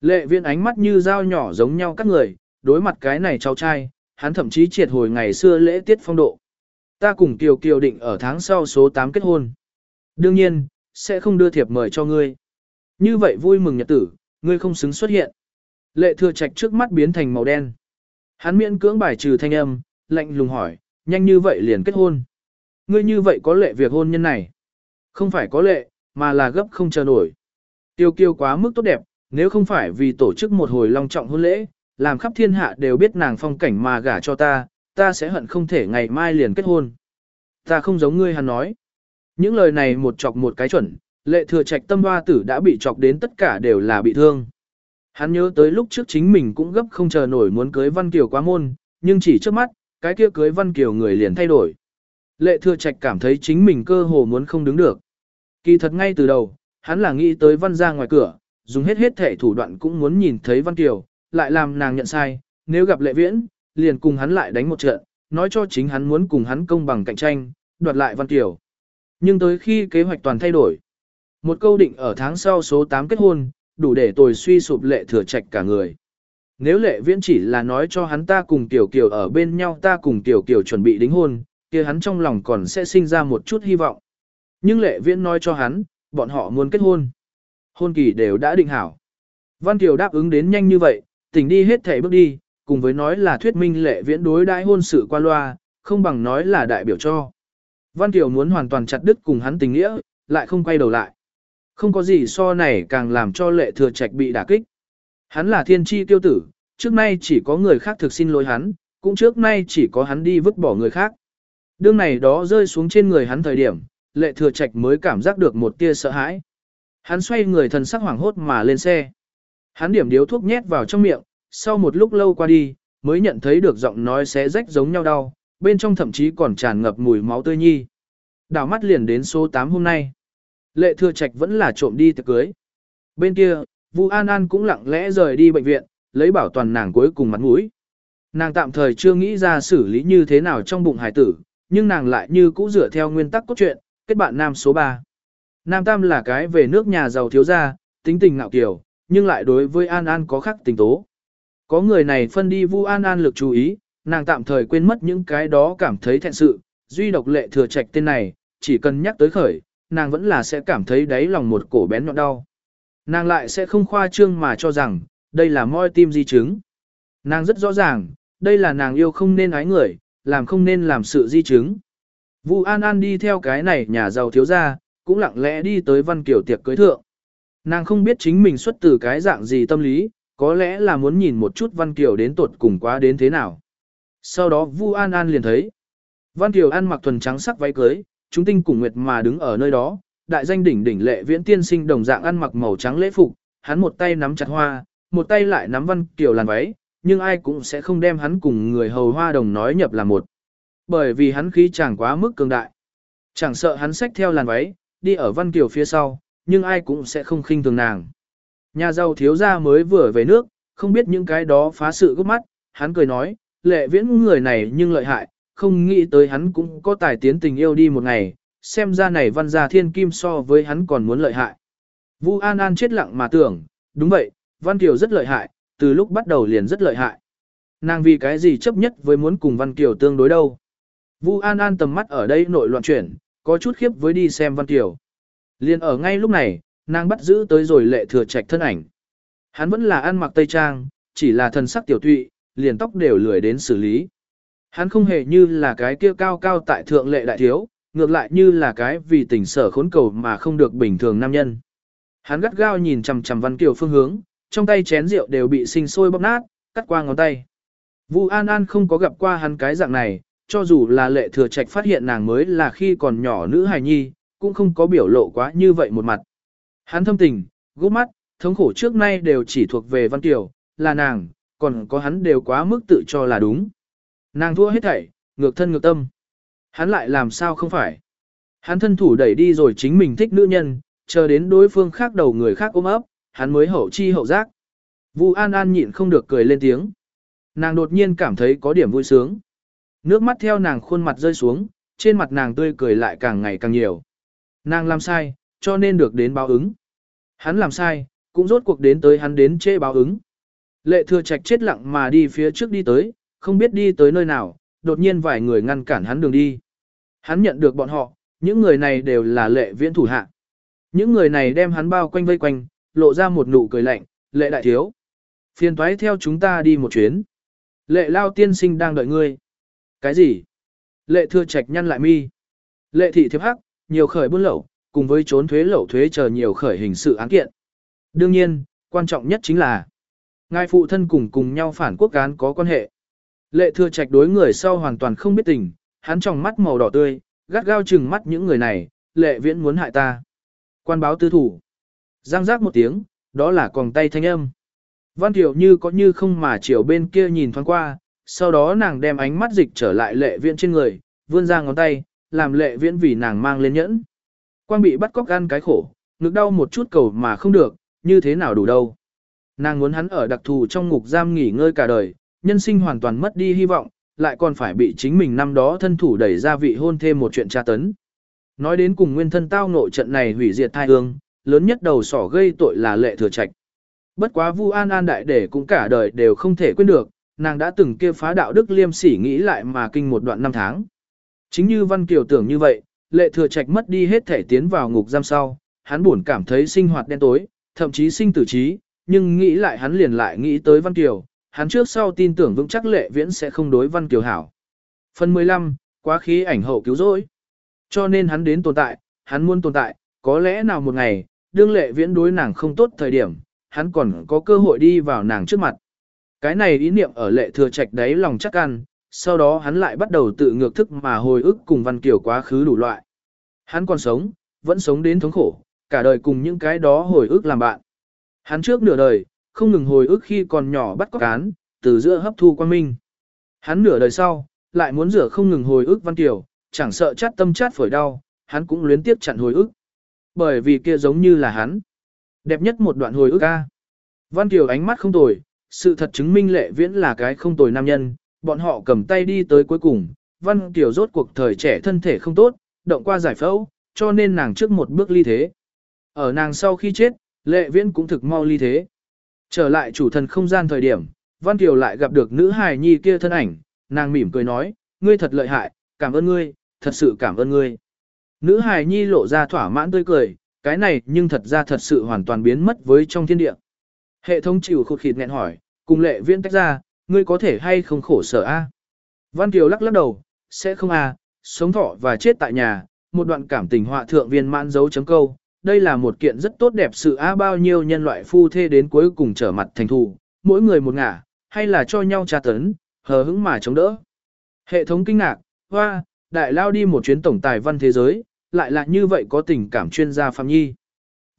Lệ viễn ánh mắt như dao nhỏ giống nhau các người, đối mặt cái này cháu trai, hắn thậm chí triệt hồi ngày xưa lễ tiết phong độ. Ta cùng Kiều Kiều định ở tháng sau số 8 kết hôn. Đương nhiên, sẽ không đưa thiệp mời cho ngươi. Như vậy vui mừng nhật tử, ngươi không xứng xuất hiện. Lệ thừa trạch trước mắt biến thành màu đen. Hắn miễn cưỡng bài trừ thanh âm, lạnh lùng hỏi, nhanh như vậy liền kết hôn. Ngươi như vậy có lệ việc hôn nhân này. Không phải có lệ, mà là gấp không chờ nổi. Tiêu kiêu quá mức tốt đẹp, nếu không phải vì tổ chức một hồi long trọng hôn lễ, làm khắp thiên hạ đều biết nàng phong cảnh mà gả cho ta, ta sẽ hận không thể ngày mai liền kết hôn. Ta không giống ngươi hắn nói. Những lời này một chọc một cái chuẩn, lệ thừa trạch tâm hoa tử đã bị chọc đến tất cả đều là bị thương. Hắn nhớ tới lúc trước chính mình cũng gấp không chờ nổi muốn cưới Văn Kiều quá môn, nhưng chỉ trước mắt, cái kia cưới Văn Kiều người liền thay đổi. Lệ thừa trạch cảm thấy chính mình cơ hồ muốn không đứng được. Kỳ thật ngay từ đầu, hắn là nghĩ tới Văn ra ngoài cửa, dùng hết hết thể thủ đoạn cũng muốn nhìn thấy Văn Kiều, lại làm nàng nhận sai, nếu gặp lệ viễn, liền cùng hắn lại đánh một trận, nói cho chính hắn muốn cùng hắn công bằng cạnh tranh, đoạt lại Văn Kiều. Nhưng tới khi kế hoạch toàn thay đổi, một câu định ở tháng sau số 8 kết hôn, đủ để tồi suy sụp lệ thừa trạch cả người. Nếu lệ viễn chỉ là nói cho hắn ta cùng tiểu kiều ở bên nhau ta cùng tiểu kiều chuẩn bị đính hôn, kia hắn trong lòng còn sẽ sinh ra một chút hy vọng. Nhưng lệ viễn nói cho hắn, bọn họ muốn kết hôn. Hôn kỳ đều đã định hảo. Văn Kiều đáp ứng đến nhanh như vậy, tỉnh đi hết thảy bước đi, cùng với nói là thuyết minh lệ viễn đối đãi hôn sự qua loa, không bằng nói là đại biểu cho. Văn Kiều muốn hoàn toàn chặt đứt cùng hắn tình nghĩa, lại không quay đầu lại. Không có gì so này càng làm cho lệ thừa trạch bị đả kích. Hắn là thiên tri tiêu tử, trước nay chỉ có người khác thực xin lỗi hắn, cũng trước nay chỉ có hắn đi vứt bỏ người khác. Đương này đó rơi xuống trên người hắn thời điểm, lệ thừa trạch mới cảm giác được một tia sợ hãi. Hắn xoay người thần sắc hoảng hốt mà lên xe. Hắn điểm điếu thuốc nhét vào trong miệng, sau một lúc lâu qua đi, mới nhận thấy được giọng nói xé rách giống nhau đau, bên trong thậm chí còn tràn ngập mùi máu tươi nhi. Đảo mắt liền đến số 8 hôm nay. Lệ thừa trạch vẫn là trộm đi tiệc cưới. Bên kia, Vu An An cũng lặng lẽ rời đi bệnh viện, lấy bảo toàn nàng cuối cùng mặt mũi. Nàng tạm thời chưa nghĩ ra xử lý như thế nào trong bụng hải tử, nhưng nàng lại như cũ dựa theo nguyên tắc cốt truyện, kết bạn nam số 3. Nam Tam là cái về nước nhà giàu thiếu gia, tính tình ngạo kiều, nhưng lại đối với An An có khắc tình tố. Có người này phân đi Vu An An lực chú ý, nàng tạm thời quên mất những cái đó cảm thấy thẹn sự, duy độc lệ thừa trạch tên này, chỉ cần nhắc tới khởi, nàng vẫn là sẽ cảm thấy đáy lòng một cổ bén nhọn đau. Nàng lại sẽ không khoa trương mà cho rằng, đây là moi tim di chứng. Nàng rất rõ ràng, đây là nàng yêu không nên ái người, làm không nên làm sự di chứng. Vu An An đi theo cái này nhà giàu thiếu gia, cũng lặng lẽ đi tới văn kiểu tiệc cưới thượng. Nàng không biết chính mình xuất từ cái dạng gì tâm lý, có lẽ là muốn nhìn một chút văn kiểu đến tuột cùng quá đến thế nào. Sau đó Vu An An liền thấy. Văn Kiều ăn mặc thuần trắng sắc váy cưới, chúng tinh cùng nguyệt mà đứng ở nơi đó, đại danh đỉnh đỉnh lệ viễn tiên sinh đồng dạng ăn mặc màu trắng lễ phục, hắn một tay nắm chặt hoa, một tay lại nắm văn kiểu làn váy, nhưng ai cũng sẽ không đem hắn cùng người hầu hoa đồng nói nhập là một. bởi vì hắn khí chẳng quá mức cường đại. Chẳng sợ hắn xách theo làn váy, đi ở Văn Kiều phía sau, nhưng ai cũng sẽ không khinh thường nàng. Nhà giàu thiếu gia mới vừa về nước, không biết những cái đó phá sự gấp mắt, hắn cười nói, lệ viễn người này nhưng lợi hại, không nghĩ tới hắn cũng có tài tiến tình yêu đi một ngày, xem ra này văn gia thiên kim so với hắn còn muốn lợi hại. Vu An An chết lặng mà tưởng, đúng vậy, Văn Kiều rất lợi hại, từ lúc bắt đầu liền rất lợi hại. Nàng vì cái gì chấp nhất với muốn cùng Văn Kiều tương đối đâu. Vu An An tầm mắt ở đây nội loạn chuyển, có chút khiếp với đi xem Văn Kiều. liền ở ngay lúc này, nàng bắt giữ tới rồi lệ thừa trạch thân ảnh. Hắn vẫn là ăn mặc tây trang, chỉ là thần sắc tiểu tụy, liền tóc đều lười đến xử lý. Hắn không hề như là cái kia cao cao tại thượng lệ đại thiếu, ngược lại như là cái vì tình sở khốn cầu mà không được bình thường nam nhân. Hắn gắt gao nhìn chằm chằm Văn Kiều phương hướng, trong tay chén rượu đều bị sinh sôi bóp nát, cắt qua ngón tay. Vu An An không có gặp qua hắn cái dạng này, cho dù là lệ thừa trạch phát hiện nàng mới là khi còn nhỏ nữ hài nhi, cũng không có biểu lộ quá như vậy một mặt. Hắn thâm tình, gút mắt, thống khổ trước nay đều chỉ thuộc về Văn Kiều, là nàng, còn có hắn đều quá mức tự cho là đúng. Nàng thua hết thảy, ngược thân ngược tâm. Hắn lại làm sao không phải. Hắn thân thủ đẩy đi rồi chính mình thích nữ nhân, chờ đến đối phương khác đầu người khác ôm ấp, hắn mới hậu chi hậu giác. Vu An An nhịn không được cười lên tiếng. Nàng đột nhiên cảm thấy có điểm vui sướng. Nước mắt theo nàng khuôn mặt rơi xuống, trên mặt nàng tươi cười lại càng ngày càng nhiều. Nàng làm sai, cho nên được đến báo ứng. Hắn làm sai, cũng rốt cuộc đến tới hắn đến chê báo ứng. Lệ thừa trạch chết lặng mà đi phía trước đi tới, không biết đi tới nơi nào, đột nhiên vài người ngăn cản hắn đường đi. Hắn nhận được bọn họ, những người này đều là lệ viễn thủ hạ. Những người này đem hắn bao quanh vây quanh, lộ ra một nụ cười lạnh, lệ đại thiếu. Phiền thoái theo chúng ta đi một chuyến. Lệ lao tiên sinh đang đợi ngươi. Cái gì? Lệ thưa trạch nhăn lại mi. Lệ thị thiếp hắc, nhiều khởi buôn lậu, cùng với trốn thuế lậu thuế chờ nhiều khởi hình sự án kiện. Đương nhiên, quan trọng nhất chính là ngài phụ thân cùng cùng nhau phản quốc án có quan hệ. Lệ thưa trạch đối người sau hoàn toàn không biết tình, hắn trong mắt màu đỏ tươi, gắt gao chừng mắt những người này, lệ viễn muốn hại ta. Quan báo tư thủ. Giang giác một tiếng, đó là còng tay thanh âm. Văn Kiều như có như không mà chiều bên kia nhìn thoáng qua, sau đó nàng đem ánh mắt dịch trở lại lệ viễn trên người, vươn ra ngón tay, làm lệ viễn vì nàng mang lên nhẫn. Quang bị bắt cóc ăn cái khổ, ngực đau một chút cầu mà không được, như thế nào đủ đâu. Nàng muốn hắn ở đặc thù trong ngục giam nghỉ ngơi cả đời, nhân sinh hoàn toàn mất đi hy vọng, lại còn phải bị chính mình năm đó thân thủ đẩy ra vị hôn thêm một chuyện tra tấn. Nói đến cùng nguyên thân tao ngộ trận này hủy diệt thai hương, lớn nhất đầu sỏ gây tội là lệ thừa trạch. Bất quá Vu An An đại để cũng cả đời đều không thể quên được, nàng đã từng kia phá đạo đức liêm sỉ nghĩ lại mà kinh một đoạn năm tháng. Chính như Văn Kiều tưởng như vậy, lệ thừa trạch mất đi hết thể tiến vào ngục giam sau, hắn buồn cảm thấy sinh hoạt đen tối, thậm chí sinh tử trí, nhưng nghĩ lại hắn liền lại nghĩ tới Văn Kiều, hắn trước sau tin tưởng vững chắc lệ viễn sẽ không đối Văn Kiều hảo. Phần 15, quá khí ảnh hậu cứu rỗi. Cho nên hắn đến tồn tại, hắn muốn tồn tại, có lẽ nào một ngày, đương lệ viễn đối nàng không tốt thời điểm, hắn còn có cơ hội đi vào nàng trước mặt. Cái này ý niệm ở lệ thừa trạch đấy lòng chắc ăn, sau đó hắn lại bắt đầu tự ngược thức mà hồi ức cùng Văn Kiều quá khứ đủ loại. Hắn còn sống, vẫn sống đến thống khổ, cả đời cùng những cái đó hồi ức làm bạn. Hắn trước nửa đời, không ngừng hồi ức khi còn nhỏ bắt cóc cán, từ giữa hấp thu quan minh. Hắn nửa đời sau, lại muốn rửa không ngừng hồi ức Văn Kiều, chẳng sợ chát tâm chát phổi đau, hắn cũng luyến tiếp chặn hồi ức. Bởi vì kia giống như là hắn. Đẹp nhất một đoạn hồi ức ca. Văn Kiều ánh mắt không tồi, sự thật chứng minh lệ viễn là cái không tồi nam nhân, bọn họ cầm tay đi tới cuối cùng, Văn Kiều rốt cuộc thời trẻ thân thể không tốt, động qua giải phẫu, cho nên nàng trước một bước ly thế. Ở nàng sau khi chết, lệ viễn cũng thực mau ly thế. Trở lại chủ thần không gian thời điểm, Văn Kiều lại gặp được nữ hài nhi kia thân ảnh, nàng mỉm cười nói, ngươi thật lợi hại, cảm ơn ngươi, thật sự cảm ơn ngươi. Nữ hài nhi lộ ra thỏa mãn tươi cười, cái này nhưng thật ra thật sự hoàn toàn biến mất với trong thiên địa. Hệ thống chịu khụt khịt nghẹn hỏi, cùng lệ viên tách ra, ngươi có thể hay không khổ sở a? Văn Kiều lắc lắc đầu, sẽ không a, sống thọ và chết tại nhà, một đoạn cảm tình họa thượng viên mãn dấu chấm câu. Đây là một kiện rất tốt đẹp sự a bao nhiêu nhân loại phu thê đến cuối cùng trở mặt thành thù, mỗi người một ngả, hay là cho nhau tra tấn, hờ hững mà chống đỡ. Hệ thống kinh ngạc, hoa, đại lao đi một chuyến tổng tài văn thế giới, lại là như vậy có tình cảm chuyên gia Phạm Nhi.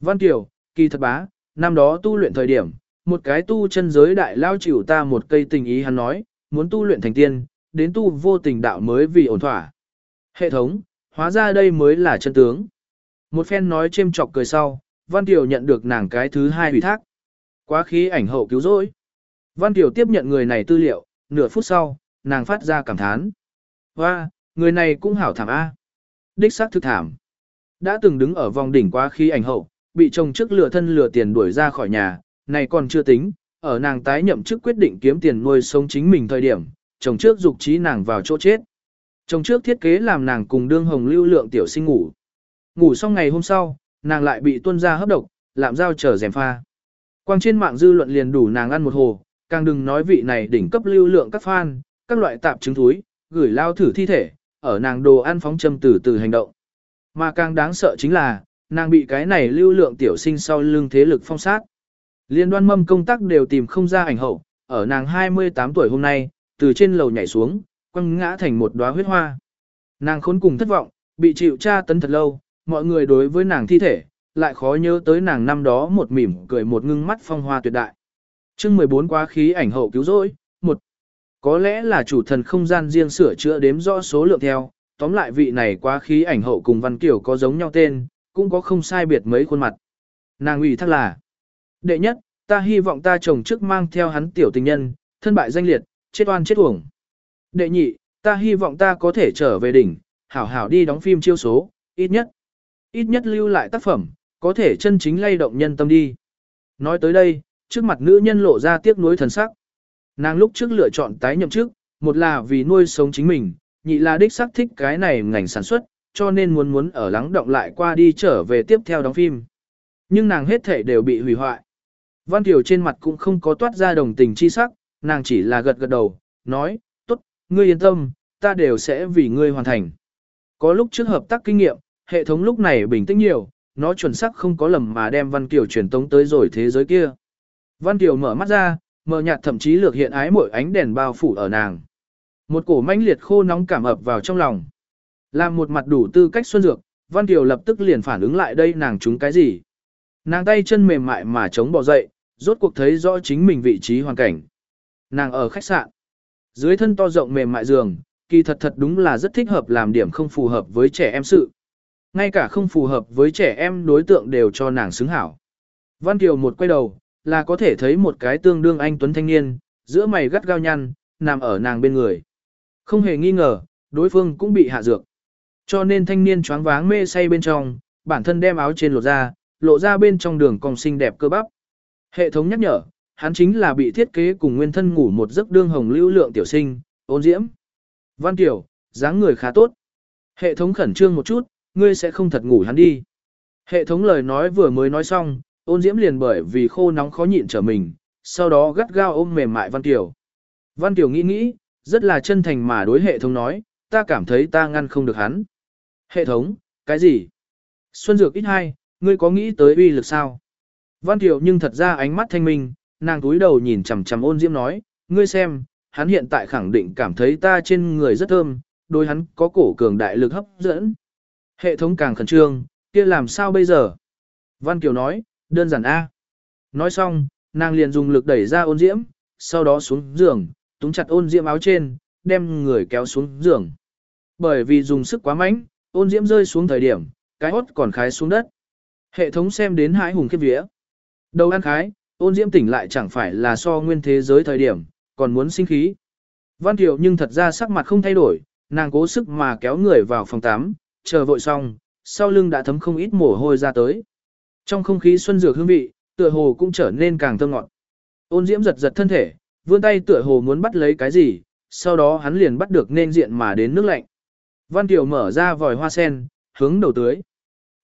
Văn Kiều, kỳ thật bá, năm đó tu luyện thời điểm, một cái tu chân giới đại lao chịu ta một cây tình ý hắn nói, muốn tu luyện thành tiên, đến tu vô tình đạo mới vì ổn thỏa. Hệ thống, hóa ra đây mới là chân tướng. Một phen nói chêm chọc cười sau, Văn Kiều nhận được nàng cái thứ hai ủy thác. Quá khí ảnh hậu cứu rỗi. Văn Kiều tiếp nhận người này tư liệu, nửa phút sau, nàng phát ra cảm thán. Và, người này cũng hảo thảm A. Đích xác thực thảm. Đã từng đứng ở vòng đỉnh quá khí ảnh hậu, bị chồng trước lừa thân lừa tiền đuổi ra khỏi nhà, này còn chưa tính, ở nàng tái nhậm chức quyết định kiếm tiền nuôi sống chính mình thời điểm, chồng trước dục trí nàng vào chỗ chết. Chồng trước thiết kế làm nàng cùng đương hồng lưu lượng tiểu sinh ngủ. Ngủ xong ngày hôm sau, nàng lại bị tuân ra hấp độc, làm dao trở rèm pha. Quang trên mạng dư luận liền đủ nàng ăn một hồ, càng đừng nói vị này đỉnh cấp lưu lượng các fan, các loại tạp chứng túi, gửi lao thử thi thể, ở nàng đồ ăn phóng châm từ từ hành động. Mà càng đáng sợ chính là, nàng bị cái này lưu lượng tiểu sinh sau lưng thế lực phong sát. Liên đoan mâm công tác đều tìm không ra ảnh hậu, ở nàng 28 tuổi hôm nay, từ trên lầu nhảy xuống, quăng ngã thành một đóa huyết hoa. Nàng khốn cùng thất vọng, bị chịu tra tấn thật lâu, mọi người đối với nàng thi thể, lại khó nhớ tới nàng năm đó một mỉm cười một ngưng mắt phong hoa tuyệt đại. chương 14 quá khí ảnh hậu cứu rỗi, có lẽ là chủ thần không gian riêng sửa chữa đếm rõ số lượng theo, tóm lại vị này quá khí ảnh hậu cùng Văn Kiều có giống nhau tên, cũng có không sai biệt mấy khuôn mặt. Nàng ủy thắc là Đệ nhất, ta hy vọng ta chồng trước mang theo hắn tiểu tình nhân, thân bại danh liệt, chết oan chết uổng. Đệ nhị, ta hy vọng ta có thể trở về đỉnh, hảo hảo đi đóng phim chiêu số, ít nhất. Ít nhất lưu lại tác phẩm, có thể chân chính lay động nhân tâm đi. Nói tới đây, trước mặt nữ nhân lộ ra tiếc nuối thần sắc. Nàng lúc trước lựa chọn tái nhậm chức, một là vì nuôi sống chính mình, nhị là đích xác thích cái này ngành sản xuất, cho nên muốn muốn ở lắng động lại qua đi trở về tiếp theo đóng phim. Nhưng nàng hết thể đều bị hủy hoại. Văn Kiều trên mặt cũng không có toát ra đồng tình chi sắc, nàng chỉ là gật gật đầu, nói, tốt, ngươi yên tâm, ta đều sẽ vì ngươi hoàn thành. Có lúc trước hợp tác kinh nghiệm, hệ thống lúc này bình tĩnh nhiều, nó chuẩn xác không có lầm mà đem Văn Kiều truyền tống tới rồi thế giới kia. Văn Kiều mở mắt ra, mờ nhạt thậm chí lược hiện ái mỗi ánh đèn bao phủ ở nàng. Một cổ manh liệt khô nóng cảm ập vào trong lòng. Làm một mặt đủ tư cách xuân dược, Văn Kiều lập tức liền phản ứng lại đây nàng trúng cái gì. Nàng tay chân mềm mại mà chống bỏ dậy, rốt cuộc thấy rõ chính mình vị trí hoàn cảnh. Nàng ở khách sạn. Dưới thân to rộng mềm mại giường, kỳ thật thật đúng là rất thích hợp làm điểm không phù hợp với trẻ em sự. Ngay cả không phù hợp với trẻ em đối tượng đều cho nàng xứng hảo. Văn Kiều một quay đầu, là có thể thấy một cái tương đương anh tuấn thanh niên, giữa mày gắt gao nhăn, nằm ở nàng bên người. Không hề nghi ngờ, đối phương cũng bị hạ dược. Cho nên thanh niên choáng váng mê say bên trong, bản thân đem áo trên lột ra, lộ ra bên trong đường cong xinh đẹp cơ bắp. Hệ thống nhắc nhở, hắn chính là bị thiết kế cùng nguyên thân ngủ một giấc đương hồng lưu lượng tiểu sinh, ôn diễm. Văn Tiểu, dáng người khá tốt. Hệ thống khẩn trương một chút, ngươi sẽ không thật ngủ hắn đi. Hệ thống lời nói vừa mới nói xong, ôn diễm liền bởi vì khô nóng khó nhịn trở mình, sau đó gắt gao ôm mềm mại Văn Tiểu. Văn Tiểu nghĩ nghĩ, rất là chân thành mà đối hệ thống nói, ta cảm thấy ta ngăn không được hắn. Hệ thống, cái gì? Xuân Dược ít hai, ngươi có nghĩ tới uy lực sao? Văn Tiểu nhưng thật ra ánh mắt thanh minh, nàng túi đầu nhìn chằm chằm ôn diễm nói, ngươi xem, hắn hiện tại khẳng định cảm thấy ta trên người rất thơm, đối hắn có cổ cường đại lực hấp dẫn. Hệ thống càng khẩn trương, kia làm sao bây giờ? Văn Kiều nói, đơn giản A. Nói xong, nàng liền dùng lực đẩy ra ôn diễm, sau đó xuống giường, túng chặt ôn diễm áo trên, đem người kéo xuống giường. Bởi vì dùng sức quá mạnh, ôn diễm rơi xuống thời điểm, cái hốt còn khái xuống đất. Hệ thống xem đến hãi hùng khiếp vía. Đầu ăn khái, ôn diễm tỉnh lại chẳng phải là so nguyên thế giới thời điểm, còn muốn sinh khí. Văn Thiệu nhưng thật ra sắc mặt không thay đổi, nàng cố sức mà kéo người vào phòng tắm chờ vội xong, sau lưng đã thấm không ít mồ hôi ra tới. Trong không khí xuân dược hương vị, tựa hồ cũng trở nên càng thơm ngọt. Ôn Diễm giật giật thân thể, vươn tay tựa hồ muốn bắt lấy cái gì, sau đó hắn liền bắt được nên diện mà đến nước lạnh. Văn Kiều mở ra vòi hoa sen, hướng đầu tưới.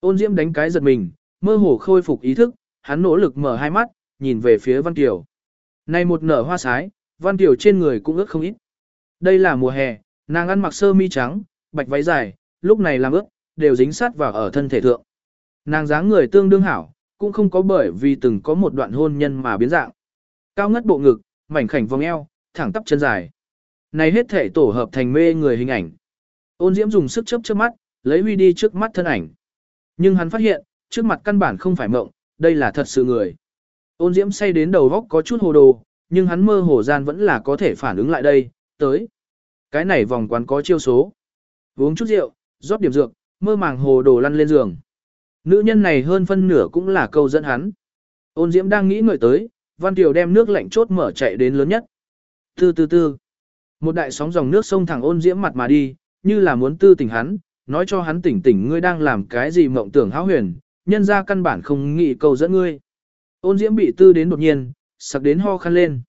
Ôn Diễm đánh cái giật mình, mơ hồ khôi phục ý thức, hắn nỗ lực mở hai mắt, nhìn về phía Văn Kiều. Này một nở hoa sái, Văn Kiều trên người cũng ướt không ít. Đây là mùa hè, nàng ăn mặc sơ mi trắng, bạch váy dài, lúc này làm ướt, đều dính sát vào ở thân thể thượng. Nàng dáng người tương đương hảo, cũng không có bởi vì từng có một đoạn hôn nhân mà biến dạng. Cao ngất bộ ngực, mảnh khảnh vòng eo, thẳng tắp chân dài. Này hết thể tổ hợp thành mê người hình ảnh. Ôn Diễm dùng sức chớp chớp mắt, lấy huy đi trước mắt thân ảnh. Nhưng hắn phát hiện, trước mặt căn bản không phải mộng, đây là thật sự người. Ôn Diễm say đến đầu góc có chút hồ đồ, nhưng hắn mơ hồ gian vẫn là có thể phản ứng lại đây, tới. Cái này vòng quán có chiêu số. Uống chút rượu, rót điểm dược, mơ màng hồ đồ lăn lên giường. Nữ nhân này hơn phân nửa cũng là câu dẫn hắn. Ôn Diễm đang nghĩ ngợi tới, Văn Kiều đem nước lạnh chốt mở chạy đến lớn nhất. Từ tư tư. Một đại sóng dòng nước sông thẳng ôn Diễm mặt mà đi, như là muốn tư tỉnh hắn, nói cho hắn tỉnh tỉnh ngươi đang làm cái gì mộng tưởng hão huyền, nhân ra căn bản không nghĩ câu dẫn ngươi. Ôn Diễm bị tư đến đột nhiên, sặc đến ho khăn lên.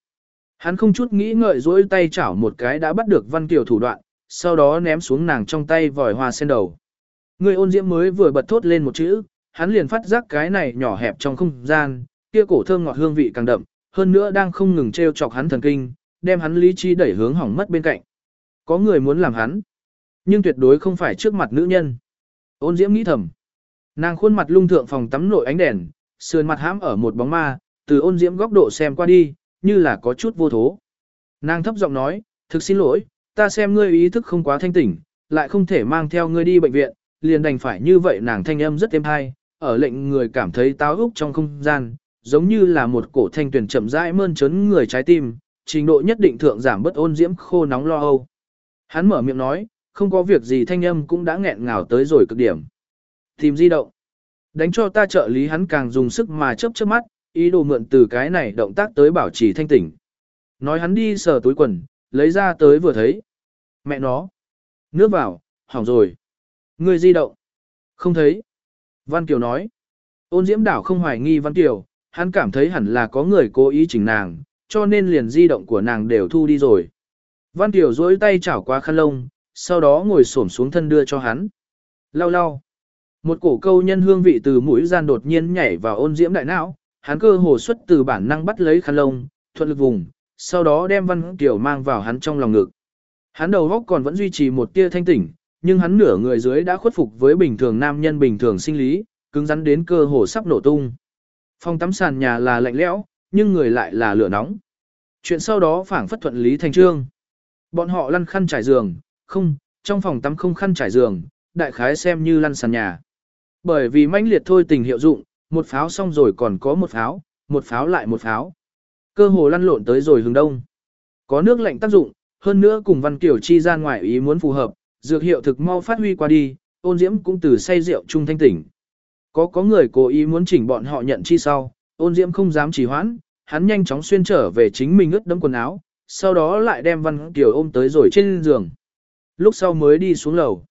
Hắn không chút nghĩ ngợi dỗi tay chảo một cái đã bắt được Văn Kiều thủ đoạn, sau đó ném xuống nàng trong tay vòi hoa sen đầu. Người ôn diễm mới vừa bật thốt lên một chữ, hắn liền phát giác cái này nhỏ hẹp trong không gian, kia cổ thơm ngọt hương vị càng đậm, hơn nữa đang không ngừng treo chọc hắn thần kinh, đem hắn lý trí đẩy hướng hỏng mất bên cạnh. Có người muốn làm hắn, nhưng tuyệt đối không phải trước mặt nữ nhân. Ôn diễm nghĩ thầm. Nàng khuôn mặt lung thượng phòng tắm nội ánh đèn, sườn mặt hãm ở một bóng ma, từ ôn diễm góc độ xem qua đi, như là có chút vô thố. Nàng thấp giọng nói, thực xin lỗi, ta xem ngươi ý thức không quá thanh tỉnh, lại không thể mang theo ngươi đi bệnh viện, liền đành phải như vậy nàng thanh âm rất êm hay, ở lệnh người cảm thấy táo úc trong không gian, giống như là một cổ thanh tuyển chậm rãi mơn trớn người trái tim, trình độ nhất định thượng giảm bất ôn diễm khô nóng lo âu. Hắn mở miệng nói, không có việc gì thanh âm cũng đã nghẹn ngào tới rồi cực điểm. Tìm di động. Đánh cho ta trợ lý hắn càng dùng sức mà chớp chớp mắt, ý đồ mượn từ cái này động tác tới bảo trì thanh tỉnh. Nói hắn đi sờ túi quần, lấy ra tới vừa thấy. Mẹ nó. Nước vào, hỏng rồi. Người di động. Không thấy. Văn Kiều nói. Ôn diễm đảo không hoài nghi Văn Kiều, hắn cảm thấy hẳn là có người cố ý chỉnh nàng, cho nên liền di động của nàng đều thu đi rồi. Văn Kiều duỗi tay chảo qua khăn lông, sau đó ngồi xổm xuống thân đưa cho hắn. Lau lau. Một cổ câu nhân hương vị từ mũi gian đột nhiên nhảy vào ôn diễm đại não, hắn cơ hồ xuất từ bản năng bắt lấy khăn lông, thuận lực vùng, sau đó đem Văn Kiều mang vào hắn trong lòng ngực. Hắn đầu góc còn vẫn duy trì một tia thanh tỉnh, nhưng hắn nửa người dưới đã khuất phục với bình thường nam nhân bình thường sinh lý, cứng rắn đến cơ hồ sắp nổ tung. Phòng tắm sàn nhà là lạnh lẽo, nhưng người lại là lửa nóng. Chuyện sau đó phảng phất thuận lý thành trương. Bọn họ lăn khăn trải giường, không, trong phòng tắm không khăn trải giường, đại khái xem như lăn sàn nhà. Bởi vì mãnh liệt thôi tình hiệu dụng, một pháo xong rồi còn có một pháo, một pháo lại một pháo. Cơ hồ lăn lộn tới rồi hướng đông. Có nước lạnh tác dụng, hơn nữa cùng Văn Kiều chi gian ngoại ý muốn phù hợp, dược hiệu thực mau phát huy qua đi, ôn diễm cũng từ say rượu trung thanh tỉnh. Có có người cố ý muốn chỉnh bọn họ nhận chi sau, ôn diễm không dám trì hoãn, hắn nhanh chóng xuyên trở về chính mình ướt đẫm quần áo, sau đó lại đem Văn Kiều ôm tới rồi trên giường. Lúc sau mới đi xuống lầu.